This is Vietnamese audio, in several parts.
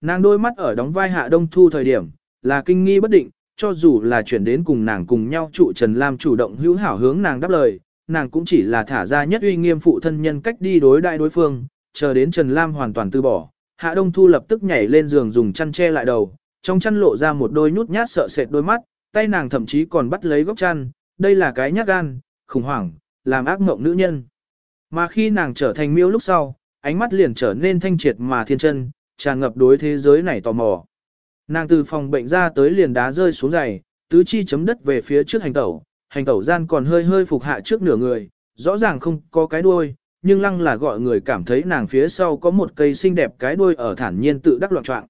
Nàng đôi mắt ở đóng vai hạ đông thu thời điểm, là kinh nghi bất định, cho dù là chuyển đến cùng nàng cùng nhau trụ Trần Lam chủ động hữu hảo hướng nàng đáp lời, nàng cũng chỉ là thả ra nhất uy nghiêm phụ thân nhân cách đi đối đại đối phương, chờ đến Trần Lam hoàn toàn từ bỏ. Hạ Đông Thu lập tức nhảy lên giường dùng chăn che lại đầu, trong chăn lộ ra một đôi nhút nhát sợ sệt đôi mắt, tay nàng thậm chí còn bắt lấy góc chăn, đây là cái nhát gan, khủng hoảng, làm ác mộng nữ nhân. Mà khi nàng trở thành miêu lúc sau, ánh mắt liền trở nên thanh triệt mà thiên chân, tràn ngập đối thế giới này tò mò. Nàng từ phòng bệnh ra tới liền đá rơi xuống giày, tứ chi chấm đất về phía trước hành tẩu, hành tẩu gian còn hơi hơi phục hạ trước nửa người, rõ ràng không có cái đuôi, nhưng lăng là gọi người cảm thấy nàng phía sau có một cây xinh đẹp cái đuôi ở thản nhiên tự đắc loạn trọng.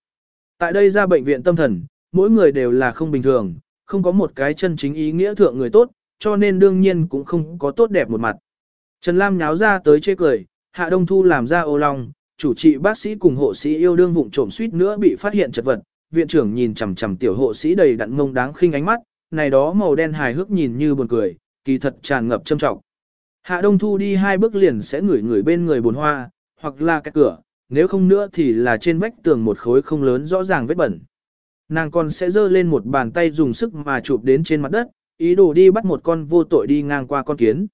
Tại đây ra bệnh viện tâm thần, mỗi người đều là không bình thường, không có một cái chân chính ý nghĩa thượng người tốt, cho nên đương nhiên cũng không có tốt đẹp một mặt. Trần Lam nháo ra tới chê cười, Hạ Đông Thu làm ra ô long, chủ trị bác sĩ cùng hộ sĩ yêu đương vụng trộm suýt nữa bị phát hiện chật vật, viện trưởng nhìn chằm chằm tiểu hộ sĩ đầy đặn mông đáng khinh ánh mắt, này đó màu đen hài hước nhìn như buồn cười, kỳ thật tràn ngập châm trọng. Hạ Đông Thu đi hai bước liền sẽ ngửi người bên người buồn hoa, hoặc là cái cửa, nếu không nữa thì là trên vách tường một khối không lớn rõ ràng vết bẩn. Nàng còn sẽ giơ lên một bàn tay dùng sức mà chụp đến trên mặt đất, ý đồ đi bắt một con vô tội đi ngang qua con kiến.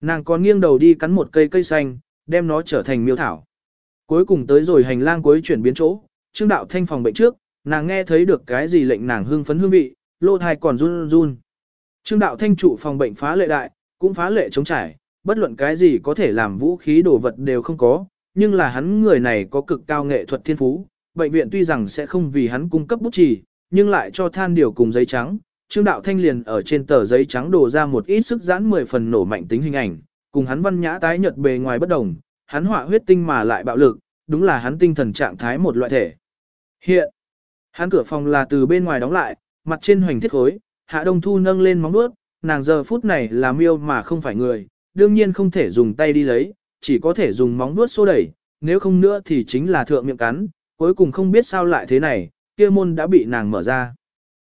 Nàng còn nghiêng đầu đi cắn một cây cây xanh, đem nó trở thành miêu thảo. Cuối cùng tới rồi hành lang cuối chuyển biến chỗ, Trương Đạo Thanh phòng bệnh trước, nàng nghe thấy được cái gì lệnh nàng hưng phấn hương vị, lô thai còn run run. Trương Đạo Thanh trụ phòng bệnh phá lệ đại, cũng phá lệ chống trải, bất luận cái gì có thể làm vũ khí đồ vật đều không có, nhưng là hắn người này có cực cao nghệ thuật thiên phú, bệnh viện tuy rằng sẽ không vì hắn cung cấp bút chì, nhưng lại cho than điều cùng giấy trắng. Trương Đạo Thanh liền ở trên tờ giấy trắng đổ ra một ít sức giãn 10 phần nổ mạnh tính hình ảnh, cùng hắn văn nhã tái nhật bề ngoài bất đồng, hắn họa huyết tinh mà lại bạo lực, đúng là hắn tinh thần trạng thái một loại thể. Hiện, hắn cửa phòng là từ bên ngoài đóng lại, mặt trên hoành thiết khối, Hạ Đông Thu nâng lên móng bước, nàng giờ phút này là miêu mà không phải người, đương nhiên không thể dùng tay đi lấy, chỉ có thể dùng móng vuốt xô đẩy, nếu không nữa thì chính là thượng miệng cắn, cuối cùng không biết sao lại thế này, kia môn đã bị nàng mở ra.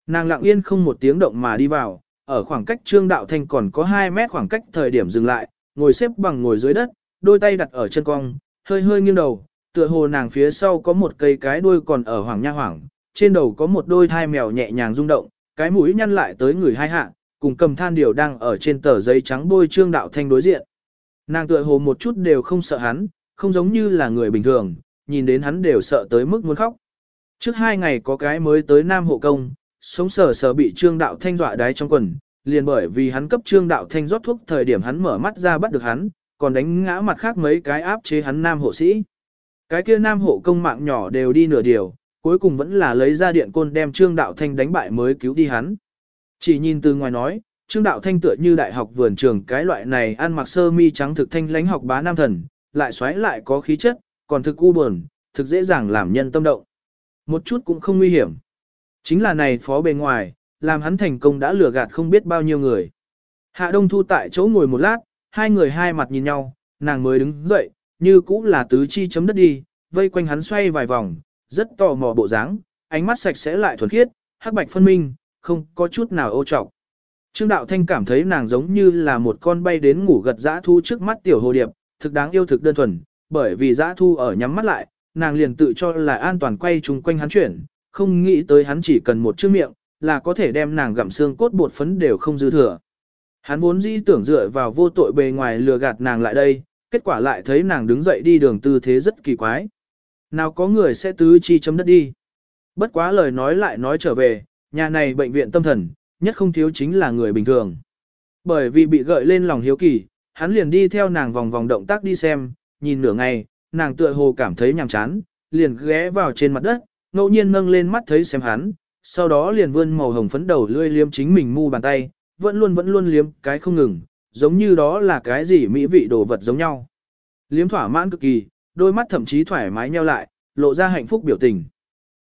Nàng lặng yên không một tiếng động mà đi vào, ở khoảng cách Trương Đạo Thanh còn có 2 mét khoảng cách thời điểm dừng lại, ngồi xếp bằng ngồi dưới đất, đôi tay đặt ở chân cong, hơi hơi nghiêng đầu, tựa hồ nàng phía sau có một cây cái đuôi còn ở hoàng nha hoàng, trên đầu có một đôi thai mèo nhẹ nhàng rung động, cái mũi nhăn lại tới người hai hạ, cùng cầm than điều đang ở trên tờ giấy trắng bôi trương đạo thanh đối diện. Nàng tựa hồ một chút đều không sợ hắn, không giống như là người bình thường, nhìn đến hắn đều sợ tới mức muốn khóc. Trước hai ngày có cái mới tới Nam Hộ Công, sống sờ sờ bị trương đạo thanh dọa đái trong quần, liền bởi vì hắn cấp trương đạo thanh rót thuốc thời điểm hắn mở mắt ra bắt được hắn, còn đánh ngã mặt khác mấy cái áp chế hắn Nam Hộ Sĩ. Cái kia Nam Hộ Công mạng nhỏ đều đi nửa điều, cuối cùng vẫn là lấy ra điện côn đem trương đạo thanh đánh bại mới cứu đi hắn. Chỉ nhìn từ ngoài nói, Trương Đạo Thanh tựa như đại học vườn trường cái loại này ăn mặc sơ mi trắng thực thanh lãnh học bá nam thần, lại xoáy lại có khí chất, còn thực u buồn, thực dễ dàng làm nhân tâm động. Một chút cũng không nguy hiểm. Chính là này phó bề ngoài, làm hắn thành công đã lừa gạt không biết bao nhiêu người. Hạ Đông Thu tại chỗ ngồi một lát, hai người hai mặt nhìn nhau, nàng mới đứng dậy, như cũng là tứ chi chấm đất đi, vây quanh hắn xoay vài vòng, rất tò mò bộ dáng, ánh mắt sạch sẽ lại thuần khiết, hắc bạch phân minh, không có chút nào ô trọc. Trương Đạo Thanh cảm thấy nàng giống như là một con bay đến ngủ gật dã thu trước mắt tiểu hồ điệp, thực đáng yêu thực đơn thuần, bởi vì dã thu ở nhắm mắt lại, nàng liền tự cho là an toàn quay chung quanh hắn chuyển, không nghĩ tới hắn chỉ cần một chữ miệng, là có thể đem nàng gặm xương cốt bột phấn đều không dư thừa. Hắn vốn dĩ tưởng dựa vào vô tội bề ngoài lừa gạt nàng lại đây, kết quả lại thấy nàng đứng dậy đi đường tư thế rất kỳ quái. Nào có người sẽ tứ chi chấm đất đi. Bất quá lời nói lại nói trở về, nhà này bệnh viện tâm thần, nhất không thiếu chính là người bình thường. Bởi vì bị gợi lên lòng hiếu kỳ, hắn liền đi theo nàng vòng vòng động tác đi xem, nhìn nửa ngày, nàng tựa hồ cảm thấy nhàm chán, liền ghé vào trên mặt đất, ngẫu nhiên nâng lên mắt thấy xem hắn, sau đó liền vươn màu hồng phấn đầu lươi liếm chính mình mu bàn tay, vẫn luôn vẫn luôn liếm cái không ngừng, giống như đó là cái gì mỹ vị đồ vật giống nhau. Liếm thỏa mãn cực kỳ, đôi mắt thậm chí thoải mái nheo lại, lộ ra hạnh phúc biểu tình.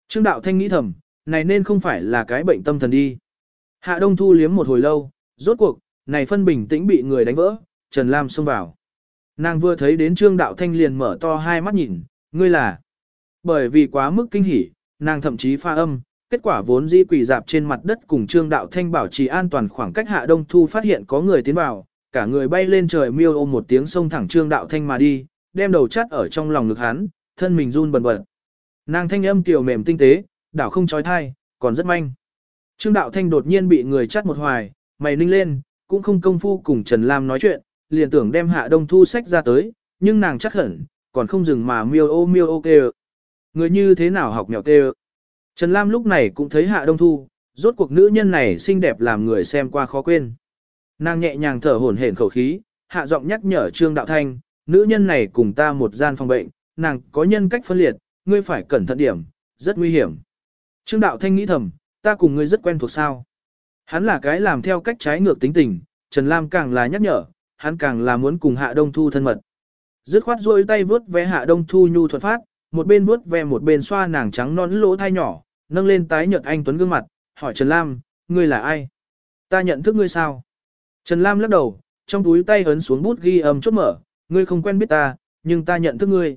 Trương Đạo Thanh nghĩ thầm, này nên không phải là cái bệnh tâm thần đi. Hạ Đông Thu liếm một hồi lâu, rốt cuộc, này phân bình tĩnh bị người đánh vỡ, Trần Lam xông vào. Nàng vừa thấy đến Trương Đạo Thanh liền mở to hai mắt nhìn, ngươi là. Bởi vì quá mức kinh hỉ, nàng thậm chí pha âm, kết quả vốn di quỷ dạp trên mặt đất cùng Trương Đạo Thanh bảo trì an toàn khoảng cách Hạ Đông Thu phát hiện có người tiến vào, cả người bay lên trời miêu ôm một tiếng sông thẳng Trương Đạo Thanh mà đi, đem đầu chắt ở trong lòng ngực hắn, thân mình run bần bật. Nàng thanh âm kiều mềm tinh tế, đảo không trói thai, còn rất manh. Trương Đạo Thanh đột nhiên bị người chắt một hoài, mày ninh lên, cũng không công phu cùng Trần Lam nói chuyện, liền tưởng đem Hạ Đông Thu sách ra tới, nhưng nàng chắc hẳn, còn không dừng mà miêu ô miêu ô kê Người như thế nào học mèo kê Trần Lam lúc này cũng thấy Hạ Đông Thu, rốt cuộc nữ nhân này xinh đẹp làm người xem qua khó quên. Nàng nhẹ nhàng thở hổn hển khẩu khí, hạ giọng nhắc nhở Trương Đạo Thanh, nữ nhân này cùng ta một gian phòng bệnh, nàng có nhân cách phân liệt, ngươi phải cẩn thận điểm, rất nguy hiểm. Trương Đạo Thanh nghĩ thầm, ta cùng ngươi rất quen thuộc sao. Hắn là cái làm theo cách trái ngược tính tình, Trần Lam càng là nhắc nhở, hắn càng là muốn cùng Hạ Đông Thu thân mật. Dứt khoát rôi tay vướt ve Hạ Đông Thu nhu thuận phát, một bên vướt ve một bên xoa nàng trắng non lỗ thai nhỏ, nâng lên tái nhợt anh Tuấn gương mặt, hỏi Trần Lam, ngươi là ai? Ta nhận thức ngươi sao? Trần Lam lắc đầu, trong túi tay ấn xuống bút ghi âm chốt mở, ngươi không quen biết ta, nhưng ta nhận thức ngươi.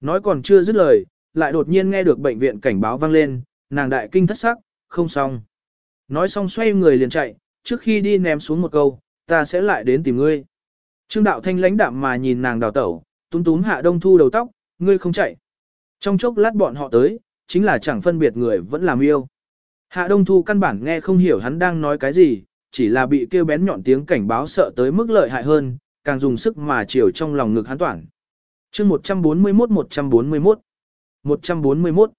Nói còn chưa dứt lời, lại đột nhiên nghe được bệnh viện cảnh báo vang lên, nàng đại kinh thất sắc, không xong. Nói xong xoay người liền chạy, trước khi đi ném xuống một câu, ta sẽ lại đến tìm ngươi. Trương đạo thanh lãnh đạm mà nhìn nàng đào tẩu, túm túm hạ đông thu đầu tóc, ngươi không chạy. Trong chốc lát bọn họ tới, chính là chẳng phân biệt người vẫn làm yêu. Hạ đông thu căn bản nghe không hiểu hắn đang nói cái gì, chỉ là bị kêu bén nhọn tiếng cảnh báo sợ tới mức lợi hại hơn, càng dùng sức mà chiều trong lòng ngực hắn toàn chương 141-141 141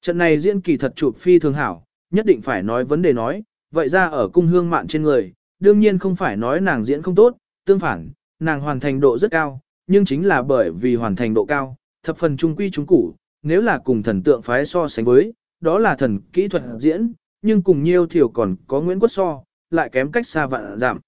Trận này diễn kỳ thật chụp phi thường hảo, nhất định phải nói vấn đề nói, vậy ra ở cung hương mạn trên người, đương nhiên không phải nói nàng diễn không tốt, tương phản, nàng hoàn thành độ rất cao, nhưng chính là bởi vì hoàn thành độ cao, thập phần trung quy trung củ, nếu là cùng thần tượng phái so sánh với, đó là thần kỹ thuật diễn, nhưng cùng nhiêu thiểu còn có Nguyễn Quốc so, lại kém cách xa vạn giảm.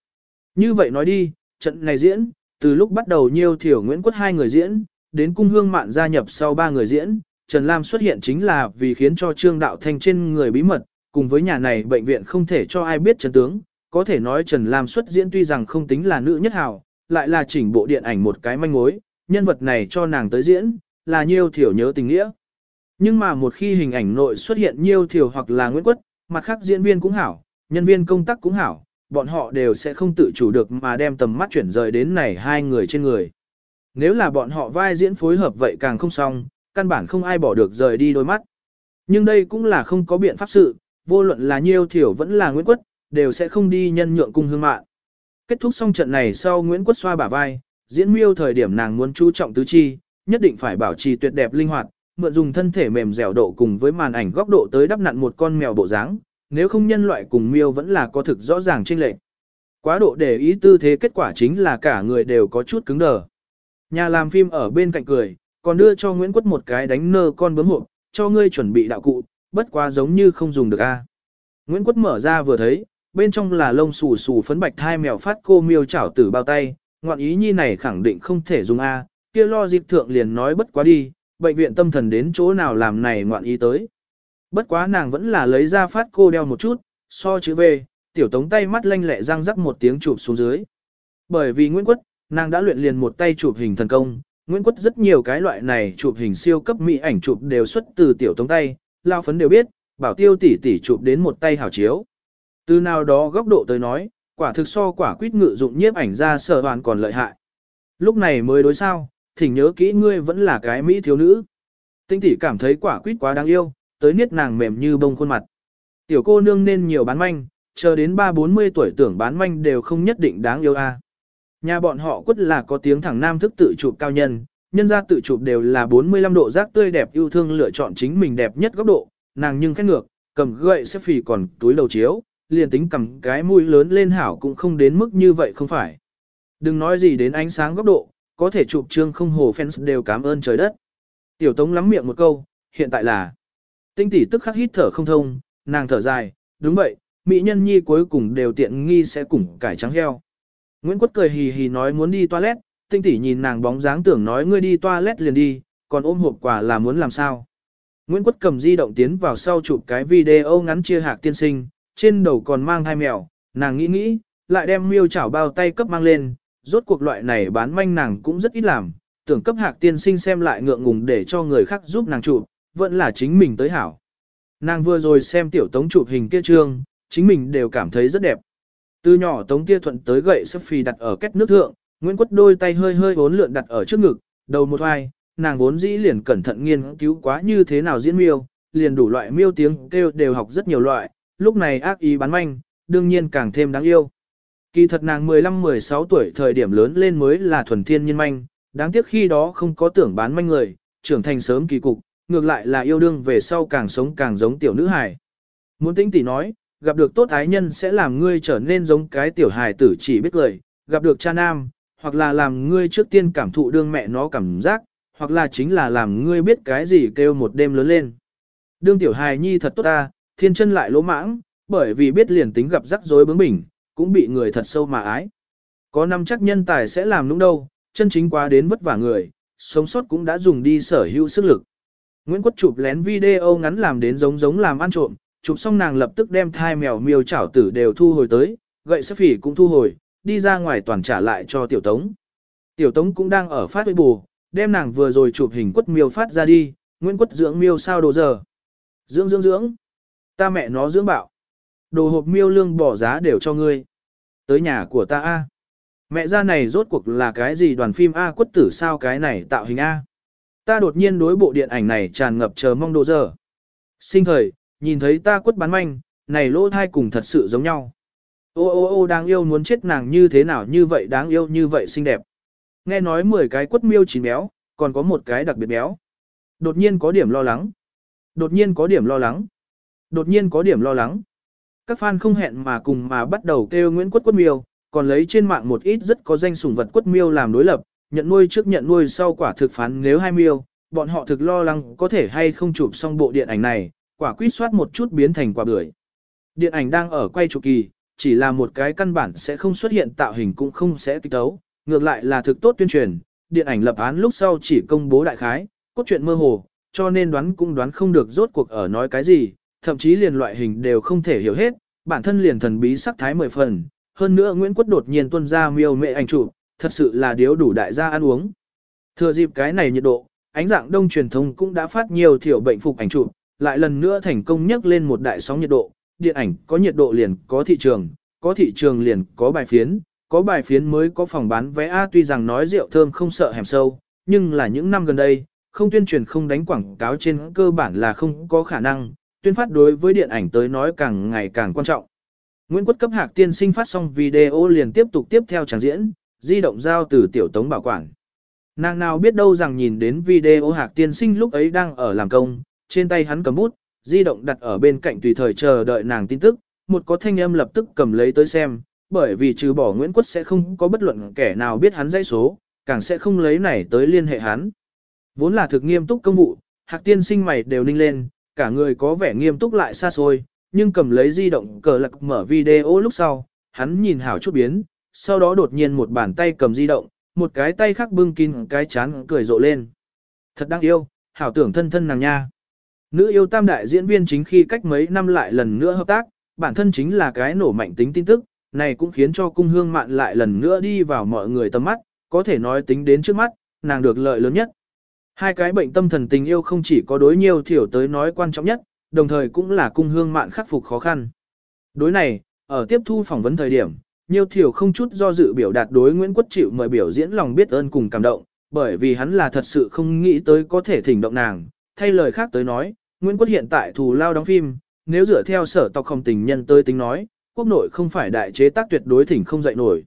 Như vậy nói đi, trận này diễn, từ lúc bắt đầu nhiêu thiểu Nguyễn Quốc hai người diễn, đến cung hương mạn gia nhập sau ba người diễn, Trần Lam xuất hiện chính là vì khiến cho Trương Đạo Thanh trên người bí mật, cùng với nhà này bệnh viện không thể cho ai biết Trần tướng, có thể nói Trần Lam xuất diễn tuy rằng không tính là nữ nhất hào, lại là chỉnh bộ điện ảnh một cái manh mối, nhân vật này cho nàng tới diễn, là nhiêu thiểu nhớ tình nghĩa. Nhưng mà một khi hình ảnh nội xuất hiện nhiêu thiểu hoặc là Nguyễn Quất, mặt khác diễn viên cũng hảo, nhân viên công tác cũng hảo, bọn họ đều sẽ không tự chủ được mà đem tầm mắt chuyển rời đến này hai người trên người. Nếu là bọn họ vai diễn phối hợp vậy càng không xong, căn bản không ai bỏ được rời đi đôi mắt. Nhưng đây cũng là không có biện pháp sự, vô luận là nhiêu thiểu vẫn là Nguyễn Quất, đều sẽ không đi nhân nhượng cung hương mạng. Kết thúc xong trận này sau Nguyễn Quất xoa bả vai, diễn miêu thời điểm nàng muốn chú trọng tứ chi, nhất định phải bảo trì tuyệt đẹp linh hoạt, mượn dùng thân thể mềm dẻo độ cùng với màn ảnh góc độ tới đắp nặn một con mèo bộ dáng, nếu không nhân loại cùng miêu vẫn là có thực rõ ràng chênh lệch. Quá độ để ý tư thế kết quả chính là cả người đều có chút cứng đờ. Nhà làm phim ở bên cạnh cười, còn đưa cho Nguyễn Quất một cái đánh nơ con bướm hộp, cho ngươi chuẩn bị đạo cụ, bất quá giống như không dùng được a. Nguyễn Quất mở ra vừa thấy, bên trong là lông xù xù phấn bạch thai mèo phát cô miêu chảo tử bao tay, ngoạn ý nhi này khẳng định không thể dùng a, kia lo dịp thượng liền nói bất quá đi, bệnh viện tâm thần đến chỗ nào làm này ngoạn ý tới. Bất quá nàng vẫn là lấy ra phát cô đeo một chút, so chữ về, tiểu tống tay mắt lanh lẹ răng rắc một tiếng chụp xuống dưới. Bởi vì Nguyễn Quất, nàng đã luyện liền một tay chụp hình thần công, Nguyễn Quất rất nhiều cái loại này chụp hình siêu cấp mỹ ảnh chụp đều xuất từ tiểu tống tay, lao phấn đều biết, bảo tiêu tỷ tỷ chụp đến một tay hảo chiếu. Từ nào đó góc độ tới nói, quả thực so quả quýt ngự dụng nhiếp ảnh ra sở hoàn còn lợi hại. Lúc này mới đối sao, thỉnh nhớ kỹ ngươi vẫn là cái mỹ thiếu nữ. Tinh tỷ cảm thấy quả quýt quá đáng yêu, tới niết nàng mềm như bông khuôn mặt. Tiểu cô nương nên nhiều bán manh, chờ đến ba bốn mươi tuổi tưởng bán manh đều không nhất định đáng yêu a. Nhà bọn họ quất là có tiếng thẳng nam thức tự chụp cao nhân, nhân ra tự chụp đều là 45 độ giác tươi đẹp yêu thương lựa chọn chính mình đẹp nhất góc độ, nàng nhưng khét ngược, cầm gậy xếp phì còn túi đầu chiếu, liền tính cầm cái mũi lớn lên hảo cũng không đến mức như vậy không phải. Đừng nói gì đến ánh sáng góc độ, có thể chụp trương không hồ fans đều cảm ơn trời đất. Tiểu Tống lắm miệng một câu, hiện tại là Tinh tỷ tức khắc hít thở không thông, nàng thở dài, đúng vậy, mỹ nhân nhi cuối cùng đều tiện nghi sẽ cùng cải trắng heo. Nguyễn Quất cười hì hì nói muốn đi toilet, tinh tỷ nhìn nàng bóng dáng tưởng nói ngươi đi toilet liền đi, còn ôm hộp quà là muốn làm sao. Nguyễn Quất cầm di động tiến vào sau chụp cái video ngắn chia hạc tiên sinh, trên đầu còn mang hai mèo, nàng nghĩ nghĩ, lại đem miêu chảo bao tay cấp mang lên, rốt cuộc loại này bán manh nàng cũng rất ít làm, tưởng cấp hạc tiên sinh xem lại ngượng ngùng để cho người khác giúp nàng chụp, vẫn là chính mình tới hảo. Nàng vừa rồi xem tiểu tống chụp hình kia trương, chính mình đều cảm thấy rất đẹp. Từ nhỏ tống kia thuận tới gậy Sophie đặt ở két nước thượng, Nguyễn Quất đôi tay hơi hơi vốn lượn đặt ở trước ngực, đầu một hoài, nàng vốn dĩ liền cẩn thận nghiên cứu quá như thế nào diễn miêu, liền đủ loại miêu tiếng kêu đều học rất nhiều loại, lúc này ác ý bán manh, đương nhiên càng thêm đáng yêu. Kỳ thật nàng 15-16 tuổi thời điểm lớn lên mới là thuần thiên nhiên manh, đáng tiếc khi đó không có tưởng bán manh người, trưởng thành sớm kỳ cục, ngược lại là yêu đương về sau càng sống càng giống tiểu nữ hài. Muốn tĩnh tỷ nói, gặp được tốt ái nhân sẽ làm ngươi trở nên giống cái tiểu hài tử chỉ biết lời, gặp được cha nam, hoặc là làm ngươi trước tiên cảm thụ đương mẹ nó cảm giác, hoặc là chính là làm ngươi biết cái gì kêu một đêm lớn lên. Đương tiểu hài nhi thật tốt ta, thiên chân lại lỗ mãng, bởi vì biết liền tính gặp rắc rối bướng bỉnh, cũng bị người thật sâu mà ái. Có năm chắc nhân tài sẽ làm đúng đâu, chân chính quá đến vất vả người, sống sót cũng đã dùng đi sở hữu sức lực. Nguyễn Quốc chụp lén video ngắn làm đến giống giống làm ăn trộm, chụp xong nàng lập tức đem thai mèo miêu chảo tử đều thu hồi tới, gậy sếp phỉ cũng thu hồi, đi ra ngoài toàn trả lại cho tiểu tống. Tiểu tống cũng đang ở phát bù, đem nàng vừa rồi chụp hình quất miêu phát ra đi, Nguyễn Quất dưỡng miêu sao đồ giờ. Dưỡng dưỡng dưỡng. Ta mẹ nó dưỡng bạo. Đồ hộp miêu lương bỏ giá đều cho ngươi. Tới nhà của ta A. Mẹ ra này rốt cuộc là cái gì đoàn phim A quất tử sao cái này tạo hình A. Ta đột nhiên đối bộ điện ảnh này tràn ngập chờ mong đồ giờ. Sinh thời, nhìn thấy ta quất bán manh, này lỗ thai cùng thật sự giống nhau. Ô ô ô đáng yêu muốn chết nàng như thế nào như vậy đáng yêu như vậy xinh đẹp. Nghe nói 10 cái quất miêu chín béo, còn có một cái đặc biệt béo. Đột nhiên có điểm lo lắng. Đột nhiên có điểm lo lắng. Đột nhiên có điểm lo lắng. Các fan không hẹn mà cùng mà bắt đầu kêu Nguyễn Quất Quất Miêu, còn lấy trên mạng một ít rất có danh sủng vật Quất Miêu làm đối lập, nhận nuôi trước nhận nuôi sau quả thực phán nếu hai miêu, bọn họ thực lo lắng có thể hay không chụp xong bộ điện ảnh này, quả quyết soát một chút biến thành quả bưởi. Điện ảnh đang ở quay chụp kỳ, chỉ là một cái căn bản sẽ không xuất hiện tạo hình cũng không sẽ kích tấu, ngược lại là thực tốt tuyên truyền, điện ảnh lập án lúc sau chỉ công bố đại khái, cốt truyện mơ hồ, cho nên đoán cũng đoán không được rốt cuộc ở nói cái gì, thậm chí liền loại hình đều không thể hiểu hết, bản thân liền thần bí sắc thái mười phần, hơn nữa Nguyễn Quất đột nhiên tuân ra miêu mệ ảnh chụp, thật sự là điếu đủ đại gia ăn uống. Thừa dịp cái này nhiệt độ, ánh dạng đông truyền thông cũng đã phát nhiều thiểu bệnh phục ảnh chụp, lại lần nữa thành công nhấc lên một đại sóng nhiệt độ, điện ảnh có nhiệt độ liền có thị trường, có thị trường liền có bài phiến, có bài phiến mới có phòng bán vé. A tuy rằng nói rượu thơm không sợ hẻm sâu, nhưng là những năm gần đây, không tuyên truyền không đánh quảng cáo trên cơ bản là không có khả năng, tuyên phát đối với điện ảnh tới nói càng ngày càng quan trọng. Nguyễn Quốc cấp hạc tiên sinh phát xong video liền tiếp tục tiếp theo tràng diễn, di động giao từ tiểu tống bảo quản. Nàng nào biết đâu rằng nhìn đến video hạc tiên sinh lúc ấy đang ở làm công, trên tay hắn cầm bút, di động đặt ở bên cạnh tùy thời chờ đợi nàng tin tức, một có thanh âm lập tức cầm lấy tới xem, bởi vì trừ bỏ Nguyễn Quốc sẽ không có bất luận kẻ nào biết hắn dãy số, càng sẽ không lấy này tới liên hệ hắn. Vốn là thực nghiêm túc công vụ, hạc tiên sinh mày đều ninh lên, cả người có vẻ nghiêm túc lại xa xôi, nhưng cầm lấy di động cờ lạc mở video lúc sau, hắn nhìn hảo chút biến, sau đó đột nhiên một bàn tay cầm di động, một cái tay khác bưng kín cái chán cười rộ lên. Thật đáng yêu, hảo tưởng thân thân nàng nha. Nữ yêu tam đại diễn viên chính khi cách mấy năm lại lần nữa hợp tác, bản thân chính là cái nổ mạnh tính tin tức, này cũng khiến cho cung hương mạn lại lần nữa đi vào mọi người tầm mắt, có thể nói tính đến trước mắt, nàng được lợi lớn nhất. Hai cái bệnh tâm thần tình yêu không chỉ có đối nhiều thiểu tới nói quan trọng nhất, đồng thời cũng là cung hương mạn khắc phục khó khăn. Đối này, ở tiếp thu phỏng vấn thời điểm, nhiều thiểu không chút do dự biểu đạt đối Nguyễn Quốc chịu mời biểu diễn lòng biết ơn cùng cảm động, bởi vì hắn là thật sự không nghĩ tới có thể thỉnh động nàng. Thay lời khác tới nói, Nguyễn Quốc hiện tại thù lao đóng phim, nếu dựa theo sở tộc không tình nhân tới tính nói, quốc nội không phải đại chế tác tuyệt đối thỉnh không dậy nổi.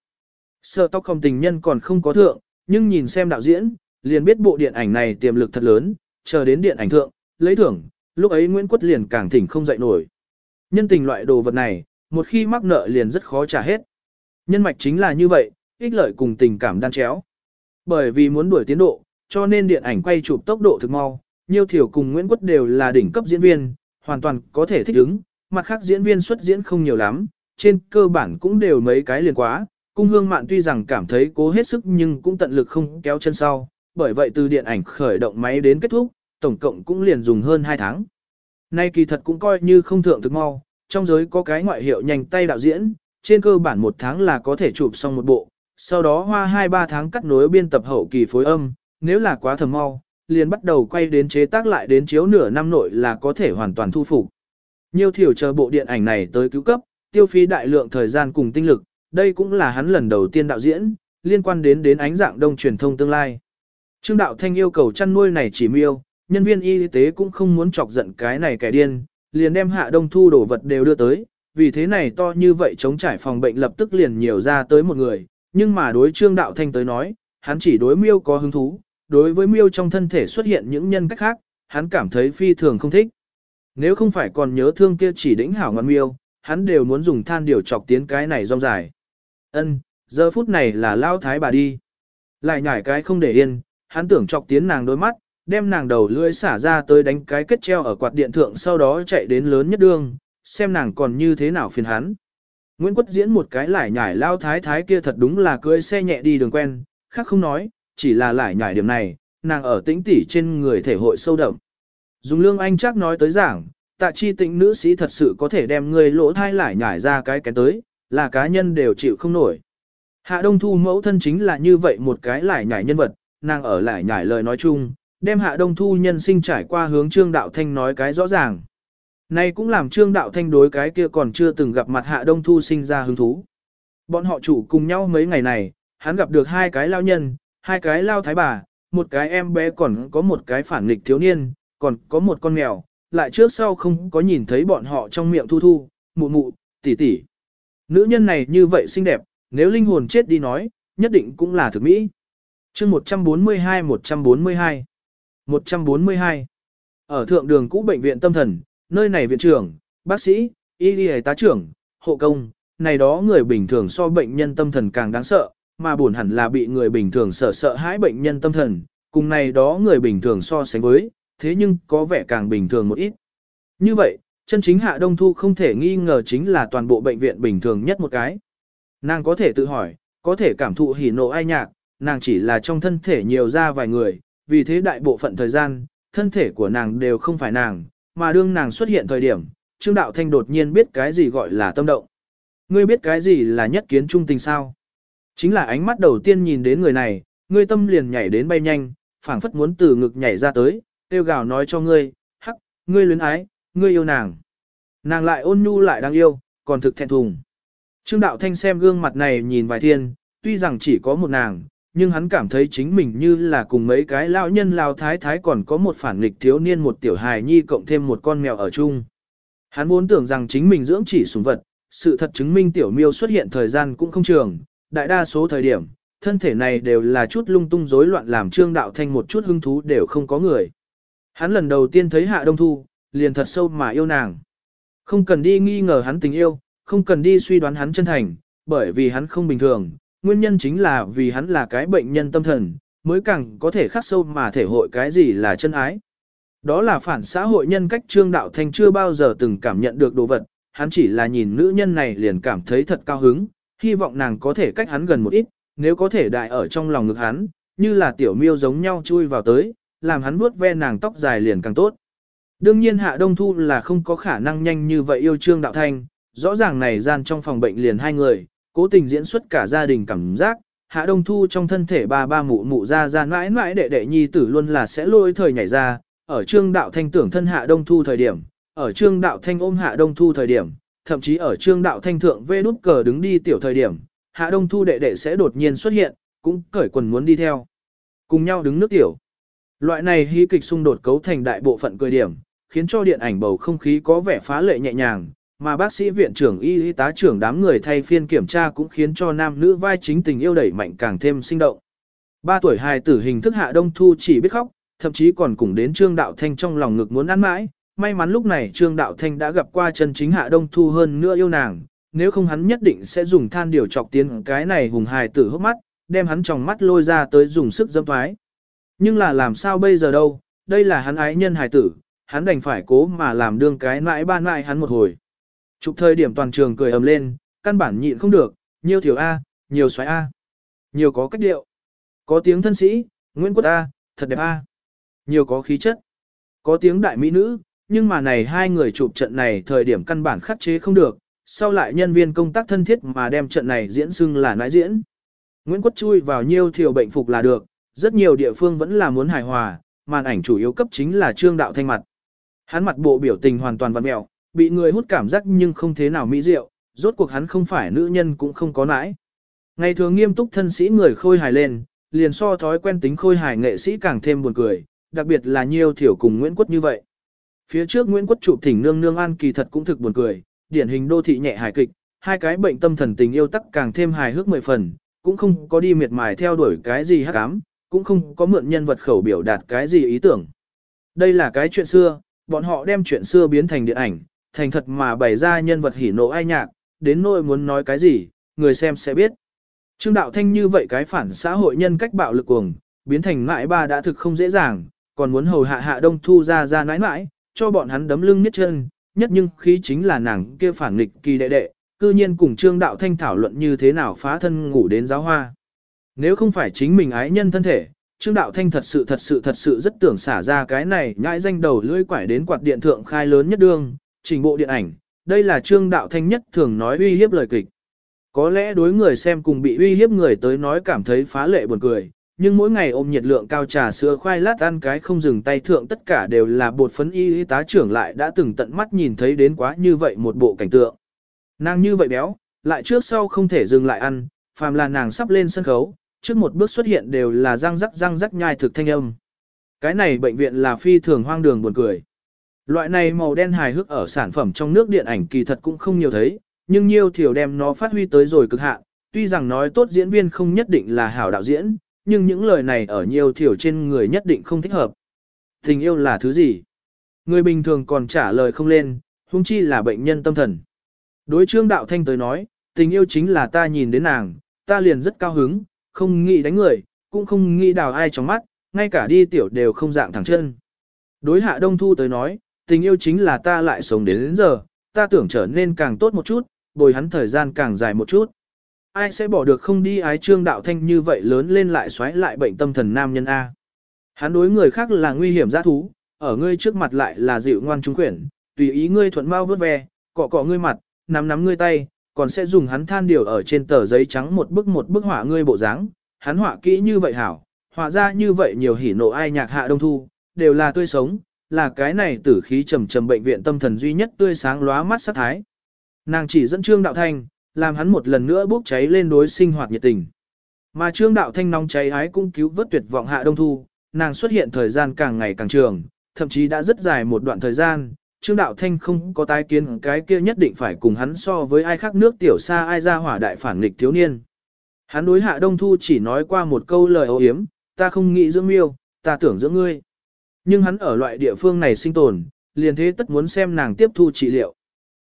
Sở tộc không tình nhân còn không có thượng, nhưng nhìn xem đạo diễn, liền biết bộ điện ảnh này tiềm lực thật lớn, chờ đến điện ảnh thượng, lấy thưởng, lúc ấy Nguyễn Quất liền càng thỉnh không dậy nổi. Nhân tình loại đồ vật này, một khi mắc nợ liền rất khó trả hết. Nhân mạch chính là như vậy, ích lợi cùng tình cảm đan chéo. Bởi vì muốn đuổi tiến độ, cho nên điện ảnh quay chụp tốc độ thực mau, Nhiêu Thiểu cùng Nguyễn Quất đều là đỉnh cấp diễn viên, hoàn toàn có thể thích ứng, mặt khác diễn viên xuất diễn không nhiều lắm, trên cơ bản cũng đều mấy cái liền quá. Cung hương mạn tuy rằng cảm thấy cố hết sức nhưng cũng tận lực không kéo chân sau, bởi vậy từ điện ảnh khởi động máy đến kết thúc, tổng cộng cũng liền dùng hơn 2 tháng. Nay kỳ thật cũng coi như không thượng thực mau, trong giới có cái ngoại hiệu nhanh tay đạo diễn, trên cơ bản một tháng là có thể chụp xong một bộ, sau đó hoa 2-3 tháng cắt nối biên tập hậu kỳ phối âm, nếu là quá thầm mau, liền bắt đầu quay đến chế tác lại đến chiếu nửa năm nội là có thể hoàn toàn thu phục. Nhiều thiểu chờ bộ điện ảnh này tới cứu cấp, tiêu phí đại lượng thời gian cùng tinh lực, đây cũng là hắn lần đầu tiên đạo diễn, liên quan đến đến ánh dạng đông truyền thông tương lai. Trương Đạo Thanh yêu cầu chăn nuôi này chỉ miêu, nhân viên y tế cũng không muốn chọc giận cái này kẻ điên, liền đem hạ đông thu đồ vật đều đưa tới, vì thế này to như vậy chống trải phòng bệnh lập tức liền nhiều ra tới một người, nhưng mà đối Trương Đạo Thanh tới nói, hắn chỉ đối miêu có hứng thú, đối với miêu trong thân thể xuất hiện những nhân cách khác, hắn cảm thấy phi thường không thích. Nếu không phải còn nhớ thương kia chỉ đỉnh hảo ngon miêu, hắn đều muốn dùng than điều chọc tiến cái này rong dài. Ân, giờ phút này là lao thái bà đi. Lại nhảy cái không để yên, hắn tưởng chọc tiến nàng đôi mắt, đem nàng đầu lưỡi xả ra tới đánh cái kết treo ở quạt điện thượng sau đó chạy đến lớn nhất đường, xem nàng còn như thế nào phiền hắn. Nguyễn Quất diễn một cái lải nhải lao thái thái kia thật đúng là cưỡi xe nhẹ đi đường quen, khác không nói, chỉ là lải nhải điểm này, nàng ở tĩnh tỉ trên người thể hội sâu đậm. Dùng lương anh chắc nói tới giảng, tạ chi tĩnh nữ sĩ thật sự có thể đem người lỗ thai lải nhải ra cái cái tới, là cá nhân đều chịu không nổi. Hạ Đông Thu mẫu thân chính là như vậy một cái lải nhải nhân vật, nàng ở lại nhải lời nói chung, đem Hạ Đông Thu nhân sinh trải qua hướng Trương Đạo Thanh nói cái rõ ràng. Này cũng làm Trương Đạo Thanh đối cái kia còn chưa từng gặp mặt Hạ Đông Thu sinh ra hứng thú. Bọn họ chủ cùng nhau mấy ngày này, hắn gặp được hai cái lao nhân, hai cái lao thái bà, một cái em bé còn có một cái phản nghịch thiếu niên, còn có một con mèo, lại trước sau không có nhìn thấy bọn họ trong miệng thu thu, mụ mụ, tỷ tỷ. Nữ nhân này như vậy xinh đẹp, nếu linh hồn chết đi nói, nhất định cũng là thực mỹ chương 142-142 142 Ở thượng đường cũ bệnh viện tâm thần, nơi này viện trưởng, bác sĩ, y y tá trưởng, hộ công, này đó người bình thường so bệnh nhân tâm thần càng đáng sợ, mà buồn hẳn là bị người bình thường sợ sợ hãi bệnh nhân tâm thần, cùng này đó người bình thường so sánh với, thế nhưng có vẻ càng bình thường một ít. Như vậy, chân chính hạ đông thu không thể nghi ngờ chính là toàn bộ bệnh viện bình thường nhất một cái. Nàng có thể tự hỏi, có thể cảm thụ hỉ nộ ai nhạc, nàng chỉ là trong thân thể nhiều ra vài người, vì thế đại bộ phận thời gian, thân thể của nàng đều không phải nàng, mà đương nàng xuất hiện thời điểm, Trương Đạo Thanh đột nhiên biết cái gì gọi là tâm động. Ngươi biết cái gì là nhất kiến trung tình sao? Chính là ánh mắt đầu tiên nhìn đến người này, ngươi tâm liền nhảy đến bay nhanh, phảng phất muốn từ ngực nhảy ra tới, tiêu gào nói cho ngươi, hắc, ngươi luyến ái, ngươi yêu nàng. Nàng lại ôn nhu lại đang yêu, còn thực thẹn thùng. Trương Đạo Thanh xem gương mặt này nhìn vài thiên, tuy rằng chỉ có một nàng, nhưng hắn cảm thấy chính mình như là cùng mấy cái lão nhân lao thái thái còn có một phản nghịch thiếu niên một tiểu hài nhi cộng thêm một con mèo ở chung. Hắn vốn tưởng rằng chính mình dưỡng chỉ sủng vật, sự thật chứng minh tiểu miêu xuất hiện thời gian cũng không trường, đại đa số thời điểm, thân thể này đều là chút lung tung rối loạn làm trương đạo thanh một chút hứng thú đều không có người. Hắn lần đầu tiên thấy hạ đông thu, liền thật sâu mà yêu nàng. Không cần đi nghi ngờ hắn tình yêu, không cần đi suy đoán hắn chân thành, bởi vì hắn không bình thường, nguyên nhân chính là vì hắn là cái bệnh nhân tâm thần, mới càng có thể khắc sâu mà thể hội cái gì là chân ái. Đó là phản xã hội nhân cách trương đạo thanh chưa bao giờ từng cảm nhận được đồ vật, hắn chỉ là nhìn nữ nhân này liền cảm thấy thật cao hứng, hy vọng nàng có thể cách hắn gần một ít, nếu có thể đại ở trong lòng ngực hắn, như là tiểu miêu giống nhau chui vào tới, làm hắn vuốt ve nàng tóc dài liền càng tốt. Đương nhiên Hạ Đông Thu là không có khả năng nhanh như vậy yêu Trương Đạo Thanh, rõ ràng này gian trong phòng bệnh liền hai người, cố tình diễn xuất cả gia đình cảm giác, Hạ Đông Thu trong thân thể ba ba mụ mụ ra ra mãi mãi đệ đệ nhi tử luôn là sẽ lôi thời nhảy ra, ở Trương Đạo Thanh tưởng thân Hạ Đông Thu thời điểm, ở Trương Đạo Thanh ôm Hạ Đông Thu thời điểm, thậm chí ở Trương Đạo Thanh thượng vê đút cờ đứng đi tiểu thời điểm, Hạ Đông Thu đệ đệ sẽ đột nhiên xuất hiện, cũng cởi quần muốn đi theo. Cùng nhau đứng nước tiểu. Loại này hí kịch xung đột cấu thành đại bộ phận cười điểm, khiến cho điện ảnh bầu không khí có vẻ phá lệ nhẹ nhàng, mà bác sĩ viện trưởng y y tá trưởng đám người thay phiên kiểm tra cũng khiến cho nam nữ vai chính tình yêu đẩy mạnh càng thêm sinh động. Ba tuổi hài tử hình thức hạ đông thu chỉ biết khóc, thậm chí còn cùng đến Trương Đạo Thanh trong lòng ngực muốn ăn mãi. May mắn lúc này Trương Đạo Thanh đã gặp qua chân chính hạ đông thu hơn nữa yêu nàng, nếu không hắn nhất định sẽ dùng than điều chọc tiến cái này hùng hài tử hốc mắt, đem hắn trong mắt lôi ra tới dùng sức dâm thoái. Nhưng là làm sao bây giờ đâu, đây là hắn ái nhân hài tử, hắn đành phải cố mà làm đương cái mãi ban mãi hắn một hồi. Chụp thời điểm toàn trường cười ầm lên, căn bản nhịn không được, nhiều thiểu A, nhiều xoáy A. Nhiều có cách điệu. Có tiếng thân sĩ, Nguyễn Quốc A, thật đẹp A. Nhiều có khí chất. Có tiếng đại mỹ nữ, nhưng mà này hai người chụp trận này thời điểm căn bản khắc chế không được, sau lại nhân viên công tác thân thiết mà đem trận này diễn xưng là nãi diễn. Nguyễn Quốc chui vào nhiều thiểu bệnh phục là được, rất nhiều địa phương vẫn là muốn hài hòa, màn ảnh chủ yếu cấp chính là trương đạo thanh mặt. Hắn mặt bộ biểu tình hoàn toàn văn mẹo, bị người hút cảm giác nhưng không thế nào mỹ diệu, rốt cuộc hắn không phải nữ nhân cũng không có nãi. Ngày thường nghiêm túc thân sĩ người khôi hài lên, liền so thói quen tính khôi hài nghệ sĩ càng thêm buồn cười, đặc biệt là nhiều thiểu cùng Nguyễn Quất như vậy. Phía trước Nguyễn Quất chụp thỉnh nương nương an kỳ thật cũng thực buồn cười, điển hình đô thị nhẹ hài kịch, hai cái bệnh tâm thần tình yêu tắc càng thêm hài hước mười phần, cũng không có đi miệt mài theo đuổi cái gì hắc ám, cũng không có mượn nhân vật khẩu biểu đạt cái gì ý tưởng. Đây là cái chuyện xưa, bọn họ đem chuyện xưa biến thành điện ảnh, thành thật mà bày ra nhân vật hỉ nộ ai nhạc, đến nỗi muốn nói cái gì, người xem sẽ biết. Trương Đạo Thanh như vậy cái phản xã hội nhân cách bạo lực cuồng, biến thành mãi ba đã thực không dễ dàng, còn muốn hầu hạ hạ đông thu ra ra nãi nãi, cho bọn hắn đấm lưng miết chân, nhất nhưng khí chính là nàng kia phản nghịch kỳ đệ đệ, cư nhiên cùng Trương Đạo Thanh thảo luận như thế nào phá thân ngủ đến giáo hoa. Nếu không phải chính mình ái nhân thân thể, Trương Đạo Thanh thật sự thật sự thật sự rất tưởng xả ra cái này nhãi danh đầu lưỡi quải đến quạt điện thượng khai lớn nhất đương, trình bộ điện ảnh, đây là Trương Đạo Thanh nhất thường nói uy hiếp lời kịch. Có lẽ đối người xem cùng bị uy hiếp người tới nói cảm thấy phá lệ buồn cười, nhưng mỗi ngày ôm nhiệt lượng cao trà sữa khoai lát ăn cái không dừng tay thượng tất cả đều là bột phấn y y tá trưởng lại đã từng tận mắt nhìn thấy đến quá như vậy một bộ cảnh tượng. Nàng như vậy béo, lại trước sau không thể dừng lại ăn, phàm là nàng sắp lên sân khấu, trước một bước xuất hiện đều là răng rắc răng rắc nhai thực thanh âm. Cái này bệnh viện là phi thường hoang đường buồn cười. Loại này màu đen hài hước ở sản phẩm trong nước điện ảnh kỳ thật cũng không nhiều thấy, nhưng nhiều thiểu đem nó phát huy tới rồi cực hạn. Tuy rằng nói tốt diễn viên không nhất định là hảo đạo diễn, nhưng những lời này ở nhiều thiểu trên người nhất định không thích hợp. Tình yêu là thứ gì? Người bình thường còn trả lời không lên, huống chi là bệnh nhân tâm thần. Đối trương đạo thanh tới nói, tình yêu chính là ta nhìn đến nàng, ta liền rất cao hứng, không nghĩ đánh người, cũng không nghĩ đào ai trong mắt, ngay cả đi tiểu đều không dạng thẳng chân. Đối hạ đông thu tới nói, tình yêu chính là ta lại sống đến đến giờ, ta tưởng trở nên càng tốt một chút, bồi hắn thời gian càng dài một chút. Ai sẽ bỏ được không đi ái trương đạo thanh như vậy lớn lên lại xoáy lại bệnh tâm thần nam nhân A. Hắn đối người khác là nguy hiểm giã thú, ở ngươi trước mặt lại là dịu ngoan trung quyển, tùy ý ngươi thuận mau vớt ve, cọ cọ ngươi mặt, nắm nắm ngươi tay, còn sẽ dùng hắn than điều ở trên tờ giấy trắng một bức một bức họa ngươi bộ dáng, hắn họa kỹ như vậy hảo, họa ra như vậy nhiều hỉ nộ ai nhạc hạ đông thu, đều là tươi sống, là cái này tử khí trầm trầm bệnh viện tâm thần duy nhất tươi sáng lóa mắt sắc thái. Nàng chỉ dẫn Trương Đạo Thanh, làm hắn một lần nữa bốc cháy lên đối sinh hoạt nhiệt tình. Mà Trương Đạo Thanh nóng cháy ái cũng cứu vớt tuyệt vọng hạ đông thu, nàng xuất hiện thời gian càng ngày càng trường, thậm chí đã rất dài một đoạn thời gian, Trương Đạo Thanh không có tái kiến cái kia nhất định phải cùng hắn so với ai khác nước tiểu xa ai ra hỏa đại phản nghịch thiếu niên. Hắn đối hạ đông thu chỉ nói qua một câu lời ô hiếm, ta không nghĩ dưỡng miêu, ta tưởng dưỡng ngươi. Nhưng hắn ở loại địa phương này sinh tồn, liền thế tất muốn xem nàng tiếp thu trị liệu.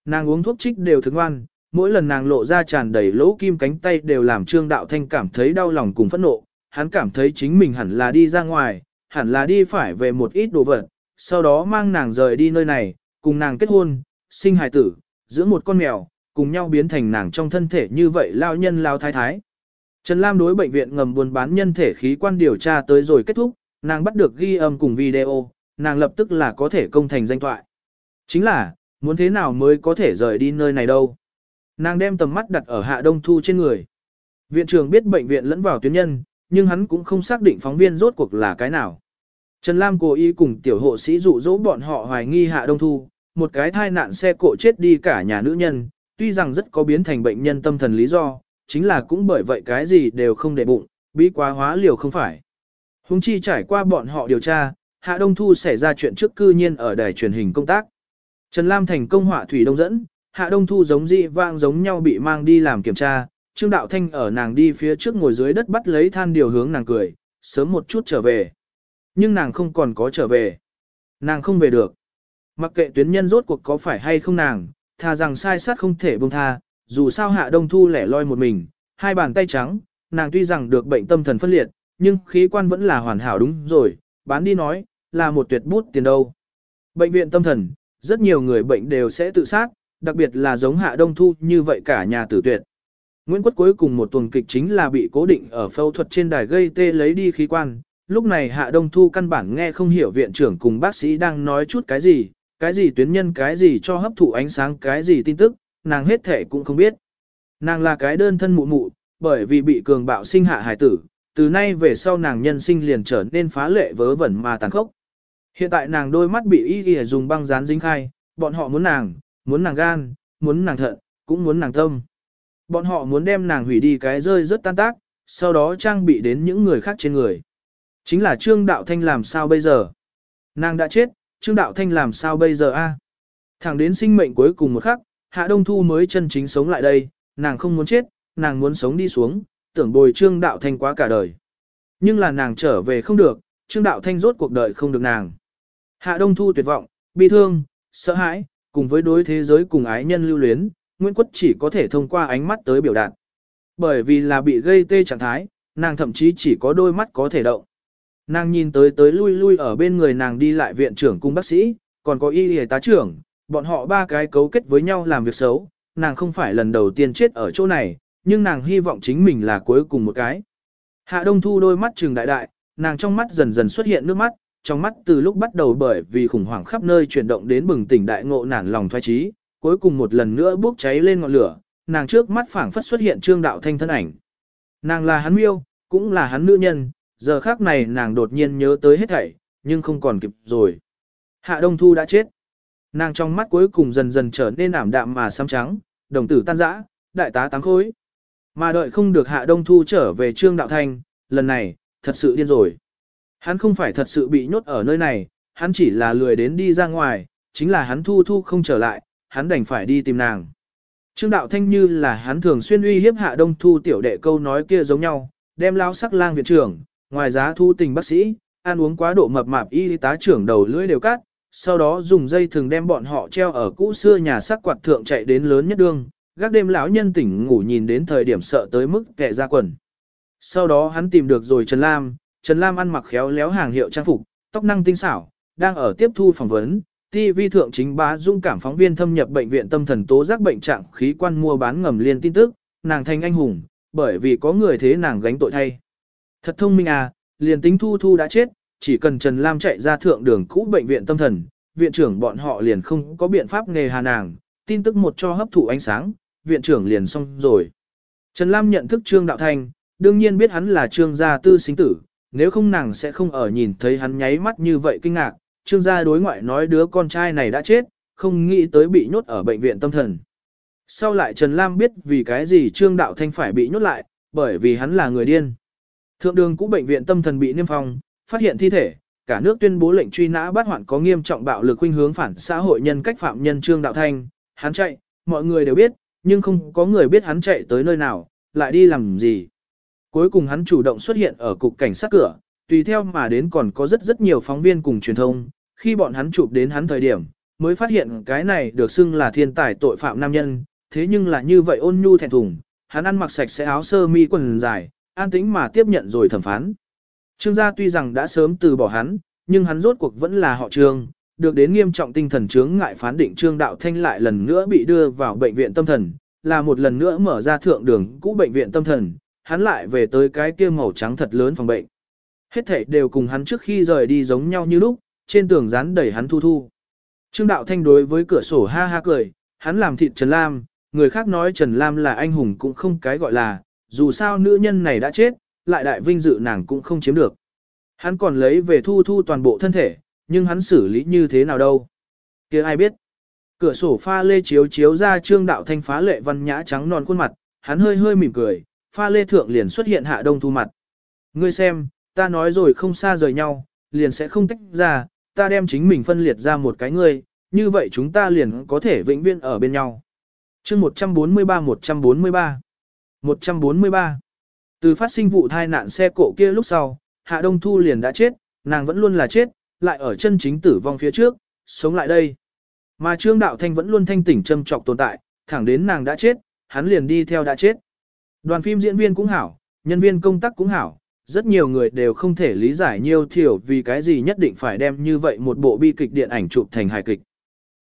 Nàng uống thuốc trích đều thức ngoan, mỗi lần nàng lộ ra tràn đầy lỗ kim cánh tay đều làm Trương Đạo Thanh cảm thấy đau lòng cùng phẫn nộ, hắn cảm thấy chính mình hẳn là đi ra ngoài, hẳn là đi phải về một ít đồ vật, sau đó mang nàng rời đi nơi này, cùng nàng kết hôn, sinh hài tử, dưỡng một con mèo, cùng nhau biến thành nàng trong thân thể như vậy lao nhân lao thái thái. Trần Lam đối bệnh viện ngầm buôn bán nhân thể khí quan điều tra tới rồi kết thúc, nàng bắt được ghi âm cùng video, nàng lập tức là có thể công thành danh thoại. Chính là, muốn thế nào mới có thể rời đi nơi này đâu. Nàng đem tầm mắt đặt ở hạ đông thu trên người. Viện trưởng biết bệnh viện lẫn vào tuyến nhân, nhưng hắn cũng không xác định phóng viên rốt cuộc là cái nào. Trần Lam cố ý cùng tiểu hộ sĩ dụ dỗ bọn họ hoài nghi hạ đông thu, một cái thai nạn xe cộ chết đi cả nhà nữ nhân, tuy rằng rất có biến thành bệnh nhân tâm thần lý do, chính là cũng bởi vậy cái gì đều không để bụng, bí quá hóa liều không phải. Hùng chi trải qua bọn họ điều tra, Hạ Đông Thu xảy ra chuyện trước cư nhiên ở đài truyền hình công tác. Trần Lam thành công họa thủy đông dẫn, Hạ Đông Thu giống dị vang giống nhau bị mang đi làm kiểm tra, Trương Đạo Thanh ở nàng đi phía trước ngồi dưới đất bắt lấy than điều hướng nàng cười, sớm một chút trở về. Nhưng nàng không còn có trở về. Nàng không về được. Mặc kệ tuyến nhân rốt cuộc có phải hay không nàng, thà rằng sai sát không thể buông tha, dù sao Hạ Đông Thu lẻ loi một mình, hai bàn tay trắng, nàng tuy rằng được bệnh tâm thần phân liệt, nhưng khí quan vẫn là hoàn hảo đúng rồi, bán đi nói, là một tuyệt bút tiền đâu. Bệnh viện tâm thần, rất nhiều người bệnh đều sẽ tự sát, đặc biệt là giống Hạ Đông Thu như vậy cả nhà tử tuyệt. Nguyễn Quất cuối cùng một tuần kịch chính là bị cố định ở phẫu thuật trên đài gây tê lấy đi khí quan. Lúc này Hạ Đông Thu căn bản nghe không hiểu viện trưởng cùng bác sĩ đang nói chút cái gì, cái gì tuyến nhân cái gì cho hấp thụ ánh sáng cái gì tin tức, nàng hết thể cũng không biết. Nàng là cái đơn thân mụ mụ, bởi vì bị cường bạo sinh hạ hài tử, từ nay về sau nàng nhân sinh liền trở nên phá lệ vớ vẩn mà tàn khốc. Hiện tại nàng đôi mắt bị y y dùng băng dán dính khai, bọn họ muốn nàng, muốn nàng gan, muốn nàng thận, cũng muốn nàng tâm. Bọn họ muốn đem nàng hủy đi cái rơi rất tan tác, sau đó trang bị đến những người khác trên người. Chính là Trương Đạo Thanh làm sao bây giờ? Nàng đã chết, Trương Đạo Thanh làm sao bây giờ a? Thẳng đến sinh mệnh cuối cùng một khắc, Hạ Đông Thu mới chân chính sống lại đây, nàng không muốn chết, nàng muốn sống đi xuống, tưởng bồi Trương Đạo Thanh quá cả đời. Nhưng là nàng trở về không được, Trương Đạo Thanh rốt cuộc đời không được nàng. Hạ Đông Thu tuyệt vọng, bi thương, sợ hãi, cùng với đối thế giới cùng ái nhân lưu luyến, Nguyễn Quất chỉ có thể thông qua ánh mắt tới biểu đạt. Bởi vì là bị gây tê trạng thái, nàng thậm chí chỉ có đôi mắt có thể động. Nàng nhìn tới tới lui lui ở bên người nàng đi lại viện trưởng cung bác sĩ, còn có y y tá trưởng, bọn họ ba cái cấu kết với nhau làm việc xấu, nàng không phải lần đầu tiên chết ở chỗ này, nhưng nàng hy vọng chính mình là cuối cùng một cái. Hạ Đông Thu đôi mắt trừng đại đại, nàng trong mắt dần dần xuất hiện nước mắt, trong mắt từ lúc bắt đầu bởi vì khủng hoảng khắp nơi chuyển động đến bừng tỉnh đại ngộ nản lòng thoái trí, cuối cùng một lần nữa bốc cháy lên ngọn lửa, nàng trước mắt phảng phất xuất hiện trương đạo thanh thân ảnh. Nàng là hắn miêu, cũng là hắn nữ nhân, giờ khác này nàng đột nhiên nhớ tới hết thảy, nhưng không còn kịp rồi. Hạ Đông Thu đã chết. Nàng trong mắt cuối cùng dần dần trở nên ảm đạm mà xám trắng, đồng tử tan rã, đại tá táng khối. Mà đợi không được Hạ Đông Thu trở về Trương Đạo Thanh, lần này, thật sự điên rồi. Hắn không phải thật sự bị nhốt ở nơi này, hắn chỉ là lười đến đi ra ngoài, chính là hắn Thu Thu không trở lại, hắn đành phải đi tìm nàng. Trương Đạo Thanh như là hắn thường xuyên uy hiếp Hạ Đông Thu tiểu đệ câu nói kia giống nhau, đem lao sắc lang viện trưởng, ngoài giá thu tình bác sĩ, ăn uống quá độ mập mạp y tá trưởng đầu lưỡi đều cắt, sau đó dùng dây thường đem bọn họ treo ở cũ xưa nhà sắc quạt thượng chạy đến lớn nhất đương, gác đêm lão nhân tỉnh ngủ nhìn đến thời điểm sợ tới mức kẻ ra quần. Sau đó hắn tìm được rồi Trần Lam, Trần Lam ăn mặc khéo léo hàng hiệu trang phục, tóc năng tinh xảo, đang ở tiếp thu phỏng vấn. TV thượng chính bá dung cảm phóng viên thâm nhập bệnh viện tâm thần tố giác bệnh trạng khí quan mua bán ngầm liên tin tức, nàng thành anh hùng, bởi vì có người thế nàng gánh tội thay. Thật thông minh à, liền tính thu thu đã chết, chỉ cần Trần Lam chạy ra thượng đường cũ bệnh viện tâm thần, viện trưởng bọn họ liền không có biện pháp nghề hà nàng, tin tức một cho hấp thụ ánh sáng, viện trưởng liền xong rồi. Trần Lam nhận thức Trương Đạo Thanh, đương nhiên biết hắn là Trương gia tư sinh tử, nếu không nàng sẽ không ở nhìn thấy hắn nháy mắt như vậy kinh ngạc, Trương gia đối ngoại nói đứa con trai này đã chết, không nghĩ tới bị nhốt ở bệnh viện tâm thần. Sau lại Trần Lam biết vì cái gì Trương Đạo Thanh phải bị nhốt lại, bởi vì hắn là người điên. Thượng đường cũ bệnh viện tâm thần bị niêm phong, phát hiện thi thể, cả nước tuyên bố lệnh truy nã bắt hoạn có nghiêm trọng bạo lực khuynh hướng phản xã hội nhân cách phạm nhân Trương Đạo Thanh, hắn chạy, mọi người đều biết, nhưng không có người biết hắn chạy tới nơi nào, lại đi làm gì. Cuối cùng hắn chủ động xuất hiện ở cục cảnh sát cửa, tùy theo mà đến còn có rất rất nhiều phóng viên cùng truyền thông, khi bọn hắn chụp đến hắn thời điểm, mới phát hiện cái này được xưng là thiên tài tội phạm nam nhân, thế nhưng là như vậy ôn nhu thẹn thùng, hắn ăn mặc sạch sẽ áo sơ mi quần dài, an tĩnh mà tiếp nhận rồi thẩm phán. Trương gia tuy rằng đã sớm từ bỏ hắn, nhưng hắn rốt cuộc vẫn là họ Trương, được đến nghiêm trọng tinh thần chướng ngại phán định Trương Đạo Thanh lại lần nữa bị đưa vào bệnh viện tâm thần, là một lần nữa mở ra thượng đường cũ bệnh viện tâm thần, hắn lại về tới cái kia màu trắng thật lớn phòng bệnh. Hết thảy đều cùng hắn trước khi rời đi giống nhau như lúc, trên tường dán đầy hắn thu thu. Trương Đạo Thanh đối với cửa sổ ha ha cười, hắn làm thịt Trần Lam, người khác nói Trần Lam là anh hùng cũng không cái gọi là, dù sao nữ nhân này đã chết, lại đại vinh dự nàng cũng không chiếm được. Hắn còn lấy về thu thu toàn bộ thân thể, nhưng hắn xử lý như thế nào đâu. kia ai biết. Cửa sổ pha lê chiếu chiếu ra trương đạo thanh phá lệ văn nhã trắng non khuôn mặt, hắn hơi hơi mỉm cười, pha lê thượng liền xuất hiện hạ đông thu mặt. Ngươi xem, ta nói rồi không xa rời nhau, liền sẽ không tách ra, ta đem chính mình phân liệt ra một cái ngươi, như vậy chúng ta liền có thể vĩnh viễn ở bên nhau. chương 143-143 143 Từ phát sinh vụ thai nạn xe cộ kia lúc sau, Hạ Đông Thu liền đã chết, nàng vẫn luôn là chết, lại ở chân chính tử vong phía trước, sống lại đây. Mà Trương Đạo Thanh vẫn luôn thanh tỉnh châm trọc tồn tại, thẳng đến nàng đã chết, hắn liền đi theo đã chết. Đoàn phim diễn viên cũng hảo, nhân viên công tác cũng hảo, rất nhiều người đều không thể lý giải nhiều thiểu vì cái gì nhất định phải đem như vậy một bộ bi kịch điện ảnh chụp thành hài kịch.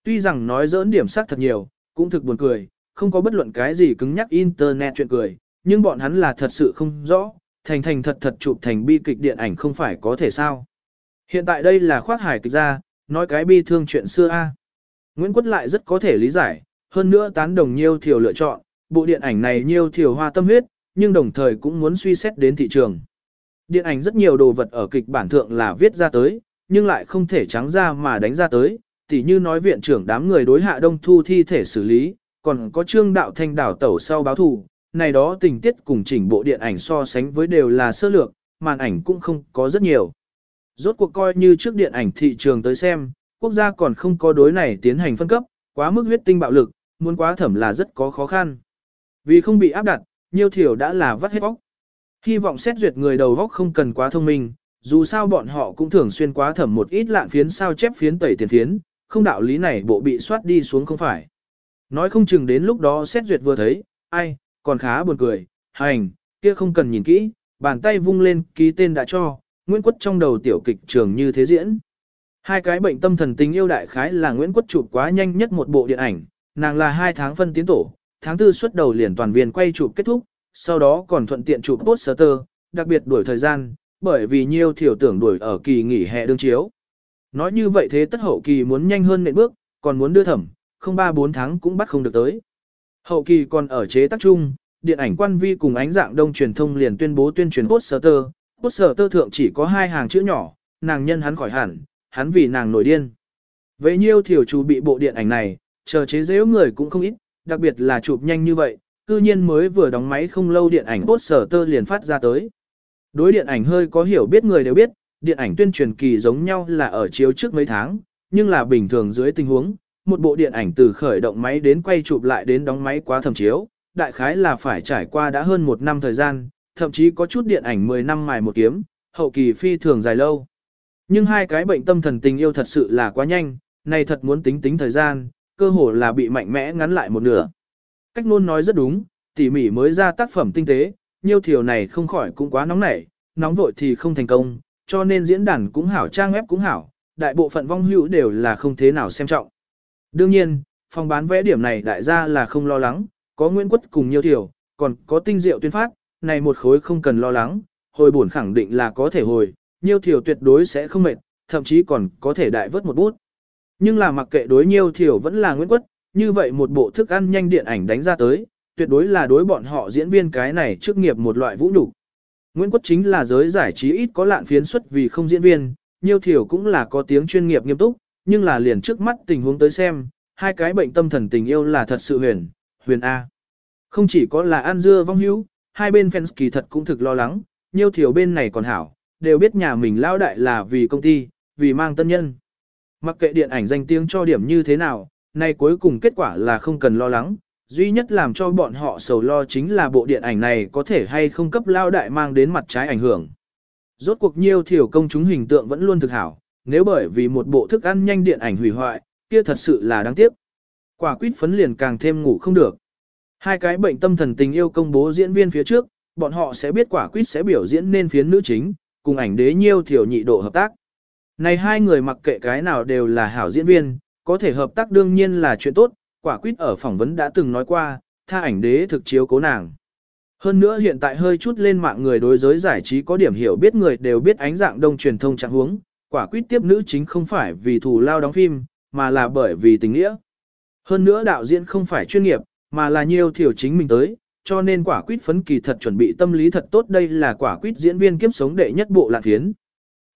Tuy rằng nói dỡn điểm sắc thật nhiều, cũng thực buồn cười, không có bất luận cái gì cứng nhắc internet chuyện cười, nhưng bọn hắn là thật sự không rõ, thành thành thật thật chụp thành bi kịch điện ảnh không phải có thể sao. Hiện tại đây là khoác hải kịch ra, nói cái bi thương chuyện xưa a. Nguyễn Quất lại rất có thể lý giải, hơn nữa tán đồng nhiêu thiểu lựa chọn, bộ điện ảnh này nhiêu thiểu hoa tâm huyết, nhưng đồng thời cũng muốn suy xét đến thị trường. Điện ảnh rất nhiều đồ vật ở kịch bản thượng là viết ra tới, nhưng lại không thể trắng ra mà đánh ra tới, tỉ như nói viện trưởng đám người đối hạ đông thu thi thể xử lý, còn có trương đạo thanh đảo tẩu sau báo thù, này đó tình tiết cùng chỉnh bộ điện ảnh so sánh với đều là sơ lược, màn ảnh cũng không có rất nhiều. Rốt cuộc coi như trước điện ảnh thị trường tới xem, quốc gia còn không có đối này tiến hành phân cấp, quá mức huyết tinh bạo lực, muốn quá thẩm là rất có khó khăn. Vì không bị áp đặt, nhiều thiểu đã là vắt hết vóc. Hy vọng xét duyệt người đầu vóc không cần quá thông minh, dù sao bọn họ cũng thường xuyên quá thẩm một ít lạn phiến sao chép phiến tẩy tiền phiến, không đạo lý này bộ bị soát đi xuống không phải. Nói không chừng đến lúc đó xét duyệt vừa thấy, ai, còn khá buồn cười, hành, kia không cần nhìn kỹ, bàn tay vung lên ký tên đã cho, Nguyễn Quất trong đầu tiểu kịch trường như thế diễn. Hai cái bệnh tâm thần tình yêu đại khái là Nguyễn Quất chụp quá nhanh nhất một bộ điện ảnh, nàng là hai tháng phân tiến tổ, tháng tư xuất đầu liền toàn viên quay chụp kết thúc, sau đó còn thuận tiện chụp poster, đặc biệt đuổi thời gian, bởi vì nhiều thiểu tưởng đuổi ở kỳ nghỉ hè đương chiếu. Nói như vậy thế tất hậu kỳ muốn nhanh hơn nệm bước, còn muốn đưa thẩm, không ba bốn tháng cũng bắt không được tới. Hậu kỳ còn ở chế tác chung, điện ảnh quan vi cùng ánh dạng đông truyền thông liền tuyên bố tuyên truyền poster, Bút sở tơ thượng chỉ có hai hàng chữ nhỏ, nàng nhân hắn khỏi hẳn, hắn vì nàng nổi điên. Vậy nhiêu thiểu chủ bị bộ điện ảnh này, chờ chế giễu người cũng không ít, đặc biệt là chụp nhanh như vậy, cư nhiên mới vừa đóng máy không lâu điện ảnh bút sở tơ liền phát ra tới. Đối điện ảnh hơi có hiểu biết người đều biết, điện ảnh tuyên truyền kỳ giống nhau là ở chiếu trước mấy tháng, nhưng là bình thường dưới tình huống, một bộ điện ảnh từ khởi động máy đến quay chụp lại đến đóng máy quá thẩm chiếu, đại khái là phải trải qua đã hơn một năm thời gian, thậm chí có chút điện ảnh 10 năm mài một kiếm, hậu kỳ phi thường dài lâu. Nhưng hai cái bệnh tâm thần tình yêu thật sự là quá nhanh, này thật muốn tính tính thời gian, cơ hồ là bị mạnh mẽ ngắn lại một nửa. Cách nôn nói rất đúng, tỉ mỉ mới ra tác phẩm tinh tế, nhiêu thiểu này không khỏi cũng quá nóng nảy, nóng vội thì không thành công, cho nên diễn đàn cũng hảo trang web cũng hảo, đại bộ phận vong hữu đều là không thế nào xem trọng. Đương nhiên, phòng bán vẽ điểm này đại gia là không lo lắng, có Nguyễn Quất cùng nhiều thiểu, còn có tinh diệu tuyên phát, này một khối không cần lo lắng, hồi buồn khẳng định là có thể hồi, nhiêu thiểu tuyệt đối sẽ không mệt, thậm chí còn có thể đại vớt một bút. Nhưng là mặc kệ đối nhiêu thiểu vẫn là Nguyễn Quất, như vậy một bộ thức ăn nhanh điện ảnh đánh ra tới, tuyệt đối là đối bọn họ diễn viên cái này trước nghiệp một loại vũ nhục. Nguyễn Quốc chính là giới giải trí ít có lạn phiến xuất vì không diễn viên, nhiều thiểu cũng là có tiếng chuyên nghiệp nghiêm túc, nhưng là liền trước mắt tình huống tới xem, hai cái bệnh tâm thần tình yêu là thật sự huyền, huyền A. Không chỉ có là An Dưa vong hữu, hai bên fans kỳ thật cũng thực lo lắng, nhiều thiểu bên này còn hảo, đều biết nhà mình lao đại là vì công ty, vì mang tân nhân. Mặc kệ điện ảnh danh tiếng cho điểm như thế nào, nay cuối cùng kết quả là không cần lo lắng, duy nhất làm cho bọn họ sầu lo chính là bộ điện ảnh này có thể hay không cấp lao đại mang đến mặt trái ảnh hưởng. Rốt cuộc nhiêu thiểu công chúng hình tượng vẫn luôn thực hảo, nếu bởi vì một bộ thức ăn nhanh điện ảnh hủy hoại, kia thật sự là đáng tiếc. Quả quýt phấn liền càng thêm ngủ không được. Hai cái bệnh tâm thần tình yêu công bố diễn viên phía trước, bọn họ sẽ biết quả quyết sẽ biểu diễn nên phiến nữ chính, cùng ảnh đế nhiêu thiểu nhị độ hợp tác. Này hai người mặc kệ cái nào đều là hảo diễn viên, có thể hợp tác đương nhiên là chuyện tốt, quả quyết ở phỏng vấn đã từng nói qua, tha ảnh đế thực chiếu cố nàng. Hơn nữa hiện tại hơi chút lên mạng người đối giới giải trí có điểm hiểu biết người đều biết ánh dạng đông truyền thông trạng huống, quả quyết tiếp nữ chính không phải vì thù lao đóng phim, mà là bởi vì tình nghĩa. Hơn nữa đạo diễn không phải chuyên nghiệp, mà là nhiều thiểu chính mình tới, cho nên quả quýt phấn kỳ thật chuẩn bị tâm lý thật tốt đây là quả quýt diễn viên kiếp sống đệ nhất bộ lạc phiến.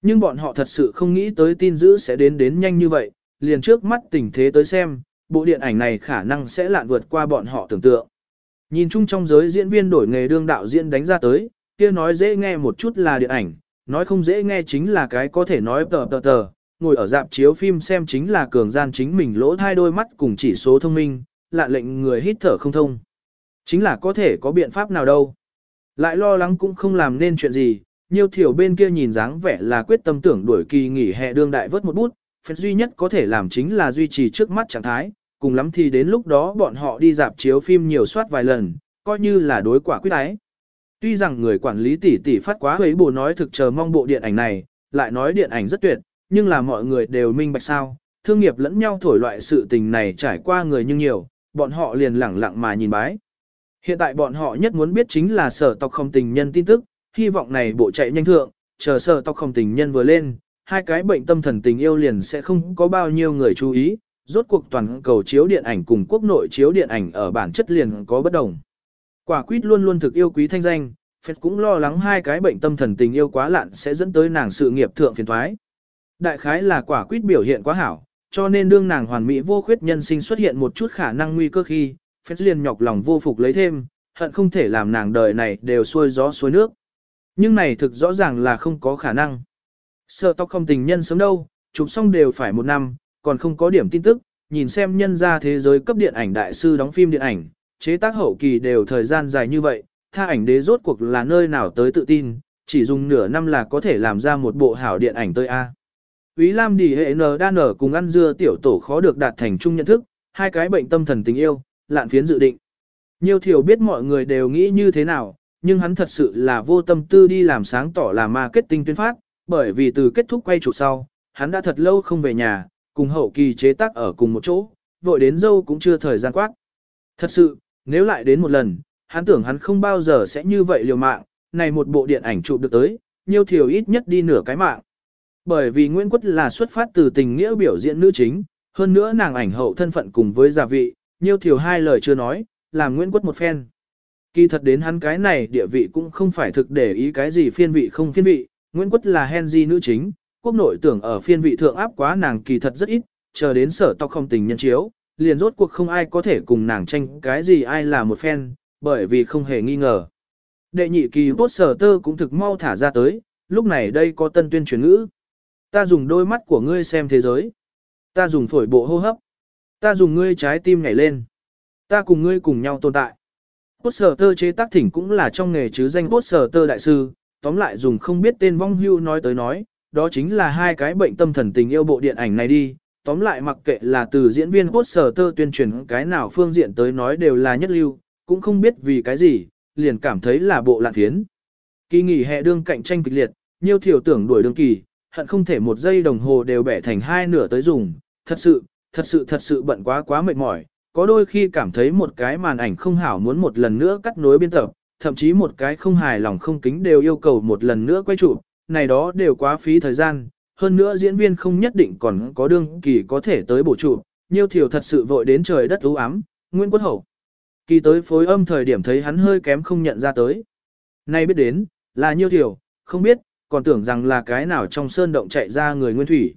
Nhưng bọn họ thật sự không nghĩ tới tin dữ sẽ đến đến nhanh như vậy, liền trước mắt tình thế tới xem, bộ điện ảnh này khả năng sẽ lạn vượt qua bọn họ tưởng tượng. Nhìn chung trong giới diễn viên đổi nghề đương đạo diễn đánh ra tới, kia nói dễ nghe một chút là điện ảnh, nói không dễ nghe chính là cái có thể nói tờ tờ tờ, ngồi ở dạp chiếu phim xem chính là cường gian chính mình lỗ thai đôi mắt cùng chỉ số thông minh, lạ lệnh người hít thở không thông. Chính là có thể có biện pháp nào đâu. Lại lo lắng cũng không làm nên chuyện gì, nhiều thiểu bên kia nhìn dáng vẻ là quyết tâm tưởng đuổi kỳ nghỉ hè đương đại vớt một bút, phép duy nhất có thể làm chính là duy trì trước mắt trạng thái, cùng lắm thì đến lúc đó bọn họ đi dạp chiếu phim nhiều soát vài lần, coi như là đối quả quyết ái. Tuy rằng người quản lý tỷ tỷ phát quá huế bù nói thực chờ mong bộ điện ảnh này, lại nói điện ảnh rất tuyệt, nhưng là mọi người đều minh bạch sao, thương nghiệp lẫn nhau thổi loại sự tình này trải qua người nhưng nhiều, bọn họ liền lẳng lặng mà nhìn bái. Hiện tại bọn họ nhất muốn biết chính là sở tộc không tình nhân tin tức, hy vọng này bộ chạy nhanh thượng, chờ sở tộc không tình nhân vừa lên, hai cái bệnh tâm thần tình yêu liền sẽ không có bao nhiêu người chú ý, rốt cuộc toàn cầu chiếu điện ảnh cùng quốc nội chiếu điện ảnh ở bản chất liền có bất đồng. Quả quýt luôn luôn thực yêu quý thanh danh, Phết cũng lo lắng hai cái bệnh tâm thần tình yêu quá lạn sẽ dẫn tới nàng sự nghiệp thượng phiền thoái. Đại khái là quả quýt biểu hiện quá hảo, cho nên đương nàng hoàn mỹ vô khuyết nhân sinh xuất hiện một chút khả năng nguy cơ khi, Phết liền nhọc lòng vô phục lấy thêm, hận không thể làm nàng đời này đều xuôi gió xuôi nước. Nhưng này thực rõ ràng là không có khả năng. Sợ tóc không tình nhân sớm đâu, chụp xong đều phải một năm, còn không có điểm tin tức, nhìn xem nhân ra thế giới cấp điện ảnh đại sư đóng phim điện ảnh, chế tác hậu kỳ đều thời gian dài như vậy, tha ảnh đế rốt cuộc là nơi nào tới tự tin, chỉ dùng nửa năm là có thể làm ra một bộ hảo điện ảnh tới A. Ý Lam đi hệ N đan ở cùng ăn dưa tiểu tổ khó được đạt thành chung nhận thức, hai cái bệnh tâm thần tình yêu, lạn phiến dự định. Nhiều thiểu biết mọi người đều nghĩ như thế nào, nhưng hắn thật sự là vô tâm tư đi làm sáng tỏ là marketing tuyên phát, bởi vì từ kết thúc quay chụp sau, hắn đã thật lâu không về nhà, cùng hậu kỳ chế tác ở cùng một chỗ, vội đến dâu cũng chưa thời gian quát. Thật sự, nếu lại đến một lần, hắn tưởng hắn không bao giờ sẽ như vậy liều mạng, này một bộ điện ảnh chụp được tới, nhiều thiểu ít nhất đi nửa cái mạng. Bởi vì Nguyễn Quất là xuất phát từ tình nghĩa biểu diễn nữ chính, hơn nữa nàng ảnh hậu thân phận cùng với gia vị, nhiều thiểu hai lời chưa nói, làm Nguyễn Quất một phen. Kỳ thật đến hắn cái này địa vị cũng không phải thực để ý cái gì phiên vị không phiên vị, Nguyễn Quất là Henry nữ chính, quốc nội tưởng ở phiên vị thượng áp quá nàng kỳ thật rất ít, chờ đến sở tộc không tình nhân chiếu, liền rốt cuộc không ai có thể cùng nàng tranh cái gì ai là một phen bởi vì không hề nghi ngờ. Đệ nhị kỳ bốt sở tơ cũng thực mau thả ra tới, lúc này đây có tân tuyên truyền ngữ. Ta dùng đôi mắt của ngươi xem thế giới. Ta dùng phổi bộ hô hấp. Ta dùng ngươi trái tim nhảy lên. Ta cùng ngươi cùng nhau tồn tại. Poster tơ chế tác thỉnh cũng là trong nghề chứ danh poster tơ đại sư, tóm lại dùng không biết tên vong hưu nói tới nói, đó chính là hai cái bệnh tâm thần tình yêu bộ điện ảnh này đi. Tóm lại mặc kệ là từ diễn viên poster tơ tuyên truyền cái nào phương diện tới nói đều là nhất lưu, cũng không biết vì cái gì, liền cảm thấy là bộ lạn thiến. Kỳ nghỉ hè đương cạnh tranh kịch liệt, nhiều thiểu tưởng đuổi đương kỳ, hận không thể một giây đồng hồ đều bẻ thành hai nửa tới dùng, thật sự, thật sự thật sự bận quá quá mệt mỏi, có đôi khi cảm thấy một cái màn ảnh không hảo muốn một lần nữa cắt nối biên tập, thậm chí một cái không hài lòng không kính đều yêu cầu một lần nữa quay chụp, này đó đều quá phí thời gian, hơn nữa diễn viên không nhất định còn có đương kỳ có thể tới bổ chụp, Nhiêu Thiều thật sự vội đến trời đất u ám, Nguyễn Quốc Hậu. Kỳ tới phối âm thời điểm thấy hắn hơi kém không nhận ra tới. Nay biết đến, là Nhiêu Thiều, không biết, còn tưởng rằng là cái nào trong sơn động chạy ra người nguyên thủy.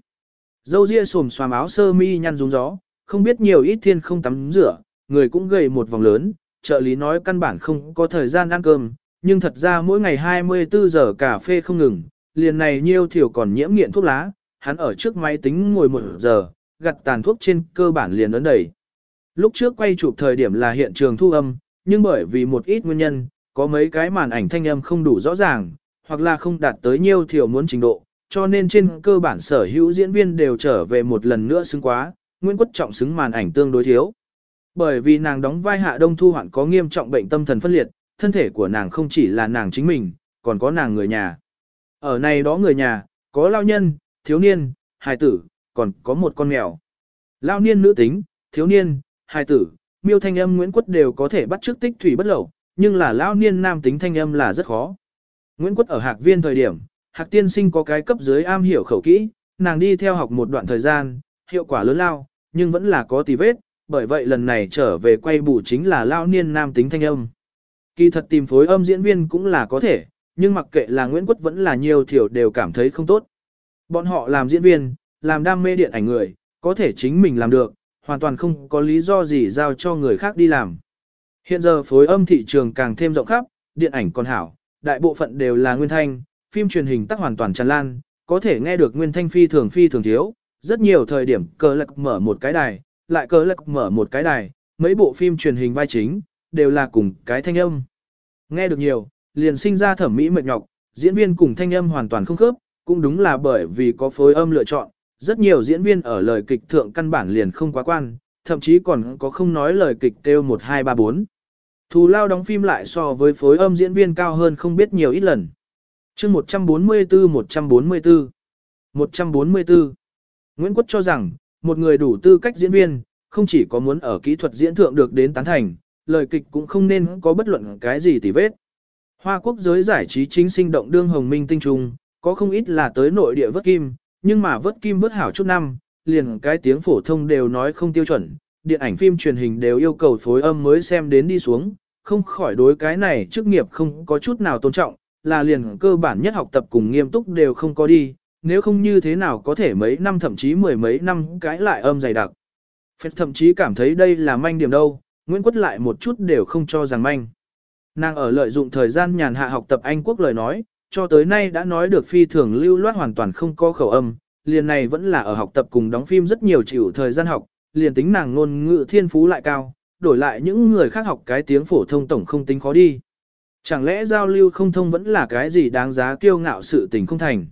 Dâu ria xồm xoàm áo sơ mi nhăn rúng gió, không biết nhiều ít thiên không tắm rửa, người cũng gầy một vòng lớn, trợ lý nói căn bản không có thời gian ăn cơm, nhưng thật ra mỗi ngày 24 giờ cà phê không ngừng, liền này nhiêu thiểu còn nhiễm nghiện thuốc lá, hắn ở trước máy tính ngồi một giờ, gặt tàn thuốc trên cơ bản liền ấn đầy. Lúc trước quay chụp thời điểm là hiện trường thu âm, nhưng bởi vì một ít nguyên nhân, có mấy cái màn ảnh thanh âm không đủ rõ ràng, hoặc là không đạt tới nhiều thiểu muốn trình độ, cho nên trên cơ bản sở hữu diễn viên đều trở về một lần nữa xứng quá, Nguyễn Quất Trọng xứng màn ảnh tương đối thiếu. Bởi vì nàng đóng vai hạ đông thu hoạn có nghiêm trọng bệnh tâm thần phân liệt, thân thể của nàng không chỉ là nàng chính mình, còn có nàng người nhà. Ở này đó người nhà, có lao nhân, thiếu niên, hài tử, còn có một con mèo. Lao niên nữ tính, thiếu niên, hài tử, miêu thanh âm Nguyễn Quất đều có thể bắt trước tích thủy bất lẩu, nhưng là lao niên nam tính thanh âm là rất khó. Nguyễn Quất ở hạc viên thời điểm, hạc tiên sinh có cái cấp dưới am hiểu khẩu kỹ, nàng đi theo học một đoạn thời gian, hiệu quả lớn lao, nhưng vẫn là có tì vết, bởi vậy lần này trở về quay bù chính là lao niên nam tính thanh âm. Kỳ thật tìm phối âm diễn viên cũng là có thể, nhưng mặc kệ là Nguyễn Quất vẫn là nhiều thiểu đều cảm thấy không tốt. Bọn họ làm diễn viên, làm đam mê điện ảnh người, có thể chính mình làm được, hoàn toàn không có lý do gì giao cho người khác đi làm. Hiện giờ phối âm thị trường càng thêm rộng khắp, điện ảnh còn hảo, đại bộ phận đều là nguyên thanh, phim truyền hình tác hoàn toàn tràn lan, có thể nghe được nguyên thanh phi thường phi thường thiếu, rất nhiều thời điểm cờ lạc mở một cái đài, lại cờ lạc mở một cái đài, mấy bộ phim truyền hình vai chính, đều là cùng cái thanh âm. Nghe được nhiều, liền sinh ra thẩm mỹ mệt nhọc, diễn viên cùng thanh âm hoàn toàn không khớp, cũng đúng là bởi vì có phối âm lựa chọn, rất nhiều diễn viên ở lời kịch thượng căn bản liền không quá quan, thậm chí còn có không nói lời kịch kêu 1 2 3 4. Thù lao đóng phim lại so với phối âm diễn viên cao hơn không biết nhiều ít lần. chương 144 144 144 Nguyễn Quốc cho rằng, một người đủ tư cách diễn viên, không chỉ có muốn ở kỹ thuật diễn thượng được đến tán thành, lời kịch cũng không nên có bất luận cái gì tỉ vết. Hoa quốc giới giải trí chính sinh động đương hồng minh tinh trùng, có không ít là tới nội địa vớt kim, nhưng mà vớt kim vớt hảo chút năm, liền cái tiếng phổ thông đều nói không tiêu chuẩn, điện ảnh phim truyền hình đều yêu cầu phối âm mới xem đến đi xuống, không khỏi đối cái này chức nghiệp không có chút nào tôn trọng, là liền cơ bản nhất học tập cùng nghiêm túc đều không có đi, nếu không như thế nào có thể mấy năm thậm chí mười mấy năm cãi lại âm dày đặc. Phép thậm chí cảm thấy đây là manh điểm đâu, Nguyễn Quất lại một chút đều không cho rằng manh. Nàng ở lợi dụng thời gian nhàn hạ học tập Anh quốc lời nói, cho tới nay đã nói được phi thường lưu loát hoàn toàn không có khẩu âm, liền này vẫn là ở học tập cùng đóng phim rất nhiều chịu thời gian học, liền tính nàng ngôn ngữ thiên phú lại cao, đổi lại những người khác học cái tiếng phổ thông tổng không tính khó đi. Chẳng lẽ giao lưu không thông vẫn là cái gì đáng giá kiêu ngạo sự tình không thành.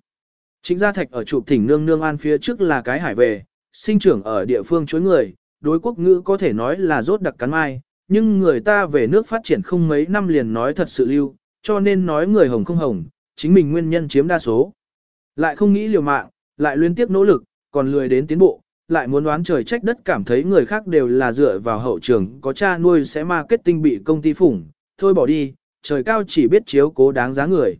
Chính gia thạch ở chụp thỉnh nương nương an phía trước là cái hải về, sinh trưởng ở địa phương chối người, đối quốc ngữ có thể nói là rốt đặc cắn mai, nhưng người ta về nước phát triển không mấy năm liền nói thật sự lưu, cho nên nói người hồng không hồng, chính mình nguyên nhân chiếm đa số. Lại không nghĩ liều mạng, lại liên tiếp nỗ lực, còn lười đến tiến bộ, lại muốn đoán trời trách đất cảm thấy người khác đều là dựa vào hậu trường có cha nuôi sẽ marketing bị công ty phủng, thôi bỏ đi, trời cao chỉ biết chiếu cố đáng giá người.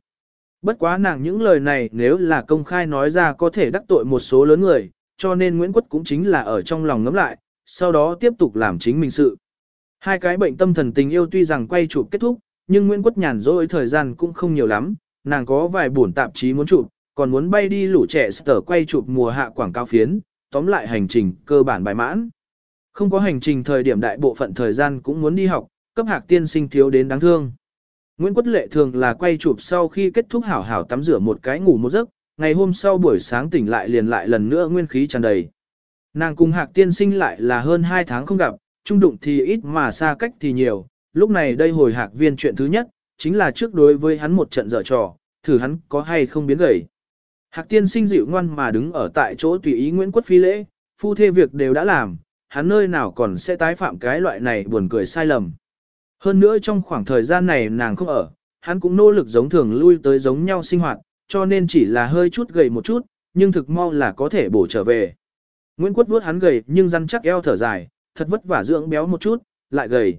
Bất quá nàng những lời này nếu là công khai nói ra có thể đắc tội một số lớn người, cho nên Nguyễn Quất cũng chính là ở trong lòng ngấm lại, sau đó tiếp tục làm chính mình sự. Hai cái bệnh tâm thần tình yêu tuy rằng quay chụp kết thúc, nhưng Nguyễn Quất nhàn rỗi thời gian cũng không nhiều lắm, nàng có vài buồn tạp chí muốn chụp, còn muốn bay đi lũ trẻ sở quay chụp mùa hạ quảng cáo phiến, tóm lại hành trình cơ bản bài mãn. Không có hành trình thời điểm đại bộ phận thời gian cũng muốn đi học, cấp hạc tiên sinh thiếu đến đáng thương. Nguyễn Quất Lệ thường là quay chụp sau khi kết thúc hảo hảo tắm rửa một cái ngủ một giấc, ngày hôm sau buổi sáng tỉnh lại liền lại lần nữa nguyên khí tràn đầy. Nàng cùng hạc tiên sinh lại là hơn 2 tháng không gặp, trung đụng thì ít mà xa cách thì nhiều, lúc này đây hồi hạc viên chuyện thứ nhất, chính là trước đối với hắn một trận dở trò, thử hắn có hay không biến gầy. Hạc tiên sinh dịu ngoan mà đứng ở tại chỗ tùy ý Nguyễn Quất phi lễ, phu thê việc đều đã làm, hắn nơi nào còn sẽ tái phạm cái loại này buồn cười sai lầm. Hơn nữa trong khoảng thời gian này nàng không ở, hắn cũng nỗ lực giống thường lui tới giống nhau sinh hoạt, cho nên chỉ là hơi chút gầy một chút, nhưng thực mau là có thể bổ trở về. Nguyễn Quất vuốt hắn gầy nhưng răn chắc eo thở dài, thật vất vả dưỡng béo một chút, lại gầy.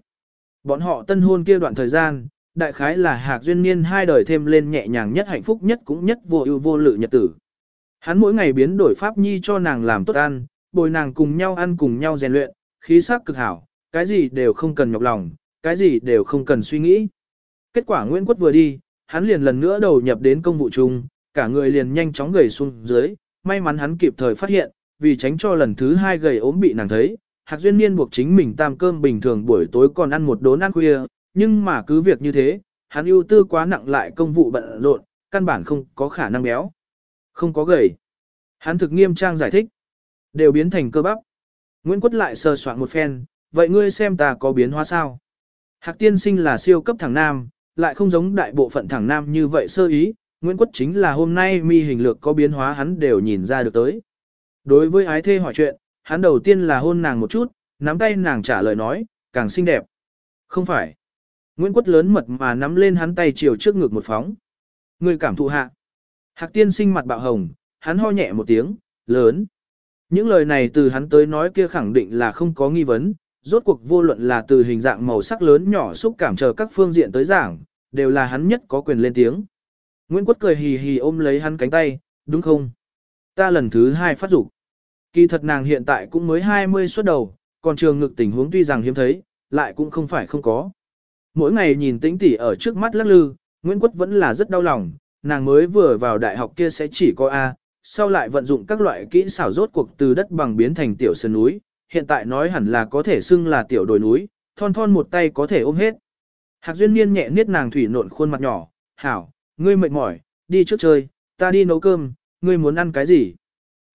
Bọn họ tân hôn kia đoạn thời gian, đại khái là hạc duyên niên hai đời thêm lên nhẹ nhàng nhất hạnh phúc nhất cũng nhất vô ưu vô lự nhật tử. Hắn mỗi ngày biến đổi pháp nhi cho nàng làm tốt ăn, bồi nàng cùng nhau ăn cùng nhau rèn luyện, khí sắc cực hảo, cái gì đều không cần nhọc lòng, cái gì đều không cần suy nghĩ. Kết quả Nguyễn Quốc vừa đi, hắn liền lần nữa đầu nhập đến công vụ chung, cả người liền nhanh chóng gầy xuống dưới, may mắn hắn kịp thời phát hiện, vì tránh cho lần thứ hai gầy ốm bị nàng thấy, Hạc Duyên Niên buộc chính mình tam cơm bình thường buổi tối còn ăn một đốn ăn khuya, nhưng mà cứ việc như thế, hắn ưu tư quá nặng lại công vụ bận rộn, căn bản không có khả năng béo. Không có gầy. Hắn thực nghiêm trang giải thích. Đều biến thành cơ bắp. Nguyễn Quất lại sờ soạn một phen, vậy ngươi xem ta có biến hóa sao? Hạc tiên sinh là siêu cấp thẳng nam, lại không giống đại bộ phận thẳng nam như vậy sơ ý, Nguyễn Quất chính là hôm nay mi hình lược có biến hóa hắn đều nhìn ra được tới. Đối với ái thê hỏi chuyện, hắn đầu tiên là hôn nàng một chút, nắm tay nàng trả lời nói, càng xinh đẹp. Không phải. Nguyễn Quất lớn mật mà nắm lên hắn tay chiều trước ngực một phóng. Người cảm thụ hạ. Hạc tiên sinh mặt bạo hồng, hắn ho nhẹ một tiếng, lớn. Những lời này từ hắn tới nói kia khẳng định là không có nghi vấn, rốt cuộc vô luận là từ hình dạng màu sắc lớn nhỏ xúc cảm chờ các phương diện tới giảng, đều là hắn nhất có quyền lên tiếng. Nguyễn Quất cười hì hì ôm lấy hắn cánh tay, đúng không? Ta lần thứ hai phát dục. Kỳ thật nàng hiện tại cũng mới 20 xuất đầu, còn trường ngực tình huống tuy rằng hiếm thấy, lại cũng không phải không có. Mỗi ngày nhìn tĩnh tỉ ở trước mắt lắc lư, Nguyễn Quất vẫn là rất đau lòng, nàng mới vừa vào đại học kia sẽ chỉ có A, sau lại vận dụng các loại kỹ xảo rốt cuộc từ đất bằng biến thành tiểu sơn núi, hiện tại nói hẳn là có thể xưng là tiểu đồi núi, thon thon một tay có thể ôm hết. Hạc Duyên Niên nhẹ niết nàng thủy nộn khuôn mặt nhỏ, hảo, ngươi mệt mỏi, đi trước chơi, ta đi nấu cơm, ngươi muốn ăn cái gì?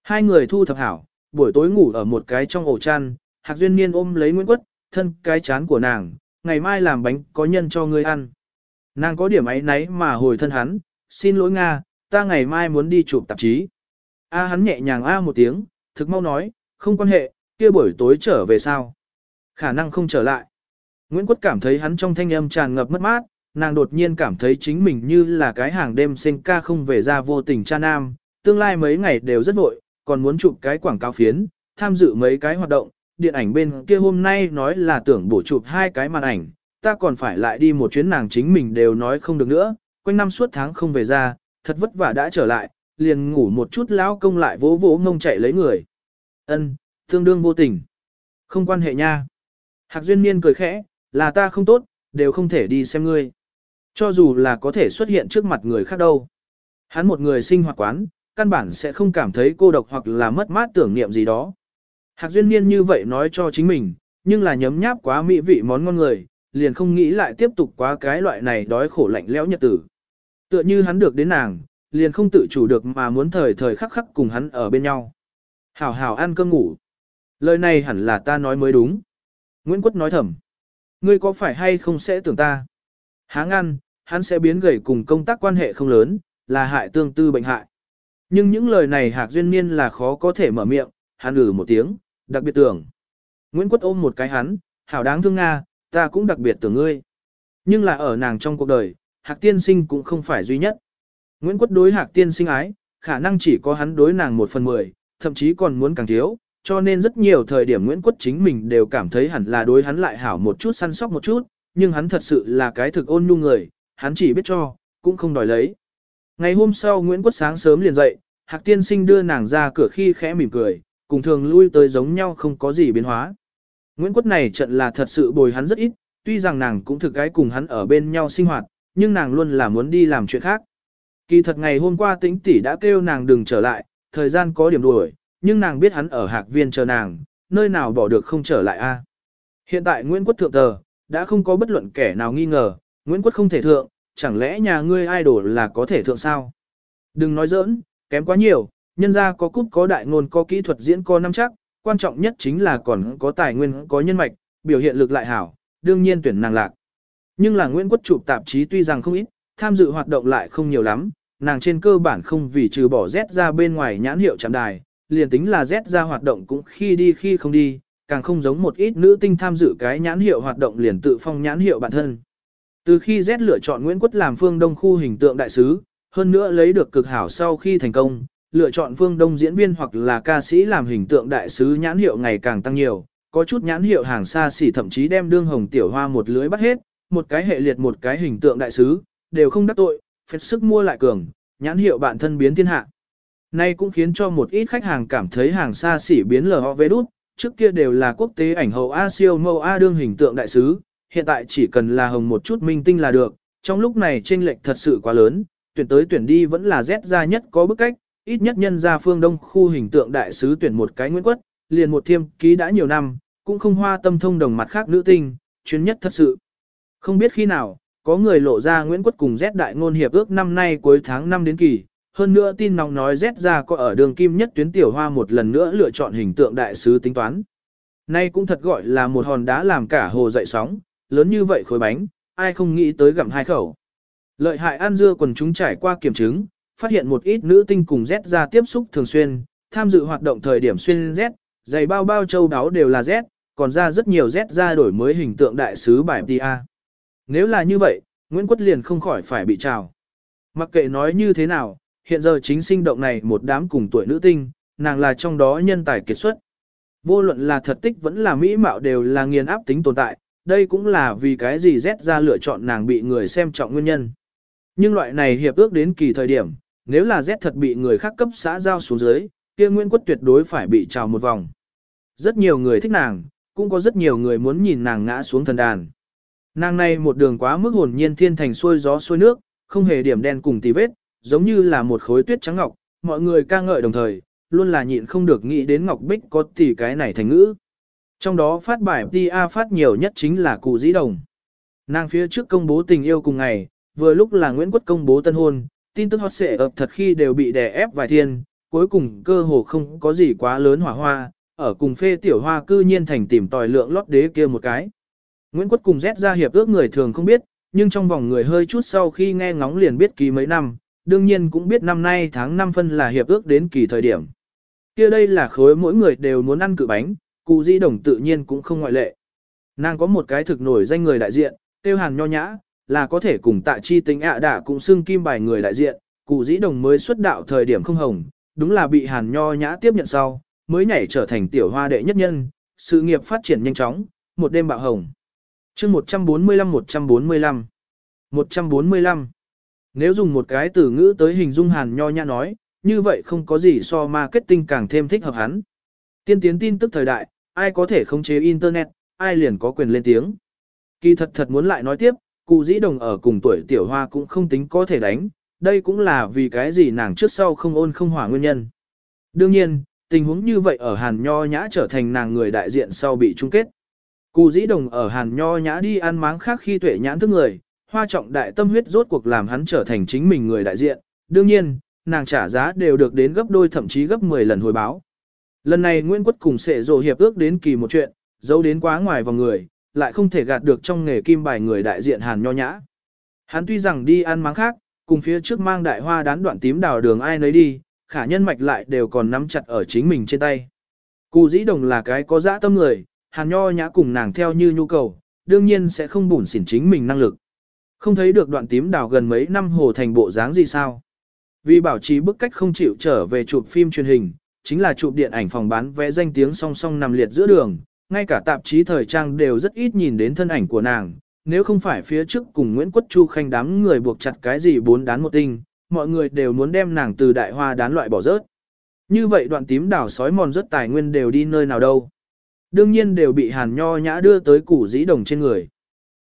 Hai người thu thập hảo, buổi tối ngủ ở một cái trong ổ chăn, Hạc Duyên Niên ôm lấy Nguyễn Quất, thân cái chán của nàng, ngày mai làm bánh có nhân cho ngươi ăn. Nàng có điểm ấy nấy mà hồi thân hắn, xin lỗi Nga, ta ngày mai muốn đi chụp tạp chí. A hắn nhẹ nhàng a một tiếng, thực mau nói, không quan hệ, kia buổi tối trở về sao? Khả năng không trở lại. Nguyễn Quất cảm thấy hắn trong thanh âm tràn ngập mất mát, nàng đột nhiên cảm thấy chính mình như là cái hàng đêm sinh ca không về ra vô tình cha nam, tương lai mấy ngày đều rất vội, còn muốn chụp cái quảng cáo phiến, tham dự mấy cái hoạt động, điện ảnh bên kia hôm nay nói là tưởng bổ chụp hai cái màn ảnh, ta còn phải lại đi một chuyến nàng chính mình đều nói không được nữa, quanh năm suốt tháng không về ra, thật vất vả đã trở lại, liền ngủ một chút lão công lại vỗ vỗ ngông chạy lấy người. Ân, tương đương vô tình. Không quan hệ nha. Hạc Duyên Niên cười khẽ, là ta không tốt, đều không thể đi xem ngươi. Cho dù là có thể xuất hiện trước mặt người khác đâu. Hắn một người sinh hoạt quán, căn bản sẽ không cảm thấy cô độc hoặc là mất mát tưởng niệm gì đó. Hạc Duyên Niên như vậy nói cho chính mình, nhưng là nhấm nháp quá mỹ vị món ngon người, liền không nghĩ lại tiếp tục quá cái loại này đói khổ lạnh lẽo nhật tử. Tựa như hắn được đến nàng, liền không tự chủ được mà muốn thời thời khắc khắc cùng hắn ở bên nhau. Hảo hảo ăn cơm ngủ. Lời này hẳn là ta nói mới đúng. Nguyễn Quất nói thầm. Ngươi có phải hay không sẽ tưởng ta? Háng ăn, hắn sẽ biến gầy cùng công tác quan hệ không lớn, là hại tương tư bệnh hại. Nhưng những lời này Hạc Duyên Niên là khó có thể mở miệng, hắn ử ừ một tiếng, đặc biệt tưởng. Nguyễn Quất ôm một cái hắn, hảo đáng thương Nga, ta cũng đặc biệt tưởng ngươi. Nhưng là ở nàng trong cuộc đời, Hạc Tiên Sinh cũng không phải duy nhất. Nguyễn Quất đối Hạc Tiên Sinh ái, khả năng chỉ có hắn đối nàng một phần mười, thậm chí còn muốn càng thiếu, cho nên rất nhiều thời điểm Nguyễn Quất chính mình đều cảm thấy hẳn là đối hắn lại hảo một chút săn sóc một chút, nhưng hắn thật sự là cái thực ôn nhu người, hắn chỉ biết cho, cũng không đòi lấy. Ngày hôm sau Nguyễn Quất sáng sớm liền dậy, Hạc Tiên Sinh đưa nàng ra cửa khi khẽ mỉm cười, cùng thường lui tới giống nhau không có gì biến hóa. Nguyễn Quất này trận là thật sự bồi hắn rất ít, tuy rằng nàng cũng thực cái cùng hắn ở bên nhau sinh hoạt, nhưng nàng luôn là muốn đi làm chuyện khác. Kỳ thật ngày hôm qua tĩnh tỷ đã kêu nàng đừng trở lại, thời gian có điểm đuổi, nhưng nàng biết hắn ở hạc viên chờ nàng, nơi nào bỏ được không trở lại a. Hiện tại Nguyễn Quất thượng tờ, đã không có bất luận kẻ nào nghi ngờ, Nguyễn Quất không thể thượng, chẳng lẽ nhà ngươi idol là có thể thượng sao? Đừng nói giỡn, kém quá nhiều, nhân ra có cúp có đại ngôn có kỹ thuật diễn có năm chắc, quan trọng nhất chính là còn có tài nguyên có nhân mạch, biểu hiện lực lại hảo, đương nhiên tuyển nàng lạc. Nhưng là Nguyễn Quất chụp tạp chí tuy rằng không ít, tham dự hoạt động lại không nhiều lắm, nàng trên cơ bản không vì trừ bỏ Z ra bên ngoài nhãn hiệu chạm đài, liền tính là Z ra hoạt động cũng khi đi khi không đi, càng không giống một ít nữ tinh tham dự cái nhãn hiệu hoạt động liền tự phong nhãn hiệu bản thân. Từ khi Z lựa chọn Nguyễn Quất làm phương đông khu hình tượng đại sứ, hơn nữa lấy được cực hảo sau khi thành công, lựa chọn phương đông diễn viên hoặc là ca sĩ làm hình tượng đại sứ nhãn hiệu ngày càng tăng nhiều, có chút nhãn hiệu hàng xa xỉ thậm chí đem đương hồng tiểu hoa một lưới bắt hết, một cái hệ liệt một cái hình tượng đại sứ, đều không đắc tội, phép sức mua lại cường, nhãn hiệu bản thân biến thiên hạ. Nay cũng khiến cho một ít khách hàng cảm thấy hàng xa xỉ biến lờ họ về đút, trước kia đều là quốc tế ảnh hậu A siêu mâu A đương hình tượng đại sứ, hiện tại chỉ cần là hồng một chút minh tinh là được, trong lúc này chênh lệch thật sự quá lớn, tuyển tới tuyển đi vẫn là Z ra nhất có bức cách, ít nhất nhân ra phương đông khu hình tượng đại sứ tuyển một cái nguyễn quất, liền một thiêm ký đã nhiều năm, cũng không hoa tâm thông đồng mặt khác nữ tinh, chuyên nhất thật sự. Không biết khi nào, có người lộ ra Nguyễn Quất cùng Z đại ngôn hiệp ước năm nay cuối tháng 5 đến kỳ, hơn nữa tin nóng nói Z ra có ở đường kim nhất tuyến tiểu hoa một lần nữa lựa chọn hình tượng đại sứ tính toán. Nay cũng thật gọi là một hòn đá làm cả hồ dậy sóng, lớn như vậy khối bánh, ai không nghĩ tới gặm hai khẩu. Lợi hại ăn dưa quần chúng trải qua kiểm chứng, phát hiện một ít nữ tinh cùng Z ra tiếp xúc thường xuyên, tham dự hoạt động thời điểm xuyên Z, giày bao bao châu đáo đều là Z, còn ra rất nhiều Z ra đổi mới hình tượng đại sứ bài TA. Nếu là như vậy, Nguyễn Quất liền không khỏi phải bị trào. Mặc kệ nói như thế nào, hiện giờ chính sinh động này một đám cùng tuổi nữ tinh, nàng là trong đó nhân tài kiệt xuất. Vô luận là thật tích vẫn là mỹ mạo đều là nghiền áp tính tồn tại, đây cũng là vì cái gì Z ra lựa chọn nàng bị người xem trọng nguyên nhân. Nhưng loại này hiệp ước đến kỳ thời điểm, nếu là Z thật bị người khác cấp xã giao xuống dưới, kia Nguyễn Quất tuyệt đối phải bị trào một vòng. Rất nhiều người thích nàng, cũng có rất nhiều người muốn nhìn nàng ngã xuống thần đàn. Nàng này một đường quá mức hồn nhiên thiên thành xuôi gió xuôi nước, không hề điểm đen cùng tì vết, giống như là một khối tuyết trắng ngọc, mọi người ca ngợi đồng thời, luôn là nhịn không được nghĩ đến Ngọc Bích có tỷ cái này thành ngữ. Trong đó phát bài TA phát nhiều nhất chính là cụ dĩ đồng. Nàng phía trước công bố tình yêu cùng ngày, vừa lúc là Nguyễn Quất công bố tân hôn, tin tức hot xệ ập thật khi đều bị đè ép vài thiên, cuối cùng cơ hồ không có gì quá lớn hỏa hoa, ở cùng phê tiểu hoa cư nhiên thành tìm tòi lượng lót đế kia một cái. Nguyễn quốc cùng rét ra hiệp ước người thường không biết, nhưng trong vòng người hơi chút sau khi nghe ngóng liền biết kỳ mấy năm, đương nhiên cũng biết năm nay tháng 5 phân là hiệp ước đến kỳ thời điểm. kia đây là khối mỗi người đều muốn ăn cự bánh, cụ di đồng tự nhiên cũng không ngoại lệ. Nàng có một cái thực nổi danh người đại diện, tiêu hàn nho nhã, là có thể cùng tạ chi tính ạ à đả cũng xưng kim bài người đại diện, cụ dĩ đồng mới xuất đạo thời điểm không hồng, đúng là bị hàn nho nhã tiếp nhận sau, mới nhảy trở thành tiểu hoa đệ nhất nhân, sự nghiệp phát triển nhanh chóng, một đêm bạo hồng chương 145-145 145 Nếu dùng một cái từ ngữ tới hình dung hàn nho nhã nói, như vậy không có gì so marketing càng thêm thích hợp hắn. Tiên tiến tin tức thời đại, ai có thể khống chế internet, ai liền có quyền lên tiếng. Kỳ thật thật muốn lại nói tiếp, cụ dĩ đồng ở cùng tuổi tiểu hoa cũng không tính có thể đánh, đây cũng là vì cái gì nàng trước sau không ôn không hỏa nguyên nhân. Đương nhiên, tình huống như vậy ở hàn nho nhã trở thành nàng người đại diện sau bị chung kết. Cụ dĩ đồng ở hàn nho nhã đi ăn máng khác khi tuệ nhãn thức người, hoa trọng đại tâm huyết rốt cuộc làm hắn trở thành chính mình người đại diện. Đương nhiên, nàng trả giá đều được đến gấp đôi thậm chí gấp 10 lần hồi báo. Lần này Nguyễn Quất cùng sẽ rồ hiệp ước đến kỳ một chuyện, giấu đến quá ngoài vào người, lại không thể gạt được trong nghề kim bài người đại diện hàn nho nhã. Hắn tuy rằng đi ăn máng khác, cùng phía trước mang đại hoa đán đoạn tím đào đường ai nấy đi, khả nhân mạch lại đều còn nắm chặt ở chính mình trên tay. Cụ dĩ đồng là cái có dã tâm người, hàn nho nhã cùng nàng theo như nhu cầu, đương nhiên sẽ không bủn xỉn chính mình năng lực. Không thấy được đoạn tím đào gần mấy năm hồ thành bộ dáng gì sao. Vì bảo trì bức cách không chịu trở về chụp phim truyền hình, chính là chụp điện ảnh phòng bán vé danh tiếng song song nằm liệt giữa đường, ngay cả tạp chí thời trang đều rất ít nhìn đến thân ảnh của nàng. Nếu không phải phía trước cùng Nguyễn Quất Chu khanh đám người buộc chặt cái gì bốn đán một tinh, mọi người đều muốn đem nàng từ đại hoa đán loại bỏ rớt. Như vậy đoạn tím đảo sói mòn rất tài nguyên đều đi nơi nào đâu. Đương nhiên đều bị hàn nho nhã đưa tới củ dĩ đồng trên người.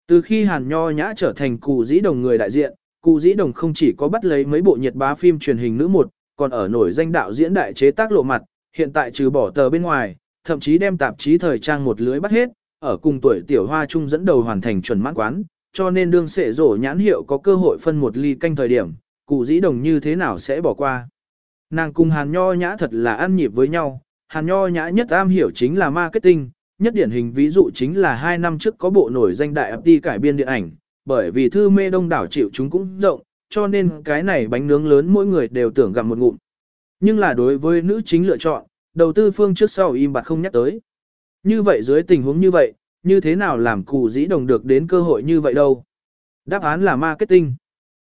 Từ khi hàn nho nhã trở thành củ dĩ đồng người đại diện, củ dĩ đồng không chỉ có bắt lấy mấy bộ nhiệt bá phim truyền hình nữ một, còn ở nổi danh đạo diễn đại chế tác lộ mặt, hiện tại trừ bỏ tờ bên ngoài, thậm chí đem tạp chí thời trang một lưới bắt hết, ở cùng tuổi tiểu hoa trung dẫn đầu hoàn thành chuẩn mãn quán, cho nên đương sệ rổ nhãn hiệu có cơ hội phân một ly canh thời điểm, cụ dĩ đồng như thế nào sẽ bỏ qua. Nàng cùng hàn nho nhã thật là ăn nhịp với nhau, hàn nho nhã nhất am hiểu chính là marketing, nhất điển hình ví dụ chính là hai năm trước có bộ nổi danh đại ti cải biên điện ảnh, bởi vì thư mê đông đảo chịu chúng cũng rộng, cho nên cái này bánh nướng lớn mỗi người đều tưởng gặm một ngụm. Nhưng là đối với nữ chính lựa chọn, đầu tư phương trước sau im bặt không nhắc tới. Như vậy dưới tình huống như vậy, như thế nào làm cụ dĩ đồng được đến cơ hội như vậy đâu? Đáp án là marketing.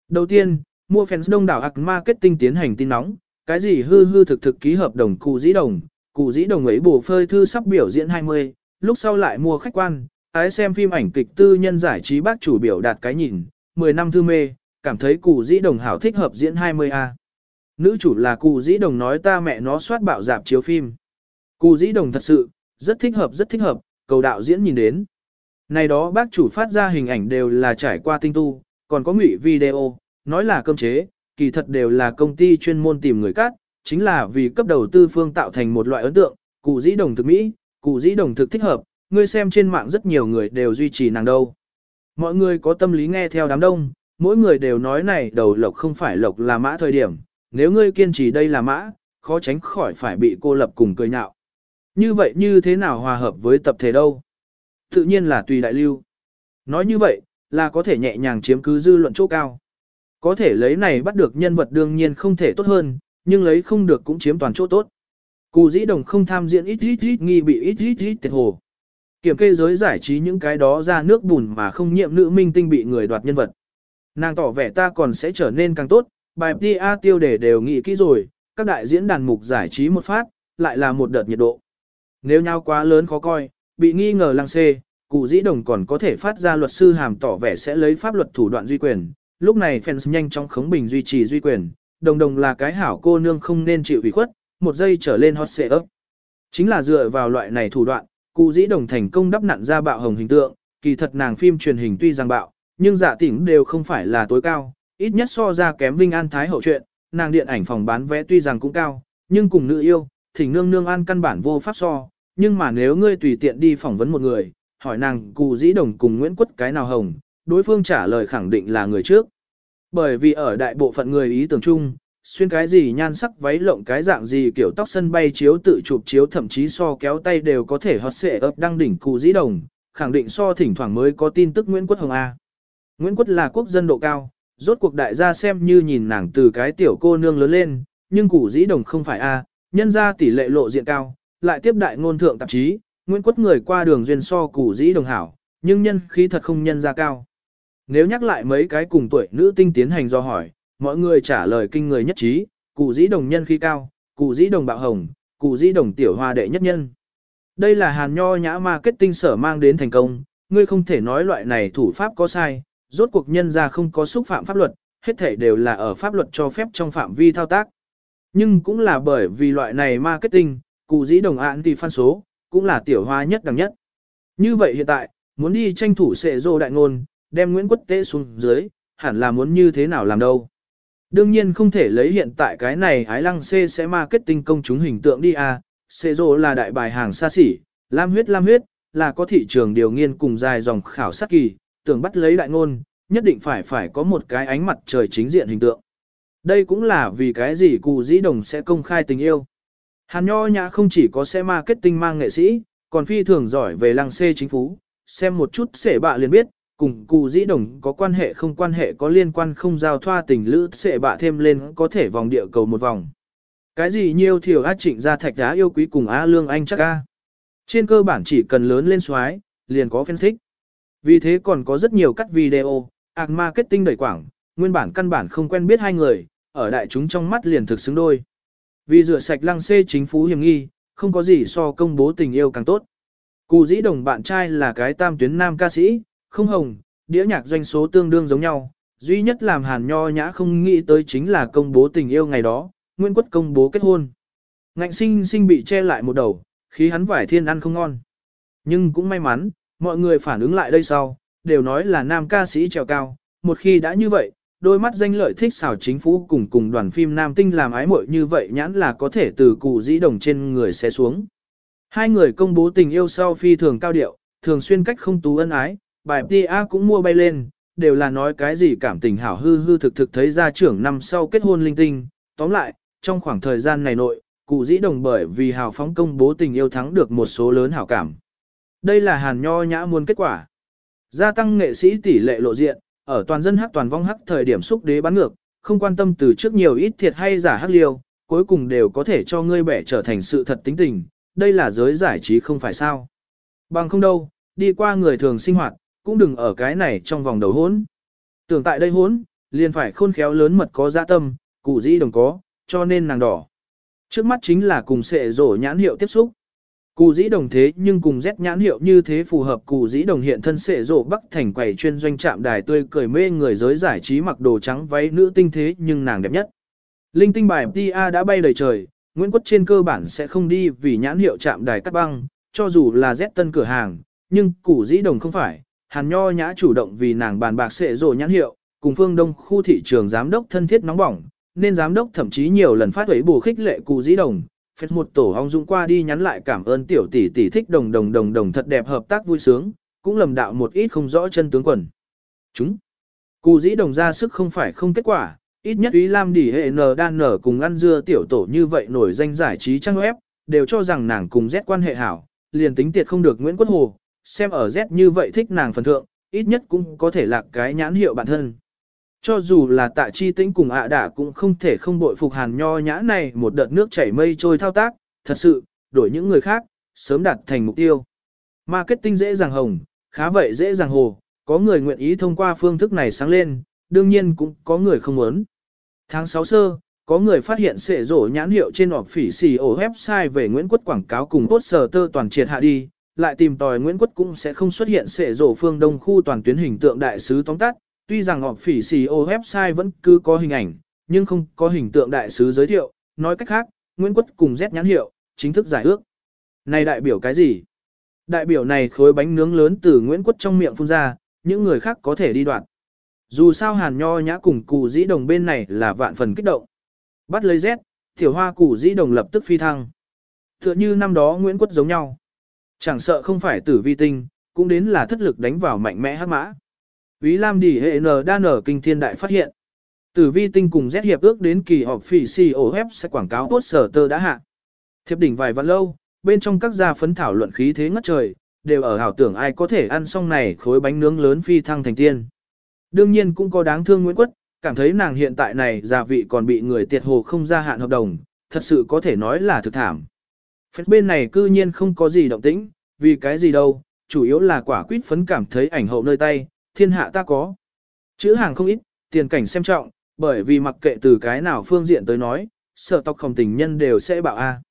Đầu tiên, mua fans đông đảo ạc marketing tiến hành tin nóng, cái gì hư hư thực thực ký hợp đồng cụ dĩ đồng, cụ dĩ đồng ấy bổ phơi thư sắp biểu diễn 20, lúc sau lại mua khách quan, ái xem phim ảnh kịch tư nhân giải trí bác chủ biểu đạt cái nhìn, 10 năm thư mê, cảm thấy cụ dĩ đồng hảo thích hợp diễn 20A. Nữ chủ là cụ dĩ đồng nói ta mẹ nó soát bạo dạp chiếu phim. Cụ dĩ đồng thật sự, rất thích hợp rất thích hợp, cầu đạo diễn nhìn đến. Này đó bác chủ phát ra hình ảnh đều là trải qua tinh tu, còn có ngụy video, nói là cơm chế, kỳ thật đều là công ty chuyên môn tìm người cắt, chính là vì cấp đầu tư phương tạo thành một loại ấn tượng, cụ dĩ đồng thực Mỹ, cụ dĩ đồng thực thích hợp, ngươi xem trên mạng rất nhiều người đều duy trì nàng đâu. Mọi người có tâm lý nghe theo đám đông, mỗi người đều nói này đầu lộc không phải lộc là mã thời điểm, nếu ngươi kiên trì đây là mã, khó tránh khỏi phải bị cô lập cùng cười nhạo. Như vậy như thế nào hòa hợp với tập thể đâu? Tự nhiên là tùy đại lưu. Nói như vậy, là có thể nhẹ nhàng chiếm cứ dư luận chỗ cao. Có thể lấy này bắt được nhân vật đương nhiên không thể tốt hơn, nhưng lấy không được cũng chiếm toàn chỗ tốt. Cù dĩ đồng không tham diễn ít ít ít nghi bị ít ít ít tiệt hồ. Kiểm kê giới giải trí những cái đó ra nước bùn mà không nhiệm nữ minh tinh bị người đoạt nhân vật. Nàng tỏ vẻ ta còn sẽ trở nên càng tốt, bài PA tiêu đề đều nghĩ kỹ rồi, các đại diễn đàn mục giải trí một phát, lại là một đợt nhiệt độ. Nếu nhau quá lớn khó coi, bị nghi ngờ lăng xê, cụ dĩ đồng còn có thể phát ra luật sư hàm tỏ vẻ sẽ lấy pháp luật thủ đoạn duy quyền. Lúc này fans nhanh chóng khống bình duy trì duy quyền, đồng đồng là cái hảo cô nương không nên chịu ủy khuất, một giây trở lên hot xệ ấp. Chính là dựa vào loại này thủ đoạn, cụ dĩ đồng thành công đắp nặn ra bạo hồng hình tượng, kỳ thật nàng phim truyền hình tuy rằng bạo, nhưng giả tỉnh đều không phải là tối cao, ít nhất so ra kém Vinh An Thái hậu chuyện, nàng điện ảnh phòng bán vé tuy rằng cũng cao, nhưng cùng nữ yêu, thỉnh nương nương an căn bản vô pháp so, nhưng mà nếu ngươi tùy tiện đi phỏng vấn một người, hỏi nàng cụ dĩ đồng cùng Nguyễn Quất cái nào hồng, đối phương trả lời khẳng định là người trước. Bởi vì ở đại bộ phận người ý tưởng chung, xuyên cái gì nhan sắc váy lộng cái dạng gì kiểu tóc sân bay chiếu tự chụp chiếu thậm chí so kéo tay đều có thể hot xệ ấp đăng đỉnh cụ dĩ đồng, khẳng định so thỉnh thoảng mới có tin tức Nguyễn Quất Hồng A. Nguyễn Quất là quốc dân độ cao, rốt cuộc đại gia xem như nhìn nàng từ cái tiểu cô nương lớn lên, nhưng cụ dĩ đồng không phải A, nhân ra tỷ lệ lộ diện cao, lại tiếp đại ngôn thượng tạp chí, Nguyễn Quất người qua đường duyên so cụ dĩ đồng hảo, nhưng nhân khí thật không nhân ra cao. Nếu nhắc lại mấy cái cùng tuổi nữ tinh tiến hành do hỏi, mọi người trả lời kinh người nhất trí, cụ dĩ đồng nhân khí cao, cụ dĩ đồng bạo hồng, cụ dĩ đồng tiểu hoa đệ nhất nhân. Đây là hàn nho nhã marketing sở mang đến thành công, ngươi không thể nói loại này thủ pháp có sai, rốt cuộc nhân ra không có xúc phạm pháp luật, hết thể đều là ở pháp luật cho phép trong phạm vi thao tác. Nhưng cũng là bởi vì loại này marketing, cụ dĩ đồng án thì phan số, cũng là tiểu hoa nhất đẳng nhất. Như vậy hiện tại, muốn đi tranh thủ sệ rô đại ngôn, đem Nguyễn Quất Tế xuống dưới, hẳn là muốn như thế nào làm đâu. Đương nhiên không thể lấy hiện tại cái này ái lăng C sẽ marketing công chúng hình tượng đi à, Sệ rô là đại bài hàng xa xỉ, lam huyết lam huyết, là có thị trường điều nghiên cùng dài dòng khảo sát kỳ, tưởng bắt lấy đại ngôn, nhất định phải phải có một cái ánh mặt trời chính diện hình tượng. Đây cũng là vì cái gì cụ dĩ đồng sẽ công khai tình yêu. Hàn Nho Nhã không chỉ có xe marketing mang nghệ sĩ, còn phi thường giỏi về lăng xê chính phú xem một chút sẽ bạ liền biết, cùng cụ dĩ đồng có quan hệ không quan hệ có liên quan không giao thoa tình lữ sẽ bạ thêm lên có thể vòng địa cầu một vòng. Cái gì nhiều thiểu át trịnh ra thạch đá yêu quý cùng Á Lương Anh chắc ca. Trên cơ bản chỉ cần lớn lên xoái, liền có phân thích. Vì thế còn có rất nhiều cắt video, ạc marketing đẩy quảng, nguyên bản căn bản không quen biết hai người, ở đại chúng trong mắt liền thực xứng đôi. Vì rửa sạch lăng xê chính phú hiểm nghi, không có gì so công bố tình yêu càng tốt. Cụ dĩ đồng bạn trai là cái tam tuyến nam ca sĩ, không hồng, đĩa nhạc doanh số tương đương giống nhau, duy nhất làm hàn nho nhã không nghĩ tới chính là công bố tình yêu ngày đó, Nguyên Quất công bố kết hôn. Ngạnh sinh sinh bị che lại một đầu, khí hắn vải thiên ăn không ngon. Nhưng cũng may mắn, mọi người phản ứng lại đây sau, đều nói là nam ca sĩ trèo cao, một khi đã như vậy, đôi mắt danh lợi thích xảo chính phủ cùng cùng đoàn phim nam tinh làm ái muội như vậy nhãn là có thể từ cụ dĩ đồng trên người sẽ xuống. Hai người công bố tình yêu sau phi thường cao điệu, thường xuyên cách không tú ân ái, bài PA cũng mua bay lên, đều là nói cái gì cảm tình hảo hư hư thực thực thấy ra trưởng năm sau kết hôn linh tinh. Tóm lại, trong khoảng thời gian này nội, cụ dĩ đồng bởi vì hào phóng công bố tình yêu thắng được một số lớn hảo cảm. Đây là hàn nho nhã muôn kết quả. Gia tăng nghệ sĩ tỷ lệ lộ diện, ở toàn dân hắc toàn vong hắc thời điểm xúc đế bán ngược, không quan tâm từ trước nhiều ít thiệt hay giả hắc liêu, cuối cùng đều có thể cho ngươi bẻ trở thành sự thật tính tình, đây là giới giải trí không phải sao. Bằng không đâu, đi qua người thường sinh hoạt, cũng đừng ở cái này trong vòng đầu hốn. Tưởng tại đây hốn, liền phải khôn khéo lớn mật có dạ tâm, cụ dĩ đồng có, cho nên nàng đỏ. Trước mắt chính là cùng sệ rổ nhãn hiệu tiếp xúc. Cụ dĩ đồng thế nhưng cùng Z nhãn hiệu như thế phù hợp cụ dĩ đồng hiện thân sệ rộ bắc thành quầy chuyên doanh trạm đài tươi cười mê người giới giải trí mặc đồ trắng váy nữ tinh thế nhưng nàng đẹp nhất. Linh tinh bài PA đã bay đầy trời, Nguyễn Quốc trên cơ bản sẽ không đi vì nhãn hiệu trạm đài cắt băng, cho dù là Z tân cửa hàng, nhưng cụ dĩ đồng không phải, hàn nho nhã chủ động vì nàng bàn bạc sệ rộ nhãn hiệu, cùng phương đông khu thị trường giám đốc thân thiết nóng bỏng, nên giám đốc thậm chí nhiều lần phát ấy bù khích lệ cụ dĩ đồng, phết một tổ hong dũng qua đi nhắn lại cảm ơn tiểu tỷ tỷ thích đồng đồng đồng đồng thật đẹp hợp tác vui sướng, cũng lầm đạo một ít không rõ chân tướng quần. Chúng, cụ dĩ đồng ra sức không phải không kết quả, ít nhất ý Lam đỉ hệ n đan nở cùng ăn dưa tiểu tổ như vậy nổi danh giải trí trang web, đều cho rằng nàng cùng Z quan hệ hảo, liền tính tiệt không được Nguyễn Quốc Hồ, xem ở Z như vậy thích nàng phần thượng, ít nhất cũng có thể lạc cái nhãn hiệu bản thân. Cho dù là tạ chi tĩnh cùng ạ đả cũng không thể không bội phục hàn nho nhã này một đợt nước chảy mây trôi thao tác, thật sự, đổi những người khác, sớm đạt thành mục tiêu. Marketing dễ dàng hồng, khá vậy dễ dàng hồ, có người nguyện ý thông qua phương thức này sáng lên, đương nhiên cũng có người không muốn. Tháng 6 sơ, có người phát hiện sệ rổ nhãn hiệu trên ọc phỉ xì ổ website về Nguyễn Quất quảng cáo cùng poster tơ toàn triệt hạ đi, lại tìm tòi Nguyễn Quất cũng sẽ không xuất hiện sệ rổ phương đông khu toàn tuyến hình tượng đại sứ tóm tắt, Tuy rằng họp phỉ CEO website vẫn cứ có hình ảnh, nhưng không có hình tượng đại sứ giới thiệu, nói cách khác, Nguyễn Quất cùng Z nhãn hiệu, chính thức giải ước. Này đại biểu cái gì? Đại biểu này khối bánh nướng lớn từ Nguyễn Quất trong miệng phun ra, những người khác có thể đi đoạn. Dù sao hàn nho nhã cùng cụ dĩ đồng bên này là vạn phần kích động. Bắt lấy Z, tiểu hoa cụ dĩ đồng lập tức phi thăng. Tựa như năm đó Nguyễn Quất giống nhau. Chẳng sợ không phải tử vi tinh, cũng đến là thất lực đánh vào mạnh mẽ hát mã. Ý Lam Đỉ hệ N đa nở kinh thiên đại phát hiện. Tử vi tinh cùng Z hiệp ước đến kỳ họp phỉ COF sẽ quảng cáo tốt sở tơ đã hạ. Thiệp đỉnh vài vạn lâu, bên trong các gia phấn thảo luận khí thế ngất trời, đều ở hảo tưởng ai có thể ăn xong này khối bánh nướng lớn phi thăng thành tiên. Đương nhiên cũng có đáng thương Nguyễn Quất, cảm thấy nàng hiện tại này gia vị còn bị người tiệt hồ không gia hạn hợp đồng, thật sự có thể nói là thực thảm. Phép bên này cư nhiên không có gì động tĩnh, vì cái gì đâu, chủ yếu là quả quýt phấn cảm thấy ảnh hậu nơi tay, thiên hạ ta có. Chữ hàng không ít, tiền cảnh xem trọng, bởi vì mặc kệ từ cái nào phương diện tới nói, sở tộc không tình nhân đều sẽ bảo A.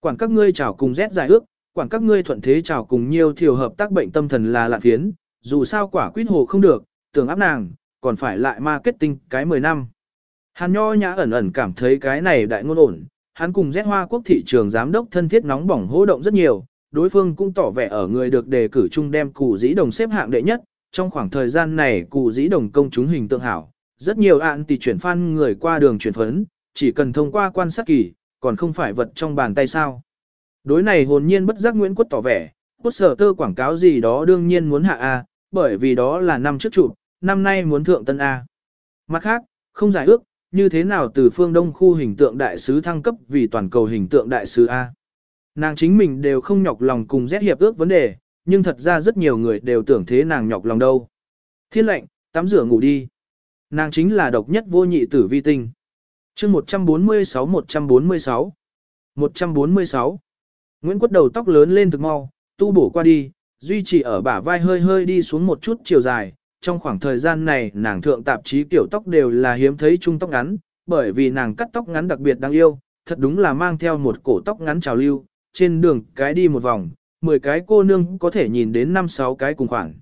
Quản các ngươi chào cùng rét giải ước, quản các ngươi thuận thế chào cùng nhiều thiểu hợp tác bệnh tâm thần là lạ phiến, dù sao quả quyết hồ không được, tưởng áp nàng, còn phải lại marketing cái 10 năm. Hàn Nho Nhã ẩn ẩn cảm thấy cái này đại ngôn ổn, hắn cùng Z Hoa Quốc thị trường giám đốc thân thiết nóng bỏng hô động rất nhiều, đối phương cũng tỏ vẻ ở người được đề cử chung đem củ dĩ đồng xếp hạng đệ nhất, trong khoảng thời gian này cụ dĩ đồng công chúng hình tượng hảo, rất nhiều ạn tỷ chuyển fan người qua đường chuyển phấn, chỉ cần thông qua quan sát kỳ, còn không phải vật trong bàn tay sao. Đối này hồn nhiên bất giác Nguyễn Quất tỏ vẻ, Quốc sở tơ quảng cáo gì đó đương nhiên muốn hạ A, bởi vì đó là năm trước chụp, năm nay muốn thượng tân A. Mặt khác, không giải ước, như thế nào từ phương đông khu hình tượng đại sứ thăng cấp vì toàn cầu hình tượng đại sứ A. Nàng chính mình đều không nhọc lòng cùng rét hiệp ước vấn đề, nhưng thật ra rất nhiều người đều tưởng thế nàng nhọc lòng đâu. Thiên lệnh, tắm rửa ngủ đi. Nàng chính là độc nhất vô nhị tử vi tinh. chương 146-146 146 Nguyễn Quất đầu tóc lớn lên thực mau, tu bổ qua đi, duy trì ở bả vai hơi hơi đi xuống một chút chiều dài. Trong khoảng thời gian này nàng thượng tạp chí kiểu tóc đều là hiếm thấy trung tóc ngắn, bởi vì nàng cắt tóc ngắn đặc biệt đáng yêu, thật đúng là mang theo một cổ tóc ngắn trào lưu, trên đường cái đi một vòng, 10 cái cô nương có thể nhìn đến 5-6 cái cùng khoảng.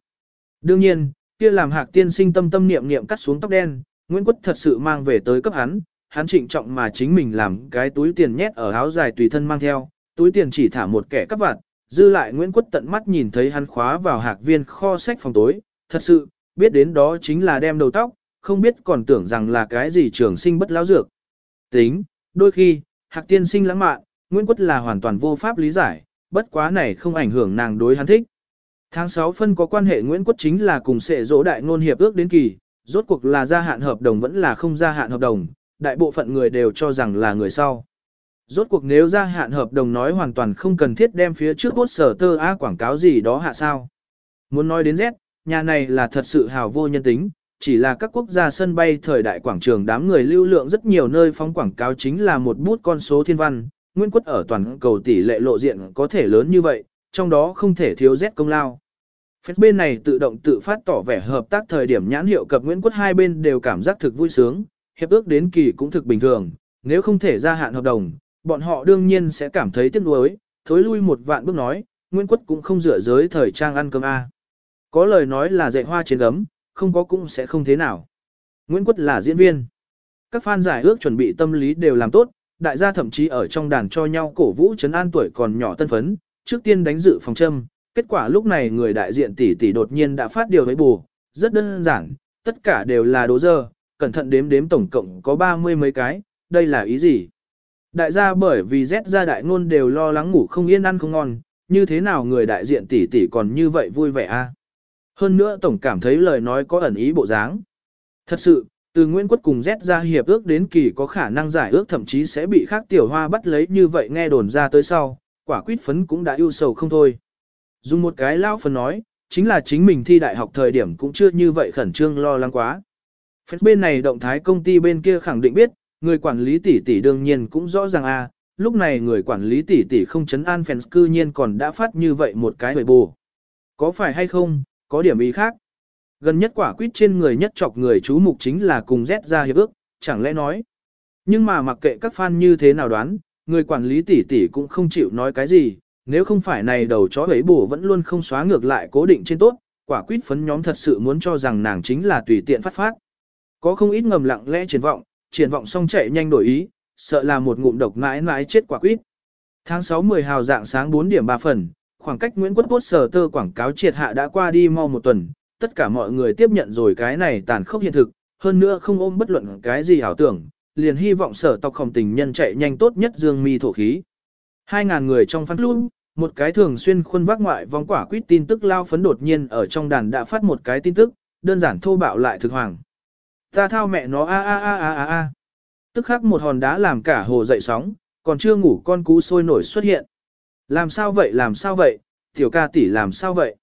Đương nhiên, kia làm hạc tiên sinh tâm tâm niệm niệm cắt xuống tóc đen, Nguyễn Quất thật sự mang về tới cấp hắn, hắn trịnh trọng mà chính mình làm cái túi tiền nhét ở áo dài tùy thân mang theo, túi tiền chỉ thả một kẻ cắp vặt, dư lại Nguyễn Quất tận mắt nhìn thấy hắn khóa vào hạc viên kho sách phòng tối, thật sự, biết đến đó chính là đem đầu tóc, không biết còn tưởng rằng là cái gì trường sinh bất lão dược. Tính, đôi khi, hạc tiên sinh lãng mạn, Nguyễn Quất là hoàn toàn vô pháp lý giải, bất quá này không ảnh hưởng nàng đối hắn thích. Tháng 6 phân có quan hệ Nguyễn Quất chính là cùng sẽ dỗ đại ngôn hiệp ước đến kỳ, rốt cuộc là gia hạn hợp đồng vẫn là không gia hạn hợp đồng, đại bộ phận người đều cho rằng là người sau. Rốt cuộc nếu gia hạn hợp đồng nói hoàn toàn không cần thiết đem phía trước bốt sở tơ á quảng cáo gì đó hạ sao. Muốn nói đến Z, nhà này là thật sự hào vô nhân tính, chỉ là các quốc gia sân bay thời đại quảng trường đám người lưu lượng rất nhiều nơi phóng quảng cáo chính là một bút con số thiên văn, Nguyễn Quất ở toàn cầu tỷ lệ lộ diện có thể lớn như vậy, trong đó không thể thiếu Z công lao. Phép bên này tự động tự phát tỏ vẻ hợp tác thời điểm nhãn hiệu cập Nguyễn Quất hai bên đều cảm giác thực vui sướng, hiệp ước đến kỳ cũng thực bình thường, nếu không thể gia hạn hợp đồng, bọn họ đương nhiên sẽ cảm thấy tiếc nuối, thối lui một vạn bước nói, Nguyễn Quất cũng không rửa giới thời trang ăn cơm A. Có lời nói là dạy hoa trên gấm, không có cũng sẽ không thế nào. Nguyễn Quất là diễn viên. Các fan giải ước chuẩn bị tâm lý đều làm tốt, đại gia thậm chí ở trong đàn cho nhau cổ vũ trấn an tuổi còn nhỏ tân phấn, trước tiên đánh dự phòng châm, kết quả lúc này người đại diện tỷ tỷ đột nhiên đã phát điều với bù, rất đơn giản, tất cả đều là đố dơ, cẩn thận đếm đếm tổng cộng có ba mươi mấy cái, đây là ý gì? Đại gia bởi vì Z gia đại ngôn đều lo lắng ngủ không yên ăn không ngon, như thế nào người đại diện tỷ tỷ còn như vậy vui vẻ a? Hơn nữa tổng cảm thấy lời nói có ẩn ý bộ dáng. Thật sự, từ Nguyễn Quốc cùng Z ra hiệp ước đến kỳ có khả năng giải ước thậm chí sẽ bị khác tiểu hoa bắt lấy như vậy nghe đồn ra tới sau, quả quyết phấn cũng đã ưu sầu không thôi. Dùng một cái lao phần nói, chính là chính mình thi đại học thời điểm cũng chưa như vậy khẩn trương lo lắng quá. Phép bên này động thái công ty bên kia khẳng định biết, người quản lý tỷ tỷ đương nhiên cũng rõ ràng a, lúc này người quản lý tỷ tỷ không chấn an fans cư nhiên còn đã phát như vậy một cái bầy bù. Có phải hay không, có điểm ý khác. Gần nhất quả quýt trên người nhất chọc người chú mục chính là cùng Z ra hiệp ước, chẳng lẽ nói. Nhưng mà mặc kệ các fan như thế nào đoán, người quản lý tỷ tỷ cũng không chịu nói cái gì, nếu không phải này đầu chó ấy bổ vẫn luôn không xóa ngược lại cố định trên tốt, quả quýt phấn nhóm thật sự muốn cho rằng nàng chính là tùy tiện phát phát. Có không ít ngầm lặng lẽ triển vọng, triển vọng xong chạy nhanh đổi ý, sợ là một ngụm độc mãi mãi chết quả quýt Tháng 6 10 hào dạng sáng 4 điểm 3 phần, khoảng cách Nguyễn Quốc Quốc sở tơ quảng cáo triệt hạ đã qua đi mau một tuần, tất cả mọi người tiếp nhận rồi cái này tàn khốc hiện thực, hơn nữa không ôm bất luận cái gì ảo tưởng, liền hy vọng sở tộc khổng tình nhân chạy nhanh tốt nhất dương mi thổ khí. 2.000 người trong phán luôn, một cái thường xuyên khuôn vác ngoại vong quả quyết tin tức lao phấn đột nhiên ở trong đàn đã phát một cái tin tức, đơn giản thô bạo lại thực hoàng. Ta thao mẹ nó a a a a a a. Tức khắc một hòn đá làm cả hồ dậy sóng, còn chưa ngủ con cú sôi nổi xuất hiện. Làm sao vậy làm sao vậy, tiểu ca tỷ làm sao vậy?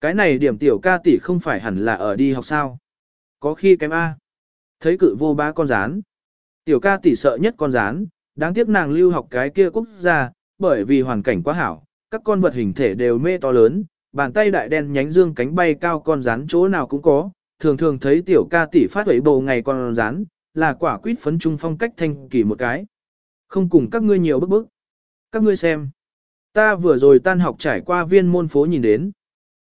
Cái này điểm tiểu ca tỷ không phải hẳn là ở đi học sao? Có khi kém A. Thấy cự vô ba con rán. Tiểu ca tỷ sợ nhất con rán, đáng tiếc nàng lưu học cái kia quốc gia, bởi vì hoàn cảnh quá hảo, các con vật hình thể đều mê to lớn, bàn tay đại đen nhánh dương cánh bay cao con rán chỗ nào cũng có, thường thường thấy tiểu ca tỷ phát huẩy bầu ngày con rán, là quả quýt phấn trung phong cách thanh kỳ một cái. Không cùng các ngươi nhiều bức bức. Các ngươi xem. Ta vừa rồi tan học trải qua viên môn phố nhìn đến.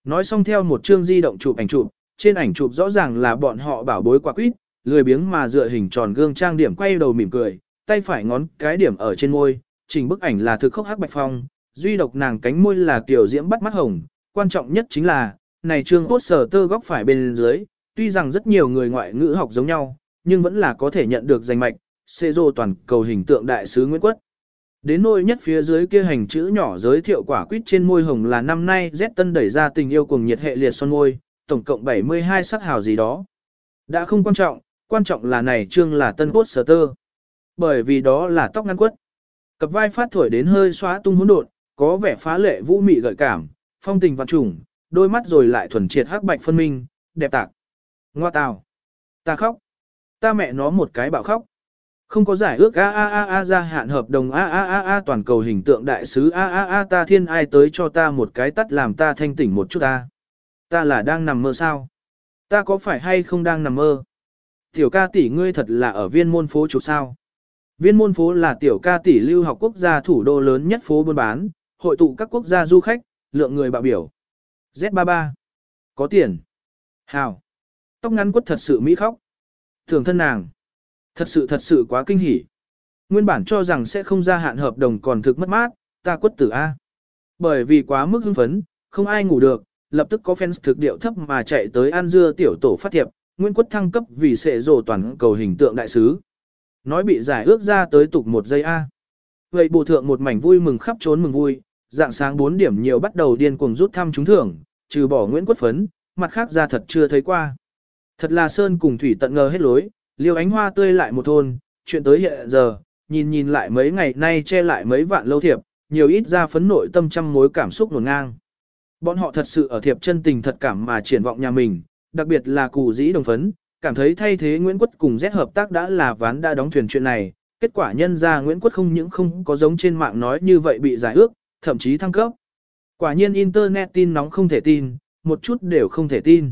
Nói xong theo một chương di động chụp ảnh chụp, trên ảnh chụp rõ ràng là bọn họ bảo bối quả quýt, lười biếng mà dựa hình tròn gương trang điểm quay đầu mỉm cười, tay phải ngón cái điểm ở trên môi, chỉnh bức ảnh là thực khốc hắc bạch phong, duy độc nàng cánh môi là kiểu diễm bắt mắt hồng, quan trọng nhất chính là, này trương cốt sở tơ góc phải bên dưới, tuy rằng rất nhiều người ngoại ngữ học giống nhau, nhưng vẫn là có thể nhận được danh mạch, xê dô toàn cầu hình tượng đại sứ Nguyễn Quất. Đến nôi nhất phía dưới kia hành chữ nhỏ giới thiệu quả quýt trên môi hồng là năm nay Z tân đẩy ra tình yêu cùng nhiệt hệ liệt son môi, tổng cộng 72 sắc hào gì đó. Đã không quan trọng, quan trọng là này trương là tân quốc sở tơ. Bởi vì đó là tóc ngăn quất. Cặp vai phát thổi đến hơi xóa tung hỗn độn, có vẻ phá lệ vũ mị gợi cảm, phong tình vạn trùng, đôi mắt rồi lại thuần triệt hắc bạch phân minh, đẹp tạc. Ngoa tào. Ta khóc. Ta mẹ nó một cái bạo khóc. Không có giải ước a a a a ra hạn hợp đồng a a a a toàn cầu hình tượng đại sứ a a a ta thiên ai tới cho ta một cái tắt làm ta thanh tỉnh một chút ta. Ta là đang nằm mơ sao? Ta có phải hay không đang nằm mơ? Tiểu ca tỷ ngươi thật là ở viên môn phố chụp sao? Viên môn phố là tiểu ca tỷ lưu học quốc gia thủ đô lớn nhất phố buôn bán, hội tụ các quốc gia du khách, lượng người bạo biểu. Z33. Có tiền. Hào. Tóc ngắn quất thật sự mỹ khóc. Thường thân nàng. Thật sự thật sự quá kinh hỉ. Nguyên bản cho rằng sẽ không gia hạn hợp đồng còn thực mất mát, ta quất tử A. Bởi vì quá mức hưng phấn, không ai ngủ được, lập tức có fans thực điệu thấp mà chạy tới ăn dưa tiểu tổ phát thiệp, Nguyên quất thăng cấp vì sẽ rồ toàn cầu hình tượng đại sứ. Nói bị giải ước ra tới tục một giây A. Vậy bù thượng một mảnh vui mừng khắp trốn mừng vui, dạng sáng 4 điểm nhiều bắt đầu điên cuồng rút thăm trúng thưởng, trừ bỏ Nguyễn Quất Phấn, mặt khác ra thật chưa thấy qua. Thật là Sơn cùng Thủy tận ngờ hết lối, liêu ánh hoa tươi lại một thôn, chuyện tới hiện giờ, nhìn nhìn lại mấy ngày nay che lại mấy vạn lâu thiệp, nhiều ít ra phấn nội tâm trăm mối cảm xúc nổn ngang. Bọn họ thật sự ở thiệp chân tình thật cảm mà triển vọng nhà mình, đặc biệt là cụ dĩ đồng phấn, cảm thấy thay thế Nguyễn Quất cùng Z hợp tác đã là ván đã đóng thuyền chuyện này, kết quả nhân ra Nguyễn Quất không những không có giống trên mạng nói như vậy bị giải ước, thậm chí thăng cấp. Quả nhiên Internet tin nóng không thể tin, một chút đều không thể tin.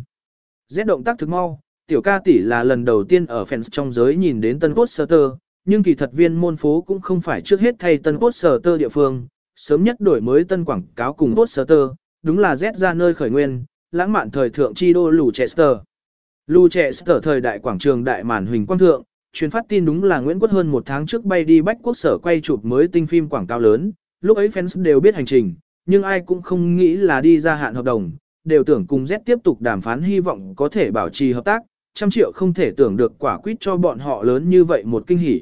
Z động tác thực mau, tiểu ca tỷ là lần đầu tiên ở fans trong giới nhìn đến tân cốt sơ tơ, nhưng kỳ thật viên môn phố cũng không phải trước hết thay tân cốt sơ tơ địa phương, sớm nhất đổi mới tân quảng cáo cùng cốt sơ tơ, đúng là Z ra nơi khởi nguyên, lãng mạn thời thượng chi đô lù Chester. Lù Chester thời đại quảng trường đại màn huỳnh quang thượng, truyền phát tin đúng là Nguyễn Quốc hơn một tháng trước bay đi bách quốc sở quay chụp mới tinh phim quảng cáo lớn, lúc ấy fans đều biết hành trình, nhưng ai cũng không nghĩ là đi ra hạn hợp đồng, đều tưởng cùng Z tiếp tục đàm phán hy vọng có thể bảo trì hợp tác, trăm triệu không thể tưởng được quả quýt cho bọn họ lớn như vậy một kinh hỉ.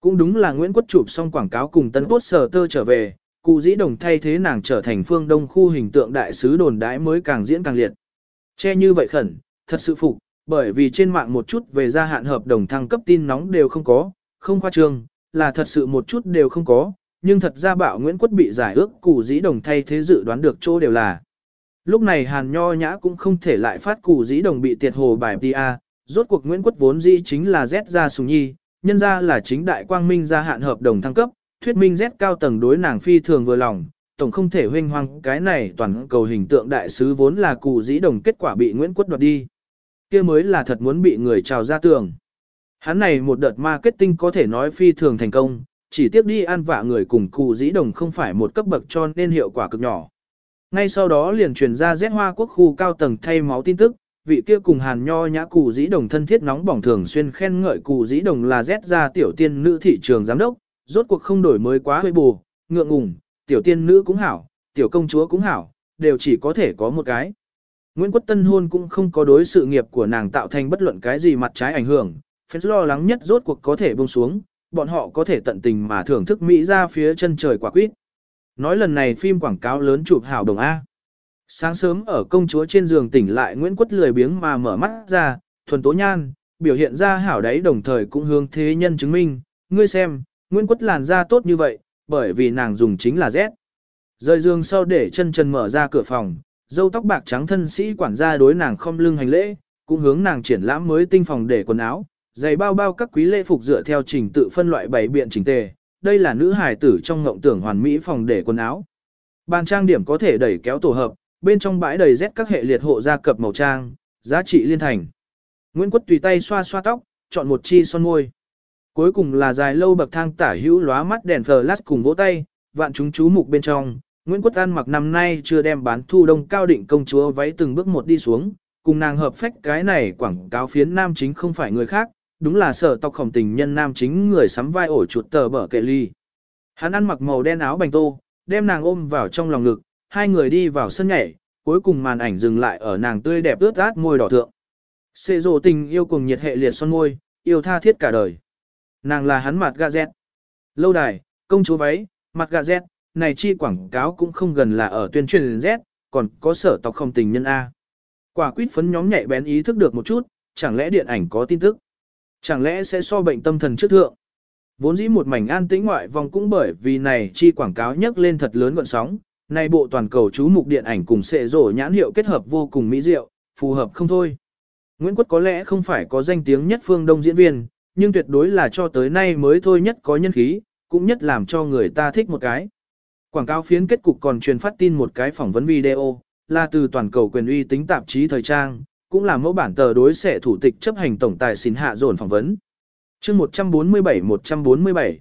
Cũng đúng là Nguyễn Quốc chụp xong quảng cáo cùng Tân Quốc Sở Tơ trở về, cụ dĩ đồng thay thế nàng trở thành phương đông khu hình tượng đại sứ đồn đãi mới càng diễn càng liệt. Che như vậy khẩn, thật sự phục, bởi vì trên mạng một chút về gia hạn hợp đồng thăng cấp tin nóng đều không có, không khoa trương, là thật sự một chút đều không có, nhưng thật ra bảo Nguyễn Quất bị giải ước cụ dĩ đồng thay thế dự đoán được chỗ đều là. Lúc này Hàn Nho Nhã cũng không thể lại phát củ dĩ đồng bị tiệt hồ bài PA, rốt cuộc Nguyễn Quất vốn dĩ chính là Z ra sùng nhi, nhân ra là chính đại quang minh gia hạn hợp đồng thăng cấp, thuyết minh Z cao tầng đối nàng phi thường vừa lòng, tổng không thể huynh hoang cái này toàn cầu hình tượng đại sứ vốn là cụ dĩ đồng kết quả bị Nguyễn Quất đoạt đi. kia mới là thật muốn bị người trào ra tường. Hắn này một đợt marketing có thể nói phi thường thành công, chỉ tiếp đi ăn vạ người cùng cụ dĩ đồng không phải một cấp bậc cho nên hiệu quả cực nhỏ. Ngay sau đó liền truyền ra rét Hoa quốc khu cao tầng thay máu tin tức, vị kia cùng hàn nho nhã cụ dĩ đồng thân thiết nóng bỏng thường xuyên khen ngợi cụ dĩ đồng là rét ra tiểu tiên nữ thị trường giám đốc, rốt cuộc không đổi mới quá hơi bù, ngượng ngùng, tiểu tiên nữ cũng hảo, tiểu công chúa cũng hảo, đều chỉ có thể có một cái. Nguyễn Quốc Tân Hôn cũng không có đối sự nghiệp của nàng tạo thành bất luận cái gì mặt trái ảnh hưởng, phép lo lắng nhất rốt cuộc có thể buông xuống, bọn họ có thể tận tình mà thưởng thức Mỹ ra phía chân trời quả quýt. Nói lần này phim quảng cáo lớn chụp hảo đồng A. Sáng sớm ở công chúa trên giường tỉnh lại Nguyễn Quất lười biếng mà mở mắt ra, thuần tố nhan, biểu hiện ra hảo đáy đồng thời cũng hướng thế nhân chứng minh, ngươi xem, Nguyễn Quất làn da tốt như vậy, bởi vì nàng dùng chính là Z. Rời giường sau để chân chân mở ra cửa phòng, dâu tóc bạc trắng thân sĩ quản gia đối nàng không lưng hành lễ, cũng hướng nàng triển lãm mới tinh phòng để quần áo, giày bao bao các quý lễ phục dựa theo trình tự phân loại bảy biện chỉnh tề, đây là nữ hài tử trong ngộng tưởng hoàn mỹ phòng để quần áo. Bàn trang điểm có thể đẩy kéo tổ hợp, bên trong bãi đầy rét các hệ liệt hộ gia cập màu trang, giá trị liên thành. Nguyễn Quất tùy tay xoa xoa tóc, chọn một chi son môi. Cuối cùng là dài lâu bậc thang tả hữu lóa mắt đèn flash cùng vỗ tay, vạn chúng chú mục bên trong. Nguyễn Quất An mặc năm nay chưa đem bán thu đông cao định công chúa váy từng bước một đi xuống, cùng nàng hợp phách cái này quảng cáo phiến nam chính không phải người khác, đúng là sở tộc khổng tình nhân nam chính người sắm vai ổ chuột tờ bở kệ ly. Hắn ăn mặc màu đen áo bành tô, đem nàng ôm vào trong lòng ngực, hai người đi vào sân nhảy, cuối cùng màn ảnh dừng lại ở nàng tươi đẹp ướt át môi đỏ thượng. Xê rồ tình yêu cùng nhiệt hệ liệt son môi, yêu tha thiết cả đời. Nàng là hắn mặt gà dẹt. Lâu đài, công chúa váy, Mặt gà dẹt, này chi quảng cáo cũng không gần là ở tuyên truyền Z, còn có sở tộc không tình nhân A. Quả quýt phấn nhóm nhạy bén ý thức được một chút, chẳng lẽ điện ảnh có tin tức? Chẳng lẽ sẽ so bệnh tâm thần trước thượng? Vốn dĩ một mảnh an tĩnh ngoại vòng cũng bởi vì này chi quảng cáo nhấc lên thật lớn gọn sóng, này bộ toàn cầu chú mục điện ảnh cùng sệ rổ nhãn hiệu kết hợp vô cùng mỹ diệu, phù hợp không thôi. Nguyễn Quất có lẽ không phải có danh tiếng nhất phương đông diễn viên, nhưng tuyệt đối là cho tới nay mới thôi nhất có nhân khí, cũng nhất làm cho người ta thích một cái. Quảng cáo phiến kết cục còn truyền phát tin một cái phỏng vấn video, là từ toàn cầu quyền uy tính tạp chí thời trang, cũng là mẫu bản tờ đối sẽ thủ tịch chấp hành tổng tài xin hạ dồn phỏng vấn. chương 147-147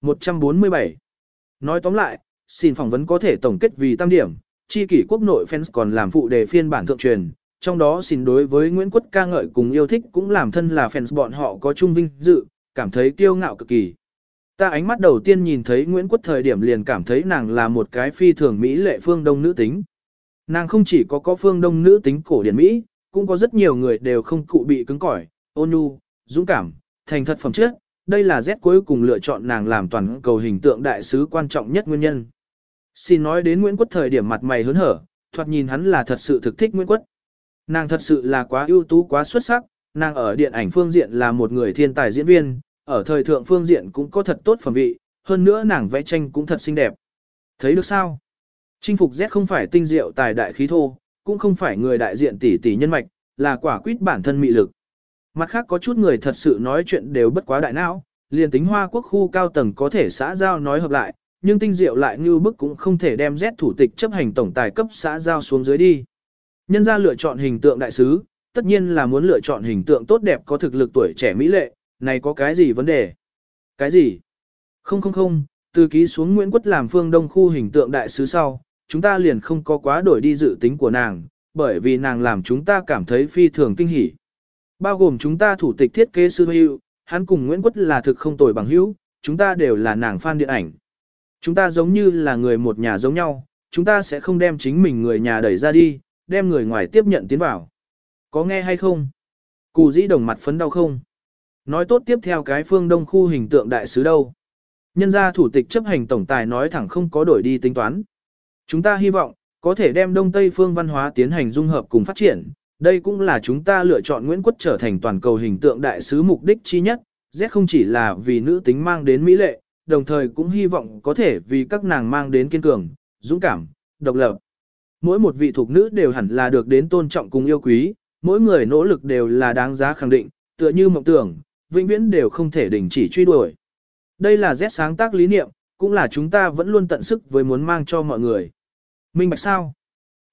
147 Nói tóm lại, xin phỏng vấn có thể tổng kết vì tam điểm, chi kỷ quốc nội fans còn làm phụ đề phiên bản thượng truyền, trong đó xin đối với Nguyễn Quất ca ngợi cùng yêu thích cũng làm thân là fans bọn họ có trung vinh dự, cảm thấy kiêu ngạo cực kỳ. Ta ánh mắt đầu tiên nhìn thấy Nguyễn Quất thời điểm liền cảm thấy nàng là một cái phi thường Mỹ lệ phương đông nữ tính. Nàng không chỉ có có phương đông nữ tính cổ điển Mỹ, cũng có rất nhiều người đều không cụ bị cứng cỏi, ôn nhu, dũng cảm, thành thật phẩm chất. Đây là Z cuối cùng lựa chọn nàng làm toàn cầu hình tượng đại sứ quan trọng nhất nguyên nhân. Xin nói đến Nguyễn Quất thời điểm mặt mày hớn hở, thoạt nhìn hắn là thật sự thực thích Nguyễn Quất. Nàng thật sự là quá ưu tú quá xuất sắc, nàng ở điện ảnh phương diện là một người thiên tài diễn viên, ở thời thượng phương diện cũng có thật tốt phẩm vị, hơn nữa nàng vẽ tranh cũng thật xinh đẹp. Thấy được sao? Chinh phục Z không phải tinh diệu tài đại khí thô, cũng không phải người đại diện tỷ tỷ nhân mạch, là quả quyết bản thân mị lực. Mặt khác có chút người thật sự nói chuyện đều bất quá đại não, liền tính hoa quốc khu cao tầng có thể xã giao nói hợp lại, nhưng tinh diệu lại như bức cũng không thể đem Z thủ tịch chấp hành tổng tài cấp xã giao xuống dưới đi. Nhân ra lựa chọn hình tượng đại sứ, tất nhiên là muốn lựa chọn hình tượng tốt đẹp có thực lực tuổi trẻ mỹ lệ, này có cái gì vấn đề? Cái gì? Không không không, từ ký xuống Nguyễn Quất làm phương đông khu hình tượng đại sứ sau, chúng ta liền không có quá đổi đi dự tính của nàng, bởi vì nàng làm chúng ta cảm thấy phi thường kinh hỉ. Bao gồm chúng ta thủ tịch thiết kế sư hữu, hắn cùng Nguyễn Quất là thực không tồi bằng hữu, chúng ta đều là nàng fan điện ảnh. Chúng ta giống như là người một nhà giống nhau, chúng ta sẽ không đem chính mình người nhà đẩy ra đi, đem người ngoài tiếp nhận tiến vào. Có nghe hay không? Cù dĩ đồng mặt phấn đau không? Nói tốt tiếp theo cái phương đông khu hình tượng đại sứ đâu? Nhân gia thủ tịch chấp hành tổng tài nói thẳng không có đổi đi tính toán. Chúng ta hy vọng, có thể đem Đông Tây phương văn hóa tiến hành dung hợp cùng phát triển, đây cũng là chúng ta lựa chọn Nguyễn Quất trở thành toàn cầu hình tượng đại sứ mục đích chi nhất, Z không chỉ là vì nữ tính mang đến mỹ lệ, đồng thời cũng hy vọng có thể vì các nàng mang đến kiên cường, dũng cảm, độc lập. Mỗi một vị thuộc nữ đều hẳn là được đến tôn trọng cùng yêu quý, mỗi người nỗ lực đều là đáng giá khẳng định, tựa như mộng tưởng, vĩnh viễn đều không thể đình chỉ truy đuổi. Đây là Z sáng tác lý niệm, cũng là chúng ta vẫn luôn tận sức với muốn mang cho mọi người. Minh bạch sao?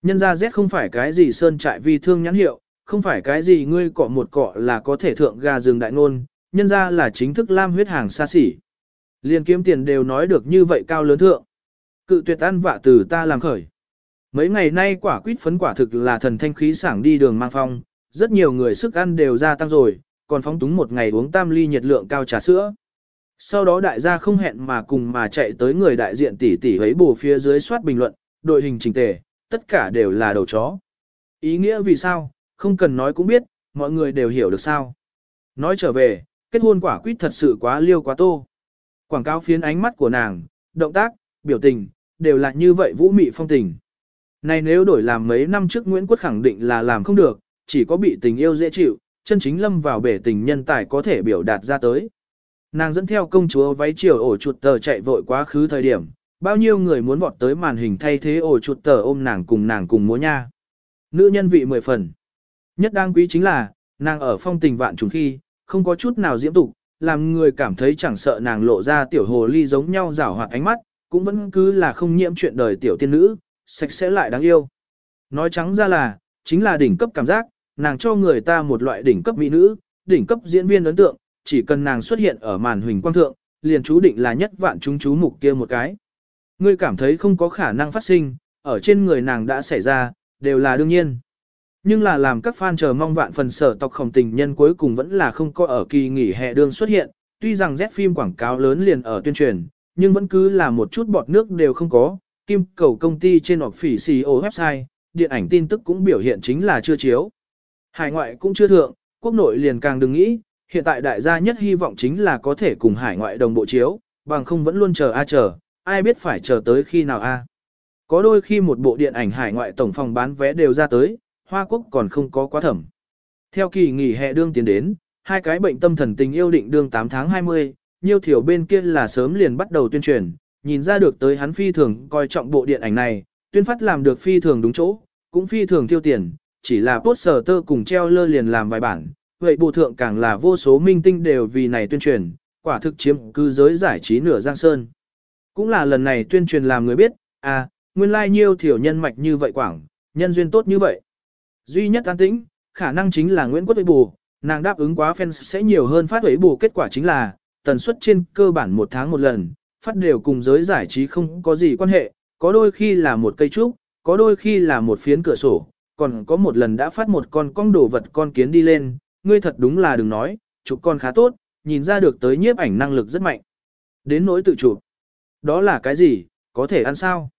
Nhân ra Z không phải cái gì sơn trại vi thương nhãn hiệu, không phải cái gì ngươi cọ một cọ là có thể thượng gà rừng đại ngôn, nhân ra là chính thức lam huyết hàng xa xỉ. Liên kiếm tiền đều nói được như vậy cao lớn thượng. Cự tuyệt ăn vạ từ ta làm khởi. Mấy ngày nay quả quýt phấn quả thực là thần thanh khí sảng đi đường mang phong, rất nhiều người sức ăn đều gia tăng rồi, còn phóng túng một ngày uống tam ly nhiệt lượng cao trà sữa. Sau đó đại gia không hẹn mà cùng mà chạy tới người đại diện tỷ tỷ ấy bù phía dưới soát bình luận, đội hình trình tề, tất cả đều là đầu chó. Ý nghĩa vì sao, không cần nói cũng biết, mọi người đều hiểu được sao. Nói trở về, kết hôn quả quyết thật sự quá liêu quá tô. Quảng cáo phiến ánh mắt của nàng, động tác, biểu tình, đều là như vậy vũ mị phong tình. Này nếu đổi làm mấy năm trước Nguyễn Quốc khẳng định là làm không được, chỉ có bị tình yêu dễ chịu, chân chính lâm vào bể tình nhân tài có thể biểu đạt ra tới. Nàng dẫn theo công chúa váy chiều ổ chuột tờ chạy vội quá khứ thời điểm, bao nhiêu người muốn vọt tới màn hình thay thế ổ chuột tờ ôm nàng cùng nàng cùng múa nha. Nữ nhân vị mười phần. Nhất đáng quý chính là, nàng ở phong tình vạn trùng khi, không có chút nào diễm tục, làm người cảm thấy chẳng sợ nàng lộ ra tiểu hồ ly giống nhau rảo hoạt ánh mắt, cũng vẫn cứ là không nhiễm chuyện đời tiểu tiên nữ, sạch sẽ lại đáng yêu. Nói trắng ra là, chính là đỉnh cấp cảm giác, nàng cho người ta một loại đỉnh cấp mỹ nữ, đỉnh cấp diễn viên ấn tượng, chỉ cần nàng xuất hiện ở màn hình quang thượng, liền chú định là nhất vạn chúng chú mục kia một cái. Ngươi cảm thấy không có khả năng phát sinh, ở trên người nàng đã xảy ra, đều là đương nhiên. Nhưng là làm các fan chờ mong vạn phần sở tộc khổng tình nhân cuối cùng vẫn là không có ở kỳ nghỉ hè đương xuất hiện, tuy rằng Z phim quảng cáo lớn liền ở tuyên truyền, nhưng vẫn cứ là một chút bọt nước đều không có, kim cầu công ty trên hoặc phỉ CEO website, điện ảnh tin tức cũng biểu hiện chính là chưa chiếu. Hải ngoại cũng chưa thượng, quốc nội liền càng đừng nghĩ, hiện tại đại gia nhất hy vọng chính là có thể cùng hải ngoại đồng bộ chiếu, bằng không vẫn luôn chờ a chờ, ai biết phải chờ tới khi nào a? Có đôi khi một bộ điện ảnh hải ngoại tổng phòng bán vé đều ra tới, Hoa Quốc còn không có quá thẩm. Theo kỳ nghỉ hè đương tiến đến, hai cái bệnh tâm thần tình yêu định đương 8 tháng 20, nhiêu thiểu bên kia là sớm liền bắt đầu tuyên truyền, nhìn ra được tới hắn phi thường coi trọng bộ điện ảnh này, tuyên phát làm được phi thường đúng chỗ, cũng phi thường tiêu tiền, chỉ là poster tơ cùng treo lơ liền làm vài bản, vậy bộ thượng càng là vô số minh tinh đều vì này tuyên truyền, quả thực chiếm cư giới giải trí nửa giang sơn. Cũng là lần này tuyên truyền làm người biết, à, nguyên lai nhiêu thiểu nhân mạch như vậy quảng, nhân duyên tốt như vậy. Duy nhất an tĩnh, khả năng chính là Nguyễn Quốc Huệ Bù, nàng đáp ứng quá fans sẽ nhiều hơn phát ấy bù kết quả chính là, tần suất trên cơ bản một tháng một lần, phát đều cùng giới giải trí không có gì quan hệ, có đôi khi là một cây trúc, có đôi khi là một phiến cửa sổ, còn có một lần đã phát một con cong đồ vật con kiến đi lên, ngươi thật đúng là đừng nói, chụp con khá tốt, nhìn ra được tới nhiếp ảnh năng lực rất mạnh. Đến nỗi tự chụp. Đó là cái gì, có thể ăn sao?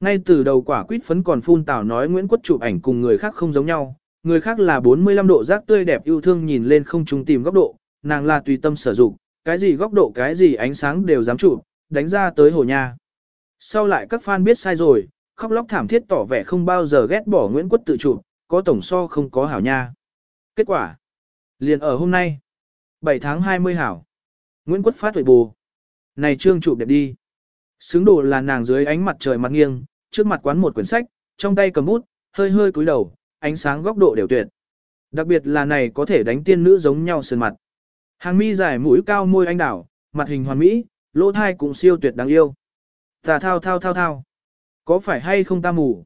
Ngay từ đầu quả quýt phấn còn phun tảo nói Nguyễn Quốc chụp ảnh cùng người khác không giống nhau, người khác là 45 độ giác tươi đẹp yêu thương nhìn lên không trung tìm góc độ, nàng là tùy tâm sử dụng, cái gì góc độ cái gì ánh sáng đều dám chụp, đánh ra tới hồ nha. Sau lại các fan biết sai rồi, khóc lóc thảm thiết tỏ vẻ không bao giờ ghét bỏ Nguyễn Quốc tự chụp, có tổng so không có hảo nha. Kết quả, liền ở hôm nay, 7 tháng 20 hảo, Nguyễn Quốc phát huệ bù. Này trương chụp đẹp đi. Xứng đồ là nàng dưới ánh mặt trời mặt nghiêng, trước mặt quán một quyển sách, trong tay cầm bút, hơi hơi cúi đầu, ánh sáng góc độ đều tuyệt. Đặc biệt là này có thể đánh tiên nữ giống nhau sơn mặt. Hàng mi dài mũi cao môi anh đảo, mặt hình hoàn mỹ, lỗ thai cũng siêu tuyệt đáng yêu. Tà thao thao thao thao. Có phải hay không ta mù?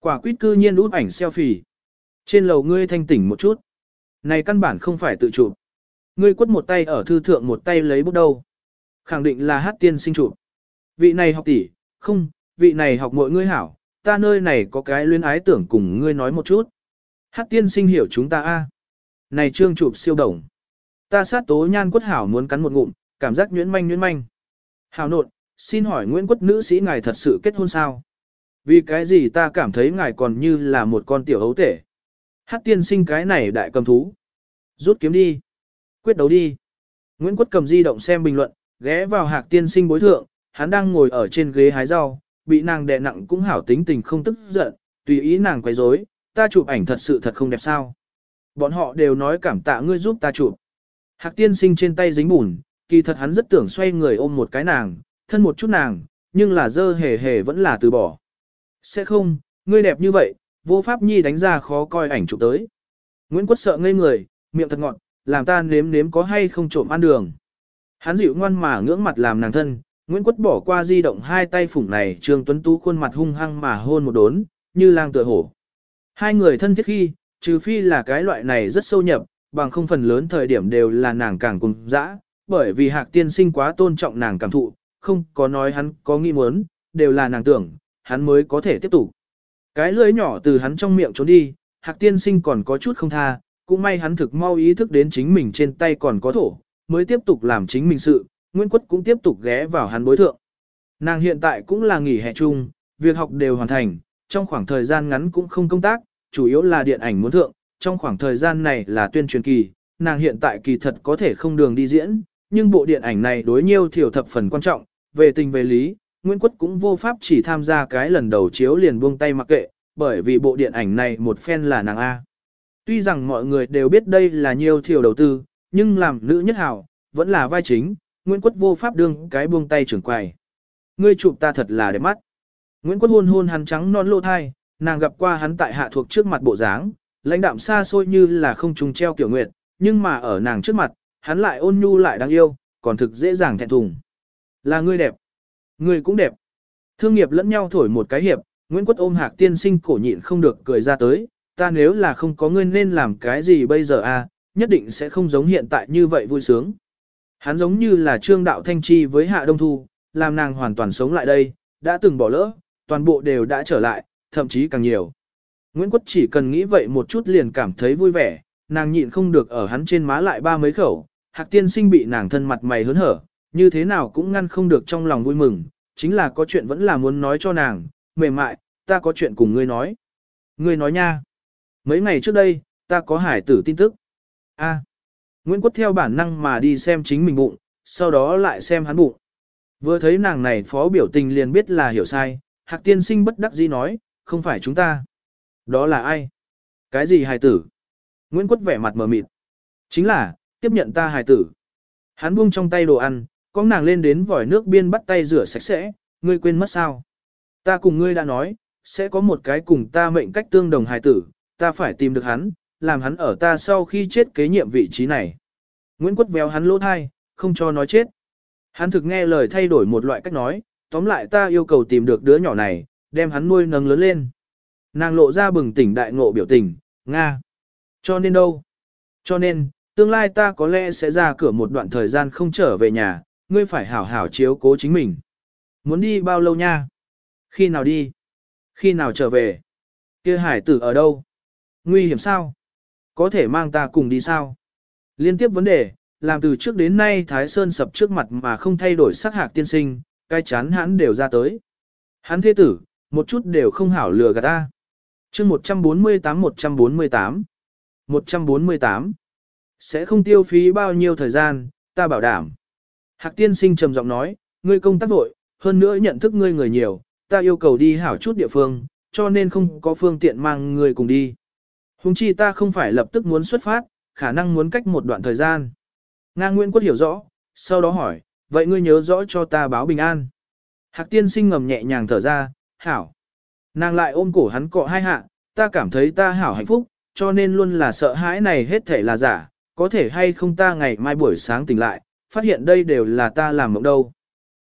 Quả quýt cư nhiên út ảnh selfie. Trên lầu ngươi thanh tỉnh một chút. Này căn bản không phải tự chụp. Ngươi quất một tay ở thư thượng một tay lấy bút đâu. Khẳng định là hát tiên sinh chụp. Vị này học tỷ, không, vị này học mọi ngươi hảo, ta nơi này có cái luyến ái tưởng cùng ngươi nói một chút. Hát tiên sinh hiểu chúng ta a. Này trương chụp siêu đồng. Ta sát tố nhan quất hảo muốn cắn một ngụm, cảm giác nhuyễn manh nhuyễn manh. Hảo nột, xin hỏi Nguyễn quất nữ sĩ ngài thật sự kết hôn sao? Vì cái gì ta cảm thấy ngài còn như là một con tiểu hấu tể. Hát tiên sinh cái này đại cầm thú. Rút kiếm đi. Quyết đấu đi. Nguyễn Quất cầm di động xem bình luận, ghé vào hạc tiên sinh bối thượng, hắn đang ngồi ở trên ghế hái rau, bị nàng đè nặng cũng hảo tính tình không tức giận, tùy ý nàng quấy rối, ta chụp ảnh thật sự thật không đẹp sao. Bọn họ đều nói cảm tạ ngươi giúp ta chụp. Hạc tiên sinh trên tay dính bùn, kỳ thật hắn rất tưởng xoay người ôm một cái nàng, thân một chút nàng, nhưng là dơ hề hề vẫn là từ bỏ. Sẽ không, ngươi đẹp như vậy, vô pháp nhi đánh ra khó coi ảnh chụp tới. Nguyễn Quất sợ ngây người, miệng thật ngọt, làm ta nếm nếm có hay không trộm ăn đường. Hắn dịu ngoan mà ngưỡng mặt làm nàng thân, Nguyễn Quất bỏ qua di động hai tay phủng này Trương Tuấn Tú khuôn mặt hung hăng mà hôn một đốn, như lang tựa hổ. Hai người thân thiết khi, trừ phi là cái loại này rất sâu nhập, bằng không phần lớn thời điểm đều là nàng càng cùng dã, bởi vì hạc tiên sinh quá tôn trọng nàng cảm thụ, không có nói hắn có nghi muốn, đều là nàng tưởng, hắn mới có thể tiếp tục. Cái lưỡi nhỏ từ hắn trong miệng trốn đi, hạc tiên sinh còn có chút không tha, cũng may hắn thực mau ý thức đến chính mình trên tay còn có thổ, mới tiếp tục làm chính mình sự, Nguyễn Quất cũng tiếp tục ghé vào hắn bối thượng. Nàng hiện tại cũng là nghỉ hè chung, việc học đều hoàn thành, trong khoảng thời gian ngắn cũng không công tác, chủ yếu là điện ảnh muốn thượng, trong khoảng thời gian này là tuyên truyền kỳ, nàng hiện tại kỳ thật có thể không đường đi diễn, nhưng bộ điện ảnh này đối nhiêu thiểu thập phần quan trọng, về tình về lý, Nguyễn Quất cũng vô pháp chỉ tham gia cái lần đầu chiếu liền buông tay mặc kệ, bởi vì bộ điện ảnh này một phen là nàng A. Tuy rằng mọi người đều biết đây là nhiều thiểu đầu tư, nhưng làm nữ nhất hảo, vẫn là vai chính, Nguyễn Quất vô pháp đương cái buông tay trưởng quầy. Ngươi chụp ta thật là đẹp mắt. Nguyễn Quất hôn hôn hắn trắng non lộ thai, nàng gặp qua hắn tại hạ thuộc trước mặt bộ dáng, lãnh đạm xa xôi như là không trùng treo kiểu nguyệt, nhưng mà ở nàng trước mặt, hắn lại ôn nhu lại đáng yêu, còn thực dễ dàng thẹn thùng. Là ngươi đẹp. Ngươi cũng đẹp. Thương nghiệp lẫn nhau thổi một cái hiệp, Nguyễn Quất ôm hạc tiên sinh cổ nhịn không được cười ra tới, ta nếu là không có ngươi nên làm cái gì bây giờ à, nhất định sẽ không giống hiện tại như vậy vui sướng. Hắn giống như là trương đạo thanh chi với hạ đông thu, làm nàng hoàn toàn sống lại đây, đã từng bỏ lỡ, toàn bộ đều đã trở lại, thậm chí càng nhiều. Nguyễn Quất chỉ cần nghĩ vậy một chút liền cảm thấy vui vẻ, nàng nhịn không được ở hắn trên má lại ba mấy khẩu, hạc tiên sinh bị nàng thân mặt mày hớn hở, như thế nào cũng ngăn không được trong lòng vui mừng, chính là có chuyện vẫn là muốn nói cho nàng, mềm mại, ta có chuyện cùng ngươi nói. Ngươi nói nha. Mấy ngày trước đây, ta có hải tử tin tức. A. Nguyễn Quất theo bản năng mà đi xem chính mình bụng, sau đó lại xem hắn bụng. Vừa thấy nàng này phó biểu tình liền biết là hiểu sai, hạc tiên sinh bất đắc dĩ nói, không phải chúng ta. Đó là ai? Cái gì hài tử? Nguyễn Quất vẻ mặt mờ mịt. Chính là, tiếp nhận ta hài tử. Hắn buông trong tay đồ ăn, có nàng lên đến vòi nước biên bắt tay rửa sạch sẽ, ngươi quên mất sao? Ta cùng ngươi đã nói, sẽ có một cái cùng ta mệnh cách tương đồng hài tử, ta phải tìm được hắn, làm hắn ở ta sau khi chết kế nhiệm vị trí này. Nguyễn Quất véo hắn lỗ thai, không cho nói chết. Hắn thực nghe lời thay đổi một loại cách nói, tóm lại ta yêu cầu tìm được đứa nhỏ này, đem hắn nuôi nấng lớn lên. Nàng lộ ra bừng tỉnh đại ngộ biểu tình, Nga. Cho nên đâu? Cho nên, tương lai ta có lẽ sẽ ra cửa một đoạn thời gian không trở về nhà, ngươi phải hảo hảo chiếu cố chính mình. Muốn đi bao lâu nha? Khi nào đi? Khi nào trở về? kia hải tử ở đâu? Nguy hiểm sao? Có thể mang ta cùng đi sao? Liên tiếp vấn đề, làm từ trước đến nay Thái Sơn sập trước mặt mà không thay đổi sắc hạc tiên sinh, cái chán hắn đều ra tới. Hắn thế tử, một chút đều không hảo lừa gạt ta. chương 148-148 148 Sẽ không tiêu phí bao nhiêu thời gian, ta bảo đảm. Hạc tiên sinh trầm giọng nói, ngươi công tác vội, hơn nữa nhận thức ngươi người nhiều, ta yêu cầu đi hảo chút địa phương, cho nên không có phương tiện mang ngươi cùng đi. Hùng chi ta không phải lập tức muốn xuất phát, khả năng muốn cách một đoạn thời gian. Nga Nguyễn Quốc hiểu rõ, sau đó hỏi, vậy ngươi nhớ rõ cho ta báo bình an. Hạc tiên sinh ngầm nhẹ nhàng thở ra, hảo. Nàng lại ôm cổ hắn cọ hai hạ, ta cảm thấy ta hảo hạnh phúc, cho nên luôn là sợ hãi này hết thể là giả, có thể hay không ta ngày mai buổi sáng tỉnh lại, phát hiện đây đều là ta làm mộng đâu.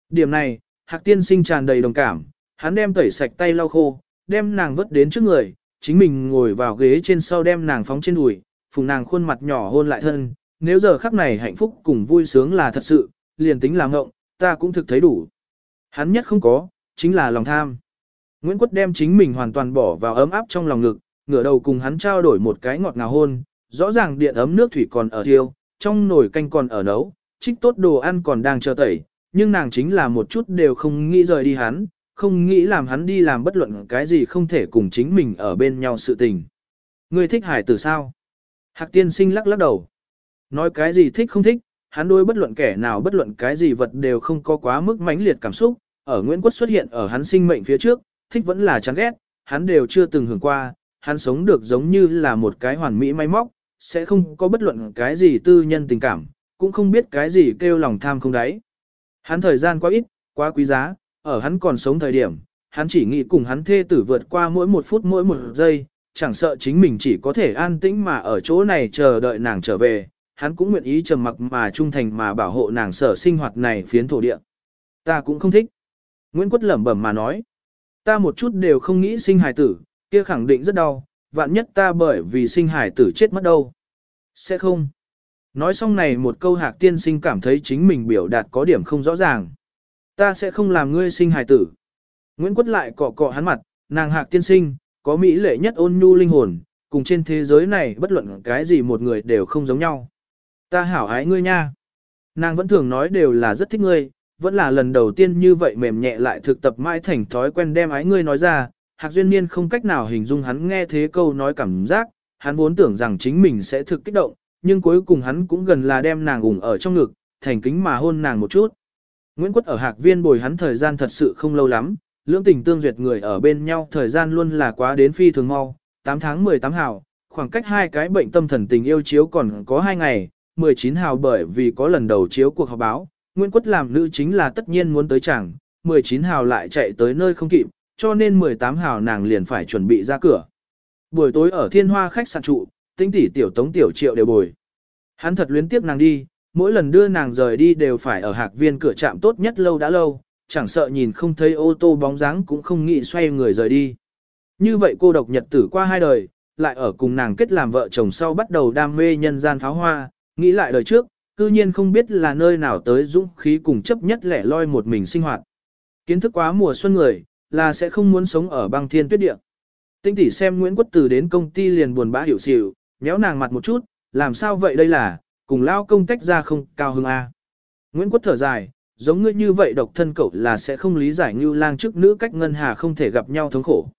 Điểm này, Hạc tiên sinh tràn đầy đồng cảm, hắn đem tẩy sạch tay lau khô, đem nàng vứt đến trước người, chính mình ngồi vào ghế trên sau đem nàng phóng trên đùi, phùng nàng khuôn mặt nhỏ hôn lại thân, nếu giờ khắc này hạnh phúc cùng vui sướng là thật sự, liền tính là ngộng, ta cũng thực thấy đủ. Hắn nhất không có, chính là lòng tham. Nguyễn Quất đem chính mình hoàn toàn bỏ vào ấm áp trong lòng ngực, ngửa đầu cùng hắn trao đổi một cái ngọt ngào hôn, rõ ràng điện ấm nước thủy còn ở thiêu, trong nồi canh còn ở nấu, trích tốt đồ ăn còn đang chờ tẩy, nhưng nàng chính là một chút đều không nghĩ rời đi hắn, không nghĩ làm hắn đi làm bất luận cái gì không thể cùng chính mình ở bên nhau sự tình. Ngươi thích hải tử sao? Hạc tiên sinh lắc lắc đầu. Nói cái gì thích không thích, hắn đối bất luận kẻ nào bất luận cái gì vật đều không có quá mức mãnh liệt cảm xúc, ở Nguyễn Quốc xuất hiện ở hắn sinh mệnh phía trước, thích vẫn là chán ghét, hắn đều chưa từng hưởng qua, hắn sống được giống như là một cái hoàn mỹ máy móc, sẽ không có bất luận cái gì tư nhân tình cảm, cũng không biết cái gì kêu lòng tham không đáy. Hắn thời gian quá ít, quá quý giá, ở hắn còn sống thời điểm, hắn chỉ nghĩ cùng hắn thê tử vượt qua mỗi một phút mỗi một giây, chẳng sợ chính mình chỉ có thể an tĩnh mà ở chỗ này chờ đợi nàng trở về, hắn cũng nguyện ý trầm mặc mà trung thành mà bảo hộ nàng sở sinh hoạt này phiến thổ địa. Ta cũng không thích. Nguyễn Quất lẩm bẩm mà nói. Ta một chút đều không nghĩ sinh hài tử, kia khẳng định rất đau, vạn nhất ta bởi vì sinh hài tử chết mất đâu. Sẽ không. Nói xong này một câu hạc tiên sinh cảm thấy chính mình biểu đạt có điểm không rõ ràng. Ta sẽ không làm ngươi sinh hài tử. Nguyễn Quất lại cọ cọ hắn mặt, nàng hạc tiên sinh, có mỹ lệ nhất ôn nhu linh hồn, cùng trên thế giới này bất luận cái gì một người đều không giống nhau. Ta hảo ái ngươi nha. Nàng vẫn thường nói đều là rất thích ngươi, vẫn là lần đầu tiên như vậy mềm nhẹ lại thực tập mãi thành thói quen đem ái ngươi nói ra. Hạc Duyên Niên không cách nào hình dung hắn nghe thế câu nói cảm giác, hắn vốn tưởng rằng chính mình sẽ thực kích động, nhưng cuối cùng hắn cũng gần là đem nàng ủng ở trong ngực, thành kính mà hôn nàng một chút. Nguyễn Quất ở Hạc Viên bồi hắn thời gian thật sự không lâu lắm, lưỡng tình tương duyệt người ở bên nhau thời gian luôn là quá đến phi thường mau, 8 tháng 18 hào, khoảng cách hai cái bệnh tâm thần tình yêu chiếu còn có 2 ngày, 19 hào bởi vì có lần đầu chiếu cuộc họp báo, Nguyễn Quất làm nữ chính là tất nhiên muốn tới chẳng, 19 hào lại chạy tới nơi không kịp, cho nên 18 hào nàng liền phải chuẩn bị ra cửa. Buổi tối ở thiên hoa khách sạn trụ, tinh tỷ tiểu tống tiểu triệu đều bồi. Hắn thật luyến tiếc nàng đi, mỗi lần đưa nàng rời đi đều phải ở hạc viên cửa trạm tốt nhất lâu đã lâu, chẳng sợ nhìn không thấy ô tô bóng dáng cũng không nghĩ xoay người rời đi. Như vậy cô độc nhật tử qua hai đời, lại ở cùng nàng kết làm vợ chồng sau bắt đầu đam mê nhân gian pháo hoa, nghĩ lại đời trước, cư nhiên không biết là nơi nào tới dũng khí cùng chấp nhất lẻ loi một mình sinh hoạt. Kiến thức quá mùa xuân người, là sẽ không muốn sống ở băng thiên tuyết địa. Tinh tỷ xem Nguyễn Quốc tử đến công ty liền buồn bã hiểu xỉu, nhéo nàng mặt một chút, làm sao vậy đây là, cùng lao công tách ra không cao hứng A. Nguyễn Quốc thở dài, giống ngươi như vậy độc thân cậu là sẽ không lý giải như lang trước nữ cách ngân hà không thể gặp nhau thống khổ.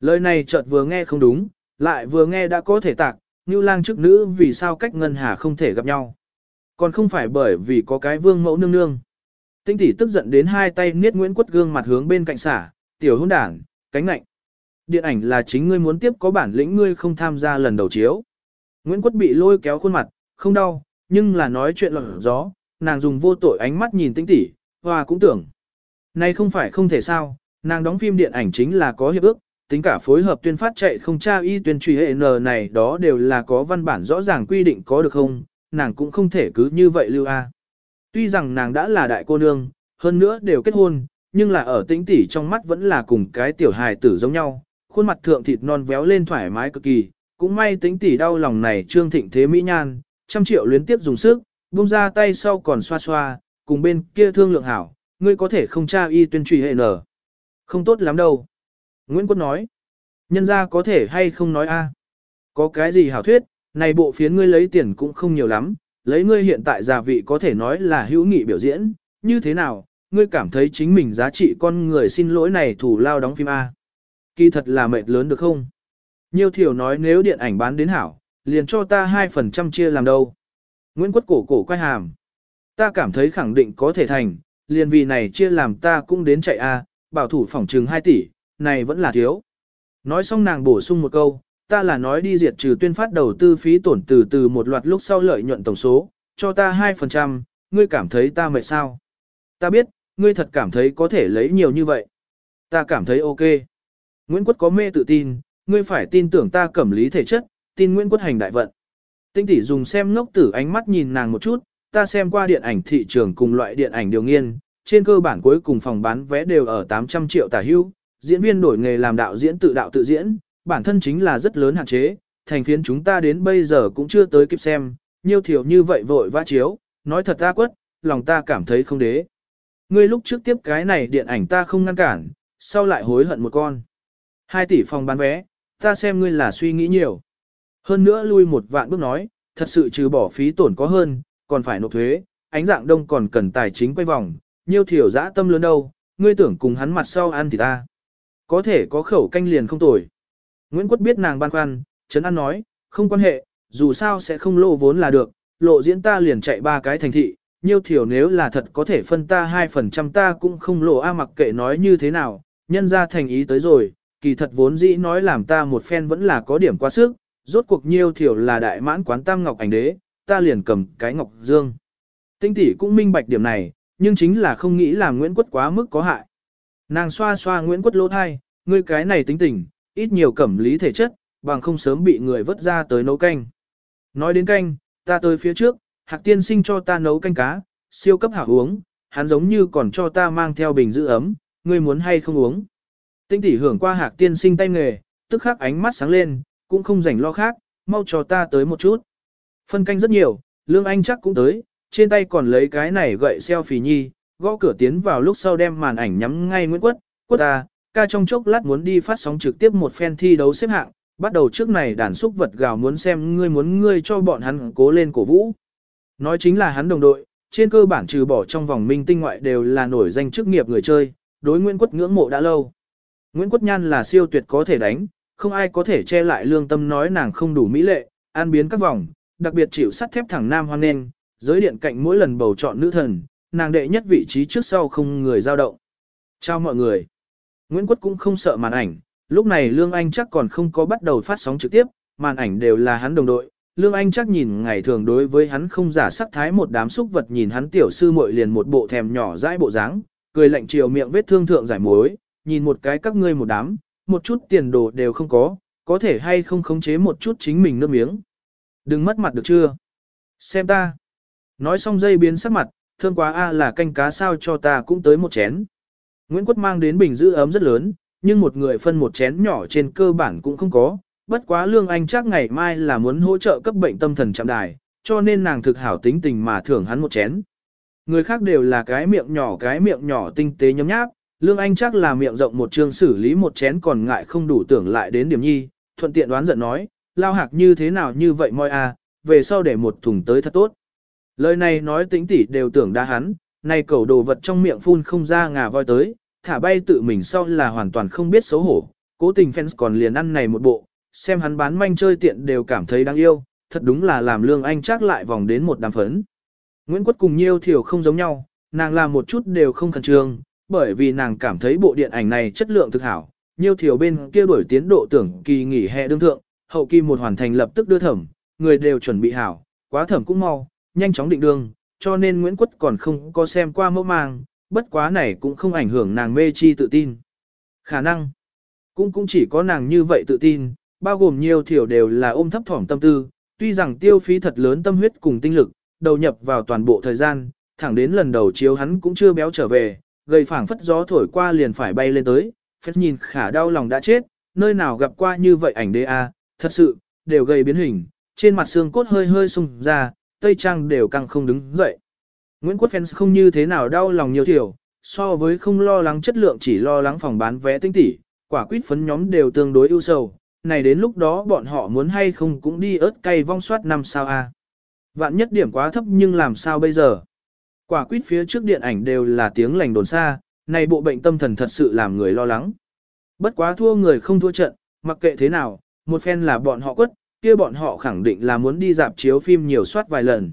Lời này chợt vừa nghe không đúng, lại vừa nghe đã có thể tạc, như lang trước nữ vì sao cách ngân hà không thể gặp nhau. Còn không phải bởi vì có cái vương mẫu nương nương. Tinh tỷ tức giận đến hai tay niết Nguyễn Quất gương mặt hướng bên cạnh xả, tiểu hôn đảng, cánh nạnh. Điện ảnh là chính ngươi muốn tiếp có bản lĩnh ngươi không tham gia lần đầu chiếu. Nguyễn Quất bị lôi kéo khuôn mặt, không đau, nhưng là nói chuyện lọt gió, nàng dùng vô tội ánh mắt nhìn tinh tỷ, hoa cũng tưởng. Này không phải không thể sao, nàng đóng phim điện ảnh chính là có hiệp ước, tính cả phối hợp tuyên phát chạy không tra y tuyên truy hệ n này đó đều là có văn bản rõ ràng quy định có được không, nàng cũng không thể cứ như vậy lưu a. Tuy rằng nàng đã là đại cô nương, hơn nữa đều kết hôn, nhưng là ở tĩnh tỷ trong mắt vẫn là cùng cái tiểu hài tử giống nhau, khuôn mặt thượng thịt non véo lên thoải mái cực kỳ, cũng may tĩnh tỷ đau lòng này trương thịnh thế mỹ nhan, trăm triệu luyến tiếp dùng sức, buông ra tay sau còn xoa xoa, cùng bên kia thương lượng hảo, ngươi có thể không tra y tuyên trùy hệ nở. Không tốt lắm đâu. Nguyễn Quốc nói, nhân ra có thể hay không nói a Có cái gì hảo thuyết, này bộ phiến ngươi lấy tiền cũng không nhiều lắm, lấy ngươi hiện tại gia vị có thể nói là hữu nghị biểu diễn, như thế nào, ngươi cảm thấy chính mình giá trị con người xin lỗi này thủ lao đóng phim A. Kỳ thật là mệt lớn được không? Nhiều thiểu nói nếu điện ảnh bán đến hảo, liền cho ta 2% chia làm đâu. Nguyễn Quất cổ cổ quay hàm. Ta cảm thấy khẳng định có thể thành, liền vì này chia làm ta cũng đến chạy A, bảo thủ phòng trừng 2 tỷ, này vẫn là thiếu. Nói xong nàng bổ sung một câu, ta là nói đi diệt trừ tuyên phát đầu tư phí tổn từ từ một loạt lúc sau lợi nhuận tổng số, cho ta 2%, ngươi cảm thấy ta mệt sao? Ta biết, ngươi thật cảm thấy có thể lấy nhiều như vậy. Ta cảm thấy ok. Nguyễn Quất có mê tự tin, ngươi phải tin tưởng ta cẩm lý thể chất, tin Nguyễn quốc hành đại vận. Tinh tỷ dùng xem ngốc tử ánh mắt nhìn nàng một chút, ta xem qua điện ảnh thị trường cùng loại điện ảnh điều nghiên, trên cơ bản cuối cùng phòng bán vé đều ở 800 triệu tả hưu, diễn viên đổi nghề làm đạo diễn tự đạo tự diễn, bản thân chính là rất lớn hạn chế, thành phiến chúng ta đến bây giờ cũng chưa tới kịp xem, nhiều thiểu như vậy vội vã chiếu, nói thật ta quất, lòng ta cảm thấy không đế. Ngươi lúc trước tiếp cái này điện ảnh ta không ngăn cản, sau lại hối hận một con. Hai tỷ phòng bán vé, ta xem ngươi là suy nghĩ nhiều. Hơn nữa lui một vạn bước nói, thật sự trừ bỏ phí tổn có hơn, còn phải nộp thuế, ánh dạng đông còn cần tài chính quay vòng, nhiêu thiểu dã tâm lớn đâu, ngươi tưởng cùng hắn mặt sau ăn thì ta. Có thể có khẩu canh liền không tồi. Nguyễn Quất biết nàng băn khoăn, Trấn An nói, không quan hệ, dù sao sẽ không lộ vốn là được, lộ diễn ta liền chạy ba cái thành thị, nhiêu thiểu nếu là thật có thể phân ta 2% ta cũng không lộ a mặc kệ nói như thế nào, nhân ra thành ý tới rồi, kỳ thật vốn dĩ nói làm ta một phen vẫn là có điểm quá sức, rốt cuộc nhiêu thiểu là đại mãn quán tam ngọc ảnh đế, ta liền cầm cái ngọc dương. Tinh tỷ cũng minh bạch điểm này, nhưng chính là không nghĩ là Nguyễn Quất quá mức có hại. Nàng xoa xoa Nguyễn Quất lỗ thai, ngươi cái này tính tình, ít nhiều cẩm lý thể chất, bằng không sớm bị người vứt ra tới nấu canh. Nói đến canh, ta tới phía trước, hạc tiên sinh cho ta nấu canh cá, siêu cấp hảo uống, hắn giống như còn cho ta mang theo bình giữ ấm, ngươi muốn hay không uống. Tinh tỷ hưởng qua hạc tiên sinh tay nghề, tức khắc ánh mắt sáng lên, cũng không rảnh lo khác, mau cho ta tới một chút. Phân canh rất nhiều, lương anh chắc cũng tới, trên tay còn lấy cái này gậy xeo phì nhi, gõ cửa tiến vào lúc sau đem màn ảnh nhắm ngay Nguyễn Quất, quất ta, ca trong chốc lát muốn đi phát sóng trực tiếp một phen thi đấu xếp hạng, bắt đầu trước này đàn xúc vật gào muốn xem ngươi muốn ngươi cho bọn hắn cố lên cổ vũ. Nói chính là hắn đồng đội, trên cơ bản trừ bỏ trong vòng minh tinh ngoại đều là nổi danh chức nghiệp người chơi, đối Nguyễn Quất ngưỡng mộ đã lâu. Nguyễn Quất Nhan là siêu tuyệt có thể đánh, không ai có thể che lại lương tâm nói nàng không đủ mỹ lệ, an biến các vòng, đặc biệt chịu sắt thép thẳng nam hoan nên, giới điện cạnh mỗi lần bầu chọn nữ thần, nàng đệ nhất vị trí trước sau không người giao động. Chào mọi người. Nguyễn Quất cũng không sợ màn ảnh, lúc này Lương Anh chắc còn không có bắt đầu phát sóng trực tiếp, màn ảnh đều là hắn đồng đội. Lương Anh chắc nhìn ngày thường đối với hắn không giả sắc thái một đám xúc vật nhìn hắn tiểu sư muội liền một bộ thèm nhỏ dãi bộ dáng, cười lạnh chiều miệng vết thương thượng giải mối, nhìn một cái các ngươi một đám, một chút tiền đồ đều không có, có thể hay không khống chế một chút chính mình nước miếng. Đừng mất mặt được chưa? Xem ta. Nói xong dây biến sắc mặt, thương quá a là canh cá sao cho ta cũng tới một chén. Nguyễn Quất mang đến bình giữ ấm rất lớn, nhưng một người phân một chén nhỏ trên cơ bản cũng không có, bất quá Lương Anh chắc ngày mai là muốn hỗ trợ cấp bệnh tâm thần chạm đài, cho nên nàng thực hảo tính tình mà thưởng hắn một chén. Người khác đều là cái miệng nhỏ cái miệng nhỏ tinh tế nhấm nháp, Lương Anh chắc là miệng rộng một chương xử lý một chén còn ngại không đủ tưởng lại đến điểm nhi, thuận tiện đoán giận nói, lao hạc như thế nào như vậy moi à, về sau để một thùng tới thật tốt. Lời này nói tính tỉ đều tưởng đa hắn, nay cầu đồ vật trong miệng phun không ra ngà voi tới, thả bay tự mình sau là hoàn toàn không biết xấu hổ, cố tình fans còn liền ăn này một bộ, xem hắn bán manh chơi tiện đều cảm thấy đáng yêu, thật đúng là làm lương anh chắc lại vòng đến một đám phấn. Nguyễn Quất cùng Nhiêu Thiểu không giống nhau, nàng làm một chút đều không khẩn trương, bởi vì nàng cảm thấy bộ điện ảnh này chất lượng thực hảo, nhiều thiểu bên kia đổi tiến độ tưởng kỳ nghỉ hè đương thượng, hậu kỳ một hoàn thành lập tức đưa thẩm, người đều chuẩn bị hảo, quá thẩm cũng mau, nhanh chóng định đương, cho nên Nguyễn Quất còn không có xem qua mẫu màng, bất quá này cũng không ảnh hưởng nàng mê chi tự tin. Khả năng, cũng cũng chỉ có nàng như vậy tự tin, bao gồm nhiều thiểu đều là ôm thấp thỏm tâm tư, tuy rằng tiêu phí thật lớn tâm huyết cùng tinh lực, đầu nhập vào toàn bộ thời gian, thẳng đến lần đầu chiếu hắn cũng chưa béo trở về, gây phảng phất gió thổi qua liền phải bay lên tới, phép nhìn khả đau lòng đã chết, nơi nào gặp qua như vậy ảnh đê a, thật sự, đều gây biến hình, trên mặt xương cốt hơi hơi sung ra, tây trang đều căng không đứng dậy. Nguyễn Quốc Fans không như thế nào đau lòng nhiều thiểu, so với không lo lắng chất lượng chỉ lo lắng phòng bán vé tinh tỉ, quả quýt phấn nhóm đều tương đối ưu sầu, này đến lúc đó bọn họ muốn hay không cũng đi ớt cay vong soát năm sao a. Vạn nhất điểm quá thấp nhưng làm sao bây giờ? Quả quýt phía trước điện ảnh đều là tiếng lành đồn xa, này bộ bệnh tâm thần thật sự làm người lo lắng. Bất quá thua người không thua trận, mặc kệ thế nào, một phen là bọn họ quất, kia bọn họ khẳng định là muốn đi dạp chiếu phim nhiều soát vài lần.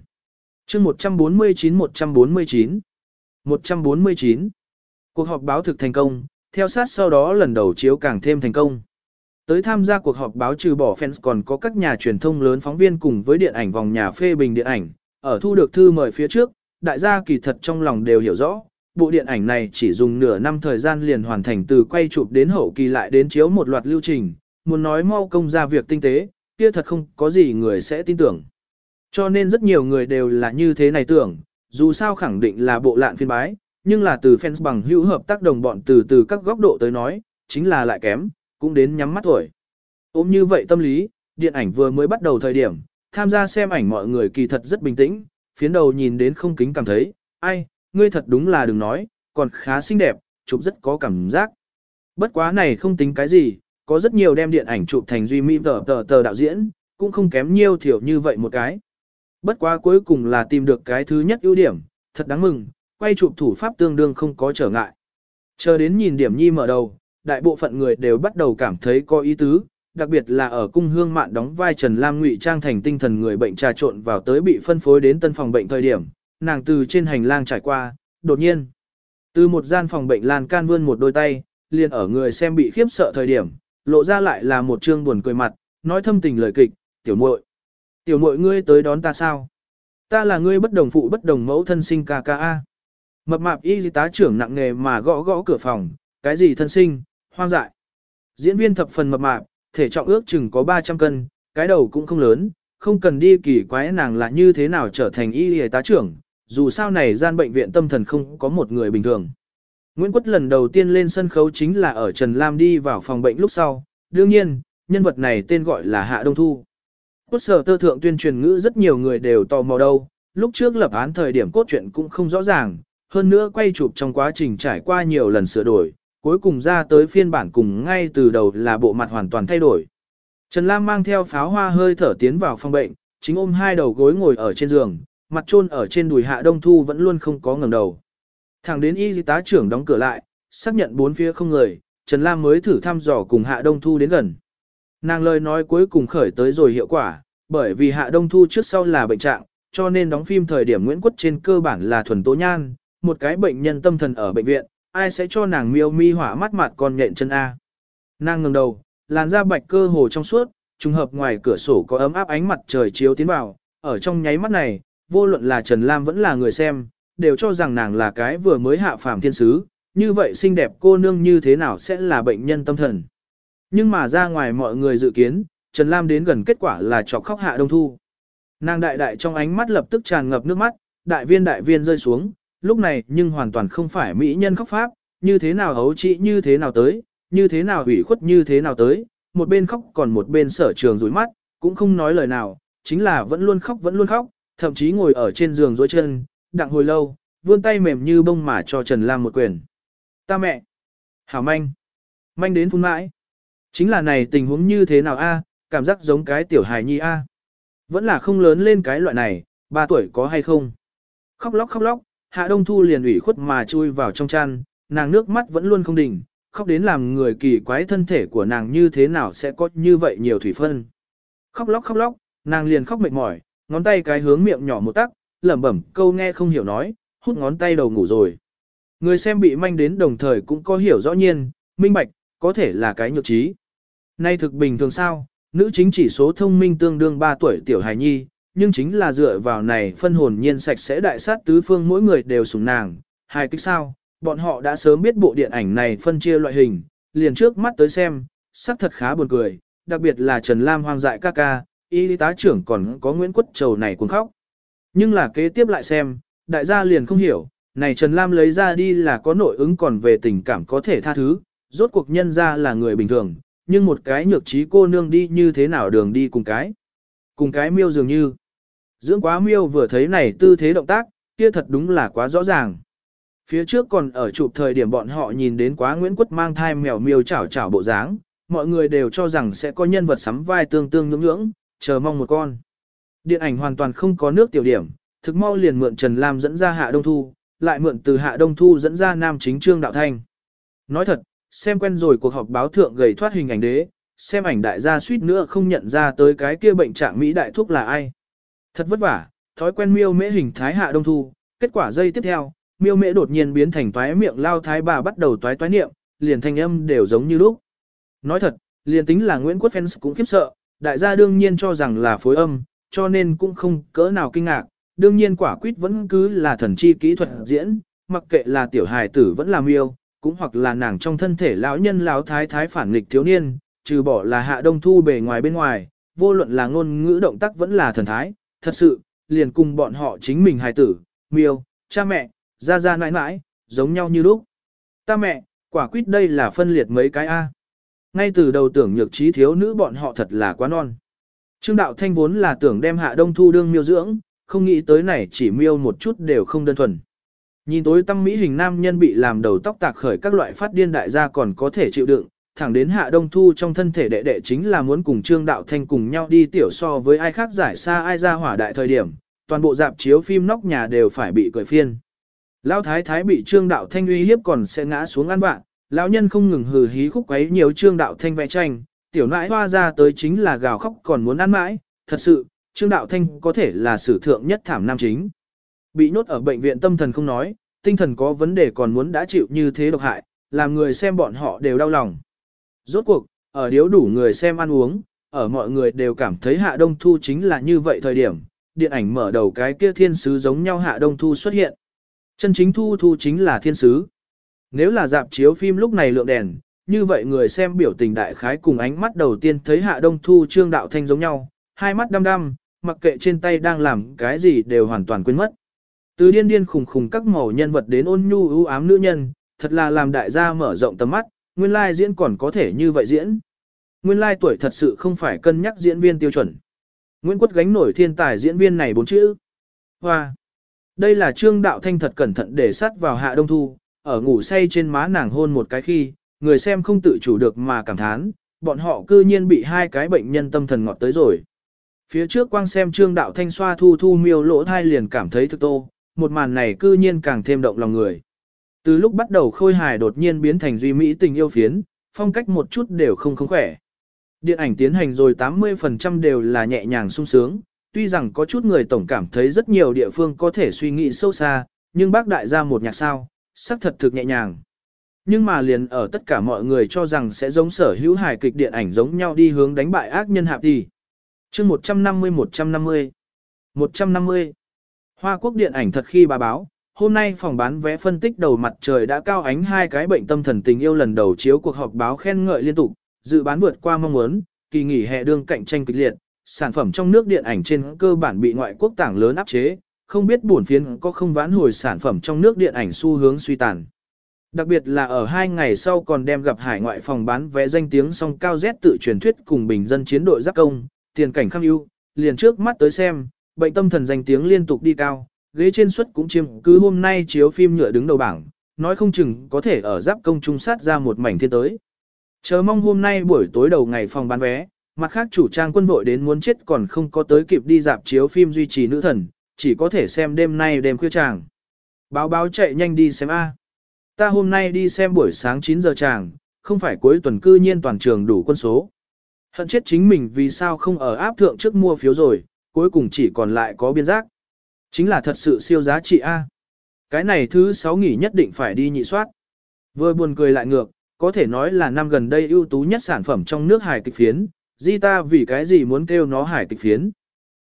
chương 149-149 149 Cuộc họp báo thực thành công, theo sát sau đó lần đầu chiếu càng thêm thành công. Tới tham gia cuộc họp báo trừ bỏ fans còn có các nhà truyền thông lớn phóng viên cùng với điện ảnh vòng nhà phê bình điện ảnh, ở thu được thư mời phía trước, đại gia kỳ thật trong lòng đều hiểu rõ, bộ điện ảnh này chỉ dùng nửa năm thời gian liền hoàn thành từ quay chụp đến hậu kỳ lại đến chiếu một loạt lưu trình, muốn nói mau công ra việc tinh tế, kia thật không có gì người sẽ tin tưởng. Cho nên rất nhiều người đều là như thế này tưởng, dù sao khẳng định là bộ lạn phiên bái, nhưng là từ fans bằng hữu hợp tác đồng bọn từ từ các góc độ tới nói, chính là lại kém, cũng đến nhắm mắt thổi. Ôm như vậy tâm lý, điện ảnh vừa mới bắt đầu thời điểm, tham gia xem ảnh mọi người kỳ thật rất bình tĩnh, phiến đầu nhìn đến không kính cảm thấy, ai, ngươi thật đúng là đừng nói, còn khá xinh đẹp, chụp rất có cảm giác. Bất quá này không tính cái gì, có rất nhiều đem điện ảnh chụp thành duy mỹ tờ tờ tờ đạo diễn, cũng không kém nhiều thiểu như vậy một cái. Bất quá cuối cùng là tìm được cái thứ nhất ưu điểm, thật đáng mừng, quay chụp thủ pháp tương đương không có trở ngại. Chờ đến nhìn điểm nhi mở đầu, đại bộ phận người đều bắt đầu cảm thấy có ý tứ, đặc biệt là ở cung hương mạn đóng vai Trần Lam Ngụy trang thành tinh thần người bệnh trà trộn vào tới bị phân phối đến tân phòng bệnh thời điểm, nàng từ trên hành lang trải qua, đột nhiên, từ một gian phòng bệnh lan can vươn một đôi tay, liền ở người xem bị khiếp sợ thời điểm, lộ ra lại là một trương buồn cười mặt, nói thâm tình lời kịch, "Tiểu muội, tiểu muội ngươi tới đón ta sao? Ta là ngươi bất đồng phụ bất đồng mẫu thân sinh ca ca a." Mập mạp y tá trưởng nặng nghề mà gõ gõ cửa phòng, "Cái gì thân sinh, hoang dại?" Diễn viên thập phần mập mạp, thể trọng ước chừng có 300 cân, cái đầu cũng không lớn, không cần đi kỳ quái nàng là như thế nào trở thành y y tá trưởng, dù sao này gian bệnh viện tâm thần không có một người bình thường. Nguyễn Quất lần đầu tiên lên sân khấu chính là ở Trần Lam đi vào phòng bệnh lúc sau, đương nhiên, nhân vật này tên gọi là Hạ Đông Thu. Quốc sở tơ thượng tuyên truyền ngữ rất nhiều người đều tò mò đâu, lúc trước lập án thời điểm cốt truyện cũng không rõ ràng, hơn nữa quay chụp trong quá trình trải qua nhiều lần sửa đổi, cuối cùng ra tới phiên bản cùng ngay từ đầu là bộ mặt hoàn toàn thay đổi. Trần Lam mang theo pháo hoa hơi thở tiến vào phòng bệnh, chính ôm hai đầu gối ngồi ở trên giường, mặt chôn ở trên đùi Hạ Đông Thu vẫn luôn không có ngẩng đầu. Thẳng đến y tá trưởng đóng cửa lại, xác nhận bốn phía không người, Trần Lam mới thử thăm dò cùng Hạ Đông Thu đến gần. Nàng lời nói cuối cùng khởi tới rồi hiệu quả, bởi vì Hạ Đông Thu trước sau là bệnh trạng, cho nên đóng phim thời điểm Nguyễn Quất trên cơ bản là thuần tố nhan, một cái bệnh nhân tâm thần ở bệnh viện, ai sẽ cho nàng miêu mi hỏa mắt mặt còn nhện chân A. Nàng ngẩng đầu, làn da bạch cơ hồ trong suốt, trùng hợp ngoài cửa sổ có ấm áp ánh mặt trời chiếu tiến vào, ở trong nháy mắt này, vô luận là Trần Lam vẫn là người xem, đều cho rằng nàng là cái vừa mới hạ phàm thiên sứ, như vậy xinh đẹp cô nương như thế nào sẽ là bệnh nhân tâm thần. Nhưng mà ra ngoài mọi người dự kiến, Trần Lam đến gần kết quả là chọc khóc hạ đông thu. Nàng đại đại trong ánh mắt lập tức tràn ngập nước mắt, đại viên đại viên rơi xuống, lúc này nhưng hoàn toàn không phải mỹ nhân khóc pháp, như thế nào hấu trị như thế nào tới, như thế nào hủy khuất như thế nào tới, một bên khóc còn một bên sở trường rủi mắt, cũng không nói lời nào, chính là vẫn luôn khóc vẫn luôn khóc, thậm chí ngồi ở trên giường dối chân, đặng hồi lâu, vươn tay mềm như bông mà cho Trần Lam một quyền. Ta mẹ! Hảo manh! Manh đến phun mãi! Chính là này tình huống như thế nào a? cảm giác giống cái tiểu hài nhi a. Vẫn là không lớn lên cái loại này, ba tuổi có hay không? Khóc lóc khóc lóc, Hạ Đông Thu liền ủy khuất mà chui vào trong chăn, nàng nước mắt vẫn luôn không đỉnh, khóc đến làm người kỳ quái thân thể của nàng như thế nào sẽ có như vậy nhiều thủy phân. Khóc lóc khóc lóc, nàng liền khóc mệt mỏi, ngón tay cái hướng miệng nhỏ một tắc, lẩm bẩm câu nghe không hiểu nói, hút ngón tay đầu ngủ rồi. Người xem bị manh đến đồng thời cũng có hiểu rõ nhiên, minh bạch, có thể là cái nhược trí. Nay thực bình thường sao, nữ chính chỉ số thông minh tương đương 3 tuổi tiểu hài nhi, nhưng chính là dựa vào này phân hồn nhiên sạch sẽ đại sát tứ phương mỗi người đều sủng nàng. Hài kích sao, bọn họ đã sớm biết bộ điện ảnh này phân chia loại hình, liền trước mắt tới xem, sắc thật khá buồn cười, đặc biệt là Trần Lam hoang dại ca ca, y tá trưởng còn có Nguyễn Quất Trầu này cuồng khóc. Nhưng là kế tiếp lại xem, đại gia liền không hiểu, này Trần Lam lấy ra đi là có nội ứng còn về tình cảm có thể tha thứ, rốt cuộc nhân ra là người bình thường, nhưng một cái nhược trí cô nương đi như thế nào đường đi cùng cái. Cùng cái miêu dường như. Dưỡng quá miêu vừa thấy này tư thế động tác, kia thật đúng là quá rõ ràng. Phía trước còn ở chụp thời điểm bọn họ nhìn đến quá Nguyễn Quất mang thai mèo miêu chảo chảo bộ dáng, mọi người đều cho rằng sẽ có nhân vật sắm vai tương tương ngưỡng ngưỡng, chờ mong một con. Điện ảnh hoàn toàn không có nước tiểu điểm, thực mau liền mượn Trần Lam dẫn ra Hạ Đông Thu, lại mượn từ Hạ Đông Thu dẫn ra Nam Chính Trương Đạo Thanh. Nói thật, xem quen rồi cuộc họp báo thượng gầy thoát hình ảnh đế, xem ảnh đại gia suýt nữa không nhận ra tới cái kia bệnh trạng Mỹ đại thuốc là ai. Thật vất vả, thói quen miêu mễ hình thái Hạ Đông Thu, kết quả dây tiếp theo, miêu mễ đột nhiên biến thành toái miệng lao thái bà bắt đầu toái toái niệm, liền thanh âm đều giống như lúc. Nói thật, liền tính là Nguyễn Quốc fans cũng khiếp sợ, đại gia đương nhiên cho rằng là phối âm, cho nên cũng không cỡ nào kinh ngạc, đương nhiên quả quyết vẫn cứ là thần chi kỹ thuật diễn, mặc kệ là tiểu hài tử vẫn là miêu, cũng hoặc là nàng trong thân thể lão nhân lão thái thái phản nghịch thiếu niên, trừ bỏ là hạ đông thu bề ngoài bên ngoài, vô luận là ngôn ngữ động tác vẫn là thần thái, thật sự, liền cùng bọn họ chính mình hài tử, miêu, cha mẹ, ra ra nãi nãi, giống nhau như lúc. Ta mẹ, quả quyết đây là phân liệt mấy cái A. Ngay từ đầu tưởng nhược trí thiếu nữ bọn họ thật là quá non. Trương Đạo Thanh vốn là tưởng đem hạ đông thu đương miêu dưỡng, không nghĩ tới này chỉ miêu một chút đều không đơn thuần. Nhìn tối tâm mỹ hình nam nhân bị làm đầu tóc tạc khởi các loại phát điên đại gia còn có thể chịu đựng, thẳng đến hạ đông thu trong thân thể đệ đệ chính là muốn cùng Trương Đạo Thanh cùng nhau đi tiểu so với ai khác giải xa ai ra hỏa đại thời điểm, toàn bộ dạp chiếu phim nóc nhà đều phải bị cười phiên. Lão thái thái bị Trương Đạo Thanh uy hiếp còn sẽ ngã xuống ăn bạn, lão nhân không ngừng hừ hí khúc quấy nhiều Trương Đạo Thanh vẽ tranh, tiểu nãi hoa ra tới chính là gào khóc còn muốn ăn mãi, thật sự, Trương Đạo Thanh có thể là sử thượng nhất thảm nam chính. Bị nhốt ở bệnh viện tâm thần không nói, tinh thần có vấn đề còn muốn đã chịu như thế độc hại, làm người xem bọn họ đều đau lòng. Rốt cuộc, ở điếu đủ người xem ăn uống, ở mọi người đều cảm thấy Hạ Đông Thu chính là như vậy thời điểm, điện ảnh mở đầu cái kia thiên sứ giống nhau Hạ Đông Thu xuất hiện. Chân chính Thu Thu chính là thiên sứ. Nếu là dạp chiếu phim lúc này lượng đèn, như vậy người xem biểu tình đại khái cùng ánh mắt đầu tiên thấy Hạ Đông Thu Trương Đạo Thanh giống nhau, hai mắt đăm đăm, mặc kệ trên tay đang làm cái gì đều hoàn toàn quên mất. Từ điên điên khùng khùng các màu nhân vật đến ôn nhu ưu ám nữ nhân, thật là làm đại gia mở rộng tầm mắt, nguyên lai diễn còn có thể như vậy diễn. Nguyên lai tuổi thật sự không phải cân nhắc diễn viên tiêu chuẩn. Nguyễn Quất gánh nổi thiên tài diễn viên này bốn chữ. Hoa! Đây là trương đạo thanh thật cẩn thận để sát vào hạ đông thu, ở ngủ say trên má nàng hôn một cái khi, người xem không tự chủ được mà cảm thán, bọn họ cư nhiên bị hai cái bệnh nhân tâm thần ngọt tới rồi. Phía trước quang xem trương đạo thanh xoa thu thu miêu lỗ thai liền cảm thấy thực tô, một màn này cư nhiên càng thêm động lòng người. Từ lúc bắt đầu khôi hài đột nhiên biến thành duy mỹ tình yêu phiến, phong cách một chút đều không không khỏe. Điện ảnh tiến hành rồi 80% đều là nhẹ nhàng sung sướng, tuy rằng có chút người tổng cảm thấy rất nhiều địa phương có thể suy nghĩ sâu xa, nhưng bác đại ra một nhạc sao, sắc thật thực nhẹ nhàng. Nhưng mà liền ở tất cả mọi người cho rằng sẽ giống sở hữu hài kịch điện ảnh giống nhau đi hướng đánh bại ác nhân hạp đi. chương 150-150 150 Hoa quốc điện ảnh thật khi bà báo, hôm nay phòng bán vé phân tích đầu mặt trời đã cao ánh hai cái bệnh tâm thần tình yêu lần đầu chiếu cuộc họp báo khen ngợi liên tục, dự bán vượt qua mong muốn, kỳ nghỉ hè đương cạnh tranh kịch liệt, sản phẩm trong nước điện ảnh trên cơ bản bị ngoại quốc tảng lớn áp chế, không biết buồn phiến có không vãn hồi sản phẩm trong nước điện ảnh xu hướng suy tàn. Đặc biệt là ở hai ngày sau còn đem gặp hải ngoại phòng bán vé danh tiếng song cao Z tự truyền thuyết cùng bình dân chiến đội giáp công, tiền cảnh khăm ưu, liền trước mắt tới xem, bệnh tâm thần danh tiếng liên tục đi cao, ghế trên suất cũng chiếm cứ hôm nay chiếu phim nhựa đứng đầu bảng, nói không chừng có thể ở giáp công trung sát ra một mảnh thiên tới. Chờ mong hôm nay buổi tối đầu ngày phòng bán vé, mặt khác chủ trang quân vội đến muốn chết còn không có tới kịp đi dạp chiếu phim duy trì nữ thần, chỉ có thể xem đêm nay đêm khuya chàng. Báo báo chạy nhanh đi xem A. Ta hôm nay đi xem buổi sáng 9 giờ chàng, không phải cuối tuần cư nhiên toàn trường đủ quân số. Hận chết chính mình vì sao không ở áp thượng trước mua phiếu rồi, cuối cùng chỉ còn lại có biên giác. Chính là thật sự siêu giá trị A. cái này thứ sáu nghỉ nhất định phải đi nhị soát. Vừa buồn cười lại ngược, có thể nói là năm gần đây ưu tú nhất sản phẩm trong nước hải kịch phiến, di ta vì cái gì muốn kêu nó hải kịch phiến.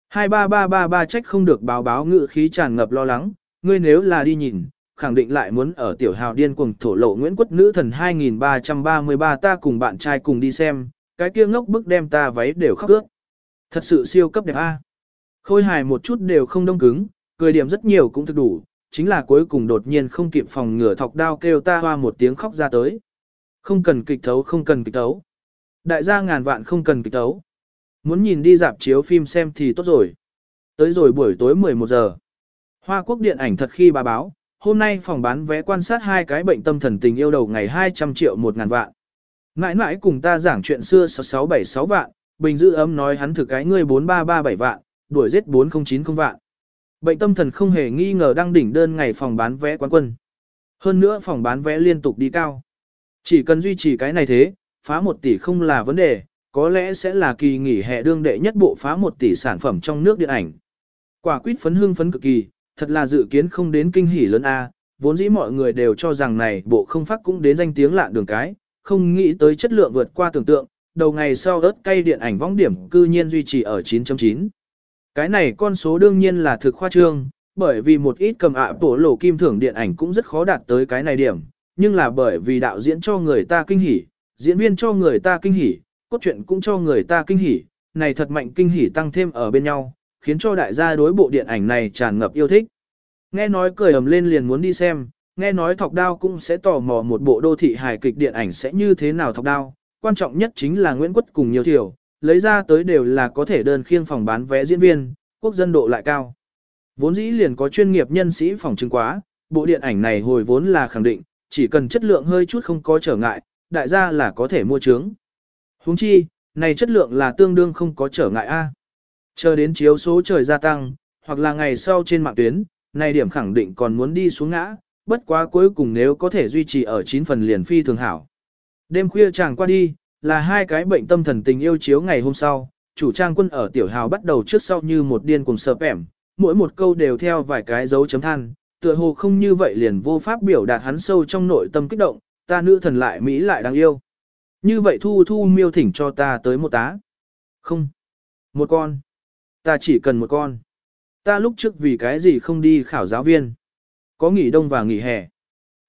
23333 trách không được báo báo ngự khí tràn ngập lo lắng, ngươi nếu là đi nhìn, khẳng định lại muốn ở tiểu hào điên cuồng thổ lộ Nguyễn Quất Nữ Thần 2333 ta cùng bạn trai cùng đi xem, cái kia ngốc bức đem ta váy đều khóc ướt. Thật sự siêu cấp đẹp a. Khôi hài một chút đều không đông cứng, cười điểm rất nhiều cũng thực đủ, chính là cuối cùng đột nhiên không kịp phòng ngửa thọc đao kêu ta hoa một tiếng khóc ra tới. Không cần kịch thấu không cần kịch thấu. Đại gia ngàn vạn không cần kịch thấu. Muốn nhìn đi dạp chiếu phim xem thì tốt rồi. Tới rồi buổi tối 11 giờ. Hoa quốc điện ảnh thật khi bà báo, hôm nay phòng bán vé quan sát hai cái bệnh tâm thần tình yêu đầu ngày 200 triệu một ngàn vạn. Mãi mãi cùng ta giảng chuyện xưa 6676 vạn, Bình Dư ấm nói hắn thực cái ngươi 4337 vạn, đuổi giết 4090 vạn. Bệnh tâm thần không hề nghi ngờ đang đỉnh đơn ngày phòng bán vé quán quân. Hơn nữa phòng bán vé liên tục đi cao. Chỉ cần duy trì cái này thế, phá 1 tỷ không là vấn đề, có lẽ sẽ là kỳ nghỉ hè đương đệ nhất bộ phá 1 tỷ sản phẩm trong nước điện ảnh. Quả quyết phấn hưng phấn cực kỳ, thật là dự kiến không đến kinh hỉ lớn A, vốn dĩ mọi người đều cho rằng này bộ không phát cũng đến danh tiếng lạ đường cái, không nghĩ tới chất lượng vượt qua tưởng tượng, đầu ngày sau ớt cay điện ảnh vong điểm cư nhiên duy trì ở 9.9. Cái này con số đương nhiên là thực khoa trương, bởi vì một ít cầm ạ bổ lộ kim thưởng điện ảnh cũng rất khó đạt tới cái này điểm, nhưng là bởi vì đạo diễn cho người ta kinh hỉ, diễn viên cho người ta kinh hỉ, cốt truyện cũng cho người ta kinh hỉ, này thật mạnh kinh hỉ tăng thêm ở bên nhau, khiến cho đại gia đối bộ điện ảnh này tràn ngập yêu thích. Nghe nói cười ầm lên liền muốn đi xem, nghe nói thọc đao cũng sẽ tò mò một bộ đô thị hài kịch điện ảnh sẽ như thế nào thọc đao, quan trọng nhất chính là Nguyễn Quất cùng nhiều thiểu, lấy ra tới đều là có thể đơn khiêng phòng bán vé diễn viên, quốc dân độ lại cao. Vốn dĩ liền có chuyên nghiệp nhân sĩ phòng chứng quá, bộ điện ảnh này hồi vốn là khẳng định, chỉ cần chất lượng hơi chút không có trở ngại, đại gia là có thể mua chứng Huống chi, này chất lượng là tương đương không có trở ngại a. Chờ đến chiếu số trời gia tăng, hoặc là ngày sau trên mạng tuyến, này điểm khẳng định còn muốn đi xuống ngã, bất quá cuối cùng nếu có thể duy trì ở 9 phần liền phi thường hảo. Đêm khuya chàng qua đi, là hai cái bệnh tâm thần tình yêu chiếu ngày hôm sau, chủ trang quân ở tiểu hào bắt đầu trước sau như một điên cùng sợp ẻm, mỗi một câu đều theo vài cái dấu chấm than, tựa hồ không như vậy liền vô pháp biểu đạt hắn sâu trong nội tâm kích động, ta nữ thần lại Mỹ lại đáng yêu. Như vậy thu thu miêu thỉnh cho ta tới một tá. Không. Một con. Ta chỉ cần một con. Ta lúc trước vì cái gì không đi khảo giáo viên. Có nghỉ đông và nghỉ hè.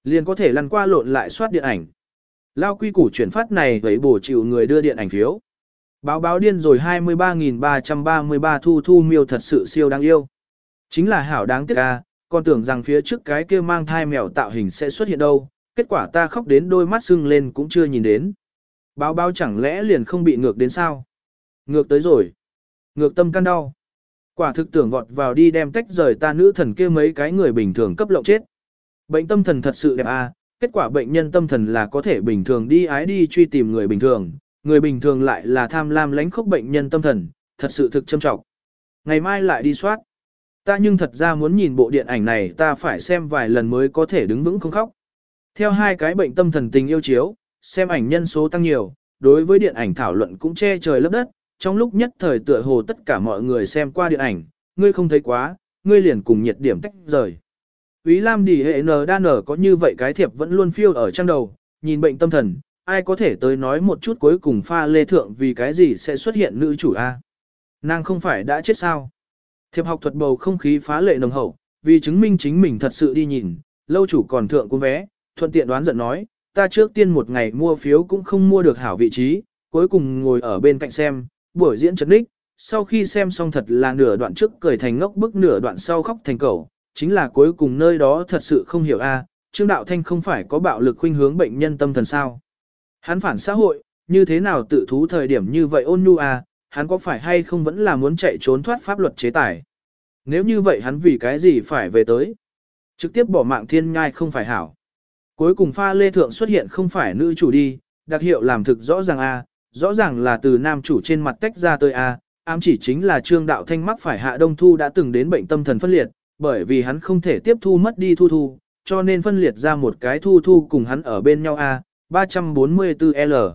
Liền có thể lăn qua lộn lại soát điện ảnh. Lao quy củ chuyển phát này với bổ chịu người đưa điện ảnh phiếu. Báo báo điên rồi 23.333 thu thu miêu thật sự siêu đáng yêu. Chính là hảo đáng tiếc ca, còn tưởng rằng phía trước cái kia mang thai mèo tạo hình sẽ xuất hiện đâu, kết quả ta khóc đến đôi mắt sưng lên cũng chưa nhìn đến. Báo báo chẳng lẽ liền không bị ngược đến sao? Ngược tới rồi. Ngược tâm can đau. Quả thực tưởng vọt vào đi đem tách rời ta nữ thần kia mấy cái người bình thường cấp lộng chết. Bệnh tâm thần thật sự đẹp à, kết quả bệnh nhân tâm thần là có thể bình thường đi ái đi truy tìm người bình thường, người bình thường lại là tham lam lánh khốc bệnh nhân tâm thần, thật sự thực châm trọng. Ngày mai lại đi soát. Ta nhưng thật ra muốn nhìn bộ điện ảnh này ta phải xem vài lần mới có thể đứng vững không khóc. Theo hai cái bệnh tâm thần tình yêu chiếu, xem ảnh nhân số tăng nhiều, đối với điện ảnh thảo luận cũng che trời lấp đất, trong lúc nhất thời tựa hồ tất cả mọi người xem qua điện ảnh, ngươi không thấy quá, ngươi liền cùng nhiệt điểm tách rời. Ý Lam đi hệ N đa nở có như vậy cái thiệp vẫn luôn phiêu ở trong đầu, nhìn bệnh tâm thần, ai có thể tới nói một chút cuối cùng pha lê thượng vì cái gì sẽ xuất hiện nữ chủ A. Nàng không phải đã chết sao. Thiệp học thuật bầu không khí phá lệ nồng hậu, vì chứng minh chính mình thật sự đi nhìn, lâu chủ còn thượng cuốn vé, thuận tiện đoán giận nói, ta trước tiên một ngày mua phiếu cũng không mua được hảo vị trí, cuối cùng ngồi ở bên cạnh xem, buổi diễn chấn đích, sau khi xem xong thật là nửa đoạn trước cười thành ngốc bức nửa đoạn sau khóc thành cẩu, chính là cuối cùng nơi đó thật sự không hiểu a, Trương Đạo Thanh không phải có bạo lực khuynh hướng bệnh nhân tâm thần sao? Hắn phản xã hội, như thế nào tự thú thời điểm như vậy ôn nhu a, hắn có phải hay không vẫn là muốn chạy trốn thoát pháp luật chế tài? Nếu như vậy hắn vì cái gì phải về tới? Trực tiếp bỏ mạng thiên nhai không phải hảo. Cuối cùng pha lê thượng xuất hiện không phải nữ chủ đi, đặc hiệu làm thực rõ ràng a, rõ ràng là từ nam chủ trên mặt tách ra tới a, ám chỉ chính là Trương Đạo Thanh mắc phải Hạ Đông Thu đã từng đến bệnh tâm thần phân liệt, bởi vì hắn không thể tiếp thu mất đi thu thu, cho nên phân liệt ra một cái thu thu cùng hắn ở bên nhau a, 344L.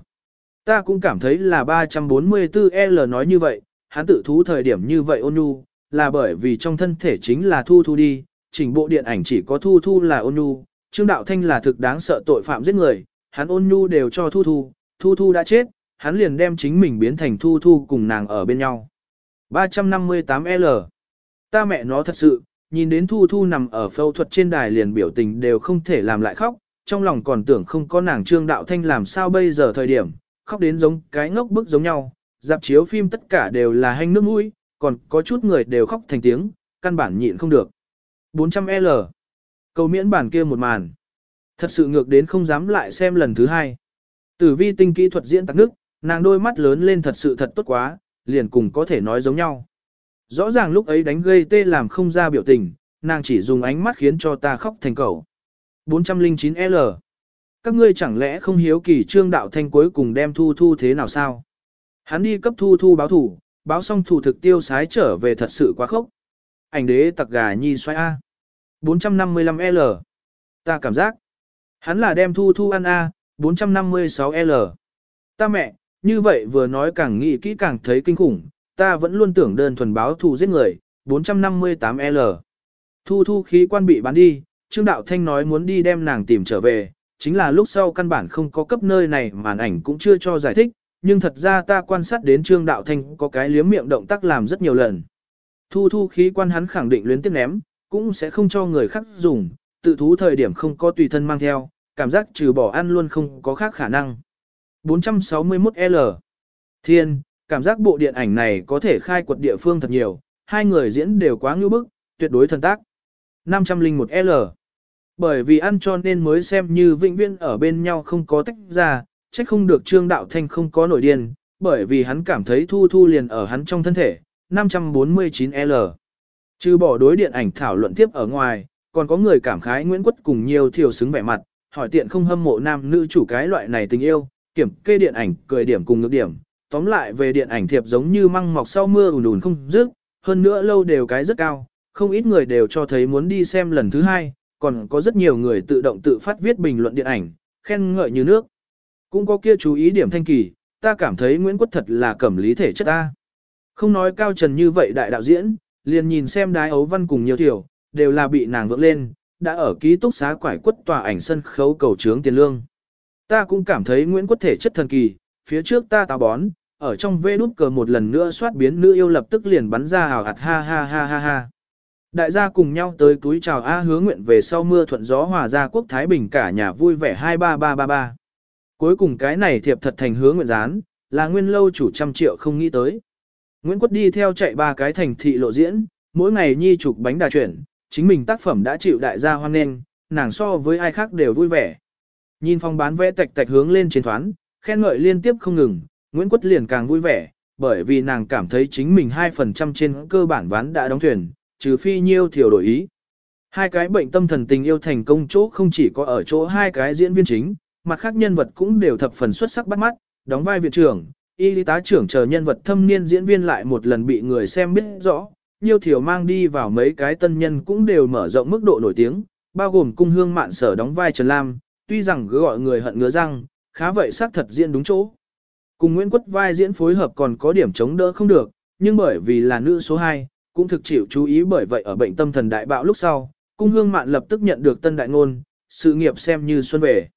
Ta cũng cảm thấy là 344L nói như vậy, hắn tự thú thời điểm như vậy ôn nhu, là bởi vì trong thân thể chính là thu thu đi, chỉnh bộ điện ảnh chỉ có Thu Thu là ôn nhu, Trương Đạo Thanh là thực đáng sợ tội phạm giết người, hắn ôn nhu đều cho Thu Thu, Thu Thu đã chết, hắn liền đem chính mình biến thành Thu Thu cùng nàng ở bên nhau. 358L Ta mẹ nó thật sự, nhìn đến Thu Thu nằm ở phẫu thuật trên đài liền biểu tình đều không thể làm lại khóc, trong lòng còn tưởng không có nàng Trương Đạo Thanh làm sao bây giờ thời điểm, khóc đến giống cái ngốc bức giống nhau, dạp chiếu phim tất cả đều là hanh nước mũi, còn có chút người đều khóc thành tiếng, căn bản nhịn không được. 400L Cầu miễn bản kia một màn. Thật sự ngược đến không dám lại xem lần thứ hai. Tử vi tinh kỹ thuật diễn tắc nước, nàng đôi mắt lớn lên thật sự thật tốt quá, liền cùng có thể nói giống nhau. Rõ ràng lúc ấy đánh gây tê làm không ra biểu tình, nàng chỉ dùng ánh mắt khiến cho ta khóc thành cầu. 409L Các ngươi chẳng lẽ không hiếu kỳ trương đạo thanh cuối cùng đem thu thu thế nào sao? Hắn đi cấp thu thu báo thủ, báo xong thủ thực tiêu sái trở về thật sự quá khốc. Ảnh đế tặc gà nhi xoay A. 455L. Ta cảm giác. Hắn là đem thu thu ăn A, 456L. Ta mẹ, như vậy vừa nói càng nghĩ kỹ càng thấy kinh khủng, ta vẫn luôn tưởng đơn thuần báo thù giết người, 458L. Thu thu khí quan bị bán đi, Trương Đạo Thanh nói muốn đi đem nàng tìm trở về, chính là lúc sau căn bản không có cấp nơi này màn ảnh cũng chưa cho giải thích, nhưng thật ra ta quan sát đến Trương Đạo Thanh có cái liếm miệng động tác làm rất nhiều lần. Thu thu khí quan hắn khẳng định luyến tiếp ném, cũng sẽ không cho người khác dùng, tự thú thời điểm không có tùy thân mang theo, cảm giác trừ bỏ ăn luôn không có khác khả năng. 461L Thiên, cảm giác bộ điện ảnh này có thể khai quật địa phương thật nhiều, hai người diễn đều quá ngưu bức, tuyệt đối thần tác. 501L Bởi vì ăn cho nên mới xem như vĩnh viễn ở bên nhau không có tách ra, trách không được Trương Đạo Thanh không có nổi điên, bởi vì hắn cảm thấy thu thu liền ở hắn trong thân thể. 549L Trừ bỏ đối điện ảnh thảo luận tiếp ở ngoài, còn có người cảm khái Nguyễn Quất cùng nhiều thiểu xứng vẻ mặt, hỏi tiện không hâm mộ nam nữ chủ cái loại này tình yêu, kiểm kê điện ảnh, cười điểm cùng ngược điểm. Tóm lại về điện ảnh thiệp giống như măng mọc sau mưa ùn ùn không dứt, hơn nữa lâu đều cái rất cao, không ít người đều cho thấy muốn đi xem lần thứ hai, còn có rất nhiều người tự động tự phát viết bình luận điện ảnh, khen ngợi như nước. Cũng có kia chú ý điểm thanh kỳ, ta cảm thấy Nguyễn Quất thật là cẩm lý thể chất ta. Không nói cao trần như vậy đại đạo diễn, liền nhìn xem đái ấu văn cùng nhiều tiểu, đều là bị nàng vượng lên, đã ở ký túc xá quải quất tòa ảnh sân khấu cầu trướng tiền lương. Ta cũng cảm thấy Nguyễn Quất thể chất thần kỳ, phía trước ta táo bón, ở trong vê đút cờ một lần nữa soát biến nữ yêu lập tức liền bắn ra hào hạt ha ha ha ha ha. Đại gia cùng nhau tới túi chào A hứa nguyện về sau mưa thuận gió hòa ra quốc Thái Bình cả nhà vui vẻ 23333. Cuối cùng cái này thiệp thật thành hứa nguyện gián, là nguyên lâu chủ trăm triệu không nghĩ tới. Nguyễn Quất đi theo chạy ba cái thành thị lộ diễn, mỗi ngày nhi chụp bánh đà chuyển, chính mình tác phẩm đã chịu đại gia hoan nghênh, nàng so với ai khác đều vui vẻ. Nhìn phòng bán vẽ tạch tạch hướng lên trên thoán, khen ngợi liên tiếp không ngừng, Nguyễn Quất liền càng vui vẻ, bởi vì nàng cảm thấy chính mình 2% trên cơ bản ván đã đóng thuyền, trừ phi nhiêu thiểu đổi ý. Hai cái bệnh tâm thần tình yêu thành công chỗ không chỉ có ở chỗ hai cái diễn viên chính, mặt khác nhân vật cũng đều thập phần xuất sắc bắt mắt, đóng vai viện trưởng, y tá trưởng chờ nhân vật thâm niên diễn viên lại một lần bị người xem biết rõ, Nhiêu thiểu mang đi vào mấy cái tân nhân cũng đều mở rộng mức độ nổi tiếng, bao gồm cung hương mạn sở đóng vai Trần Lam, tuy rằng cứ gọi người hận ngứa răng, khá vậy xác thật diễn đúng chỗ. Cùng Nguyễn Quất vai diễn phối hợp còn có điểm chống đỡ không được, nhưng bởi vì là nữ số 2, cũng thực chịu chú ý bởi vậy ở bệnh tâm thần đại bạo lúc sau, cung hương mạn lập tức nhận được tân đại ngôn, sự nghiệp xem như xuân về.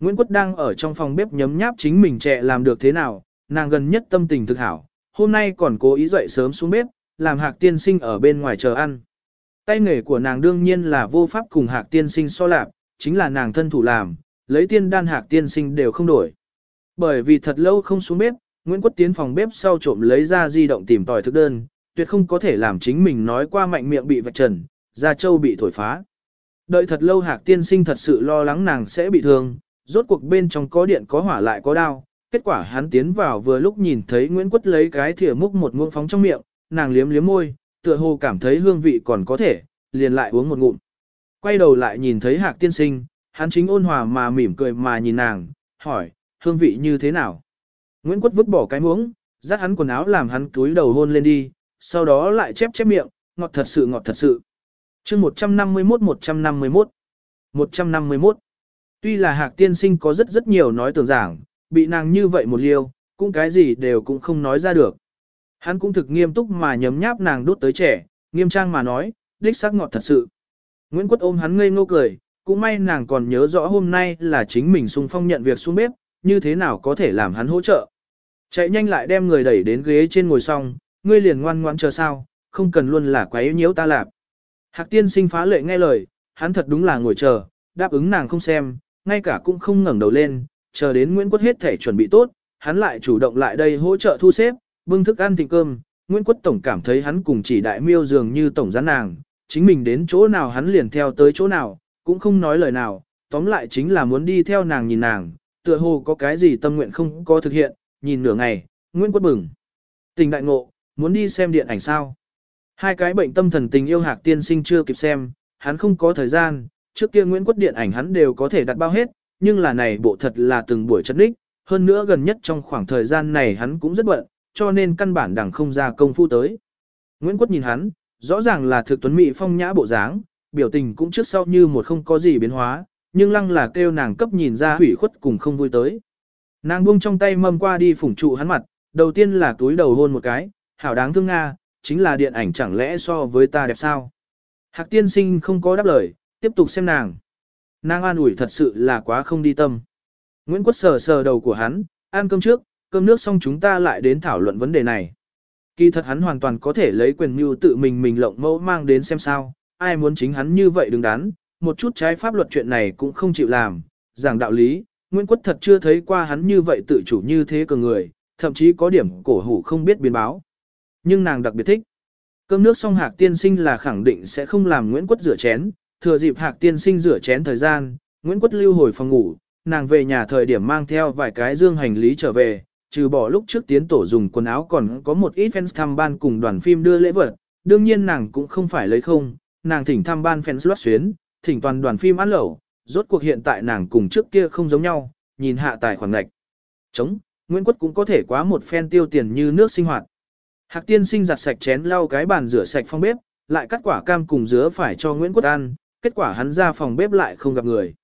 Nguyễn Quất đang ở trong phòng bếp nhấm nháp chính mình trẻ làm được thế nào, nàng gần nhất tâm tình thực hảo, hôm nay còn cố ý dậy sớm xuống bếp, làm hạc tiên sinh ở bên ngoài chờ ăn. Tay nghề của nàng đương nhiên là vô pháp cùng hạc tiên sinh so lạp, chính là nàng thân thủ làm, lấy tiên đan hạc tiên sinh đều không đổi. Bởi vì thật lâu không xuống bếp, Nguyễn Quất tiến phòng bếp sau trộm lấy ra di động tìm tòi thức đơn, tuyệt không có thể làm chính mình nói qua mạnh miệng bị vạch trần, da châu bị thổi phá. Đợi thật lâu hạc tiên sinh thật sự lo lắng nàng sẽ bị thương, rốt cuộc bên trong có điện có hỏa lại có đao, kết quả hắn tiến vào vừa lúc nhìn thấy Nguyễn Quất lấy cái thìa múc một muỗng phóng trong miệng, nàng liếm liếm môi, tựa hồ cảm thấy hương vị còn có thể, liền lại uống một ngụm. Quay đầu lại nhìn thấy Hạc tiên sinh, hắn chính ôn hòa mà mỉm cười mà nhìn nàng, hỏi, hương vị như thế nào? Nguyễn Quất vứt bỏ cái muỗng, dắt hắn quần áo làm hắn cúi đầu hôn lên đi, sau đó lại chép chép miệng, ngọt thật sự ngọt thật sự. chương 151 151 151 Tuy là Hạc tiên sinh có rất rất nhiều nói tưởng giảng, bị nàng như vậy một liêu, cũng cái gì đều cũng không nói ra được. Hắn cũng thực nghiêm túc mà nhấm nháp nàng đốt tới trẻ, nghiêm trang mà nói, đích xác ngọt thật sự. Nguyễn Quất ôm hắn ngây ngô cười, cũng may nàng còn nhớ rõ hôm nay là chính mình xung phong nhận việc xuống bếp, như thế nào có thể làm hắn hỗ trợ. Chạy nhanh lại đem người đẩy đến ghế trên ngồi xong, ngươi liền ngoan ngoãn chờ sao, không cần luôn là quấy nhiễu ta lạp. Hạc tiên sinh phá lệ nghe lời, hắn thật đúng là ngồi chờ, đáp ứng nàng không xem, ngay cả cũng không ngẩng đầu lên, chờ đến Nguyễn Quất hết thể chuẩn bị tốt, hắn lại chủ động lại đây hỗ trợ thu xếp, bưng thức ăn thịnh cơm, Nguyễn Quất Tổng cảm thấy hắn cùng chỉ đại miêu dường như tổng gián nàng, chính mình đến chỗ nào hắn liền theo tới chỗ nào, cũng không nói lời nào, tóm lại chính là muốn đi theo nàng nhìn nàng, tựa hồ có cái gì tâm nguyện không có thực hiện, nhìn nửa ngày, Nguyễn Quất bừng. Tình đại ngộ, muốn đi xem điện ảnh sao? Hai cái bệnh tâm thần tình yêu hạc tiên sinh chưa kịp xem, hắn không có thời gian, trước kia Nguyễn Quất điện ảnh hắn đều có thể đặt bao hết, nhưng là này bộ thật là từng buổi chất đích, hơn nữa gần nhất trong khoảng thời gian này hắn cũng rất bận, cho nên căn bản đằng không ra công phu tới. Nguyễn Quất nhìn hắn, rõ ràng là thực tuấn mỹ phong nhã bộ dáng, biểu tình cũng trước sau như một không có gì biến hóa, nhưng lăng là kêu nàng cấp nhìn ra hủy khuất cùng không vui tới. Nàng buông trong tay mâm qua đi phủng trụ hắn mặt, đầu tiên là túi đầu hôn một cái, hảo đáng thương Nga, chính là điện ảnh chẳng lẽ so với ta đẹp sao. Hạc tiên sinh không có đáp lời, tiếp tục xem nàng. Nàng an ủi thật sự là quá không đi tâm. Nguyễn Quất sờ sờ đầu của hắn, ăn cơm trước, cơm nước xong chúng ta lại đến thảo luận vấn đề này. Kỳ thật hắn hoàn toàn có thể lấy quyền mưu tự mình mình lộng mẫu mang đến xem sao, ai muốn chính hắn như vậy đứng đắn, một chút trái pháp luật chuyện này cũng không chịu làm, giảng đạo lý, Nguyễn Quất thật chưa thấy qua hắn như vậy tự chủ như thế cường người, thậm chí có điểm cổ hủ không biết biến báo. Nhưng nàng đặc biệt thích. Cơm nước xong hạc tiên sinh là khẳng định sẽ không làm Nguyễn Quất rửa chén, thừa dịp hạc tiên sinh rửa chén thời gian, Nguyễn Quất lưu hồi phòng ngủ, nàng về nhà thời điểm mang theo vài cái dương hành lý trở về, trừ bỏ lúc trước tiến tổ dùng quần áo còn có một ít fans thăm ban cùng đoàn phim đưa lễ vật, đương nhiên nàng cũng không phải lấy không, nàng thỉnh thăm ban fans loát xuyến, thỉnh toàn đoàn phim ăn lẩu, rốt cuộc hiện tại nàng cùng trước kia không giống nhau, nhìn hạ tài khoản ngạch. Chống, Nguyễn Quất cũng có thể quá một phen tiêu tiền như nước sinh hoạt. Hạc tiên sinh giặt sạch chén lau cái bàn rửa sạch phong bếp, lại cắt quả cam cùng dứa phải cho Nguyễn Quất ăn, kết quả hắn ra phòng bếp lại không gặp người.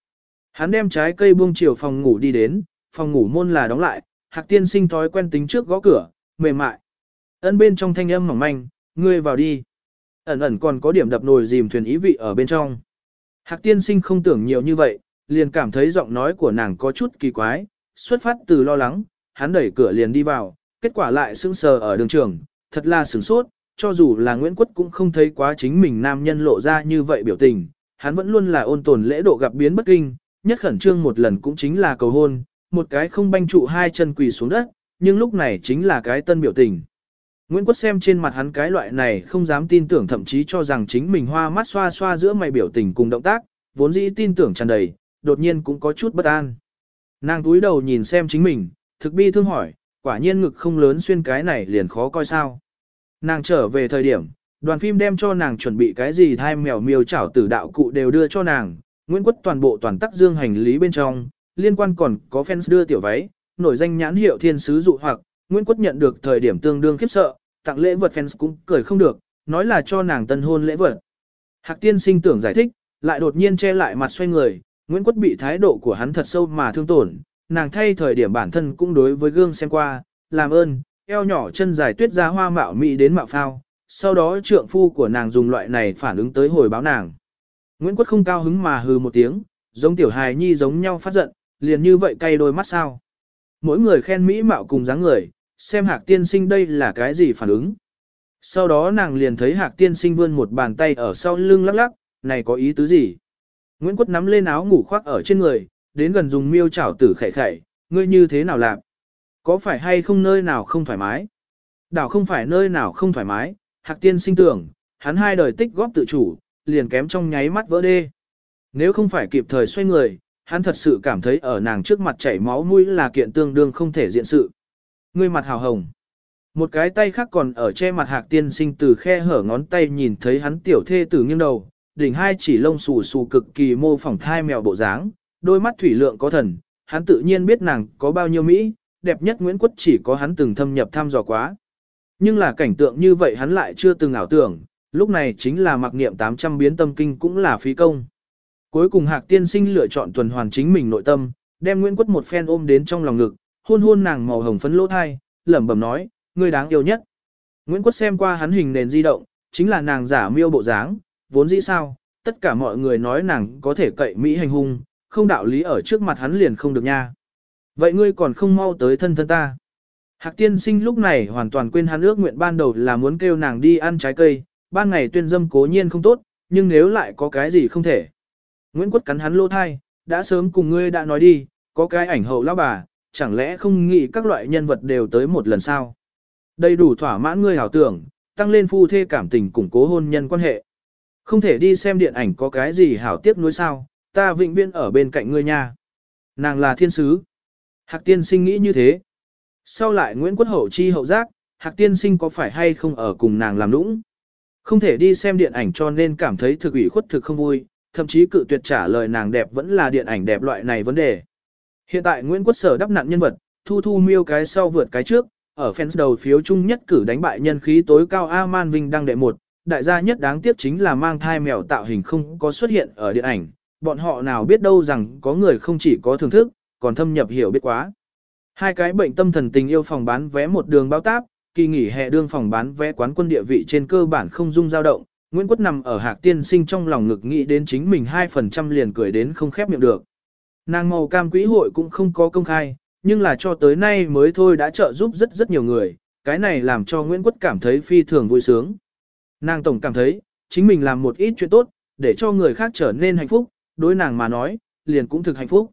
Hắn đem trái cây buông chiều phòng ngủ đi đến, phòng ngủ môn là đóng lại, Hạc tiên sinh thói quen tính trước gõ cửa, mềm mại. Ân bên trong thanh âm mỏng manh, ngươi vào đi. Ẩn ẩn còn có điểm đập nồi dìm thuyền ý vị ở bên trong. Hạc tiên sinh không tưởng nhiều như vậy, liền cảm thấy giọng nói của nàng có chút kỳ quái, xuất phát từ lo lắng, hắn đẩy cửa liền đi vào, kết quả lại sững sờ ở đường trường, thật là sửng sốt, cho dù là Nguyễn Quất cũng không thấy quá chính mình nam nhân lộ ra như vậy biểu tình, hắn vẫn luôn là ôn tồn lễ độ gặp biến bất kinh, nhất khẩn trương một lần cũng chính là cầu hôn, một cái không banh trụ hai chân quỳ xuống đất, nhưng lúc này chính là cái tân biểu tình. Nguyễn Quất xem trên mặt hắn cái loại này không dám tin tưởng thậm chí cho rằng chính mình hoa mắt xoa xoa giữa mày biểu tình cùng động tác, vốn dĩ tin tưởng tràn đầy, đột nhiên cũng có chút bất an. Nàng túi đầu nhìn xem chính mình, thực bi thương hỏi, quả nhiên ngực không lớn xuyên cái này liền khó coi sao. Nàng trở về thời điểm, đoàn phim đem cho nàng chuẩn bị cái gì thai mèo miêu chảo tử đạo cụ đều đưa cho nàng, Nguyễn Quất toàn bộ toàn tắc dương hành lý bên trong, liên quan còn có fans đưa tiểu váy, nổi danh nhãn hiệu thiên sứ dụ hoặc, Nguyễn Quất nhận được thời điểm tương đương khiếp sợ, tặng lễ vật fans cũng cười không được, nói là cho nàng tân hôn lễ vật. Hạc tiên sinh tưởng giải thích, lại đột nhiên che lại mặt xoay người, Nguyễn Quất bị thái độ của hắn thật sâu mà thương tổn, nàng thay thời điểm bản thân cũng đối với gương xem qua, làm ơn, eo nhỏ chân dài tuyết ra hoa mạo mỹ đến mạo phao, sau đó trượng phu của nàng dùng loại này phản ứng tới hồi báo nàng. Nguyễn Quất không cao hứng mà hừ một tiếng, giống tiểu hài nhi giống nhau phát giận, liền như vậy cay đôi mắt sao. Mỗi người khen mỹ mạo cùng dáng người, xem hạc tiên sinh đây là cái gì phản ứng. Sau đó nàng liền thấy hạc tiên sinh vươn một bàn tay ở sau lưng lắc lắc, này có ý tứ gì? Nguyễn Quất nắm lên áo ngủ khoác ở trên người, đến gần dùng miêu chảo tử khẩy khẩy, ngươi như thế nào làm? Có phải hay không nơi nào không thoải mái? Đảo không phải nơi nào không thoải mái, hạc tiên sinh tưởng, hắn hai đời tích góp tự chủ, liền kém trong nháy mắt vỡ đê. Nếu không phải kịp thời xoay người, hắn thật sự cảm thấy ở nàng trước mặt chảy máu mũi là kiện tương đương không thể diện sự. Ngươi mặt hào hồng. Một cái tay khác còn ở che mặt hạc tiên sinh từ khe hở ngón tay nhìn thấy hắn tiểu thê tử nghiêng đầu, đỉnh hai chỉ lông xù xù cực kỳ mô phỏng thai mèo bộ dáng, đôi mắt thủy lượng có thần, hắn tự nhiên biết nàng có bao nhiêu Mỹ, đẹp nhất Nguyễn Quất chỉ có hắn từng thâm nhập thăm dò quá. Nhưng là cảnh tượng như vậy hắn lại chưa từng ảo tưởng, lúc này chính là mặc niệm 800 biến tâm kinh cũng là phí công. Cuối cùng Hạc Tiên Sinh lựa chọn tuần hoàn chính mình nội tâm, đem Nguyễn Quất một phen ôm đến trong lòng ngực, hôn hôn nàng màu hồng phấn lỗ thai, lẩm bẩm nói, ngươi đáng yêu nhất. Nguyễn Quất xem qua hắn hình nền di động, chính là nàng giả miêu bộ dáng, vốn dĩ sao, tất cả mọi người nói nàng có thể cậy Mỹ hành hung, không đạo lý ở trước mặt hắn liền không được nha. Vậy ngươi còn không mau tới thân thân ta. Hạc tiên sinh lúc này hoàn toàn quên hắn ước nguyện ban đầu là muốn kêu nàng đi ăn trái cây, ban ngày tuyên dâm cố nhiên không tốt, nhưng nếu lại có cái gì không thể. Nguyễn Quất cắn hắn lô thai, đã sớm cùng ngươi đã nói đi, có cái ảnh hậu lão bà, chẳng lẽ không nghĩ các loại nhân vật đều tới một lần sao? Đầy đủ thỏa mãn ngươi hảo tưởng, tăng lên phu thê cảm tình củng cố hôn nhân quan hệ. Không thể đi xem điện ảnh có cái gì hảo tiếc nuối sao, ta vĩnh viễn ở bên cạnh ngươi nha. Nàng là thiên sứ. Hạc tiên sinh nghĩ như thế. Sau lại Nguyễn Quốc Hậu chi hậu giác, Hạc tiên sinh có phải hay không ở cùng nàng làm lũng? Không thể đi xem điện ảnh cho nên cảm thấy thực ủy khuất thực không vui, thậm chí cự tuyệt trả lời nàng đẹp vẫn là điện ảnh đẹp loại này vấn đề. Hiện tại Nguyễn Quốc Sở đắp nặn nhân vật, thu thu miêu cái sau vượt cái trước, ở fans đầu phiếu chung nhất cử đánh bại nhân khí tối cao aman Vinh đăng đệ một, đại gia nhất đáng tiếc chính là mang thai mèo tạo hình không có xuất hiện ở điện ảnh, bọn họ nào biết đâu rằng có người không chỉ có thưởng thức, còn thâm nhập hiểu biết quá. Hai cái bệnh tâm thần tình yêu phòng bán vé một đường báo táp, kỳ nghỉ hè đương phòng bán vé quán quân địa vị trên cơ bản không dung dao động, Nguyễn Quốc nằm ở hạc tiên sinh trong lòng ngực nghĩ đến chính mình 2% liền cười đến không khép miệng được. Nàng màu cam quỹ hội cũng không có công khai, nhưng là cho tới nay mới thôi đã trợ giúp rất rất nhiều người, cái này làm cho Nguyễn Quốc cảm thấy phi thường vui sướng. Nàng tổng cảm thấy, chính mình làm một ít chuyện tốt, để cho người khác trở nên hạnh phúc, đối nàng mà nói, liền cũng thực hạnh phúc.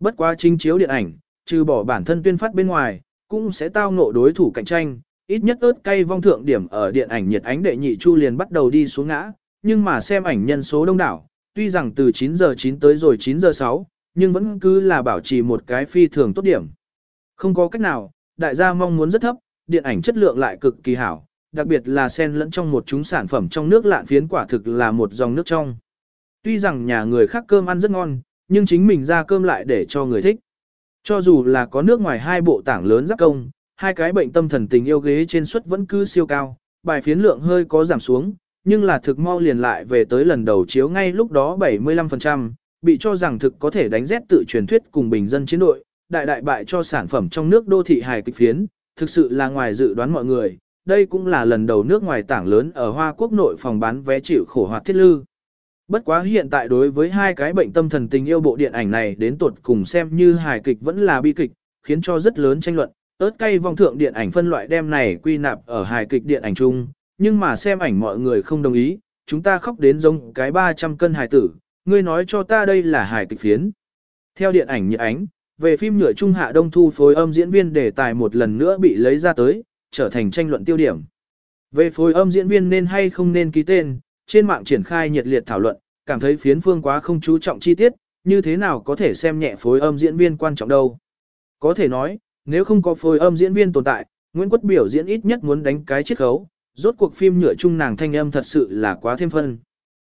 Bất quá chính chiếu điện ảnh, trừ bỏ bản thân tuyên phát bên ngoài, cũng sẽ tao ngộ đối thủ cạnh tranh, ít nhất ớt cay vong thượng điểm ở điện ảnh nhiệt ánh đệ nhị chu liền bắt đầu đi xuống ngã, nhưng mà xem ảnh nhân số đông đảo, tuy rằng từ 9 giờ 9 tới rồi 9 giờ 6, nhưng vẫn cứ là bảo trì một cái phi thường tốt điểm. Không có cách nào, đại gia mong muốn rất thấp, điện ảnh chất lượng lại cực kỳ hảo, đặc biệt là sen lẫn trong một chúng sản phẩm trong nước lạn phiến quả thực là một dòng nước trong. Tuy rằng nhà người khác cơm ăn rất ngon, nhưng chính mình ra cơm lại để cho người thích. Cho dù là có nước ngoài hai bộ tảng lớn giáp công, hai cái bệnh tâm thần tình yêu ghế trên suất vẫn cứ siêu cao, bài phiến lượng hơi có giảm xuống, nhưng là thực mau liền lại về tới lần đầu chiếu ngay lúc đó 75%, bị cho rằng thực có thể đánh rét tự truyền thuyết cùng bình dân chiến đội, đại đại bại cho sản phẩm trong nước đô thị hài kịch phiến, thực sự là ngoài dự đoán mọi người, đây cũng là lần đầu nước ngoài tảng lớn ở Hoa Quốc nội phòng bán vé chịu khổ hoạt thiết lư. Bất quá hiện tại đối với hai cái bệnh tâm thần tình yêu bộ điện ảnh này đến tuột cùng xem như hài kịch vẫn là bi kịch, khiến cho rất lớn tranh luận, ớt cay vong thượng điện ảnh phân loại đem này quy nạp ở hài kịch điện ảnh chung, nhưng mà xem ảnh mọi người không đồng ý, chúng ta khóc đến giống cái 300 cân hài tử, ngươi nói cho ta đây là hài kịch phiến. Theo điện ảnh nhiệt ánh, về phim nhựa trung hạ đông thu phối âm diễn viên đề tài một lần nữa bị lấy ra tới, trở thành tranh luận tiêu điểm. Về phối âm diễn viên nên hay không nên ký tên, trên mạng triển khai nhiệt liệt thảo luận, cảm thấy phiến phương quá không chú trọng chi tiết, như thế nào có thể xem nhẹ phối âm diễn viên quan trọng đâu. Có thể nói, nếu không có phối âm diễn viên tồn tại, Nguyễn Quốc biểu diễn ít nhất muốn đánh cái chiết khấu, rốt cuộc phim nhựa chung nàng thanh âm thật sự là quá thêm phân.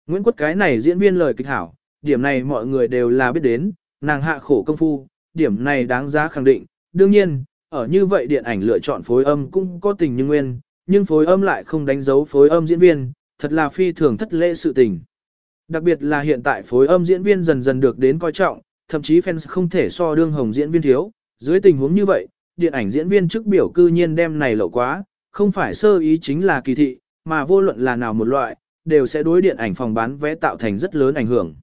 Nguyễn Quốc cái này diễn viên lời kịch hảo, điểm này mọi người đều là biết đến, nàng hạ khổ công phu, điểm này đáng giá khẳng định. Đương nhiên, ở như vậy điện ảnh lựa chọn phối âm cũng có tình như nguyên, nhưng phối âm lại không đánh dấu phối âm diễn viên, thật là phi thường thất lễ sự tình. Đặc biệt là hiện tại phối âm diễn viên dần dần được đến coi trọng, thậm chí fans không thể so đương hồng diễn viên thiếu. Dưới tình huống như vậy, điện ảnh diễn viên chức biểu cư nhiên đem này lậu quá, không phải sơ ý chính là kỳ thị, mà vô luận là nào một loại, đều sẽ đối điện ảnh phòng bán vé tạo thành rất lớn ảnh hưởng.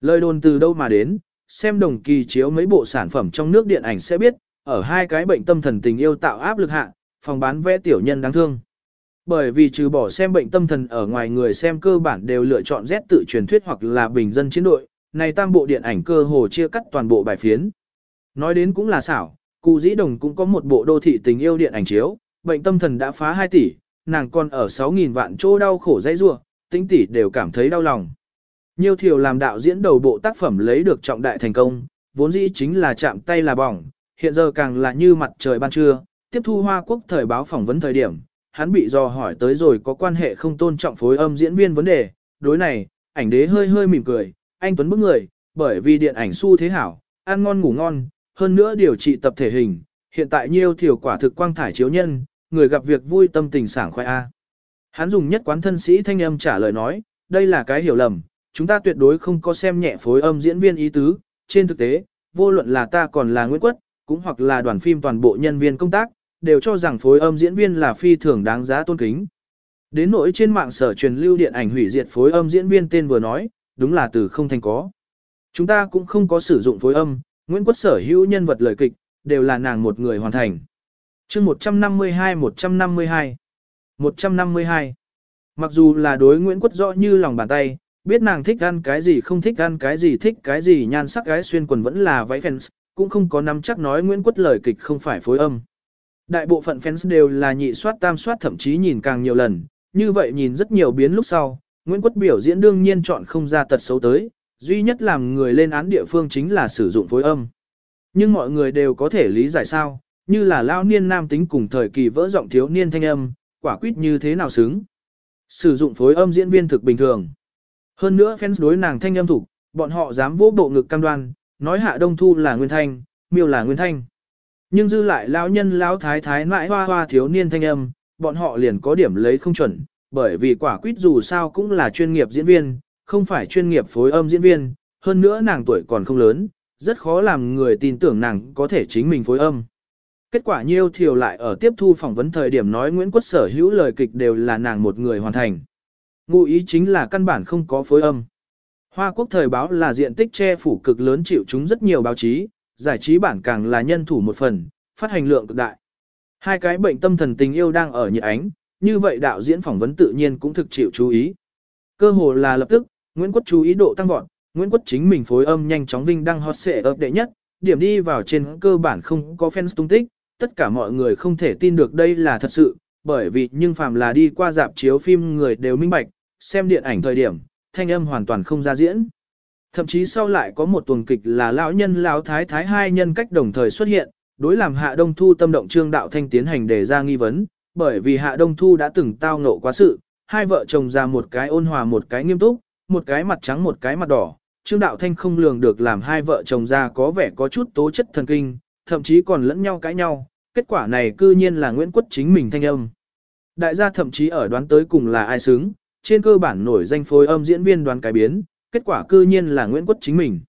Lời đồn từ đâu mà đến, xem đồng kỳ chiếu mấy bộ sản phẩm trong nước điện ảnh sẽ biết, ở hai cái bệnh tâm thần tình yêu tạo áp lực hạ, phòng bán vé tiểu nhân đáng thương. Bởi vì trừ bỏ xem bệnh tâm thần ở ngoài người xem cơ bản đều lựa chọn Z tự truyền thuyết hoặc là bình dân chiến đội, này tam bộ điện ảnh cơ hồ chia cắt toàn bộ bài phiến. Nói đến cũng là xảo, cụ dĩ đồng cũng có một bộ đô thị tình yêu điện ảnh chiếu, bệnh tâm thần đã phá 2 tỷ, nàng còn ở 6.000 vạn chỗ đau khổ dãy rua, tinh tỷ đều cảm thấy đau lòng. Nhiều thiểu làm đạo diễn đầu bộ tác phẩm lấy được trọng đại thành công, vốn dĩ chính là chạm tay là bỏng, hiện giờ càng là như mặt trời ban trưa, tiếp thu Hoa Quốc thời báo phỏng vấn thời điểm, hắn bị dò hỏi tới rồi có quan hệ không tôn trọng phối âm diễn viên vấn đề, đối này, ảnh đế hơi hơi mỉm cười, anh Tuấn bức người, bởi vì điện ảnh su thế hảo, ăn ngon ngủ ngon, hơn nữa điều trị tập thể hình, hiện tại nhiêu thiểu quả thực quang thải chiếu nhân, người gặp việc vui tâm tình sảng khoái A. Hắn dùng nhất quán thân sĩ thanh âm trả lời nói, đây là cái hiểu lầm, chúng ta tuyệt đối không có xem nhẹ phối âm diễn viên ý tứ, trên thực tế, vô luận là ta còn là Nguyễn Quất, cũng hoặc là đoàn phim toàn bộ nhân viên công tác, đều cho rằng phối âm diễn viên là phi thường đáng giá tôn kính. Đến nỗi trên mạng sở truyền lưu điện ảnh hủy diệt phối âm diễn viên tên vừa nói, đúng là từ không thành có. Chúng ta cũng không có sử dụng phối âm, Nguyễn Quốc sở hữu nhân vật lời kịch, đều là nàng một người hoàn thành. chương 152-152 152 Mặc dù là đối Nguyễn Quốc rõ như lòng bàn tay, biết nàng thích ăn cái gì không thích ăn cái gì thích cái gì nhan sắc gái xuyên quần vẫn là váy fans, cũng không có nắm chắc nói Nguyễn Quốc lời kịch không phải phối âm. Đại bộ phận fans đều là nhị soát tam soát thậm chí nhìn càng nhiều lần, như vậy nhìn rất nhiều biến lúc sau, Nguyễn Quốc biểu diễn đương nhiên chọn không ra tật xấu tới, duy nhất làm người lên án địa phương chính là sử dụng phối âm. Nhưng mọi người đều có thể lý giải sao, như là lao niên nam tính cùng thời kỳ vỡ giọng thiếu niên thanh âm, quả quyết như thế nào xứng. Sử dụng phối âm diễn viên thực bình thường. Hơn nữa fans đối nàng thanh âm thủ, bọn họ dám vỗ bộ ngực cam đoan, nói hạ đông thu là nguyên thanh, miêu là nguyên thanh. Nhưng dư lại lão nhân lão thái thái mãi hoa hoa thiếu niên thanh âm, bọn họ liền có điểm lấy không chuẩn, bởi vì quả quyết dù sao cũng là chuyên nghiệp diễn viên, không phải chuyên nghiệp phối âm diễn viên, hơn nữa nàng tuổi còn không lớn, rất khó làm người tin tưởng nàng có thể chính mình phối âm. Kết quả nhiêu thiều lại ở tiếp thu phỏng vấn thời điểm nói Nguyễn Quốc sở hữu lời kịch đều là nàng một người hoàn thành. Ngụ ý chính là căn bản không có phối âm. Hoa quốc thời báo là diện tích che phủ cực lớn chịu chúng rất nhiều báo chí, giải trí bản càng là nhân thủ một phần, phát hành lượng cực đại. Hai cái bệnh tâm thần tình yêu đang ở nhiệt ánh, như vậy đạo diễn phỏng vấn tự nhiên cũng thực chịu chú ý. Cơ hồ là lập tức, Nguyễn Quốc chú ý độ tăng vọt, Nguyễn Quốc chính mình phối âm nhanh chóng vinh đăng hot xệ ấp đệ nhất, điểm đi vào trên cơ bản không có fans tung tích, tất cả mọi người không thể tin được đây là thật sự, bởi vì nhưng phàm là đi qua dạp chiếu phim người đều minh bạch, xem điện ảnh thời điểm, thanh âm hoàn toàn không ra diễn. Thậm chí sau lại có một tuần kịch là lão nhân lão thái thái hai nhân cách đồng thời xuất hiện, đối làm Hạ Đông Thu tâm động trương đạo thanh tiến hành đề ra nghi vấn, bởi vì Hạ Đông Thu đã từng tao ngộ quá sự, hai vợ chồng ra một cái ôn hòa một cái nghiêm túc, một cái mặt trắng một cái mặt đỏ, trương đạo thanh không lường được làm hai vợ chồng ra có vẻ có chút tố chất thần kinh, thậm chí còn lẫn nhau cãi nhau, kết quả này cư nhiên là Nguyễn Quất chính mình thanh âm. Đại gia thậm chí ở đoán tới cùng là ai xứng, trên cơ bản nổi danh phối âm diễn viên đoán cái biến, kết quả cư nhiên là Nguyễn Quất chính mình.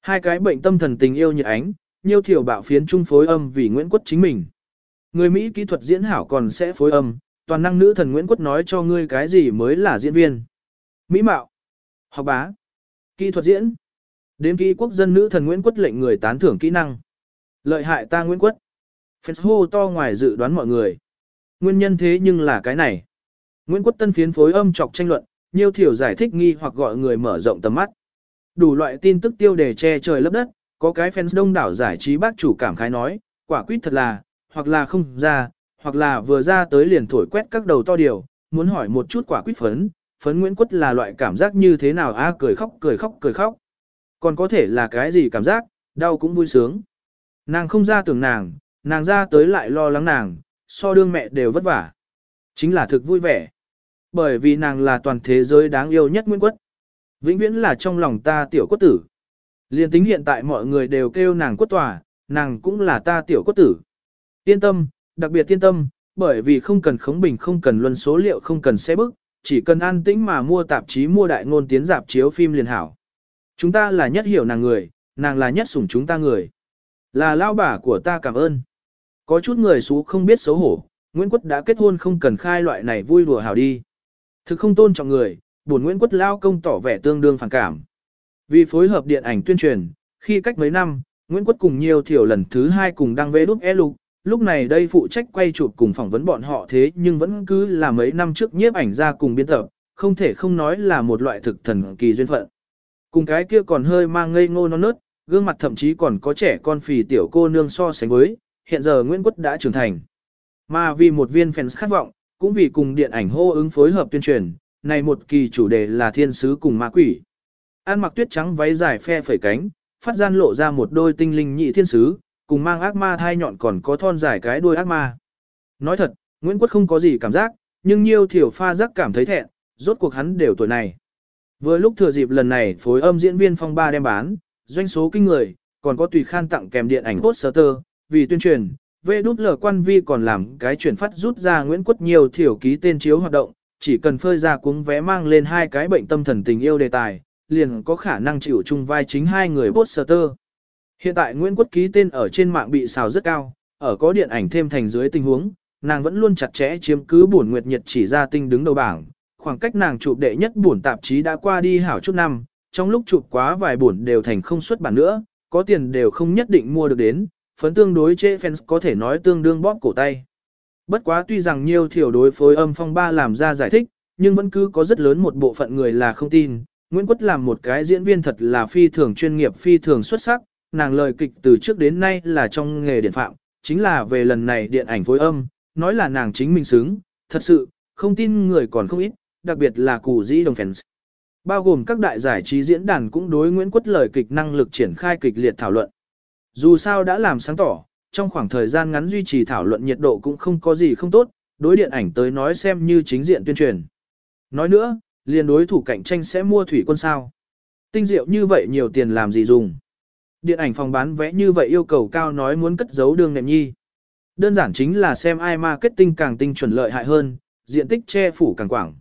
Hai cái bệnh tâm thần tình yêu như ánh, nhiều thiểu bạo phiến trung phối âm vì Nguyễn Quất chính mình. Người Mỹ kỹ thuật diễn hảo còn sẽ phối âm, toàn năng nữ thần Nguyễn Quất nói cho ngươi cái gì mới là diễn viên. Mỹ mạo, học bá, kỹ thuật diễn. Đếm kỹ quốc dân nữ thần Nguyễn Quất lệnh người tán thưởng kỹ năng. Lợi hại ta Nguyễn Quất. Fans hô to ngoài dự đoán mọi người. Nguyên nhân thế nhưng là cái này. Nguyễn Quất Tân phiến phối âm chọc tranh luận, nhiều thiểu giải thích nghi hoặc gọi người mở rộng tầm mắt. Đủ loại tin tức tiêu đề che trời lấp đất, có cái fans đông đảo giải trí bác chủ cảm khái nói, quả quyết thật là, hoặc là không ra, hoặc là vừa ra tới liền thổi quét các đầu to điều, muốn hỏi một chút quả quyết phấn, phấn Nguyễn Quất là loại cảm giác như thế nào a cười khóc cười khóc cười khóc. Còn có thể là cái gì cảm giác, đau cũng vui sướng. Nàng không ra tưởng nàng, nàng ra tới lại lo lắng nàng, so đương mẹ đều vất vả. Chính là thực vui vẻ. Bởi vì nàng là toàn thế giới đáng yêu nhất Nguyễn Quất. Vĩnh viễn là trong lòng ta tiểu quất tử. Liên tính hiện tại mọi người đều kêu nàng quất tòa, nàng cũng là ta tiểu quất tử. Yên tâm, đặc biệt yên tâm, bởi vì không cần khống bình không cần luân số liệu không cần xe bức, chỉ cần an tĩnh mà mua tạp chí mua đại ngôn tiến dạp chiếu phim liền hảo. Chúng ta là nhất hiểu nàng người, nàng là nhất sủng chúng ta người. Là lao bà của ta cảm ơn. Có chút người xú không biết xấu hổ, Nguyễn Quất đã kết hôn không cần khai loại này vui đùa hảo đi. Thực không tôn trọng người, buồn Nguyễn Quất lao công tỏ vẻ tương đương phản cảm. Vì phối hợp điện ảnh tuyên truyền, khi cách mấy năm, Nguyễn Quất cùng nhiều thiểu lần thứ hai cùng đăng vé đúc e lục, lúc này đây phụ trách quay chụp cùng phỏng vấn bọn họ thế nhưng vẫn cứ là mấy năm trước nhiếp ảnh ra cùng biên tập, không thể không nói là một loại thực thần kỳ duyên phận. Cùng cái kia còn hơi mang ngây ngô non nớt, gương mặt thậm chí còn có trẻ con phì tiểu cô nương so sánh với, hiện giờ Nguyễn Quất đã trưởng thành. Mà vì một viên fans khát vọng, cũng vì cùng điện ảnh hô ứng phối hợp tuyên truyền, này một kỳ chủ đề là thiên sứ cùng ma quỷ. An mặc tuyết trắng váy dài phe phẩy cánh, phát gian lộ ra một đôi tinh linh nhị thiên sứ, cùng mang ác ma thai nhọn còn có thon dài cái đuôi ác ma. Nói thật, Nguyễn Quất không có gì cảm giác, nhưng nhiều thiểu pha giác cảm thấy thẹn, rốt cuộc hắn đều tuổi này. Vừa lúc thừa dịp lần này phối âm diễn viên phong ba đem bán, doanh số kinh người, còn có tùy khan tặng kèm điện ảnh poster, vì tuyên truyền, về đút lờ quan vi còn làm cái chuyển phát rút ra Nguyễn Quất nhiều thiểu ký tên chiếu hoạt động, chỉ cần phơi ra cuống vé mang lên hai cái bệnh tâm thần tình yêu đề tài, liền có khả năng chịu chung vai chính hai người poster. Hiện tại Nguyễn Quất ký tên ở trên mạng bị xào rất cao, ở có điện ảnh thêm thành dưới tình huống, nàng vẫn luôn chặt chẽ chiếm cứ buồn nguyệt nhật chỉ ra tinh đứng đầu bảng, khoảng cách nàng chụp đệ nhất buồn tạp chí đã qua đi hảo chút năm, trong lúc chụp quá vài buồn đều thành không xuất bản nữa, có tiền đều không nhất định mua được đến, phấn tương đối chế fans có thể nói tương đương bóp cổ tay. Bất quá tuy rằng nhiều thiểu đối phối âm phong ba làm ra giải thích, nhưng vẫn cứ có rất lớn một bộ phận người là không tin. Nguyễn Quất làm một cái diễn viên thật là phi thường chuyên nghiệp phi thường xuất sắc, nàng lời kịch từ trước đến nay là trong nghề điện phạm, chính là về lần này điện ảnh phối âm, nói là nàng chính mình xứng, thật sự, không tin người còn không ít, đặc biệt là cụ dĩ đồng fans. Bao gồm các đại giải trí diễn đàn cũng đối Nguyễn Quất lời kịch năng lực triển khai kịch liệt thảo luận. Dù sao đã làm sáng tỏ, trong khoảng thời gian ngắn duy trì thảo luận nhiệt độ cũng không có gì không tốt, đối điện ảnh tới nói xem như chính diện tuyên truyền. Nói nữa, liền đối thủ cạnh tranh sẽ mua thủy quân sao. Tinh diệu như vậy nhiều tiền làm gì dùng. Điện ảnh phòng bán vẽ như vậy yêu cầu cao nói muốn cất giấu đường nệm nhi. Đơn giản chính là xem ai marketing càng tinh chuẩn lợi hại hơn, diện tích che phủ càng quảng.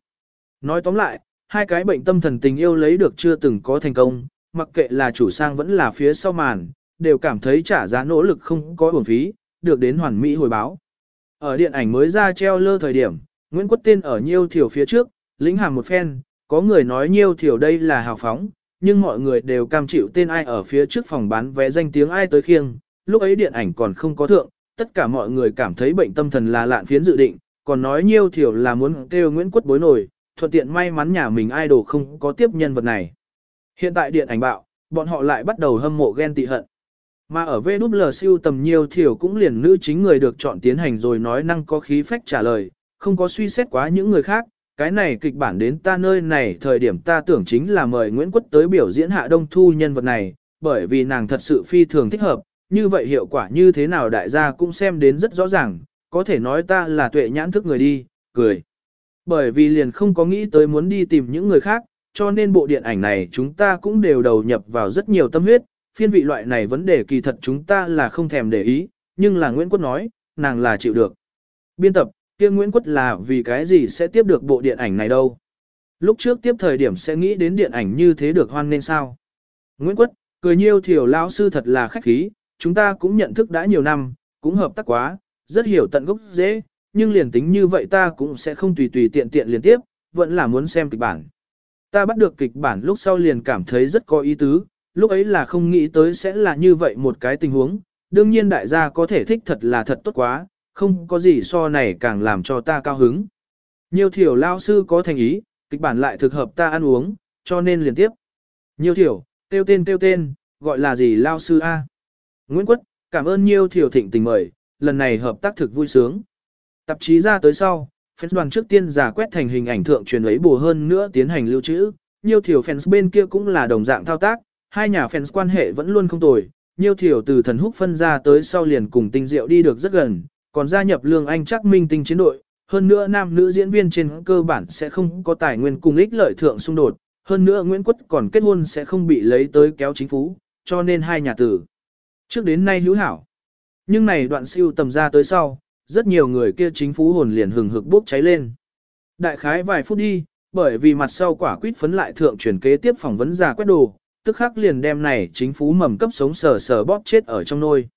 Nói tóm lại, hai cái bệnh tâm thần tình yêu lấy được chưa từng có thành công, mặc kệ là chủ sang vẫn là phía sau màn, đều cảm thấy trả giá nỗ lực không có uổng phí, được đến hoàn mỹ hồi báo. Ở điện ảnh mới ra treo lơ thời điểm, Nguyễn Quốc tiên ở nhiêu thiểu phía trước, lĩnh hàm một phen, có người nói nhiêu thiểu đây là hào phóng, nhưng mọi người đều cam chịu tên ai ở phía trước phòng bán vé danh tiếng ai tới khiêng, lúc ấy điện ảnh còn không có thượng, tất cả mọi người cảm thấy bệnh tâm thần là lạn phiến dự định, còn nói nhiều thiểu là muốn kêu Nguyễn Quất bối nổi, thuận tiện may mắn nhà mình idol không có tiếp nhân vật này. Hiện tại điện ảnh bạo, bọn họ lại bắt đầu hâm mộ ghen tị hận. Mà ở VWL siêu tầm nhiều thiểu cũng liền nữ chính người được chọn tiến hành rồi nói năng có khí phách trả lời, không có suy xét quá những người khác, cái này kịch bản đến ta nơi này thời điểm ta tưởng chính là mời Nguyễn Quất tới biểu diễn hạ đông thu nhân vật này, bởi vì nàng thật sự phi thường thích hợp, như vậy hiệu quả như thế nào đại gia cũng xem đến rất rõ ràng, có thể nói ta là tuệ nhãn thức người đi, cười. Bởi vì liền không có nghĩ tới muốn đi tìm những người khác, cho nên bộ điện ảnh này chúng ta cũng đều đầu nhập vào rất nhiều tâm huyết, phiên vị loại này vấn đề kỳ thật chúng ta là không thèm để ý, nhưng là Nguyễn Quất nói, nàng là chịu được. Biên tập, kia Nguyễn Quất là vì cái gì sẽ tiếp được bộ điện ảnh này đâu. Lúc trước tiếp thời điểm sẽ nghĩ đến điện ảnh như thế được hoan nên sao. Nguyễn Quất, cười nhiêu thiểu lão sư thật là khách khí, chúng ta cũng nhận thức đã nhiều năm, cũng hợp tác quá, rất hiểu tận gốc dễ, nhưng liền tính như vậy ta cũng sẽ không tùy tùy tiện tiện liên tiếp, vẫn là muốn xem kịch bản. Ta bắt được kịch bản lúc sau liền cảm thấy rất có ý tứ, lúc ấy là không nghĩ tới sẽ là như vậy một cái tình huống, đương nhiên đại gia có thể thích thật là thật tốt quá, không có gì so này càng làm cho ta cao hứng. Nhiều thiểu lao sư có thành ý, kịch bản lại thực hợp ta ăn uống, cho nên liên tiếp. Nhiều thiểu, tiêu tên tiêu tên, gọi là gì lao sư A. Nguyễn Quất, cảm ơn nhiều thiểu thịnh tình mời, lần này hợp tác thực vui sướng. Tạp chí ra tới sau, fans đoàn trước tiên giả quét thành hình ảnh thượng truyền ấy bù hơn nữa tiến hành lưu trữ. Nhiều thiểu fans bên kia cũng là đồng dạng thao tác, hai nhà fans quan hệ vẫn luôn không tồi. Nhiều thiểu từ thần húc phân ra tới sau liền cùng tinh diệu đi được rất gần, còn gia nhập lương anh chắc minh tinh chiến đội. Hơn nữa nam nữ diễn viên trên cơ bản sẽ không có tài nguyên cùng ích lợi thượng xung đột. Hơn nữa Nguyễn Quất còn kết hôn sẽ không bị lấy tới kéo chính phủ, cho nên hai nhà tử. Trước đến nay hữu hảo. Nhưng này đoạn siêu tầm ra tới sau, rất nhiều người kia chính phú hồn liền hừng hực bốc cháy lên. Đại khái vài phút đi, bởi vì mặt sau quả quýt phấn lại thượng truyền kế tiếp phỏng vấn giả quét đồ, tức khắc liền đem này chính phú mầm cấp sống sờ sờ bóp chết ở trong nôi.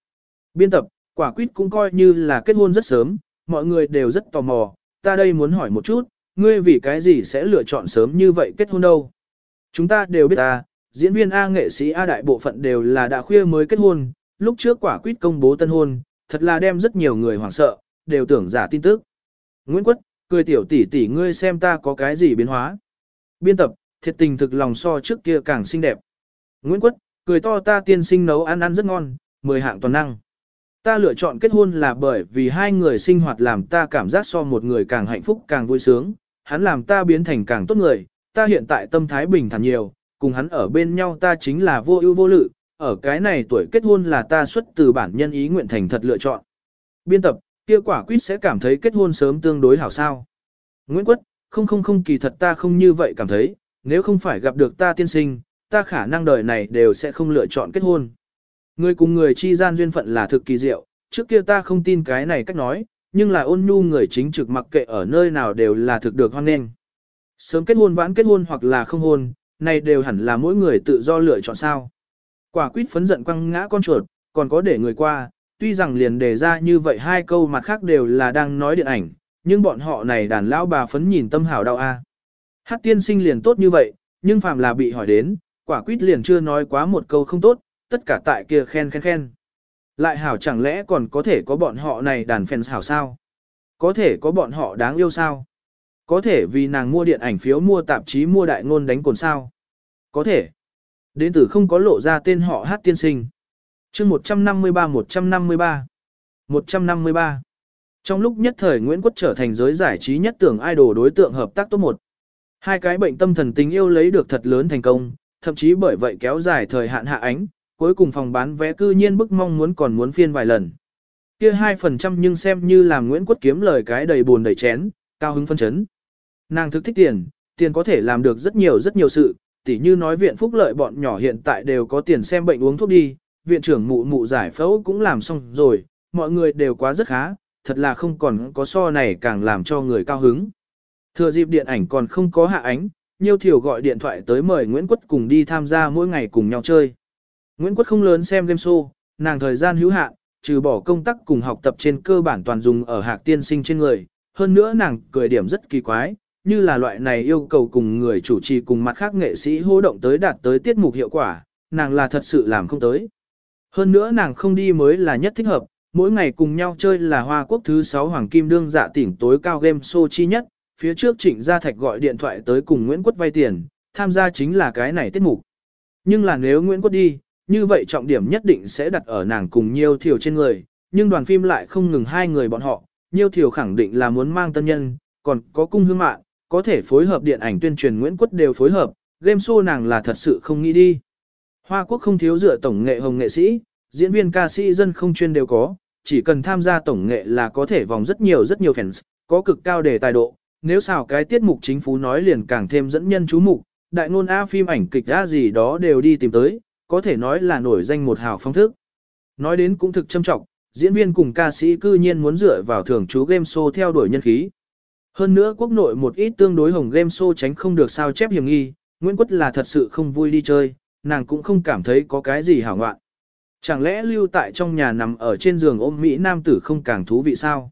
Biên tập, quả quýt cũng coi như là kết hôn rất sớm, mọi người đều rất tò mò, ta đây muốn hỏi một chút, ngươi vì cái gì sẽ lựa chọn sớm như vậy kết hôn đâu? Chúng ta đều biết ta, diễn viên A nghệ sĩ A đại bộ phận đều là đã khuya mới kết hôn, lúc trước quả quýt công bố tân hôn, thật là đem rất nhiều người hoảng sợ, đều tưởng giả tin tức. Nguyễn Quất, cười tiểu tỷ tỷ ngươi xem ta có cái gì biến hóa. Biên tập, thiệt tình thực lòng so trước kia càng xinh đẹp. Nguyễn Quất, cười to ta tiên sinh nấu ăn ăn rất ngon, mười hạng toàn năng. Ta lựa chọn kết hôn là bởi vì hai người sinh hoạt làm ta cảm giác so một người càng hạnh phúc càng vui sướng, hắn làm ta biến thành càng tốt người, ta hiện tại tâm thái bình thản nhiều, cùng hắn ở bên nhau ta chính là vô ưu vô lự, ở cái này tuổi kết hôn là ta xuất từ bản nhân ý nguyện thành thật lựa chọn. Biên tập, kia quả quyết sẽ cảm thấy kết hôn sớm tương đối hảo sao. Nguyễn Quất, không không không kỳ thật ta không như vậy cảm thấy, nếu không phải gặp được ta tiên sinh, ta khả năng đời này đều sẽ không lựa chọn kết hôn. Người cùng người chi gian duyên phận là thực kỳ diệu, trước kia ta không tin cái này cách nói, nhưng là ôn nhu người chính trực mặc kệ ở nơi nào đều là thực được hoan nghênh. Sớm kết hôn vãn kết hôn hoặc là không hôn, này đều hẳn là mỗi người tự do lựa chọn sao. Quả quýt phấn giận quăng ngã con chuột, còn có để người qua, tuy rằng liền đề ra như vậy hai câu mặt khác đều là đang nói điện ảnh, nhưng bọn họ này đàn lão bà phấn nhìn tâm hảo đau a. Hát tiên sinh liền tốt như vậy, nhưng phàm là bị hỏi đến, quả quýt liền chưa nói quá một câu không tốt, tất cả tại kia khen khen khen. Lại hảo chẳng lẽ còn có thể có bọn họ này đàn fans hảo sao? Có thể có bọn họ đáng yêu sao? Có thể vì nàng mua điện ảnh phiếu mua tạp chí mua đại ngôn đánh cồn sao? Có thể. Đến từ không có lộ ra tên họ hát tiên sinh. chương 153-153 153 Trong lúc nhất thời Nguyễn Quốc trở thành giới giải trí nhất tưởng idol đối tượng hợp tác top 1. Hai cái bệnh tâm thần tình yêu lấy được thật lớn thành công, thậm chí bởi vậy kéo dài thời hạn hạ ánh, cuối cùng phòng bán vé cư nhiên bức mong muốn còn muốn phiên vài lần. Kia 2% nhưng xem như làm Nguyễn Quốc kiếm lời cái đầy buồn đầy chén, cao hứng phân chấn. Nàng thực thích tiền, tiền có thể làm được rất nhiều rất nhiều sự, tỉ như nói viện phúc lợi bọn nhỏ hiện tại đều có tiền xem bệnh uống thuốc đi, viện trưởng mụ mụ giải phẫu cũng làm xong rồi, mọi người đều quá rất khá, thật là không còn có so này càng làm cho người cao hứng. Thừa dịp điện ảnh còn không có hạ ánh, Nhiêu Thiều gọi điện thoại tới mời Nguyễn Quất cùng đi tham gia mỗi ngày cùng nhau chơi. Nguyễn Quất không lớn xem game show, nàng thời gian hữu hạn, trừ bỏ công tác cùng học tập trên cơ bản toàn dùng ở hạc tiên sinh trên người, hơn nữa nàng cười điểm rất kỳ quái, như là loại này yêu cầu cùng người chủ trì cùng mặt khác nghệ sĩ hô động tới đạt tới tiết mục hiệu quả, nàng là thật sự làm không tới. Hơn nữa nàng không đi mới là nhất thích hợp, mỗi ngày cùng nhau chơi là Hoa Quốc thứ 6 Hoàng Kim Đương dạ tỉnh tối cao game show chi nhất, phía trước Trịnh Gia Thạch gọi điện thoại tới cùng Nguyễn Quất vay tiền, tham gia chính là cái này tiết mục. Nhưng là nếu Nguyễn Quất đi, như vậy trọng điểm nhất định sẽ đặt ở nàng cùng Nhiêu Thiều trên người, nhưng đoàn phim lại không ngừng hai người bọn họ, Nhiêu Thiều khẳng định là muốn mang tân nhân, còn có cung hương mạng, có thể phối hợp điện ảnh tuyên truyền Nguyễn Quất đều phối hợp, game show nàng là thật sự không nghĩ đi. Hoa Quốc không thiếu dựa tổng nghệ hồng nghệ sĩ, diễn viên ca sĩ dân không chuyên đều có, chỉ cần tham gia tổng nghệ là có thể vòng rất nhiều rất nhiều fans, có cực cao đề tài độ, nếu xào cái tiết mục chính phủ nói liền càng thêm dẫn nhân chú mục, đại ngôn A phim ảnh kịch A gì đó đều đi tìm tới, có thể nói là nổi danh một hào phong thức. Nói đến cũng thực châm trọng, diễn viên cùng ca sĩ cư nhiên muốn dựa vào thưởng chú game show theo đuổi nhân khí. Hơn nữa quốc nội một ít tương đối hồng game show tránh không được sao chép hiểm nghi, Nguyễn Quất là thật sự không vui đi chơi, nàng cũng không cảm thấy có cái gì hảo ngoạn. Chẳng lẽ lưu tại trong nhà nằm ở trên giường ôm Mỹ Nam tử không càng thú vị sao?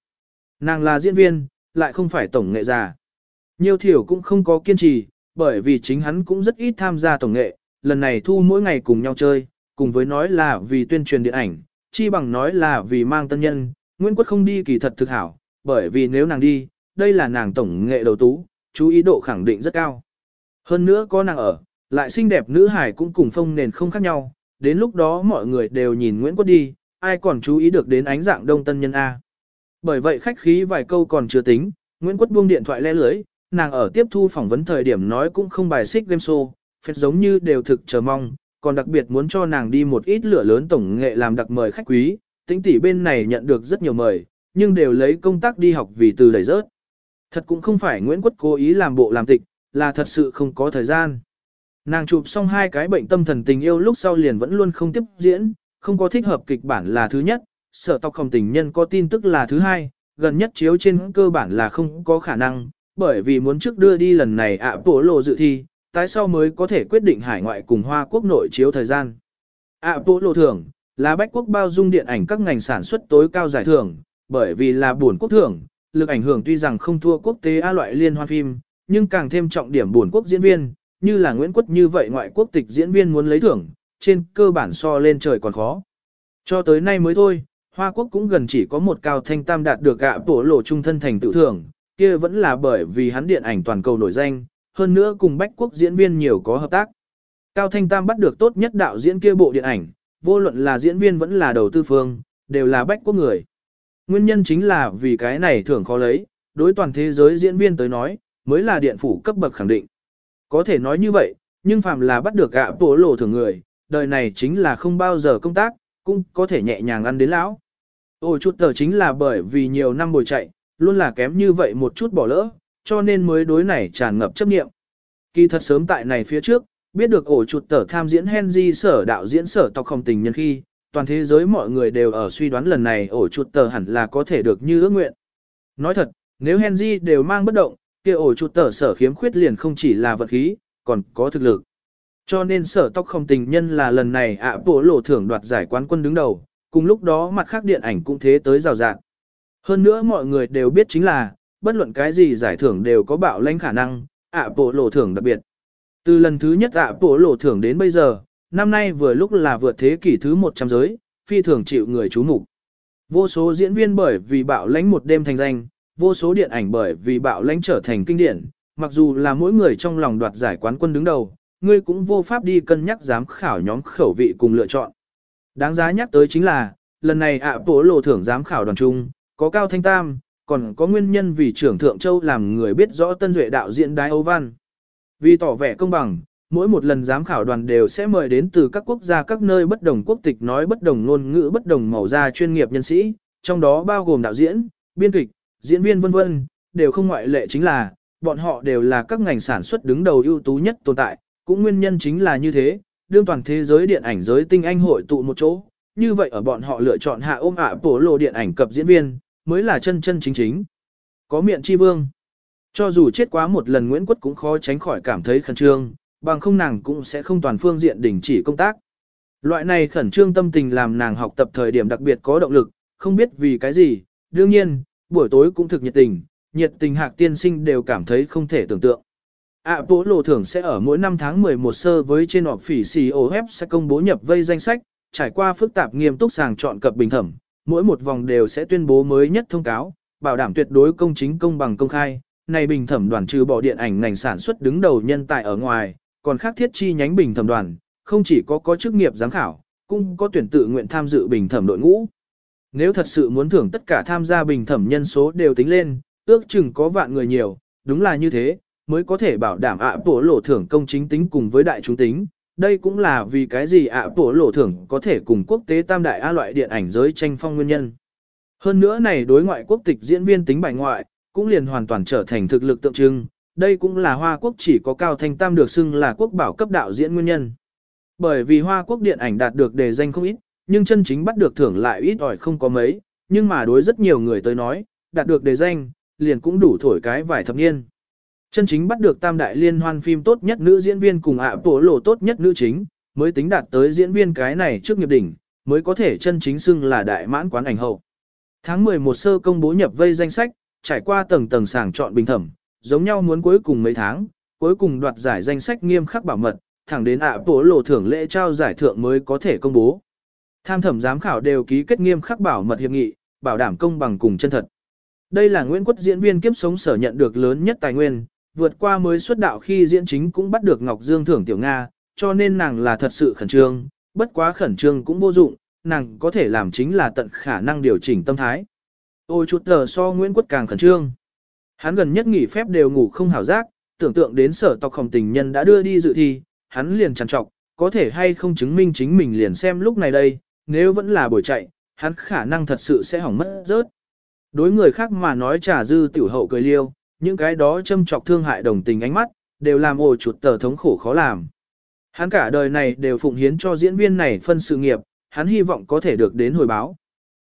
Nàng là diễn viên, lại không phải tổng nghệ già. Nhiều thiểu cũng không có kiên trì, bởi vì chính hắn cũng rất ít tham gia tổng nghệ, lần này thu mỗi ngày cùng nhau chơi, cùng với nói là vì tuyên truyền điện ảnh, chi bằng nói là vì mang tân nhân, Nguyễn Quất không đi kỳ thật thực hảo, bởi vì nếu nàng đi, đây là nàng tổng nghệ đầu tú, chú ý độ khẳng định rất cao. Hơn nữa có nàng ở, lại xinh đẹp nữ hải cũng cùng phong nền không khác nhau, đến lúc đó mọi người đều nhìn Nguyễn Quất đi, ai còn chú ý được đến ánh dạng đông tân nhân A. Bởi vậy khách khí vài câu còn chưa tính, Nguyễn Quất buông điện thoại le lưới, nàng ở tiếp thu phỏng vấn thời điểm nói cũng không bài xích game show, phép giống như đều thực chờ mong, còn đặc biệt muốn cho nàng đi một ít lửa lớn tổng nghệ làm đặc mời khách quý, tính tỷ bên này nhận được rất nhiều mời, nhưng đều lấy công tác đi học vì từ đẩy rớt. Thật cũng không phải Nguyễn Quất cố ý làm bộ làm tịch, là thật sự không có thời gian. Nàng chụp xong hai cái bệnh tâm thần tình yêu lúc sau liền vẫn luôn không tiếp diễn, không có thích hợp kịch bản là thứ nhất, sở tộc không tình nhân có tin tức là thứ hai, gần nhất chiếu trên cơ bản là không có khả năng, bởi vì muốn trước đưa đi lần này ạ bổ lộ dự thi, tái sau mới có thể quyết định hải ngoại cùng Hoa Quốc nội chiếu thời gian. ạ bổ lộ thưởng, là bách quốc bao dung điện ảnh các ngành sản xuất tối cao giải thưởng, bởi vì là buồn quốc thưởng, lực ảnh hưởng tuy rằng không thua quốc tế A loại liên hoan phim, nhưng càng thêm trọng điểm buồn quốc diễn viên, như là Nguyễn Quốc như vậy ngoại quốc tịch diễn viên muốn lấy thưởng, trên cơ bản so lên trời còn khó. Cho tới nay mới thôi, Hoa Quốc cũng gần chỉ có một cao thanh tam đạt được gạ tổ lộ trung thân thành tự thưởng, kia vẫn là bởi vì hắn điện ảnh toàn cầu nổi danh, hơn nữa cùng Bách Quốc diễn viên nhiều có hợp tác. Cao Thanh Tam bắt được tốt nhất đạo diễn kia bộ điện ảnh, vô luận là diễn viên vẫn là đầu tư phương, đều là Bách Quốc người. Nguyên nhân chính là vì cái này thưởng khó lấy, đối toàn thế giới diễn viên tới nói, mới là điện phủ cấp bậc khẳng định. Có thể nói như vậy, nhưng phàm là bắt được gạ bổ lộ thưởng người, đời này chính là không bao giờ công tác, cũng có thể nhẹ nhàng ăn đến lão. Ôi chút tờ chính là bởi vì nhiều năm bồi chạy, luôn là kém như vậy một chút bỏ lỡ, cho nên mới đối này tràn ngập chấp nghiệm. Kỳ thật sớm tại này phía trước, biết được ổ chuột tờ tham diễn Henry sở đạo diễn sở tộc không tình nhân khi, toàn thế giới mọi người đều ở suy đoán lần này ổ chuột tờ hẳn là có thể được như ước nguyện. Nói thật, nếu Henry đều mang bất động, kia ổ chuột tờ sở khiếm khuyết liền không chỉ là vật khí, còn có thực lực. Cho nên sở tóc không tình nhân là lần này ạ bộ lộ thưởng đoạt giải quán quân đứng đầu, cùng lúc đó mặt khác điện ảnh cũng thế tới rào rạng. Hơn nữa mọi người đều biết chính là, bất luận cái gì giải thưởng đều có bạo lãnh khả năng, ạ bộ lộ thưởng đặc biệt. Từ lần thứ nhất ạ bộ lộ thưởng đến bây giờ, năm nay vừa lúc là vượt thế kỷ thứ 100 giới, phi thường chịu người chú mục. Vô số diễn viên bởi vì bạo lãnh một đêm thành danh, vô số điện ảnh bởi vì bạo lãnh trở thành kinh điển, mặc dù là mỗi người trong lòng đoạt giải quán quân đứng đầu, ngươi cũng vô pháp đi cân nhắc giám khảo nhóm khẩu vị cùng lựa chọn. Đáng giá nhắc tới chính là, lần này ạ bộ lộ thưởng giám khảo đoàn trung, có Cao Thanh Tam, còn có nguyên nhân vì trưởng Thượng Châu làm người biết rõ tân duệ đạo diễn Đái Âu Văn. Vì tỏ vẻ công bằng, mỗi một lần giám khảo đoàn đều sẽ mời đến từ các quốc gia các nơi bất đồng quốc tịch nói bất đồng ngôn ngữ bất đồng màu da chuyên nghiệp nhân sĩ, trong đó bao gồm đạo diễn, biên kịch, diễn viên vân vân, đều không ngoại lệ chính là, bọn họ đều là các ngành sản xuất đứng đầu ưu tú nhất tồn tại, cũng nguyên nhân chính là như thế, đương toàn thế giới điện ảnh giới tinh anh hội tụ một chỗ, như vậy ở bọn họ lựa chọn hạ ôm ạ bổ lộ điện ảnh cập diễn viên, mới là chân chân chính chính. Có miệng chi vương. Cho dù chết quá một lần Nguyễn Quất cũng khó tránh khỏi cảm thấy khẩn trương, bằng không nàng cũng sẽ không toàn phương diện đình chỉ công tác. Loại này khẩn trương tâm tình làm nàng học tập thời điểm đặc biệt có động lực, không biết vì cái gì, đương nhiên, buổi tối cũng thực nhiệt tình, nhiệt tình hạc tiên sinh đều cảm thấy không thể tưởng tượng. ạ bố lộ thưởng sẽ ở mỗi năm tháng 11 sơ với trên họp phỉ COF sẽ công bố nhập vây danh sách, trải qua phức tạp nghiêm túc sàng chọn cập bình thẩm, mỗi một vòng đều sẽ tuyên bố mới nhất thông cáo, bảo đảm tuyệt đối công chính công bằng công khai. Này bình thẩm đoàn trừ bỏ điện ảnh ngành sản xuất đứng đầu nhân tài ở ngoài, còn khác thiết chi nhánh bình thẩm đoàn, không chỉ có có chức nghiệp giám khảo, cũng có tuyển tự nguyện tham dự bình thẩm đội ngũ. Nếu thật sự muốn thưởng tất cả tham gia bình thẩm nhân số đều tính lên, ước chừng có vạn người nhiều, đúng là như thế, mới có thể bảo đảm ạ bổ lộ thưởng công chính tính cùng với đại chúng tính. Đây cũng là vì cái gì ạ bổ lộ thưởng có thể cùng quốc tế tam đại A loại điện ảnh giới tranh phong nguyên nhân. Hơn nữa này đối ngoại quốc tịch diễn viên tính bài ngoại, cũng liền hoàn toàn trở thành thực lực tượng trưng, đây cũng là Hoa Quốc chỉ có Cao Thanh Tam được xưng là quốc bảo cấp đạo diễn nguyên nhân. Bởi vì Hoa Quốc điện ảnh đạt được đề danh không ít, nhưng chân chính bắt được thưởng lại ít ỏi không có mấy, nhưng mà đối rất nhiều người tới nói, đạt được đề danh, liền cũng đủ thổi cái vài thập niên. Chân chính bắt được tam đại liên hoan phim tốt nhất nữ diễn viên cùng ạ bổ lộ tốt nhất nữ chính, mới tính đạt tới diễn viên cái này trước nghiệp đỉnh, mới có thể chân chính xưng là đại mãn quán ảnh hậu. Tháng 11 sơ công bố nhập vây danh sách, trải qua tầng tầng sàng chọn bình thẩm, giống nhau muốn cuối cùng mấy tháng, cuối cùng đoạt giải danh sách nghiêm khắc bảo mật, thẳng đến ạ bổ lộ thưởng lễ trao giải thưởng mới có thể công bố. Tham thẩm giám khảo đều ký kết nghiêm khắc bảo mật hiệp nghị, bảo đảm công bằng cùng chân thật. Đây là Nguyễn Quất diễn viên kiếp sống sở nhận được lớn nhất tài nguyên, vượt qua mới xuất đạo khi diễn chính cũng bắt được Ngọc Dương thưởng tiểu Nga, cho nên nàng là thật sự khẩn trương, bất quá khẩn trương cũng vô dụng, nàng có thể làm chính là tận khả năng điều chỉnh tâm thái. Ôi chút tờ so Nguyễn Quốc càng khẩn trương. Hắn gần nhất nghỉ phép đều ngủ không hảo giác, tưởng tượng đến sở tộc khổng tình nhân đã đưa đi dự thi, hắn liền trằn trọc, có thể hay không chứng minh chính mình liền xem lúc này đây, nếu vẫn là buổi chạy, hắn khả năng thật sự sẽ hỏng mất rớt. Đối người khác mà nói trà dư tiểu hậu cười liêu, những cái đó châm trọc thương hại đồng tình ánh mắt, đều làm ổ chuột tờ thống khổ khó làm. Hắn cả đời này đều phụng hiến cho diễn viên này phân sự nghiệp, hắn hy vọng có thể được đến hồi báo.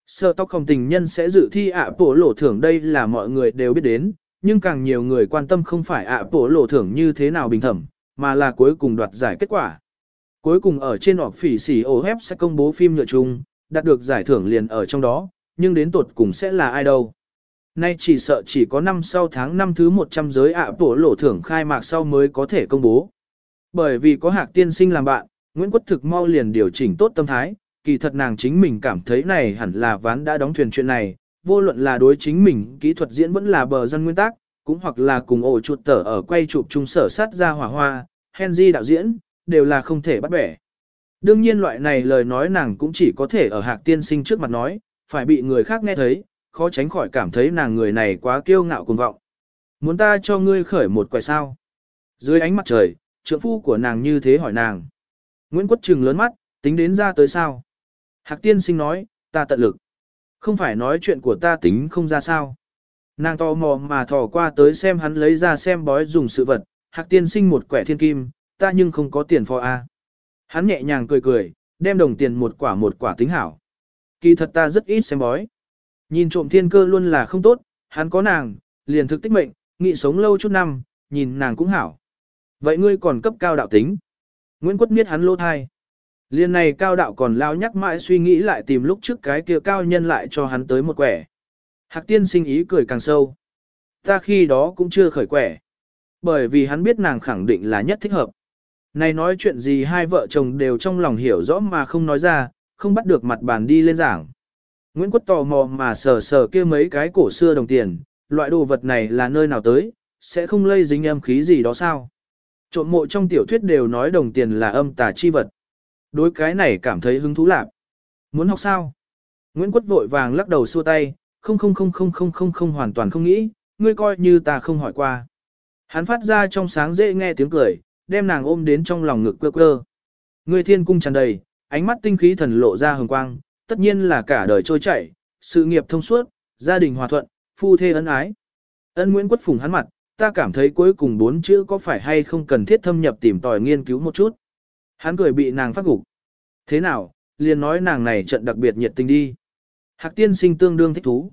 Sơ tóc không tình nhân sẽ dự thi ạ bổ lộ thưởng đây là mọi người đều biết đến, nhưng càng nhiều người quan tâm không phải ạ bổ lộ thưởng như thế nào bình thẩm, mà là cuối cùng đoạt giải kết quả. Cuối cùng ở trên họp phỉ xỉ OF sẽ công bố phim nhựa chung, đạt được giải thưởng liền ở trong đó, nhưng đến tuột cùng sẽ là ai đâu. Nay chỉ sợ chỉ có năm sau tháng năm thứ 100 giới ạ bổ lộ thưởng khai mạc sau mới có thể công bố. Bởi vì có hạc tiên sinh làm bạn, Nguyễn Quốc Thực mau liền điều chỉnh tốt tâm thái, kỳ thật nàng chính mình cảm thấy này hẳn là ván đã đóng thuyền chuyện này, vô luận là đối chính mình kỹ thuật diễn vẫn là bờ dân nguyên tắc, cũng hoặc là cùng ổ chuột tở ở quay chụp trung sở sát ra hỏa hoa, Henry đạo diễn, đều là không thể bắt bẻ. Đương nhiên loại này lời nói nàng cũng chỉ có thể ở hạc tiên sinh trước mặt nói, phải bị người khác nghe thấy, khó tránh khỏi cảm thấy nàng người này quá kiêu ngạo cuồng vọng. Muốn ta cho ngươi khởi một quẻ sao? Dưới ánh mặt trời, trượng phu của nàng như thế hỏi nàng. Nguyễn Quất Trừng lớn mắt, tính đến ra tới sao? Hạc tiên sinh nói, ta tận lực. Không phải nói chuyện của ta tính không ra sao. Nàng to mò mà thò qua tới xem hắn lấy ra xem bói dùng sự vật. Hạc tiên sinh một quẻ thiên kim, ta nhưng không có tiền phò a. Hắn nhẹ nhàng cười cười, đem đồng tiền một quả một quả tính hảo. Kỳ thật ta rất ít xem bói. Nhìn trộm thiên cơ luôn là không tốt, hắn có nàng, liền thực tích mệnh, nghị sống lâu chút năm, nhìn nàng cũng hảo. Vậy ngươi còn cấp cao đạo tính. Nguyễn Quất miết hắn lô thai. Liên này cao đạo còn lao nhắc mãi suy nghĩ lại tìm lúc trước cái kia cao nhân lại cho hắn tới một quẻ. Hạc tiên sinh ý cười càng sâu. Ta khi đó cũng chưa khởi quẻ. Bởi vì hắn biết nàng khẳng định là nhất thích hợp. Này nói chuyện gì hai vợ chồng đều trong lòng hiểu rõ mà không nói ra, không bắt được mặt bàn đi lên giảng. Nguyễn Quốc tò mò mà sờ sờ kia mấy cái cổ xưa đồng tiền, loại đồ vật này là nơi nào tới, sẽ không lây dính âm khí gì đó sao. Trộm mộ trong tiểu thuyết đều nói đồng tiền là âm tà chi vật. Đối cái này cảm thấy hứng thú lạc. Muốn học sao? Nguyễn Quốc vội vàng lắc đầu xua tay, không không không không không không không hoàn toàn không nghĩ, ngươi coi như ta không hỏi qua. Hắn phát ra trong sáng dễ nghe tiếng cười, đem nàng ôm đến trong lòng ngực quơ quơ. Ngươi thiên cung tràn đầy, ánh mắt tinh khí thần lộ ra hồng quang, tất nhiên là cả đời trôi chảy, sự nghiệp thông suốt, gia đình hòa thuận, phu thê ân ái. Ân Nguyễn Quất phùng hắn mặt, ta cảm thấy cuối cùng bốn chữ có phải hay không cần thiết thâm nhập tìm tòi nghiên cứu một chút. Hắn cười bị nàng phát gục. Thế nào, liền nói nàng này trận đặc biệt nhiệt tình đi. Hạc tiên sinh tương đương thích thú.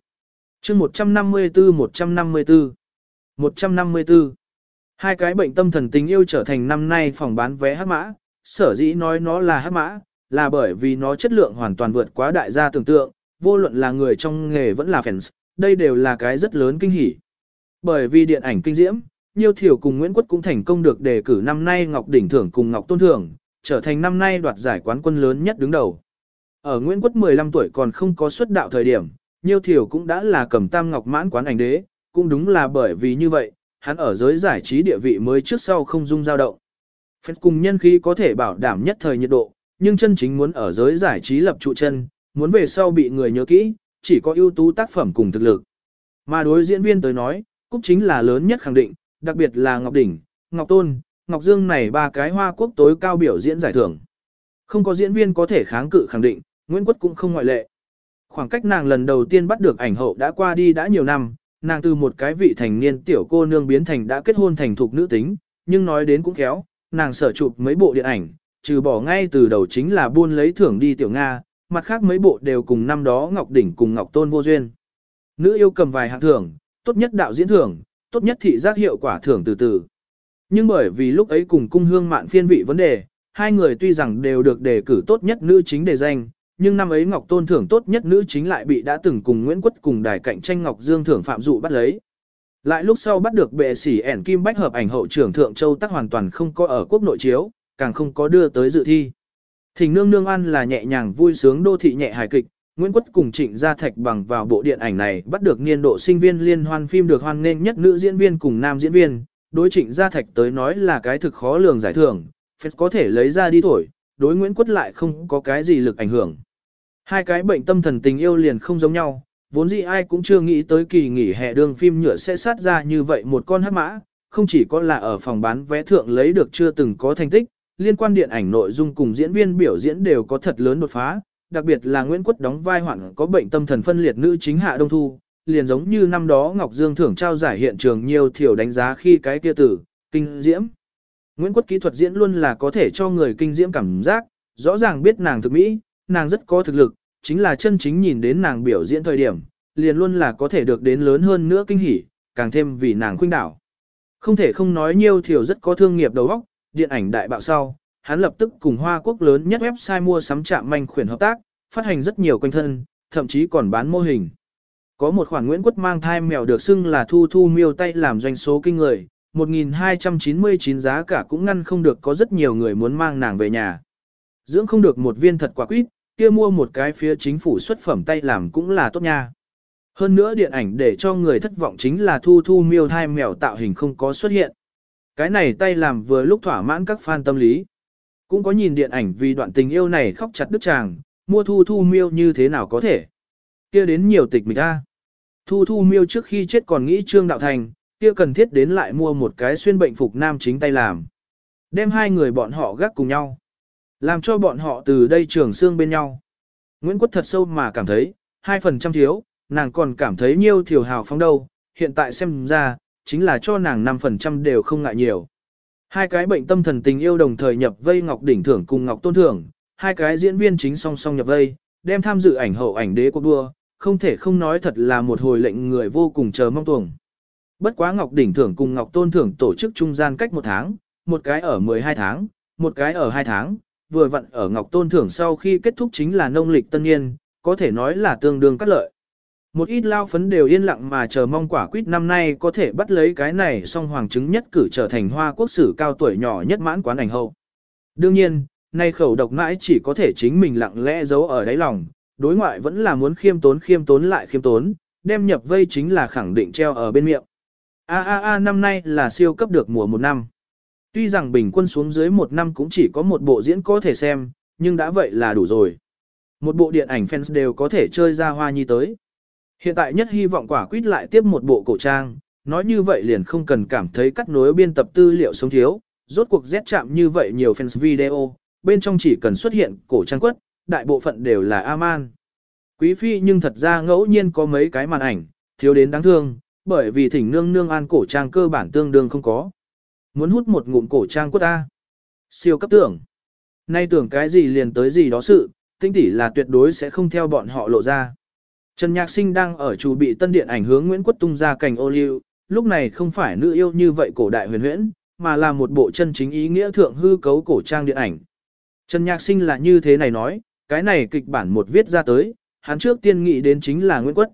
chương 154-154 154 Hai cái bệnh tâm thần tình yêu trở thành năm nay phòng bán vé hát mã, sở dĩ nói nó là hát mã, là bởi vì nó chất lượng hoàn toàn vượt quá đại gia tưởng tượng, vô luận là người trong nghề vẫn là fans, đây đều là cái rất lớn kinh hỉ. Bởi vì điện ảnh kinh diễm, Nhiêu Thiểu cùng Nguyễn Quất cũng thành công được đề cử năm nay Ngọc Đỉnh Thưởng cùng Ngọc Tôn Thưởng, trở thành năm nay đoạt giải quán quân lớn nhất đứng đầu. Ở Nguyễn Quất 15 tuổi còn không có xuất đạo thời điểm, Nhiêu Thiểu cũng đã là cầm tam ngọc mãn quán ảnh đế, cũng đúng là bởi vì như vậy, hắn ở giới giải trí địa vị mới trước sau không dung dao động. Phép cùng nhân khí có thể bảo đảm nhất thời nhiệt độ, nhưng chân chính muốn ở giới giải trí lập trụ chân, muốn về sau bị người nhớ kỹ, chỉ có ưu tú tác phẩm cùng thực lực. Mà đối diễn viên tới nói, Cúc chính là lớn nhất khẳng định, đặc biệt là Ngọc Đỉnh, Ngọc Tôn, Ngọc Dương này ba cái hoa quốc tối cao biểu diễn giải thưởng. Không có diễn viên có thể kháng cự khẳng định, Nguyễn Quất cũng không ngoại lệ. Khoảng cách nàng lần đầu tiên bắt được ảnh hậu đã qua đi đã nhiều năm, nàng từ một cái vị thành niên tiểu cô nương biến thành đã kết hôn thành thục nữ tính, nhưng nói đến cũng khéo, nàng sở chụp mấy bộ điện ảnh, trừ bỏ ngay từ đầu chính là buôn lấy thưởng đi tiểu Nga, mặt khác mấy bộ đều cùng năm đó Ngọc Đỉnh cùng Ngọc Tôn vô duyên. Nữ yêu cầm vài hạng thưởng, tốt nhất đạo diễn thưởng, tốt nhất thị giác hiệu quả thưởng từ từ. Nhưng bởi vì lúc ấy cùng cung hương mạn phiên vị vấn đề, hai người tuy rằng đều được đề cử tốt nhất nữ chính đề danh, nhưng năm ấy Ngọc Tôn thưởng tốt nhất nữ chính lại bị đã từng cùng Nguyễn Quất cùng đài cạnh tranh Ngọc Dương thưởng phạm dụ bắt lấy. Lại lúc sau bắt được bệ sỉ ẻn kim bách hợp ảnh hậu trưởng Thượng Châu tắc hoàn toàn không có ở quốc nội chiếu, càng không có đưa tới dự thi. Thỉnh nương nương ăn là nhẹ nhàng vui sướng đô thị nhẹ hài kịch, Nguyễn Quất cùng Trịnh Gia Thạch bằng vào bộ điện ảnh này bắt được niên độ sinh viên liên hoan phim được hoan nghênh nhất nữ diễn viên cùng nam diễn viên, đối Trịnh Gia Thạch tới nói là cái thực khó lường giải thưởng, phép có thể lấy ra đi thổi, đối Nguyễn Quất lại không có cái gì lực ảnh hưởng. Hai cái bệnh tâm thần tình yêu liền không giống nhau, vốn dĩ ai cũng chưa nghĩ tới kỳ nghỉ hè đường phim nhựa sẽ sát ra như vậy một con hắc mã, không chỉ có là ở phòng bán vé thượng lấy được chưa từng có thành tích, liên quan điện ảnh nội dung cùng diễn viên biểu diễn đều có thật lớn đột phá, đặc biệt là Nguyễn Quất đóng vai hoạn có bệnh tâm thần phân liệt nữ chính Hạ Đông Thu, liền giống như năm đó Ngọc Dương thưởng trao giải hiện trường nhiều thiểu đánh giá khi cái kia tử, kinh diễm. Nguyễn Quất kỹ thuật diễn luôn là có thể cho người kinh diễm cảm giác, rõ ràng biết nàng thực mỹ, nàng rất có thực lực, chính là chân chính nhìn đến nàng biểu diễn thời điểm, liền luôn là có thể được đến lớn hơn nữa kinh hỉ, càng thêm vì nàng khuynh đảo. Không thể không nói nhiều thiểu rất có thương nghiệp đầu óc, điện ảnh đại bạo sau, hắn lập tức cùng Hoa Quốc lớn nhất website mua sắm trạm manh khuyển hợp tác, phát hành rất nhiều quanh thân, thậm chí còn bán mô hình. Có một khoản Nguyễn Quất mang thai mèo được xưng là thu thu miêu tay làm doanh số kinh người, 1.299 giá cả cũng ngăn không được có rất nhiều người muốn mang nàng về nhà. Dưỡng không được một viên thật quả quýt, kia mua một cái phía chính phủ xuất phẩm tay làm cũng là tốt nha. Hơn nữa điện ảnh để cho người thất vọng chính là thu thu miêu thai mèo tạo hình không có xuất hiện. Cái này tay làm vừa lúc thỏa mãn các fan tâm lý. Cũng có nhìn điện ảnh vì đoạn tình yêu này khóc chặt đứt chàng, mua thu thu miêu như thế nào có thể. kia đến nhiều tịch mình ta. Thu thu miêu trước khi chết còn nghĩ trương đạo thành, kia cần thiết đến lại mua một cái xuyên bệnh phục nam chính tay làm. Đem hai người bọn họ gác cùng nhau. Làm cho bọn họ từ đây trường xương bên nhau. Nguyễn Quất thật sâu mà cảm thấy, hai phần trăm thiếu, nàng còn cảm thấy nhiều thiểu hào phóng đâu, hiện tại xem ra, chính là cho nàng 5% đều không ngại nhiều. Hai cái bệnh tâm thần tình yêu đồng thời nhập vây Ngọc Đỉnh Thưởng cùng Ngọc Tôn Thưởng, hai cái diễn viên chính song song nhập vây, đem tham dự ảnh hậu ảnh đế cuộc đua, không thể không nói thật là một hồi lệnh người vô cùng chờ mong tuồng. Bất quá Ngọc Đỉnh Thưởng cùng Ngọc Tôn Thưởng tổ chức trung gian cách một tháng, một cái ở 12 tháng, một cái ở 2 tháng, vừa vặn ở Ngọc Tôn thưởng sau khi kết thúc chính là nông lịch tân niên, có thể nói là tương đương cắt lợi. Một ít lao phấn đều yên lặng mà chờ mong quả quýt năm nay có thể bắt lấy cái này song hoàng chứng nhất cử trở thành hoa quốc sử cao tuổi nhỏ nhất mãn quán ảnh hậu. Đương nhiên, nay khẩu độc mãi chỉ có thể chính mình lặng lẽ giấu ở đáy lòng, đối ngoại vẫn là muốn khiêm tốn khiêm tốn lại khiêm tốn, đem nhập vây chính là khẳng định treo ở bên miệng. A a a năm nay là siêu cấp được mùa một năm. Tuy rằng bình quân xuống dưới một năm cũng chỉ có một bộ diễn có thể xem, nhưng đã vậy là đủ rồi. Một bộ điện ảnh fans đều có thể chơi ra hoa nhi tới. Hiện tại nhất hy vọng quả quýt lại tiếp một bộ cổ trang, nói như vậy liền không cần cảm thấy cắt nối biên tập tư liệu sống thiếu, rốt cuộc Z chạm như vậy nhiều fans video, bên trong chỉ cần xuất hiện cổ trang quất, đại bộ phận đều là Aman. Quý phi nhưng thật ra ngẫu nhiên có mấy cái màn ảnh, thiếu đến đáng thương, bởi vì thỉnh nương nương an cổ trang cơ bản tương đương không có. Muốn hút một ngụm cổ trang quất ta. Siêu cấp tưởng. Nay tưởng cái gì liền tới gì đó sự, tinh tỷ là tuyệt đối sẽ không theo bọn họ lộ ra. Trần Nhạc Sinh đang ở chủ bị tân điện ảnh hướng Nguyễn Quất tung ra cảnh ô liu, lúc này không phải nữ yêu như vậy cổ đại huyền huyễn, mà là một bộ chân chính ý nghĩa thượng hư cấu cổ trang điện ảnh. Trần Nhạc Sinh là như thế này nói, cái này kịch bản một viết ra tới, hắn trước tiên nghĩ đến chính là Nguyễn Quất.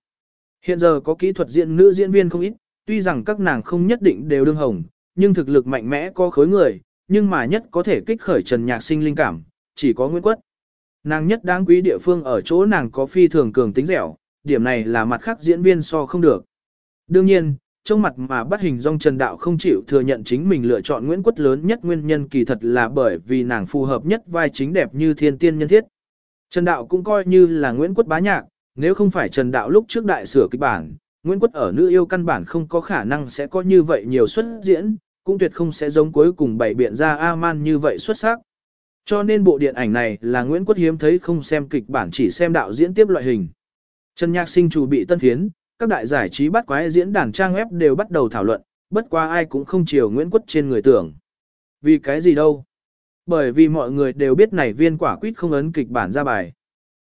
Hiện giờ có kỹ thuật diễn nữ diễn viên không ít, tuy rằng các nàng không nhất định đều đương hồng, nhưng thực lực mạnh mẽ có khối người, nhưng mà nhất có thể kích khởi Trần Nhạc Sinh linh cảm, chỉ có Nguyễn Quất. Nàng nhất đáng quý địa phương ở chỗ nàng có phi thường cường tính dẻo, điểm này là mặt khác diễn viên so không được. Đương nhiên, trong mặt mà bắt hình dong Trần Đạo không chịu thừa nhận chính mình lựa chọn Nguyễn Quất lớn nhất nguyên nhân kỳ thật là bởi vì nàng phù hợp nhất vai chính đẹp như thiên tiên nhân thiết. Trần Đạo cũng coi như là Nguyễn Quất bá nhạc, nếu không phải Trần Đạo lúc trước đại sửa kịch bản, Nguyễn Quất ở nữ yêu căn bản không có khả năng sẽ có như vậy nhiều xuất diễn, cũng tuyệt không sẽ giống cuối cùng bảy biện ra A-man như vậy xuất sắc. Cho nên bộ điện ảnh này là Nguyễn Quất hiếm thấy không xem kịch bản chỉ xem đạo diễn tiếp loại hình. Trần Nhạc Sinh chủ bị tân phiến, các đại giải trí bắt quái diễn đàn trang web đều bắt đầu thảo luận, bất qua ai cũng không chiều Nguyễn Quất trên người tưởng. Vì cái gì đâu? Bởi vì mọi người đều biết này viên quả quýt không ấn kịch bản ra bài.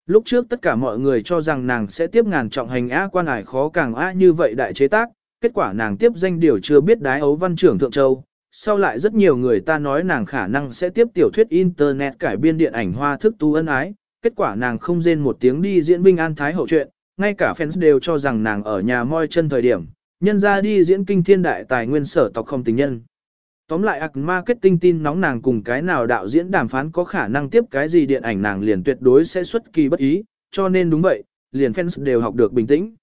Lúc trước tất cả mọi người cho rằng nàng sẽ tiếp ngàn trọng hành á quan ải khó càng á như vậy đại chế tác, kết quả nàng tiếp danh điều chưa biết đái ấu văn trưởng Thượng Châu. Sau lại rất nhiều người ta nói nàng khả năng sẽ tiếp tiểu thuyết Internet cải biên điện ảnh hoa thức tu ân ái, kết quả nàng không rên một tiếng đi diễn binh an thái hậu chuyện, ngay cả fans đều cho rằng nàng ở nhà moi chân thời điểm, nhân ra đi diễn kinh thiên đại tài nguyên sở tộc không tình nhân. Tóm lại ạc marketing tin nóng nàng cùng cái nào đạo diễn đàm phán có khả năng tiếp cái gì điện ảnh nàng liền tuyệt đối sẽ xuất kỳ bất ý, cho nên đúng vậy, liền fans đều học được bình tĩnh.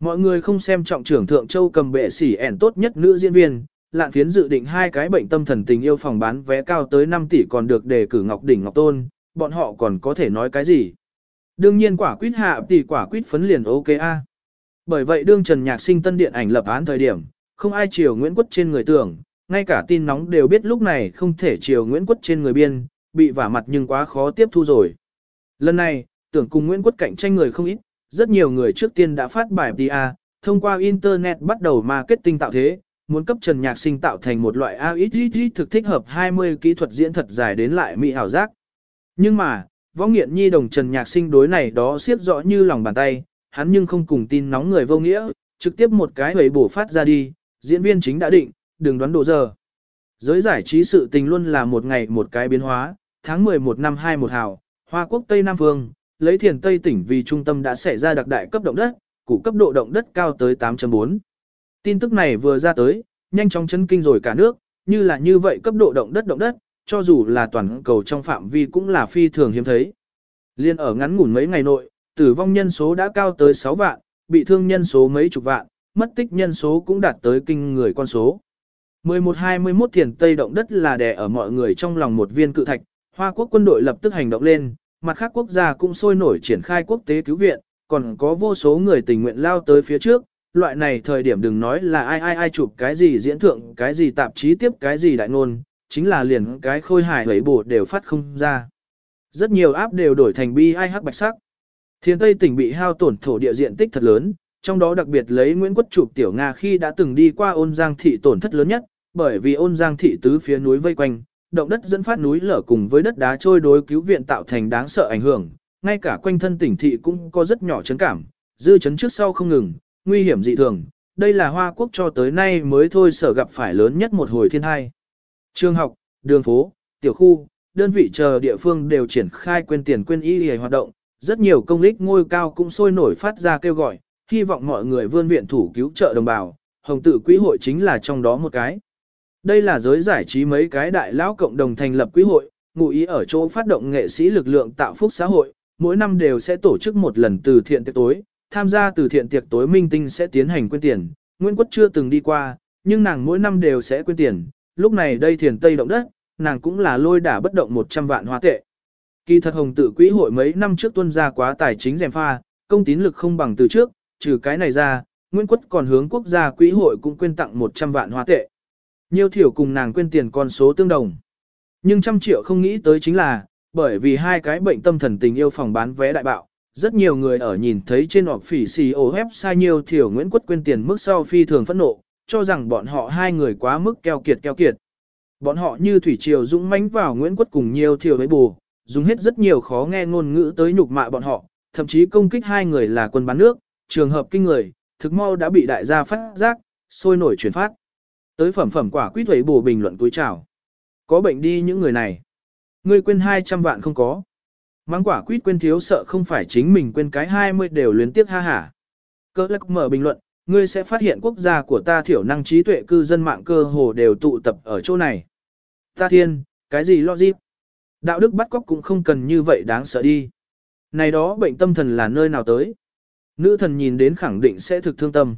Mọi người không xem trọng trưởng Thượng Châu cầm bệ sỉ ẻn tốt nhất nữ diễn viên, lạn phiến dự định hai cái bệnh tâm thần tình yêu phòng bán vé cao tới 5 tỷ còn được đề cử Ngọc Đỉnh Ngọc Tôn, bọn họ còn có thể nói cái gì. Đương nhiên quả quýt hạ tỷ quả quýt phấn liền ok a. Bởi vậy đương Trần Nhạc Sinh tân điện ảnh lập án thời điểm, không ai chiều Nguyễn Quất trên người tưởng, ngay cả tin nóng đều biết lúc này không thể chiều Nguyễn Quất trên người biên, bị vả mặt nhưng quá khó tiếp thu rồi. Lần này, tưởng cùng Nguyễn Quất cạnh tranh người không ít, rất nhiều người trước tiên đã phát bài PA, thông qua Internet bắt đầu marketing tạo thế, muốn cấp Trần Nhạc Sinh tạo thành một loại AXX thực thích hợp 20 kỹ thuật diễn thật dài đến lại mỹ hảo giác. Nhưng mà, võ nghiện nhi đồng Trần Nhạc Sinh đối này đó siết rõ như lòng bàn tay, hắn nhưng không cùng tin nóng người vô nghĩa, trực tiếp một cái hầy bổ phát ra đi, diễn viên chính đã định, đừng đoán độ giờ. Giới giải trí sự tình luôn là một ngày một cái biến hóa, tháng 11 năm 21 hào, Hoa Quốc Tây Nam Phương, lấy thiền Tây tỉnh vì trung tâm đã xảy ra đặc đại cấp động đất, cụ cấp độ động đất cao tới 8.4. Tin tức này vừa ra tới, nhanh chóng chấn kinh rồi cả nước, như là như vậy cấp độ động đất động đất, cho dù là toàn cầu trong phạm vi cũng là phi thường hiếm thấy. Liên ở ngắn ngủn mấy ngày nội, tử vong nhân số đã cao tới 6 vạn, bị thương nhân số mấy chục vạn, mất tích nhân số cũng đạt tới kinh người con số. 11-21 thiền Tây động đất là đè ở mọi người trong lòng một viên cự thạch, Hoa quốc quân đội lập tức hành động lên, mặt khác quốc gia cũng sôi nổi triển khai quốc tế cứu viện, còn có vô số người tình nguyện lao tới phía trước, loại này thời điểm đừng nói là ai ai ai chụp cái gì diễn thượng, cái gì tạp chí tiếp cái gì đại ngôn, chính là liền cái khôi hài hấy bổ đều phát không ra. Rất nhiều áp đều đổi thành bi ai hắc bạch sắc. Thiên Tây tỉnh bị hao tổn thổ địa diện tích thật lớn, trong đó đặc biệt lấy Nguyễn Quốc chụp tiểu Nga khi đã từng đi qua ôn giang thị tổn thất lớn nhất, bởi vì ôn giang thị tứ phía núi vây quanh, động đất dẫn phát núi lở cùng với đất đá trôi đối cứu viện tạo thành đáng sợ ảnh hưởng, ngay cả quanh thân tỉnh thị cũng có rất nhỏ chấn cảm, dư chấn trước sau không ngừng, nguy hiểm dị thường. Đây là Hoa Quốc cho tới nay mới thôi sở gặp phải lớn nhất một hồi thiên tai. Trường học, đường phố, tiểu khu, đơn vị chờ địa phương đều triển khai quên tiền quên y hoạt động, rất nhiều công lích ngôi cao cũng sôi nổi phát ra kêu gọi, hy vọng mọi người vươn viện thủ cứu trợ đồng bào, hồng tự quỹ hội chính là trong đó một cái. Đây là giới giải trí mấy cái đại lão cộng đồng thành lập quỹ hội, ngụ ý ở chỗ phát động nghệ sĩ lực lượng tạo phúc xã hội, mỗi năm đều sẽ tổ chức một lần từ thiện tiệc tối, tham gia từ thiện tiệc tối minh tinh sẽ tiến hành quyên tiền, Nguyễn Quất chưa từng đi qua, nhưng nàng mỗi năm đều sẽ quyên tiền, lúc này đây thiền tây động đất, nàng cũng là lôi đả bất động 100 vạn hoa tệ. Kỳ thật hồng tự quỹ hội mấy năm trước tuân ra quá tài chính dèm pha, công tín lực không bằng từ trước, trừ cái này ra, Nguyễn Quất còn hướng quốc gia quỹ hội cũng quyên tặng 100 vạn hoa tệ. Nhiều thiểu cùng nàng quyên tiền con số tương đồng. Nhưng trăm triệu không nghĩ tới chính là, bởi vì hai cái bệnh tâm thần tình yêu phòng bán vé đại bạo, rất nhiều người ở nhìn thấy trên họp phỉ xì ô website nhiều thiểu Nguyễn Quất quyên tiền mức sau phi thường phẫn nộ, cho rằng bọn họ hai người quá mức keo kiệt keo kiệt. Bọn họ như thủy triều dũng mãnh vào Nguyễn Quất cùng nhiều thiều với bù, dùng hết rất nhiều khó nghe ngôn ngữ tới nhục mạ bọn họ, thậm chí công kích hai người là quân bán nước, trường hợp kinh người, thực mau đã bị đại gia phát giác, sôi nổi truyền phát. Tới phẩm phẩm quả quýt thuế bù bình luận túi chào. Có bệnh đi những người này. Ngươi quên 200 vạn không có. Mang quả quýt quên thiếu sợ không phải chính mình quên cái 20 đều luyến tiếc ha hả. Cơ lắc mở bình luận, ngươi sẽ phát hiện quốc gia của ta thiểu năng trí tuệ cư dân mạng cơ hồ đều tụ tập ở chỗ này. Ta thiên, cái gì logic? Đạo đức bắt cóc cũng không cần như vậy đáng sợ đi. Này đó bệnh tâm thần là nơi nào tới? Nữ thần nhìn đến khẳng định sẽ thực thương tâm.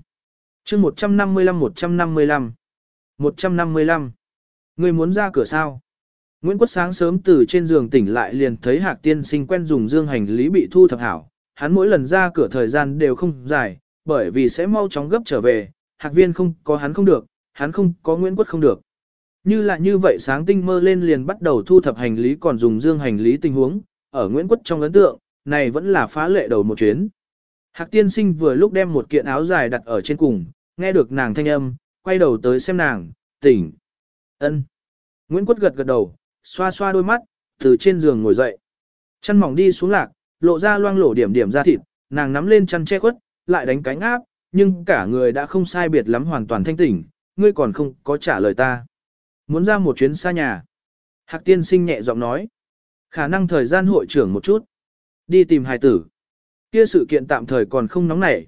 chương 155-155 155 Ngươi muốn ra cửa sao? Nguyễn Quốc sáng sớm từ trên giường tỉnh lại liền thấy Hạc Tiên Sinh quen dùng dương hành lý bị thu thập hảo. Hắn mỗi lần ra cửa thời gian đều không dài, bởi vì sẽ mau chóng gấp trở về. Hạc Viên không có hắn không được, hắn không có Nguyễn Quốc không được. Như là như vậy sáng tinh mơ lên liền bắt đầu thu thập hành lý còn dùng dương hành lý tình huống, ở Nguyễn Quốc trong ấn tượng, này vẫn là phá lệ đầu một chuyến. Hạc tiên sinh vừa lúc đem một kiện áo dài đặt ở trên cùng, nghe được nàng thanh âm, quay đầu tới xem nàng, tỉnh. ân. Nguyễn Quất gật gật đầu, xoa xoa đôi mắt, từ trên giường ngồi dậy. Chân mỏng đi xuống lạc, lộ ra loang lổ điểm điểm ra thịt, nàng nắm lên chăn che khuất, lại đánh cánh áp, nhưng cả người đã không sai biệt lắm hoàn toàn thanh tỉnh, ngươi còn không có trả lời ta. Muốn ra một chuyến xa nhà. Hạc tiên sinh nhẹ giọng nói. Khả năng thời gian hội trưởng một chút. Đi tìm hài tử. Kia sự kiện tạm thời còn không nóng nảy.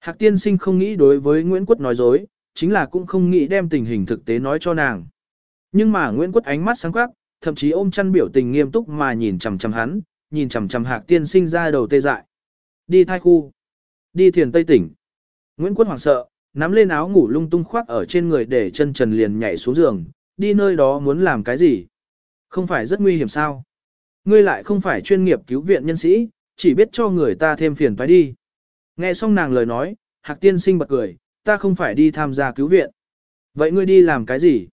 Hạc tiên sinh không nghĩ đối với Nguyễn Quất nói dối, chính là cũng không nghĩ đem tình hình thực tế nói cho nàng. Nhưng mà Nguyễn Quất ánh mắt sáng quắc, thậm chí ôm chăn biểu tình nghiêm túc mà nhìn chằm chằm hắn, nhìn chằm chằm Hạc tiên sinh ra đầu tê dại. Đi thai khu. Đi thiền Tây tỉnh. Nguyễn Quất hoảng sợ, nắm lên áo ngủ lung tung khoác ở trên người để chân trần liền nhảy xuống giường, đi nơi đó muốn làm cái gì? Không phải rất nguy hiểm sao? Ngươi lại không phải chuyên nghiệp cứu viện nhân sĩ, chỉ biết cho người ta thêm phiền phải đi. Nghe xong nàng lời nói, Hạc tiên sinh bật cười, ta không phải đi tham gia cứu viện. Vậy ngươi đi làm cái gì?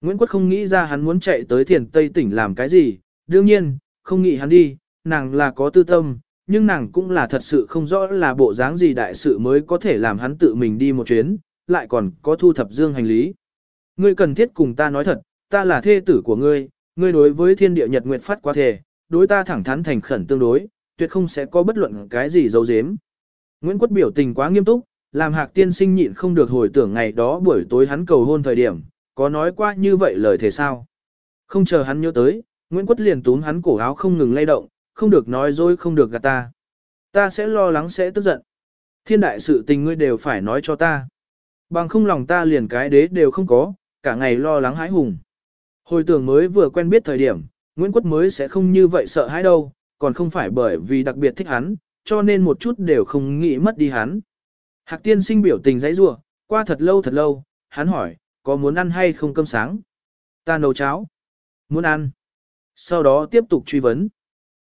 Nguyễn Quất không nghĩ ra hắn muốn chạy tới thiền Tây tỉnh làm cái gì, đương nhiên, không nghĩ hắn đi, nàng là có tư tâm, nhưng nàng cũng là thật sự không rõ là bộ dáng gì đại sự mới có thể làm hắn tự mình đi một chuyến, lại còn có thu thập dương hành lý. Ngươi cần thiết cùng ta nói thật, ta là thê tử của ngươi, ngươi đối với thiên địa nhật nguyệt phát quá thể, đối ta thẳng thắn thành khẩn tương đối, tuyệt không sẽ có bất luận cái gì giấu giếm. Nguyễn Quất biểu tình quá nghiêm túc, làm hạc tiên sinh nhịn không được hồi tưởng ngày đó buổi tối hắn cầu hôn thời điểm, có nói qua như vậy lời thế sao. Không chờ hắn nhớ tới, Nguyễn Quất liền túm hắn cổ áo không ngừng lay động, không được nói dối không được gạt ta. Ta sẽ lo lắng sẽ tức giận. Thiên đại sự tình ngươi đều phải nói cho ta. Bằng không lòng ta liền cái đế đều không có, cả ngày lo lắng hãi hùng. Hồi tưởng mới vừa quen biết thời điểm, Nguyễn Quất mới sẽ không như vậy sợ hãi đâu, còn không phải bởi vì đặc biệt thích hắn, cho nên một chút đều không nghĩ mất đi hắn. Hạc tiên sinh biểu tình dãy rủa qua thật lâu thật lâu, hắn hỏi, có muốn ăn hay không cơm sáng? Ta nấu cháo. Muốn ăn. Sau đó tiếp tục truy vấn.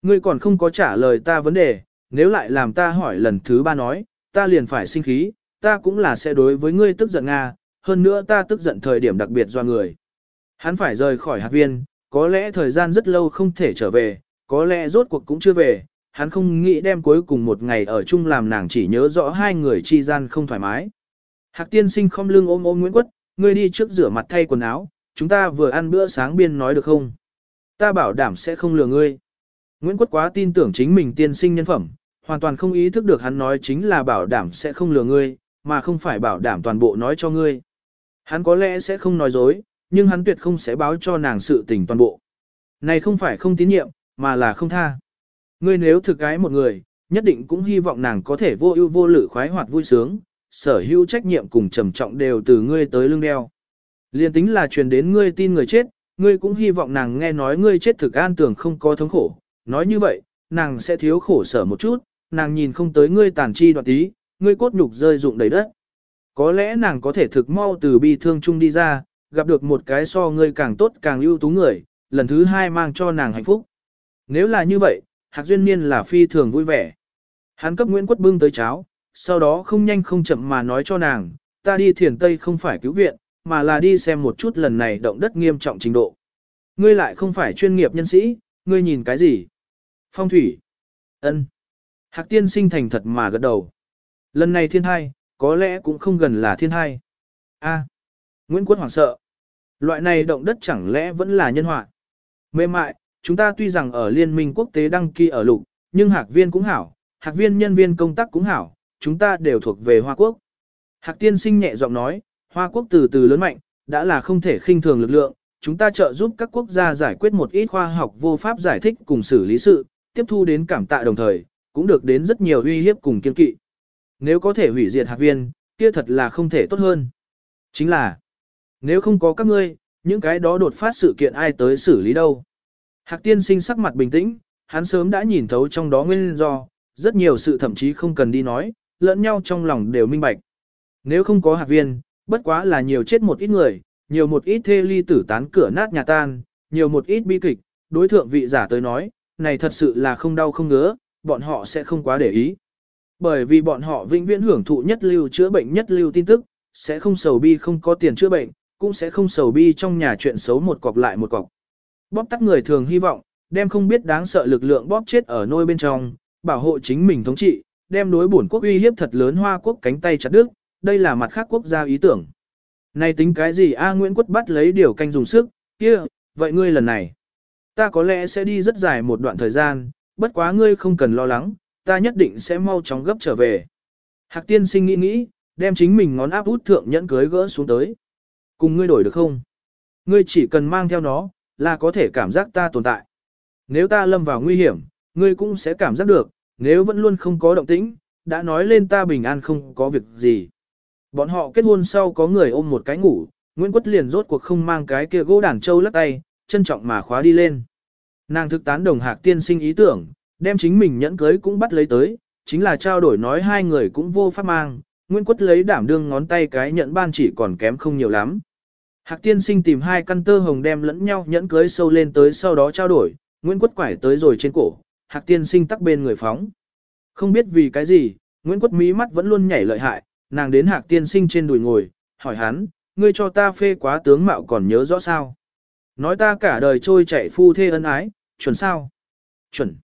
Ngươi còn không có trả lời ta vấn đề, nếu lại làm ta hỏi lần thứ ba nói, ta liền phải sinh khí, ta cũng là sẽ đối với ngươi tức giận Nga, hơn nữa ta tức giận thời điểm đặc biệt do người. Hắn phải rời khỏi hạt viên, có lẽ thời gian rất lâu không thể trở về, có lẽ rốt cuộc cũng chưa về, hắn không nghĩ đem cuối cùng một ngày ở chung làm nàng chỉ nhớ rõ hai người chi gian không thoải mái. Hạc tiên sinh không lưng ôm ôm Nguyễn Quất, ngươi đi trước rửa mặt thay quần áo, chúng ta vừa ăn bữa sáng biên nói được không? Ta bảo đảm sẽ không lừa ngươi. Nguyễn Quất quá tin tưởng chính mình tiên sinh nhân phẩm, hoàn toàn không ý thức được hắn nói chính là bảo đảm sẽ không lừa ngươi, mà không phải bảo đảm toàn bộ nói cho ngươi. Hắn có lẽ sẽ không nói dối, nhưng hắn tuyệt không sẽ báo cho nàng sự tình toàn bộ. Này không phải không tín nhiệm, mà là không tha. Ngươi nếu thực gái một người, nhất định cũng hy vọng nàng có thể vô ưu vô lự khoái hoạt vui sướng, sở hữu trách nhiệm cùng trầm trọng đều từ ngươi tới lưng đeo. Liên tính là truyền đến ngươi tin người chết, ngươi cũng hy vọng nàng nghe nói ngươi chết thực an tưởng không có thống khổ. Nói như vậy, nàng sẽ thiếu khổ sở một chút, nàng nhìn không tới ngươi tàn chi đoạn tí, ngươi cốt nhục rơi rụng đầy đất. Có lẽ nàng có thể thực mau từ bi thương chung đi ra, gặp được một cái so ngươi càng tốt càng ưu tú người, lần thứ hai mang cho nàng hạnh phúc. Nếu là như vậy, Hạc Duyên Niên là phi thường vui vẻ. Hắn cấp Nguyễn Quất bưng tới cháo, sau đó không nhanh không chậm mà nói cho nàng, ta đi thiền Tây không phải cứu viện, mà là đi xem một chút lần này động đất nghiêm trọng trình độ. Ngươi lại không phải chuyên nghiệp nhân sĩ, ngươi nhìn cái gì? Phong thủy. ân. Hạc tiên sinh thành thật mà gật đầu. Lần này thiên thai, có lẽ cũng không gần là thiên thai. A. Nguyễn Quốc hoảng sợ. Loại này động đất chẳng lẽ vẫn là nhân họa? Mềm mại, chúng ta tuy rằng ở liên minh quốc tế đăng ký ở lục, nhưng hạc viên cũng hảo, hạc viên nhân viên công tác cũng hảo, chúng ta đều thuộc về Hoa Quốc. Hạc tiên sinh nhẹ giọng nói, Hoa Quốc từ từ lớn mạnh, đã là không thể khinh thường lực lượng, chúng ta trợ giúp các quốc gia giải quyết một ít khoa học vô pháp giải thích cùng xử lý sự, tiếp thu đến cảm tạ đồng thời, cũng được đến rất nhiều uy hiếp cùng kiên kỵ. Nếu có thể hủy diệt hạt viên, kia thật là không thể tốt hơn. Chính là, nếu không có các ngươi, những cái đó đột phát sự kiện ai tới xử lý đâu. Hạc tiên sinh sắc mặt bình tĩnh, hắn sớm đã nhìn thấu trong đó nguyên do, rất nhiều sự thậm chí không cần đi nói, lẫn nhau trong lòng đều minh bạch. Nếu không có hạt viên, bất quá là nhiều chết một ít người, nhiều một ít thê ly tử tán cửa nát nhà tan, nhiều một ít bi kịch, đối thượng vị giả tới nói, này thật sự là không đau không ngứa, bọn họ sẽ không quá để ý. Bởi vì bọn họ vĩnh viễn hưởng thụ nhất lưu chữa bệnh nhất lưu tin tức, sẽ không sầu bi không có tiền chữa bệnh, cũng sẽ không sầu bi trong nhà chuyện xấu một cọc lại một cọc. Bóp tắt người thường hy vọng, đem không biết đáng sợ lực lượng bóp chết ở nôi bên trong, bảo hộ chính mình thống trị, đem đối bổn quốc uy hiếp thật lớn hoa quốc cánh tay chặt đứt, đây là mặt khác quốc gia ý tưởng. Này tính cái gì A Nguyễn Quất bắt lấy điều canh dùng sức, kia, vậy ngươi lần này, ta có lẽ sẽ đi rất dài một đoạn thời gian, bất quá ngươi không cần lo lắng, ta nhất định sẽ mau chóng gấp trở về. Hạc tiên sinh nghĩ nghĩ, đem chính mình ngón áp út thượng nhẫn cưới gỡ xuống tới. Cùng ngươi đổi được không? Ngươi chỉ cần mang theo nó, là có thể cảm giác ta tồn tại. Nếu ta lâm vào nguy hiểm, ngươi cũng sẽ cảm giác được, nếu vẫn luôn không có động tĩnh, đã nói lên ta bình an không có việc gì. Bọn họ kết hôn sau có người ôm một cái ngủ, Nguyễn Quất liền rốt cuộc không mang cái kia gỗ đàn châu lắc tay, trân trọng mà khóa đi lên. Nàng thực tán đồng hạc tiên sinh ý tưởng, đem chính mình nhẫn cưới cũng bắt lấy tới, chính là trao đổi nói hai người cũng vô pháp mang, Nguyễn Quất lấy đảm đương ngón tay cái nhẫn ban chỉ còn kém không nhiều lắm. Hạc tiên sinh tìm hai căn tơ hồng đem lẫn nhau nhẫn cưới sâu lên tới sau đó trao đổi, Nguyễn Quất quải tới rồi trên cổ, Hạc tiên sinh tắc bên người phóng. Không biết vì cái gì, Nguyễn Quất mí mắt vẫn luôn nhảy lợi hại, nàng đến Hạc tiên sinh trên đùi ngồi, hỏi hắn, ngươi cho ta phê quá tướng mạo còn nhớ rõ sao? Nói ta cả đời trôi chạy phu thê ân ái, chuẩn sao? Chuẩn.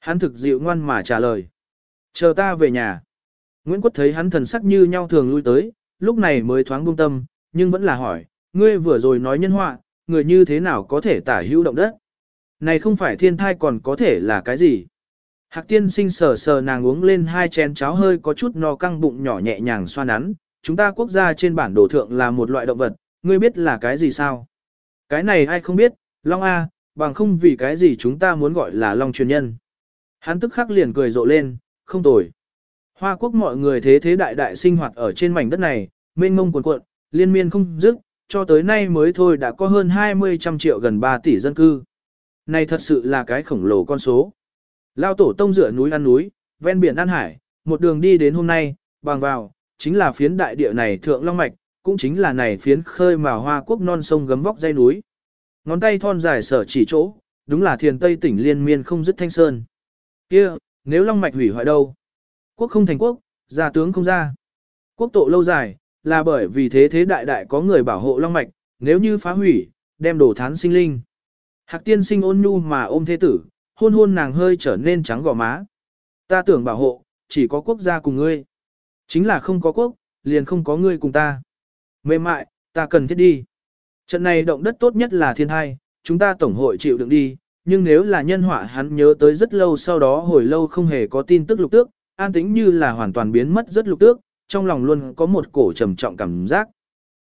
Hắn thực dịu ngoan mà trả lời. Chờ ta về nhà. Nguyễn quốc thấy hắn thần sắc như nhau thường lui tới, lúc này mới thoáng buông tâm, nhưng vẫn là hỏi, ngươi vừa rồi nói nhân họa, người như thế nào có thể tả hữu động đất? Này không phải thiên thai còn có thể là cái gì? Hạc tiên sinh sờ sờ nàng uống lên hai chén cháo hơi có chút no căng bụng nhỏ nhẹ nhàng xoa nắn. Chúng ta quốc gia trên bản đồ thượng là một loại động vật, ngươi biết là cái gì sao? Cái này ai không biết, Long A, bằng không vì cái gì chúng ta muốn gọi là Long truyền nhân. Hắn tức khắc liền cười rộ lên, không tồi. Hoa quốc mọi người thế thế đại đại sinh hoạt ở trên mảnh đất này, mênh mông cuồn cuộn, liên miên không dứt, cho tới nay mới thôi đã có hơn 20 trăm triệu gần 3 tỷ dân cư. Này thật sự là cái khổng lồ con số. Lao tổ tông dựa núi ăn núi, ven biển ăn hải, một đường đi đến hôm nay, bằng vào, chính là phiến đại địa này thượng long mạch, cũng chính là này phiến khơi mà hoa quốc non sông gấm vóc dây núi. Ngón tay thon dài sở chỉ chỗ, đúng là thiền tây tỉnh liên miên không dứt thanh sơn. kia nếu long mạch hủy hoại đâu? Quốc không thành quốc, gia tướng không ra. Quốc tổ lâu dài, là bởi vì thế thế đại đại có người bảo hộ long mạch, nếu như phá hủy, đem đổ thán sinh linh. Hạc tiên sinh ôn nhu mà ôm thế tử, hôn hôn nàng hơi trở nên trắng gò má. Ta tưởng bảo hộ, chỉ có quốc gia cùng ngươi. Chính là không có quốc, liền không có ngươi cùng ta. Mềm mại, ta cần thiết đi. Trận này động đất tốt nhất là thiên thai, chúng ta tổng hội chịu đựng đi, nhưng nếu là nhân họa hắn nhớ tới rất lâu sau đó hồi lâu không hề có tin tức lục tước, an tĩnh như là hoàn toàn biến mất rất lục tước, trong lòng luôn có một cổ trầm trọng cảm giác.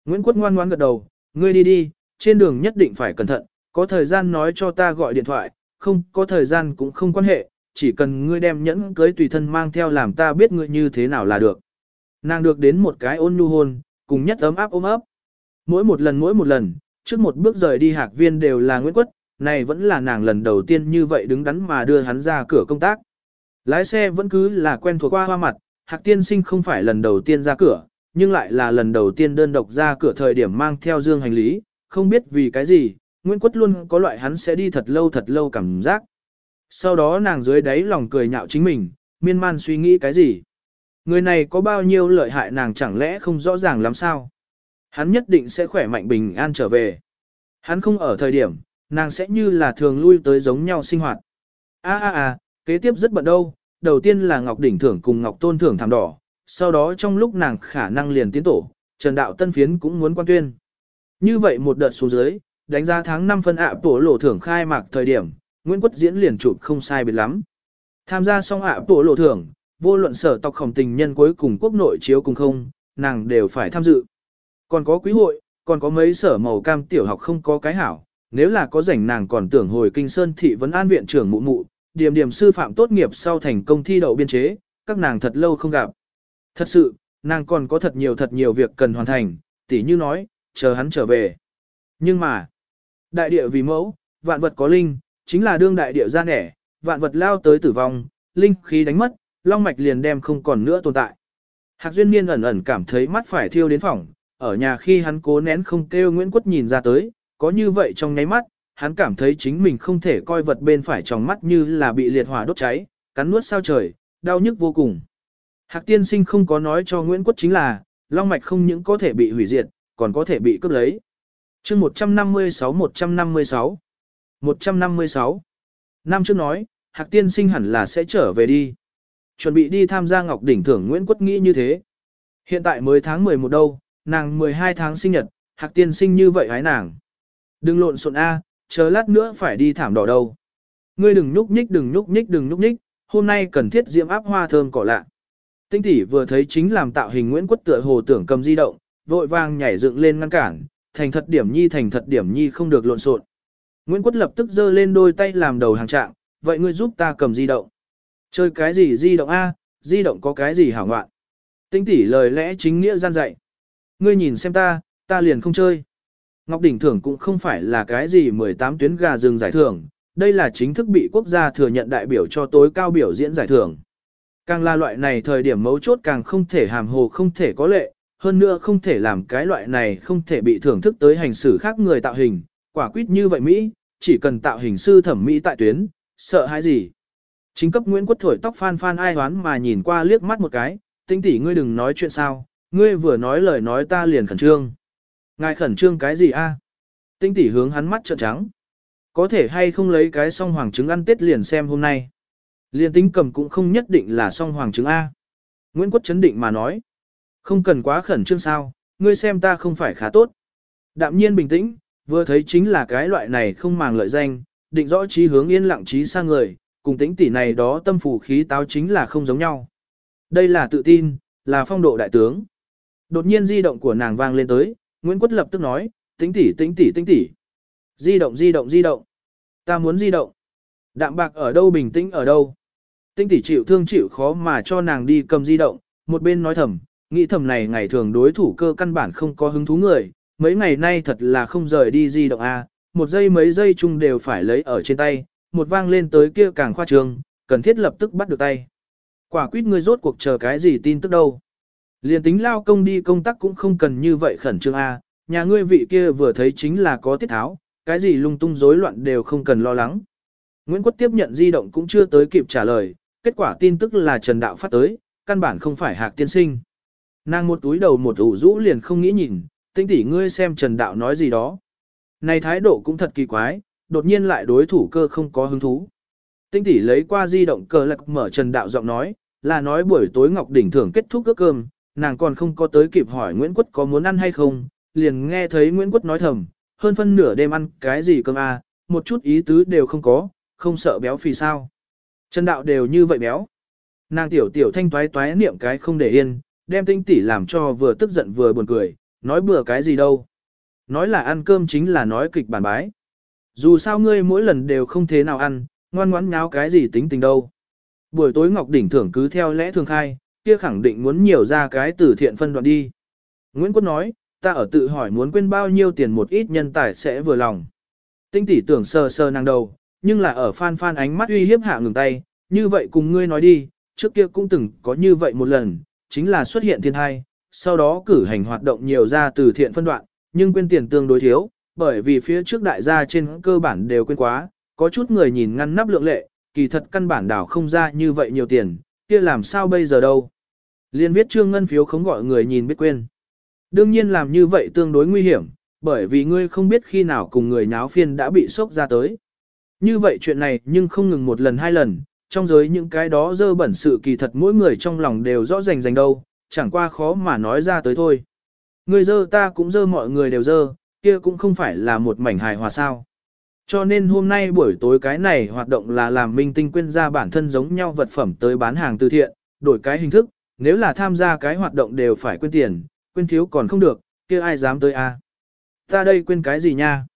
Nguyễn Quất ngoan ngoan gật đầu, ngươi đi đi, trên đường nhất định phải cẩn thận, có thời gian nói cho ta gọi điện thoại, không có thời gian cũng không quan hệ, chỉ cần ngươi đem nhẫn cưới tùy thân mang theo làm ta biết ngươi như thế nào là được. Nàng được đến một cái ôn nhu hôn, cùng nhất ấm áp ôm ấp. Mỗi một lần mỗi một lần, trước một bước rời đi hạc viên đều là Nguyễn Quất, này vẫn là nàng lần đầu tiên như vậy đứng đắn mà đưa hắn ra cửa công tác. Lái xe vẫn cứ là quen thuộc qua hoa mặt, hạc tiên sinh không phải lần đầu tiên ra cửa, nhưng lại là lần đầu tiên đơn độc ra cửa thời điểm mang theo dương hành lý, không biết vì cái gì, Nguyễn Quất luôn có loại hắn sẽ đi thật lâu thật lâu cảm giác. Sau đó nàng dưới đáy lòng cười nhạo chính mình, miên man suy nghĩ cái gì. Người này có bao nhiêu lợi hại nàng chẳng lẽ không rõ ràng lắm sao. Hắn nhất định sẽ khỏe mạnh bình an trở về. Hắn không ở thời điểm, nàng sẽ như là thường lui tới giống nhau sinh hoạt. A a a, kế tiếp rất bận đâu, đầu tiên là Ngọc Đỉnh Thưởng cùng Ngọc Tôn Thưởng thảm đỏ, sau đó trong lúc nàng khả năng liền tiến tổ, Trần Đạo Tân Phiến cũng muốn quan tuyên. Như vậy một đợt xuống dưới, đánh giá tháng 5 phân ạ tổ lộ thưởng khai mạc thời điểm, Nguyễn Quất diễn liền chụp không sai biệt lắm. Tham gia xong ạ tổ lộ thưởng, vô luận sở tộc khổng tình nhân cuối cùng quốc nội chiếu cùng không, nàng đều phải tham dự. Còn có quý hội, còn có mấy sở màu cam tiểu học không có cái hảo, nếu là có rảnh nàng còn tưởng hồi kinh sơn thị vấn an viện trưởng mụ mụ, điểm điểm sư phạm tốt nghiệp sau thành công thi đậu biên chế, các nàng thật lâu không gặp. Thật sự, nàng còn có thật nhiều thật nhiều việc cần hoàn thành, tỉ như nói, chờ hắn trở về. Nhưng mà, đại địa vì mẫu, vạn vật có linh, chính là đương đại địa ra nẻ, vạn vật lao tới tử vong, linh khí đánh mất, long mạch liền đem không còn nữa tồn tại. Hạc Duyên Niên ẩn ẩn cảm thấy mắt phải thiêu đến phỏng, ở nhà khi hắn cố nén không kêu Nguyễn Quất nhìn ra tới, có như vậy trong nháy mắt, hắn cảm thấy chính mình không thể coi vật bên phải trong mắt như là bị liệt hỏa đốt cháy, cắn nuốt sao trời, đau nhức vô cùng. Hạc tiên sinh không có nói cho Nguyễn Quất chính là, long mạch không những có thể bị hủy diệt, còn có thể bị cướp lấy. chương 156-156 156 Năm trước nói, Hạc tiên sinh hẳn là sẽ trở về đi. Chuẩn bị đi tham gia Ngọc Đỉnh Thưởng Nguyễn Quất nghĩ như thế. Hiện tại mới tháng 11 đâu, nàng 12 tháng sinh nhật, Hạc tiên sinh như vậy hái nàng. Đừng lộn xộn A, chờ lát nữa phải đi thảm đỏ đâu. Ngươi đừng nhúc nhích đừng nhúc nhích đừng nhúc nhích, hôm nay cần thiết diễm áp hoa thơm cỏ lạ. Tinh tỷ vừa thấy chính làm tạo hình Nguyễn Quất tựa hồ tưởng cầm di động, vội vàng nhảy dựng lên ngăn cản, thành thật điểm nhi thành thật điểm nhi không được lộn xộn. Nguyễn Quất lập tức giơ lên đôi tay làm đầu hàng trạng, vậy ngươi giúp ta cầm di động. Chơi cái gì di động a? di động có cái gì hảo ngoạn. Tinh tỷ lời lẽ chính nghĩa gian dạy. Ngươi nhìn xem ta, ta liền không chơi. Ngọc Đỉnh Thưởng cũng không phải là cái gì 18 tuyến gà rừng giải thưởng, đây là chính thức bị quốc gia thừa nhận đại biểu cho tối cao biểu diễn giải thưởng. Càng là loại này thời điểm mấu chốt càng không thể hàm hồ không thể có lệ, hơn nữa không thể làm cái loại này không thể bị thưởng thức tới hành xử khác người tạo hình, quả quyết như vậy Mỹ, chỉ cần tạo hình sư thẩm mỹ tại tuyến, sợ hãi gì. Chính cấp Nguyễn Quốc thổi tóc phan phan ai hoán mà nhìn qua liếc mắt một cái, tinh tỷ ngươi đừng nói chuyện sao, ngươi vừa nói lời nói ta liền khẩn trương. Ngài khẩn trương cái gì a? Tinh tỷ hướng hắn mắt trợn trắng. Có thể hay không lấy cái song hoàng trứng ăn tết liền xem hôm nay. Liên tính cầm cũng không nhất định là song hoàng trứng A. Nguyễn Quốc chấn định mà nói. Không cần quá khẩn trương sao, ngươi xem ta không phải khá tốt. Đạm nhiên bình tĩnh, vừa thấy chính là cái loại này không màng lợi danh, định rõ trí hướng yên lặng trí sang người, cùng tính tỷ này đó tâm phủ khí táo chính là không giống nhau. Đây là tự tin, là phong độ đại tướng. Đột nhiên di động của nàng vang lên tới, Nguyễn Quất lập tức nói, tính tỷ tính tỷ tính tỷ. Di động di động di động. Ta muốn di động. Đạm bạc ở đâu bình tĩnh ở đâu. tĩnh tỷ chịu thương chịu khó mà cho nàng đi cầm di động, một bên nói thầm, nghĩ thầm này ngày thường đối thủ cơ căn bản không có hứng thú người, mấy ngày nay thật là không rời đi di động a, một giây mấy giây chung đều phải lấy ở trên tay, một vang lên tới kia càng khoa trương, cần thiết lập tức bắt được tay. Quả quyết ngươi rốt cuộc chờ cái gì tin tức đâu. liền tính lao công đi công tác cũng không cần như vậy khẩn trương a, nhà ngươi vị kia vừa thấy chính là có tiết tháo, cái gì lung tung rối loạn đều không cần lo lắng. Nguyễn Quốc tiếp nhận di động cũng chưa tới kịp trả lời, kết quả tin tức là Trần Đạo phát tới, căn bản không phải hạc tiên sinh. Nàng một túi đầu một ủ rũ liền không nghĩ nhìn, tinh tỷ ngươi xem Trần Đạo nói gì đó. Này thái độ cũng thật kỳ quái, đột nhiên lại đối thủ cơ không có hứng thú. Tinh tỷ lấy qua di động cờ lạc mở Trần Đạo giọng nói, là nói buổi tối Ngọc Đỉnh thưởng kết thúc cước cơm, nàng còn không có tới kịp hỏi Nguyễn Quất có muốn ăn hay không, liền nghe thấy Nguyễn Quất nói thầm, hơn phân nửa đêm ăn cái gì cơm à, một chút ý tứ đều không có, không sợ béo phì sao. Trần đạo đều như vậy béo. Nàng tiểu tiểu thanh toái toái niệm cái không để yên, đem tinh tỷ làm cho vừa tức giận vừa buồn cười, nói bừa cái gì đâu. Nói là ăn cơm chính là nói kịch bản bái. Dù sao ngươi mỗi lần đều không thế nào ăn, ngoan ngoãn nháo cái gì tính tình đâu. Buổi tối Ngọc Đỉnh thưởng cứ theo lẽ thường khai, kia khẳng định muốn nhiều ra cái từ thiện phân đoạn đi. Nguyễn Quốc nói, ta ở tự hỏi muốn quên bao nhiêu tiền một ít nhân tài sẽ vừa lòng. Tinh tỷ tưởng sờ sờ nàng đầu, nhưng là ở phan phan ánh mắt uy hiếp hạ ngừng tay, như vậy cùng ngươi nói đi, trước kia cũng từng có như vậy một lần, chính là xuất hiện thiên thai, sau đó cử hành hoạt động nhiều ra từ thiện phân đoạn, nhưng quên tiền tương đối thiếu, bởi vì phía trước đại gia trên cơ bản đều quên quá, có chút người nhìn ngăn nắp lượng lệ, kỳ thật căn bản đảo không ra như vậy nhiều tiền, kia làm sao bây giờ đâu. Liên viết trương ngân phiếu không gọi người nhìn biết quên. Đương nhiên làm như vậy tương đối nguy hiểm, bởi vì ngươi không biết khi nào cùng người nháo phiên đã bị sốc ra tới. Như vậy chuyện này nhưng không ngừng một lần hai lần, trong giới những cái đó dơ bẩn sự kỳ thật mỗi người trong lòng đều rõ rành rành đâu, chẳng qua khó mà nói ra tới thôi. Người dơ ta cũng dơ mọi người đều dơ, kia cũng không phải là một mảnh hài hòa sao. Cho nên hôm nay buổi tối cái này hoạt động là làm minh tinh quyên ra bản thân giống nhau vật phẩm tới bán hàng từ thiện, đổi cái hình thức, nếu là tham gia cái hoạt động đều phải quên tiền, quên thiếu còn không được, kia ai dám tới a? Ta đây quên cái gì nha?